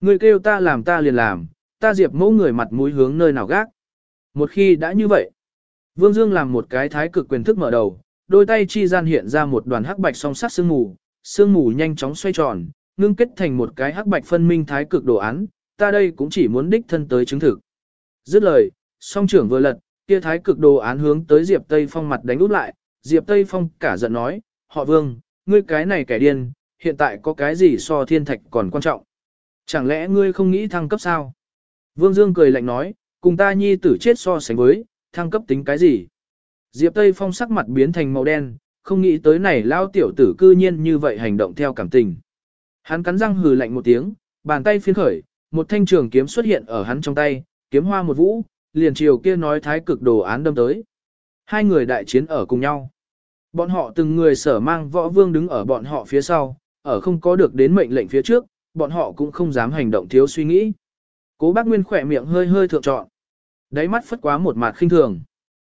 Speaker 1: Ngươi kêu ta làm ta liền làm, ta Diệp mẫu người mặt mũi hướng nơi nào gác. Một khi đã như vậy, Vương Dương làm một cái thái cực quyền thức mở đầu, đôi tay chi gian hiện ra một đoàn hắc bạch song sắc sương mù, sương mù nhanh chóng xoay tròn, ngưng kết thành một cái hắc bạch phân minh thái cực đồ án, ta đây cũng chỉ muốn đích thân tới chứng thực. Dứt lời, song trưởng vừa lật, kia thái cực đồ án hướng tới Diệp Tây Phong mặt đánh úp lại, Diệp Tây Phong cả giận nói, họ Vương, ngươi cái này kẻ điên, hiện tại có cái gì so thiên thạch còn quan trọng. Chẳng lẽ ngươi không nghĩ thăng cấp sao? Vương Dương cười lạnh nói, cùng ta nhi tử chết so sánh với, thăng cấp tính cái gì? Diệp Tây Phong sắc mặt biến thành màu đen, không nghĩ tới này lao tiểu tử cư nhiên như vậy hành động theo cảm tình. Hắn cắn răng hừ lạnh một tiếng, bàn tay phiên khởi, một thanh trường kiếm xuất hiện ở hắn trong tay, kiếm hoa một vũ, liền chiều kia nói thái cực đồ án đâm tới. Hai người đại chiến ở cùng nhau. Bọn họ từng người sở mang võ vương đứng ở bọn họ phía sau, ở không có được đến mệnh lệnh phía trước, bọn họ cũng không dám hành động thiếu suy nghĩ. Cố bác Nguyên khỏe miệng hơi hơi thượng trọn. Đáy mắt phất quá một mặt khinh thường.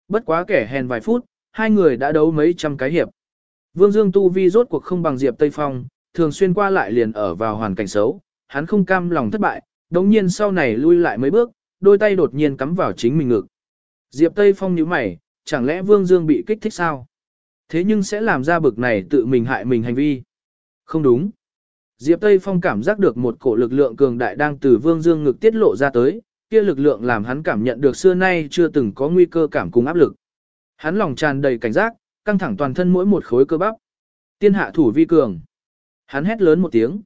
Speaker 1: Bất quá kẻ hèn vài phút, hai người đã đấu mấy trăm cái hiệp. Vương Dương Tu Vi rốt cuộc không bằng Diệp Tây Phong, thường xuyên qua lại liền ở vào hoàn cảnh xấu, hắn không cam lòng thất bại, đồng nhiên sau này lui lại mấy bước, đôi tay đột nhiên cắm vào chính mình ngực. Diệp Tây Phong nhíu mày, chẳng lẽ Vương Dương bị kích thích sao? Thế nhưng sẽ làm ra bực này tự mình hại mình hành vi. Không đúng. Diệp Tây Phong cảm giác được một cổ lực lượng cường đại đang từ Vương Dương ngực tiết lộ ra tới, kia lực lượng làm hắn cảm nhận được xưa nay chưa từng có nguy cơ cảm cùng áp lực. Hắn lòng tràn đầy cảnh giác, căng thẳng toàn thân mỗi một khối cơ bắp. Tiên hạ thủ vi cường. Hắn hét lớn một tiếng.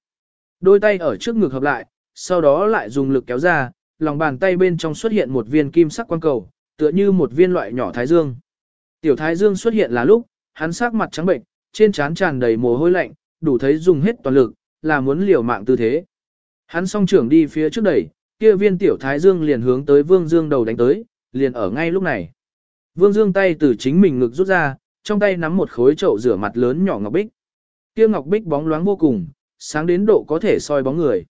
Speaker 1: Đôi tay ở trước ngực hợp lại, sau đó lại dùng lực kéo ra, lòng bàn tay bên trong xuất hiện một viên kim sắc quang cầu, tựa như một viên loại nhỏ thái dương. Tiểu thái dương xuất hiện là lúc, hắn sắc mặt trắng bệnh, trên trán tràn đầy mồ hôi lạnh, đủ thấy dùng hết toàn lực, là muốn liều mạng tư thế. Hắn song trưởng đi phía trước đẩy, kia viên tiểu thái dương liền hướng tới Vương Dương đầu đánh tới, liền ở ngay lúc này. Vương Dương tay từ chính mình ngực rút ra, trong tay nắm một khối chậu rửa mặt lớn nhỏ ngọc bích. Kia ngọc bích bóng loáng vô cùng, sáng đến độ có thể soi bóng người.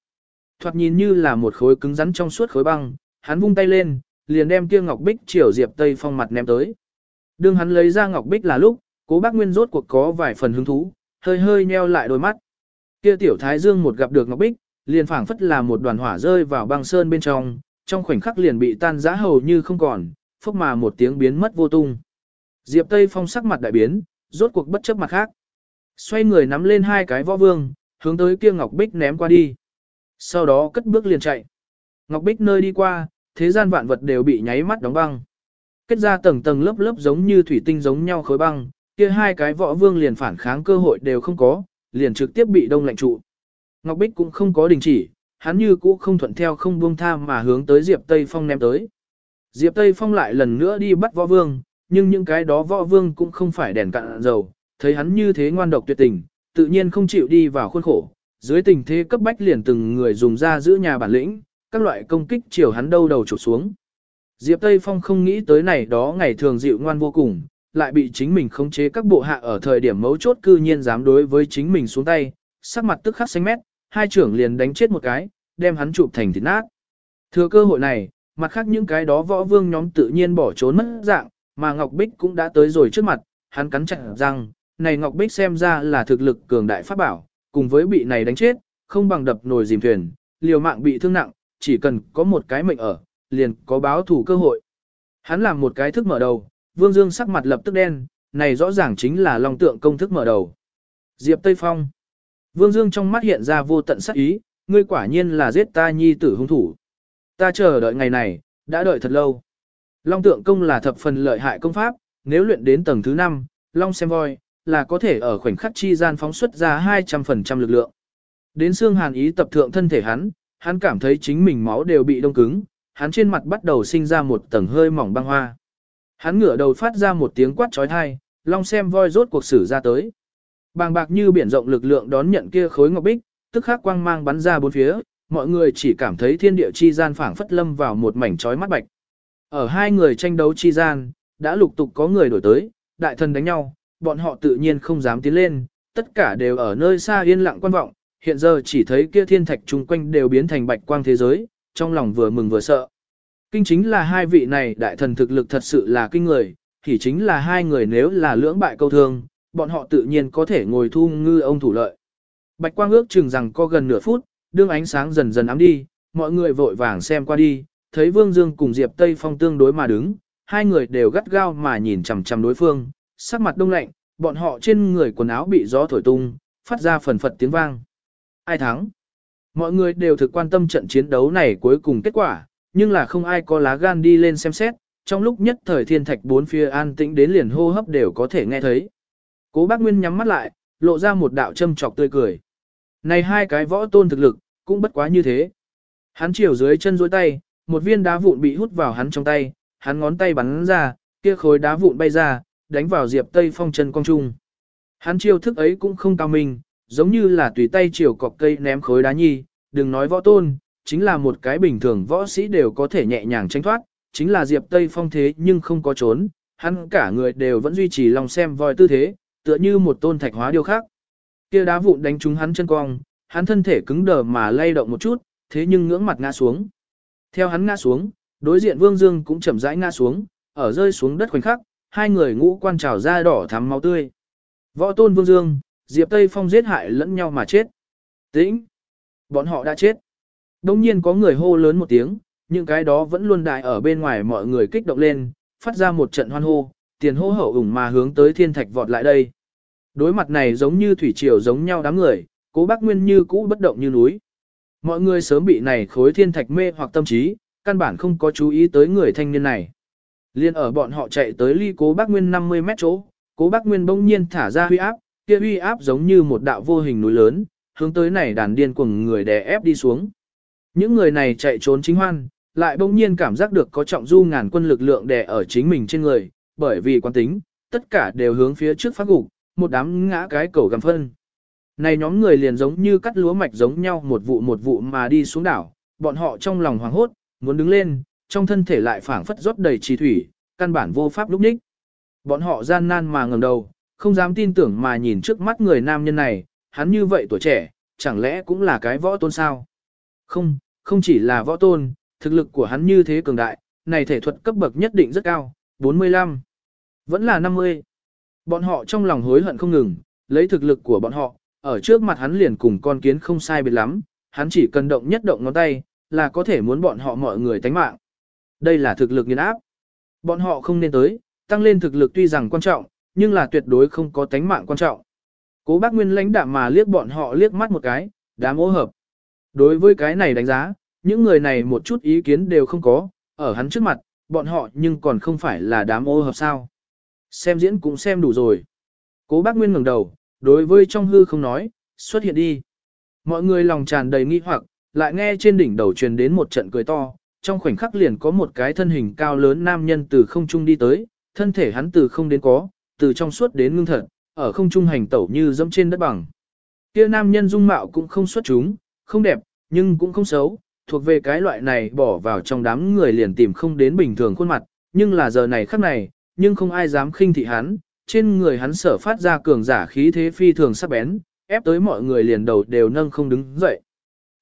Speaker 1: Thoạt nhìn như là một khối cứng rắn trong suốt khối băng, hắn vung tay lên, liền đem kia ngọc bích chiều Diệp Tây Phong mặt ném tới. Đương hắn lấy ra ngọc bích là lúc, Cố Bác Nguyên rốt cuộc có vài phần hứng thú, hơi hơi nheo lại đôi mắt. Kia tiểu Thái Dương một gặp được ngọc bích, liền phảng phất là một đoàn hỏa rơi vào băng sơn bên trong, trong khoảnh khắc liền bị tan rã hầu như không còn, phốc mà một tiếng biến mất vô tung. Diệp Tây Phong sắc mặt đại biến, rốt cuộc bất chấp mặt khác. Xoay người nắm lên hai cái võ vương, hướng tới kia Ngọc Bích ném qua đi. Sau đó cất bước liền chạy. Ngọc Bích nơi đi qua, thế gian vạn vật đều bị nháy mắt đóng băng. Kết ra tầng tầng lớp lớp giống như thủy tinh giống nhau khối băng, kia hai cái võ vương liền phản kháng cơ hội đều không có, liền trực tiếp bị đông lạnh trụ. Ngọc Bích cũng không có đình chỉ, hắn như cũ không thuận theo không buông tha mà hướng tới Diệp Tây Phong ném tới. Diệp Tây Phong lại lần nữa đi bắt võ vương, nhưng những cái đó võ vương cũng không phải đèn cạn dầu, thấy hắn như thế ngoan độc tuyệt tình, tự nhiên không chịu đi vào khuôn khổ. Dưới tình thế cấp bách liền từng người dùng ra giữ nhà bản lĩnh, các loại công kích chiều hắn đâu đầu chụp xuống. Diệp Tây Phong không nghĩ tới này đó ngày thường dịu ngoan vô cùng, lại bị chính mình khống chế các bộ hạ ở thời điểm mấu chốt cư nhiên dám đối với chính mình xuống tay, sắc mặt tức khắc xanh mét, hai trưởng liền đánh chết một cái, đem hắn chụp thành thịt nát. Thừa cơ hội này, mặt khác những cái đó võ vương nhóm tự nhiên bỏ trốn mất dạng, mà Ngọc Bích cũng đã tới rồi trước mặt, hắn cắn chặt răng, này Ngọc Bích xem ra là thực lực cường đại pháp bảo, cùng với bị này đánh chết, không bằng đập nồi dìm thuyền, liều mạng bị thương nặng, chỉ cần có một cái mệnh ở, liền có báo thủ cơ hội. Hắn làm một cái thức mở đầu, Vương Dương sắc mặt lập tức đen, này rõ ràng chính là Long Tượng công thức mở đầu. Diệp Tây Phong Vương Dương trong mắt hiện ra vô tận sắc ý, ngươi quả nhiên là giết ta nhi tử hung thủ. Ta chờ đợi ngày này, đã đợi thật lâu. Long tượng công là thập phần lợi hại công pháp, nếu luyện đến tầng thứ 5, Long xem voi, là có thể ở khoảnh khắc chi gian phóng xuất ra 200% lực lượng. Đến xương hàn ý tập thượng thân thể hắn, hắn cảm thấy chính mình máu đều bị đông cứng, hắn trên mặt bắt đầu sinh ra một tầng hơi mỏng băng hoa. Hắn ngửa đầu phát ra một tiếng quát trói thai, long xem voi rốt cuộc sử ra tới. Bàng bạc như biển rộng lực lượng đón nhận kia khối ngọc bích, tức khắc quang mang bắn ra bốn phía, mọi người chỉ cảm thấy thiên địa chi gian phảng phất lâm vào một mảnh trói mắt bạch. Ở hai người tranh đấu chi gian, đã lục tục có người đổi tới, đại thần đánh nhau, bọn họ tự nhiên không dám tiến lên, tất cả đều ở nơi xa yên lặng quan vọng, hiện giờ chỉ thấy kia thiên thạch chung quanh đều biến thành bạch quang thế giới, trong lòng vừa mừng vừa sợ. Kinh chính là hai vị này đại thần thực lực thật sự là kinh người, thì chính là hai người nếu là lưỡng bại câu thương, bọn họ tự nhiên có thể ngồi thu ngư ông thủ lợi. Bạch quang ước chừng rằng có gần nửa phút, đương ánh sáng dần dần ám đi, mọi người vội vàng xem qua đi, thấy Vương Dương cùng Diệp Tây Phong tương đối mà đứng, hai người đều gắt gao mà nhìn chằm chằm đối phương, sắc mặt đông lạnh, bọn họ trên người quần áo bị gió thổi tung, phát ra phần phật tiếng vang. Ai thắng? Mọi người đều thực quan tâm trận chiến đấu này cuối cùng kết quả, nhưng là không ai có lá gan đi lên xem xét, trong lúc nhất thời thiên thạch bốn phía an tĩnh đến liền hô hấp đều có thể nghe thấy. Cố bác Nguyên nhắm mắt lại, lộ ra một đạo châm trọc tươi cười. Này hai cái võ tôn thực lực, cũng bất quá như thế. Hắn chiều dưới chân dối tay, một viên đá vụn bị hút vào hắn trong tay, hắn ngón tay bắn ra, kia khối đá vụn bay ra, đánh vào Diệp Tây Phong chân cong trung. Hắn chiêu thức ấy cũng không cao minh, giống như là tùy tay chiều cọc cây ném khối đá nhi, đừng nói võ tôn, chính là một cái bình thường võ sĩ đều có thể nhẹ nhàng tránh thoát, chính là Diệp Tây Phong thế nhưng không có trốn, hắn cả người đều vẫn duy trì lòng xem voi tư thế, tựa như một tôn thạch hóa điêu khác. Kia đá vụn đánh trúng hắn chân cong, hắn thân thể cứng đờ mà lay động một chút, thế nhưng ngưỡng mặt ngã xuống. Theo hắn ngã xuống, đối diện Vương Dương cũng chậm rãi ngã xuống, ở rơi xuống đất khoảnh khắc, hai người ngũ quan trào ra đỏ thắm máu tươi. Võ tôn Vương Dương, Diệp Tây Phong giết hại lẫn nhau mà chết. Tĩnh! Bọn họ đã chết. Đông nhiên có người hô lớn một tiếng, những cái đó vẫn luôn đại ở bên ngoài mọi người kích động lên, phát ra một trận hoan hô, tiền hô hậu ủng mà hướng tới thiên thạch vọt lại đây. Đối mặt này giống như thủy triều giống nhau đám người, cố bác nguyên như cũ bất động như núi. Mọi người sớm bị này khối thiên thạch mê hoặc tâm trí, căn bản không có chú ý tới người thanh niên này. Liên ở bọn họ chạy tới ly cố bác nguyên 50 mét chỗ, cố bác nguyên bỗng nhiên thả ra huy áp, kia huy áp giống như một đạo vô hình núi lớn, hướng tới này đàn điên cuồng người đè ép đi xuống. Những người này chạy trốn chính hoan, lại bỗng nhiên cảm giác được có trọng du ngàn quân lực lượng đè ở chính mình trên người, bởi vì quan tính, tất cả đều hướng phía trước phát gục, một đám ngã cái cầu gầm phân. Này nhóm người liền giống như cắt lúa mạch giống nhau một vụ một vụ mà đi xuống đảo, bọn họ trong lòng hoảng hốt, muốn đứng lên, trong thân thể lại phảng phất rót đầy trì thủy, căn bản vô pháp lúc ních. Bọn họ gian nan mà ngẩng đầu, không dám tin tưởng mà nhìn trước mắt người nam nhân này, hắn như vậy tuổi trẻ, chẳng lẽ cũng là cái võ tôn sao? Không, không chỉ là võ tôn, thực lực của hắn như thế cường đại, này thể thuật cấp bậc nhất định rất cao, 45, vẫn là 50. Bọn họ trong lòng hối hận không ngừng, lấy thực lực của bọn họ, ở trước mặt hắn liền cùng con kiến không sai biệt lắm, hắn chỉ cần động nhất động ngón tay, là có thể muốn bọn họ mọi người tánh mạng. Đây là thực lực nghiền áp. Bọn họ không nên tới, tăng lên thực lực tuy rằng quan trọng, nhưng là tuyệt đối không có tánh mạng quan trọng. Cố bác Nguyên lãnh đạm mà liếc bọn họ liếc mắt một cái, đám ô hợp. Đối với cái này đánh giá, những người này một chút ý kiến đều không có, ở hắn trước mặt, bọn họ nhưng còn không phải là đám ô hợp sao. Xem diễn cũng xem đủ rồi. Cố bác Nguyên ngẩng đầu, đối với trong hư không nói, xuất hiện đi. Mọi người lòng tràn đầy nghi hoặc, lại nghe trên đỉnh đầu truyền đến một trận cười to, trong khoảnh khắc liền có một cái thân hình cao lớn nam nhân từ không trung đi tới, thân thể hắn từ không đến có, từ trong suốt đến ngưng thật, ở không trung hành tẩu như dẫm trên đất bằng. Kia nam nhân dung mạo cũng không xuất chúng, không đẹp, nhưng cũng không xấu, thuộc về cái loại này bỏ vào trong đám người liền tìm không đến bình thường khuôn mặt, nhưng là giờ này khắc này, nhưng không ai dám khinh thị hắn, trên người hắn sở phát ra cường giả khí thế phi thường sắc bén, ép tới mọi người liền đầu đều nâng không đứng dậy.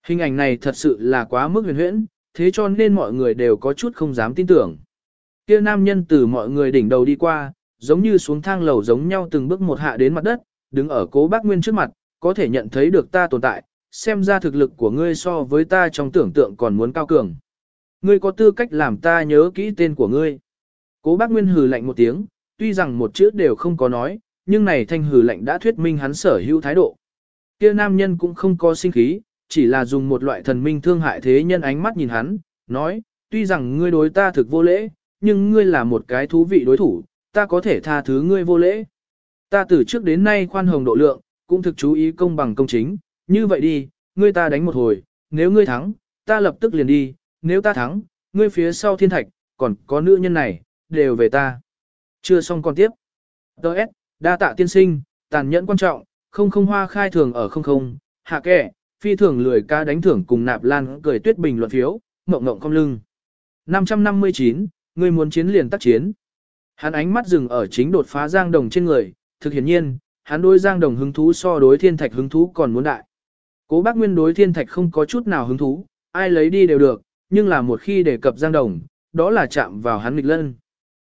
Speaker 1: Hình ảnh này thật sự là quá mức huyền huyễn, thế cho nên mọi người đều có chút không dám tin tưởng. Kia nam nhân từ mọi người đỉnh đầu đi qua, giống như xuống thang lầu giống nhau từng bước một hạ đến mặt đất, đứng ở cố bác Nguyên trước mặt, có thể nhận thấy được ta tồn tại, xem ra thực lực của ngươi so với ta trong tưởng tượng còn muốn cao cường. Ngươi có tư cách làm ta nhớ kỹ tên của ngươi. Cố bác Nguyên hừ lạnh một tiếng, tuy rằng một chữ đều không có nói, nhưng này thanh hừ lạnh đã thuyết minh hắn sở hữu thái độ. kia nam nhân cũng không có sinh khí, chỉ là dùng một loại thần minh thương hại thế nhân ánh mắt nhìn hắn, nói, tuy rằng ngươi đối ta thực vô lễ, nhưng ngươi là một cái thú vị đối thủ, ta có thể tha thứ ngươi vô lễ. Ta từ trước đến nay khoan hồng độ lượng, cũng thực chú ý công bằng công chính, như vậy đi, ngươi ta đánh một hồi, nếu ngươi thắng, ta lập tức liền đi, nếu ta thắng, ngươi phía sau thiên thạch, còn có nữ nhân này, đều về ta. Chưa xong còn tiếp. Đợt, đa tạ tiên sinh, tàn nhẫn quan trọng, không không hoa khai thường ở không không, hạ kẻ, phi thường lười ca đánh thưởng cùng nạp lan cười tuyết bình luận phiếu, mộng ngộng không lưng. 559, ngươi muốn chiến liền tác chiến. Hắn ánh mắt dừng ở chính đột phá Giang Đồng trên người, thực hiển nhiên, hắn đối Giang Đồng hứng thú so đối thiên thạch hứng thú còn muốn đại. Cố bác Nguyên đối thiên thạch không có chút nào hứng thú, ai lấy đi đều được, nhưng là một khi đề cập Giang Đồng, đó là chạm vào hắn nghịch lân.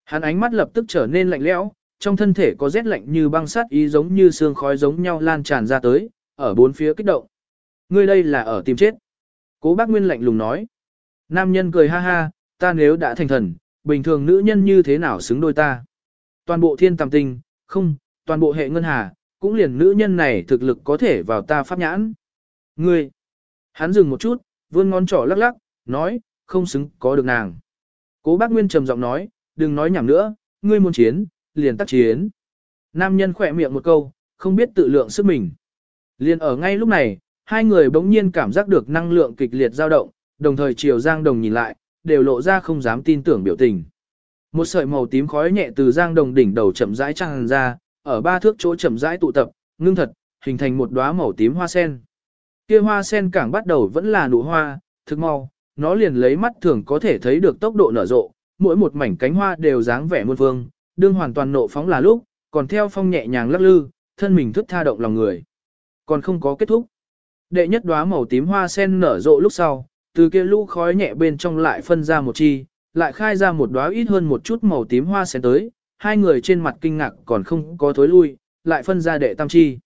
Speaker 1: Hắn ánh mắt lập tức trở nên lạnh lẽo, trong thân thể có rét lạnh như băng sắt ý giống như sương khói giống nhau lan tràn ra tới, ở bốn phía kích động. Ngươi đây là ở tìm chết. Cố bác Nguyên lạnh lùng nói. Nam nhân cười ha ha, ta nếu đã thành thần, bình thường nữ nhân như thế nào xứng đôi ta. Toàn bộ thiên tầm tinh, không, toàn bộ hệ ngân hà, cũng liền nữ nhân này thực lực có thể vào ta pháp nhãn. Ngươi, hắn dừng một chút, vươn ngón trỏ lắc lắc, nói, không xứng có được nàng. Cố bác Nguyên trầm giọng nói, đừng nói nhảm nữa, ngươi muốn chiến, liền tác chiến. Nam nhân khỏe miệng một câu, không biết tự lượng sức mình. Liền ở ngay lúc này, hai người bỗng nhiên cảm giác được năng lượng kịch liệt dao động, đồng thời chiều Giang Đồng nhìn lại, đều lộ ra không dám tin tưởng biểu tình. Một sợi màu tím khói nhẹ từ Giang Đồng đỉnh đầu chậm rãi tràn ra, ở ba thước chỗ chậm rãi tụ tập, ngưng thật, hình thành một đóa màu tím hoa sen. Kia hoa sen càng bắt đầu vẫn là nụ hoa, thực mau, nó liền lấy mắt thường có thể thấy được tốc độ nở rộ, mỗi một mảnh cánh hoa đều dáng vẻ muôn vương, đương hoàn toàn nộ phóng là lúc, còn theo phong nhẹ nhàng lắc lư, thân mình thức tha động lòng người. Còn không có kết thúc. Đệ nhất đóa màu tím hoa sen nở rộ lúc sau, từ kia lũ khói nhẹ bên trong lại phân ra một chi, lại khai ra một đóa ít hơn một chút màu tím hoa sen tới, hai người trên mặt kinh ngạc còn không có thối lui, lại phân ra đệ tam chi.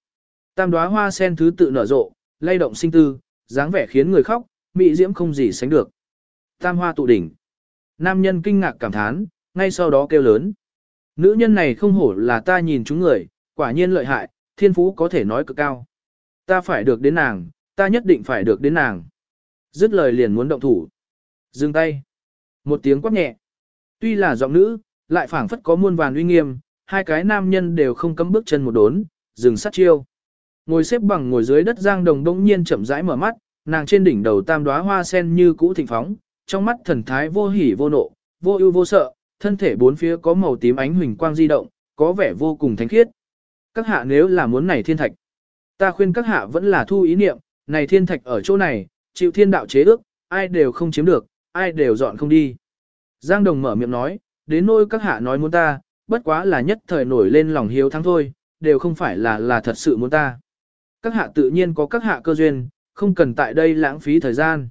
Speaker 1: Tam đóa hoa sen thứ tự nở rộ, lay động sinh tư, dáng vẻ khiến người khóc, mỹ diễm không gì sánh được. Tam hoa tụ đỉnh. Nam nhân kinh ngạc cảm thán, ngay sau đó kêu lớn. Nữ nhân này không hổ là ta nhìn chúng người, quả nhiên lợi hại, thiên phú có thể nói cực cao. Ta phải được đến nàng, ta nhất định phải được đến nàng. Dứt lời liền muốn động thủ. Dừng tay. Một tiếng quát nhẹ. Tuy là giọng nữ, lại phảng phất có muôn vàn uy nghiêm, hai cái nam nhân đều không cấm bước chân một đốn, dừng sát chiêu. Ngồi xếp bằng ngồi dưới đất giang đồng đông nhiên chậm rãi mở mắt, nàng trên đỉnh đầu tam đóa hoa sen như cũ thịnh phóng, trong mắt thần thái vô hỉ vô nộ, vô ưu vô sợ, thân thể bốn phía có màu tím ánh huỳnh quang di động, có vẻ vô cùng thánh khiết. Các hạ nếu là muốn này thiên thạch, ta khuyên các hạ vẫn là thu ý niệm, này thiên thạch ở chỗ này, chịu thiên đạo chế ước, ai đều không chiếm được, ai đều dọn không đi. Giang Đồng mở miệng nói, đến nôi các hạ nói muốn ta, bất quá là nhất thời nổi lên lòng hiếu thắng thôi, đều không phải là là thật sự muốn ta. Các hạ tự nhiên có các hạ cơ duyên, không cần tại đây lãng phí thời gian.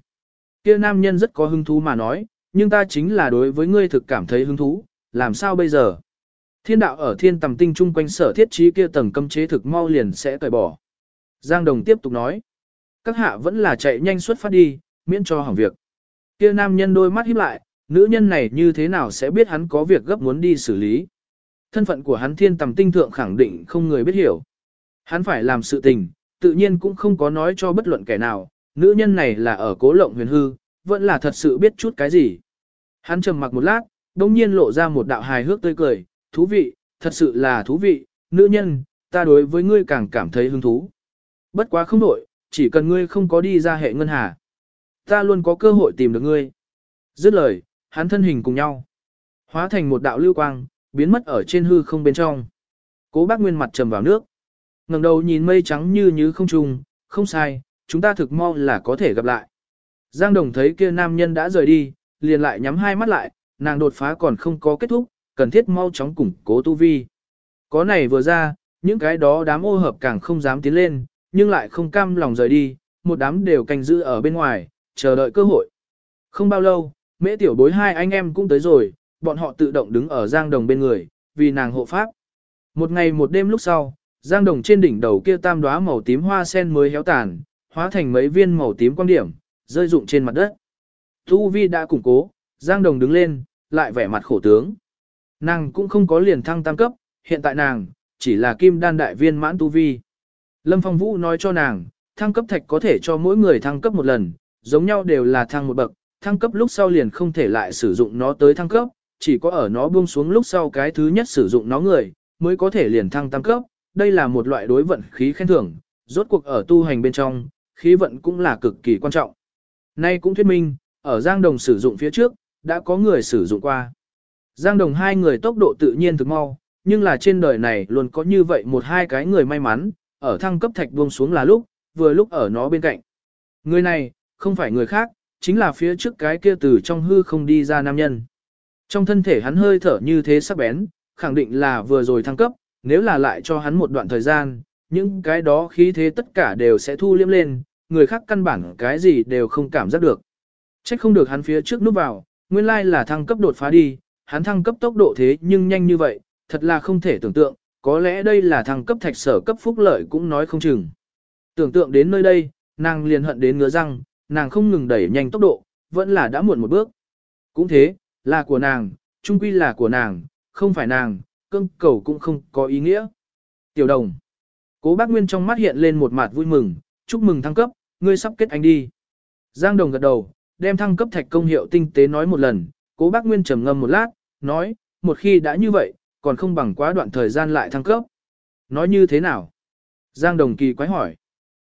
Speaker 1: Kia nam nhân rất có hứng thú mà nói, nhưng ta chính là đối với ngươi thực cảm thấy hứng thú, làm sao bây giờ? Thiên đạo ở thiên tầm tinh chung quanh sở thiết trí kia tầng cấm chế thực mau liền sẽ cởi bỏ. Giang Đồng tiếp tục nói, các hạ vẫn là chạy nhanh xuất phát đi, miễn cho hỏng việc. Kia nam nhân đôi mắt híp lại, nữ nhân này như thế nào sẽ biết hắn có việc gấp muốn đi xử lý. Thân phận của hắn thiên tầm tinh thượng khẳng định không người biết hiểu. Hắn phải làm sự tình, tự nhiên cũng không có nói cho bất luận kẻ nào, nữ nhân này là ở cố lộng huyền hư, vẫn là thật sự biết chút cái gì. Hắn trầm mặc một lát, đông nhiên lộ ra một đạo hài hước tươi cười, thú vị, thật sự là thú vị, nữ nhân, ta đối với ngươi càng cảm thấy hứng thú. Bất quá không đổi, chỉ cần ngươi không có đi ra hệ ngân hà. Ta luôn có cơ hội tìm được ngươi. Dứt lời, hắn thân hình cùng nhau. Hóa thành một đạo lưu quang, biến mất ở trên hư không bên trong. Cố bác nguyên mặt trầm vào nước ngẩng đầu nhìn mây trắng như như không trùng, không sai, chúng ta thực mong là có thể gặp lại. Giang Đồng thấy kia nam nhân đã rời đi, liền lại nhắm hai mắt lại, nàng đột phá còn không có kết thúc, cần thiết mau chóng củng cố tu vi. Có này vừa ra, những cái đó đám ô hợp càng không dám tiến lên, nhưng lại không cam lòng rời đi, một đám đều canh giữ ở bên ngoài, chờ đợi cơ hội. Không bao lâu, mễ tiểu bối hai anh em cũng tới rồi, bọn họ tự động đứng ở Giang Đồng bên người, vì nàng hộ pháp. Một ngày một đêm lúc sau, Giang Đồng trên đỉnh đầu kia tam đóa màu tím hoa sen mới héo tàn, hóa thành mấy viên màu tím quang điểm, rơi rụng trên mặt đất. Tu Vi đã củng cố, Giang Đồng đứng lên, lại vẻ mặt khổ tướng. Nàng cũng không có liền thăng tam cấp, hiện tại nàng, chỉ là kim đan đại viên mãn Tu Vi. Lâm Phong Vũ nói cho nàng, thăng cấp thạch có thể cho mỗi người thăng cấp một lần, giống nhau đều là thăng một bậc, thăng cấp lúc sau liền không thể lại sử dụng nó tới thăng cấp, chỉ có ở nó buông xuống lúc sau cái thứ nhất sử dụng nó người, mới có thể liền thăng tam cấp, đây là một loại đối vận khí khen thưởng, rốt cuộc ở tu hành bên trong, khí vận cũng là cực kỳ quan trọng. Nay cũng thuyết minh, ở Giang Đồng sử dụng phía trước, đã có người sử dụng qua. Giang Đồng hai người tốc độ tự nhiên thực mau, nhưng là trên đời này luôn có như vậy một hai cái người may mắn, ở thăng cấp thạch buông xuống là lúc, vừa lúc ở nó bên cạnh. Người này, không phải người khác, chính là phía trước cái kia từ trong hư không đi ra nam nhân. Trong thân thể hắn hơi thở như thế sắc bén, khẳng định là vừa rồi thăng cấp, nếu là lại cho hắn một đoạn thời gian, những cái đó khí thế tất cả đều sẽ thu liếm lên, người khác căn bản cái gì đều không cảm giác được. Trách không được hắn phía trước núp vào, nguyên lai là thăng cấp đột phá đi, hắn thăng cấp tốc độ thế nhưng nhanh như vậy, thật là không thể tưởng tượng, có lẽ đây là thăng cấp thạch sở cấp phúc lợi cũng nói không chừng. Tưởng tượng đến nơi đây, nàng liền hận đến ngứa răng, nàng không ngừng đẩy nhanh tốc độ, vẫn là đã muộn một bước. Cũng thế, là của nàng, trung quy là của nàng, không phải nàng, cưng cầu cũng không có ý nghĩa. Tiểu đồng. Cố bác Nguyên trong mắt hiện lên một mặt vui mừng, chúc mừng thăng cấp, ngươi sắp kết anh đi. Giang đồng gật đầu, đem thăng cấp thạch công hiệu tinh tế nói một lần, cố bác Nguyên trầm ngâm một lát, nói, một khi đã như vậy, còn không bằng quá đoạn thời gian lại thăng cấp. Nói như thế nào? Giang đồng kỳ quái hỏi.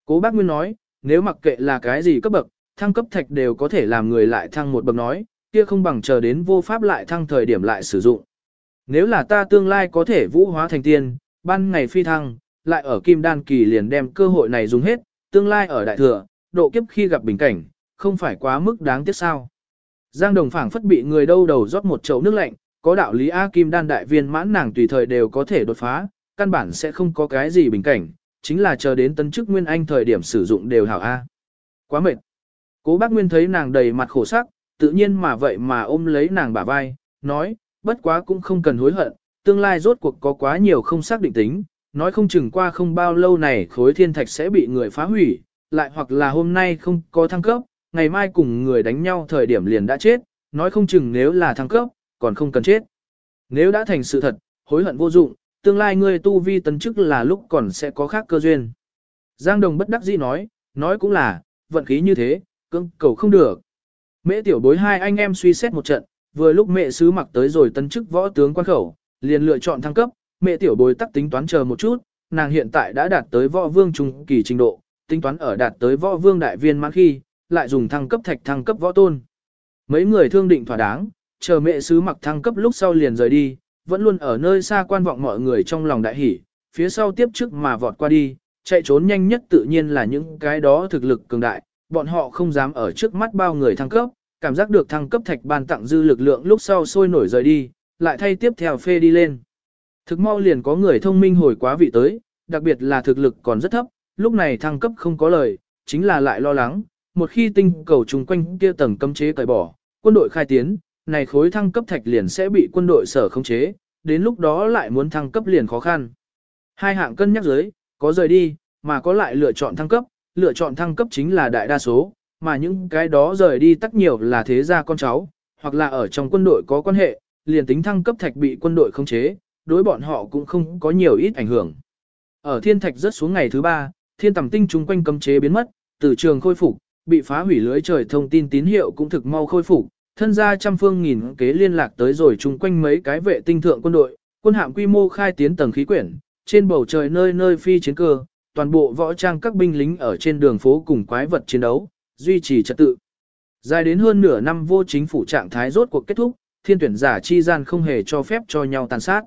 Speaker 1: Cố bác Nguyên nói, nếu mặc kệ là cái gì cấp bậc, thăng cấp thạch đều có thể làm người lại thăng một bậc nói, kia không bằng chờ đến vô pháp lại thăng thời điểm lại sử dụng. Nếu là ta tương lai có thể vũ hóa thành tiên, ban ngày phi thăng, lại ở kim đan kỳ liền đem cơ hội này dùng hết, tương lai ở đại thừa, độ kiếp khi gặp bình cảnh, không phải quá mức đáng tiếc sao. Giang đồng phảng phất bị người đâu đầu rót một chậu nước lạnh, có đạo lý A kim đan đại viên mãn nàng tùy thời đều có thể đột phá, căn bản sẽ không có cái gì bình cảnh, chính là chờ đến tân chức nguyên anh thời điểm sử dụng đều hảo A. Quá mệt. Cố bác Nguyên thấy nàng đầy mặt khổ sắc, tự nhiên mà vậy mà ôm lấy nàng bả vai, nói, bất quá cũng không cần hối hận, tương lai rốt cuộc có quá nhiều không xác định tính, nói không chừng qua không bao lâu này khối thiên thạch sẽ bị người phá hủy, lại hoặc là hôm nay không có thăng cấp, ngày mai cùng người đánh nhau thời điểm liền đã chết, nói không chừng nếu là thăng cấp, còn không cần chết. Nếu đã thành sự thật, hối hận vô dụng, tương lai ngươi tu vi tấn chức là lúc còn sẽ có khác cơ duyên. Giang Đồng bất đắc dĩ nói, nói cũng là, vận khí như thế, cưỡng cầu không được. Mễ tiểu bối hai anh em suy xét một trận, vừa lúc mẹ sứ mặc tới rồi tấn chức võ tướng quan khẩu, liền lựa chọn thăng cấp, mẹ tiểu bối tắc tính toán chờ một chút, nàng hiện tại đã đạt tới võ vương trung kỳ trình độ, tính toán ở đạt tới võ vương đại viên mãn khi, lại dùng thăng cấp thạch thăng cấp võ tôn. Mấy người thương định thỏa đáng, chờ mẹ sứ mặc thăng cấp lúc sau liền rời đi, vẫn luôn ở nơi xa quan vọng mọi người trong lòng đại hỉ, phía sau tiếp trước mà vọt qua đi, chạy trốn nhanh nhất tự nhiên là những cái đó thực lực cường đại, bọn họ không dám ở trước mắt bao người thăng cấp, cảm giác được thăng cấp thạch ban tặng dư lực lượng lúc sau sôi nổi rời đi, lại thay tiếp theo phê đi lên. Thực mau liền có người thông minh hồi quá vị tới, đặc biệt là thực lực còn rất thấp, lúc này thăng cấp không có lời, chính là lại lo lắng, một khi tinh cầu chung quanh kia tầng cấm chế cởi bỏ, quân đội khai tiến, này khối thăng cấp thạch liền sẽ bị quân đội sở khống chế, đến lúc đó lại muốn thăng cấp liền khó khăn. Hai hạng cân nhắc dưới, có rời đi, mà có lại lựa chọn thăng cấp, lựa chọn thăng cấp chính là đại đa số, mà những cái đó rời đi tắc nhiều là thế gia con cháu, hoặc là ở trong quân đội có quan hệ, liền tính thăng cấp thạch bị quân đội khống chế, đối bọn họ cũng không có nhiều ít ảnh hưởng. Ở thiên thạch rớt xuống ngày thứ ba, thiên tầm tinh chúng quanh cấm chế biến mất, từ trường khôi phục, bị phá hủy lưới trời thông tin tín hiệu cũng thực mau khôi phục, thân gia trăm phương nghìn kế liên lạc tới rồi chung quanh mấy cái vệ tinh thượng quân đội, quân hạm quy mô khai tiến tầng khí quyển, trên bầu trời nơi nơi phi chiến cơ, toàn bộ võ trang các binh lính ở trên đường phố cùng quái vật chiến đấu, duy trì trật tự. Dài đến hơn nửa năm vô chính phủ trạng thái rốt cuộc kết thúc, thiên tuyển giả chi gian không hề cho phép cho nhau tàn sát.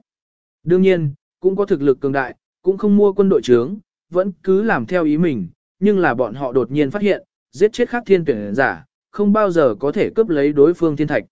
Speaker 1: Đương nhiên, cũng có thực lực cường đại, cũng không mua quân đội trướng, vẫn cứ làm theo ý mình, nhưng là bọn họ đột nhiên phát hiện, giết chết khác thiên tuyển giả, không bao giờ có thể cướp lấy đối phương thiên thạch.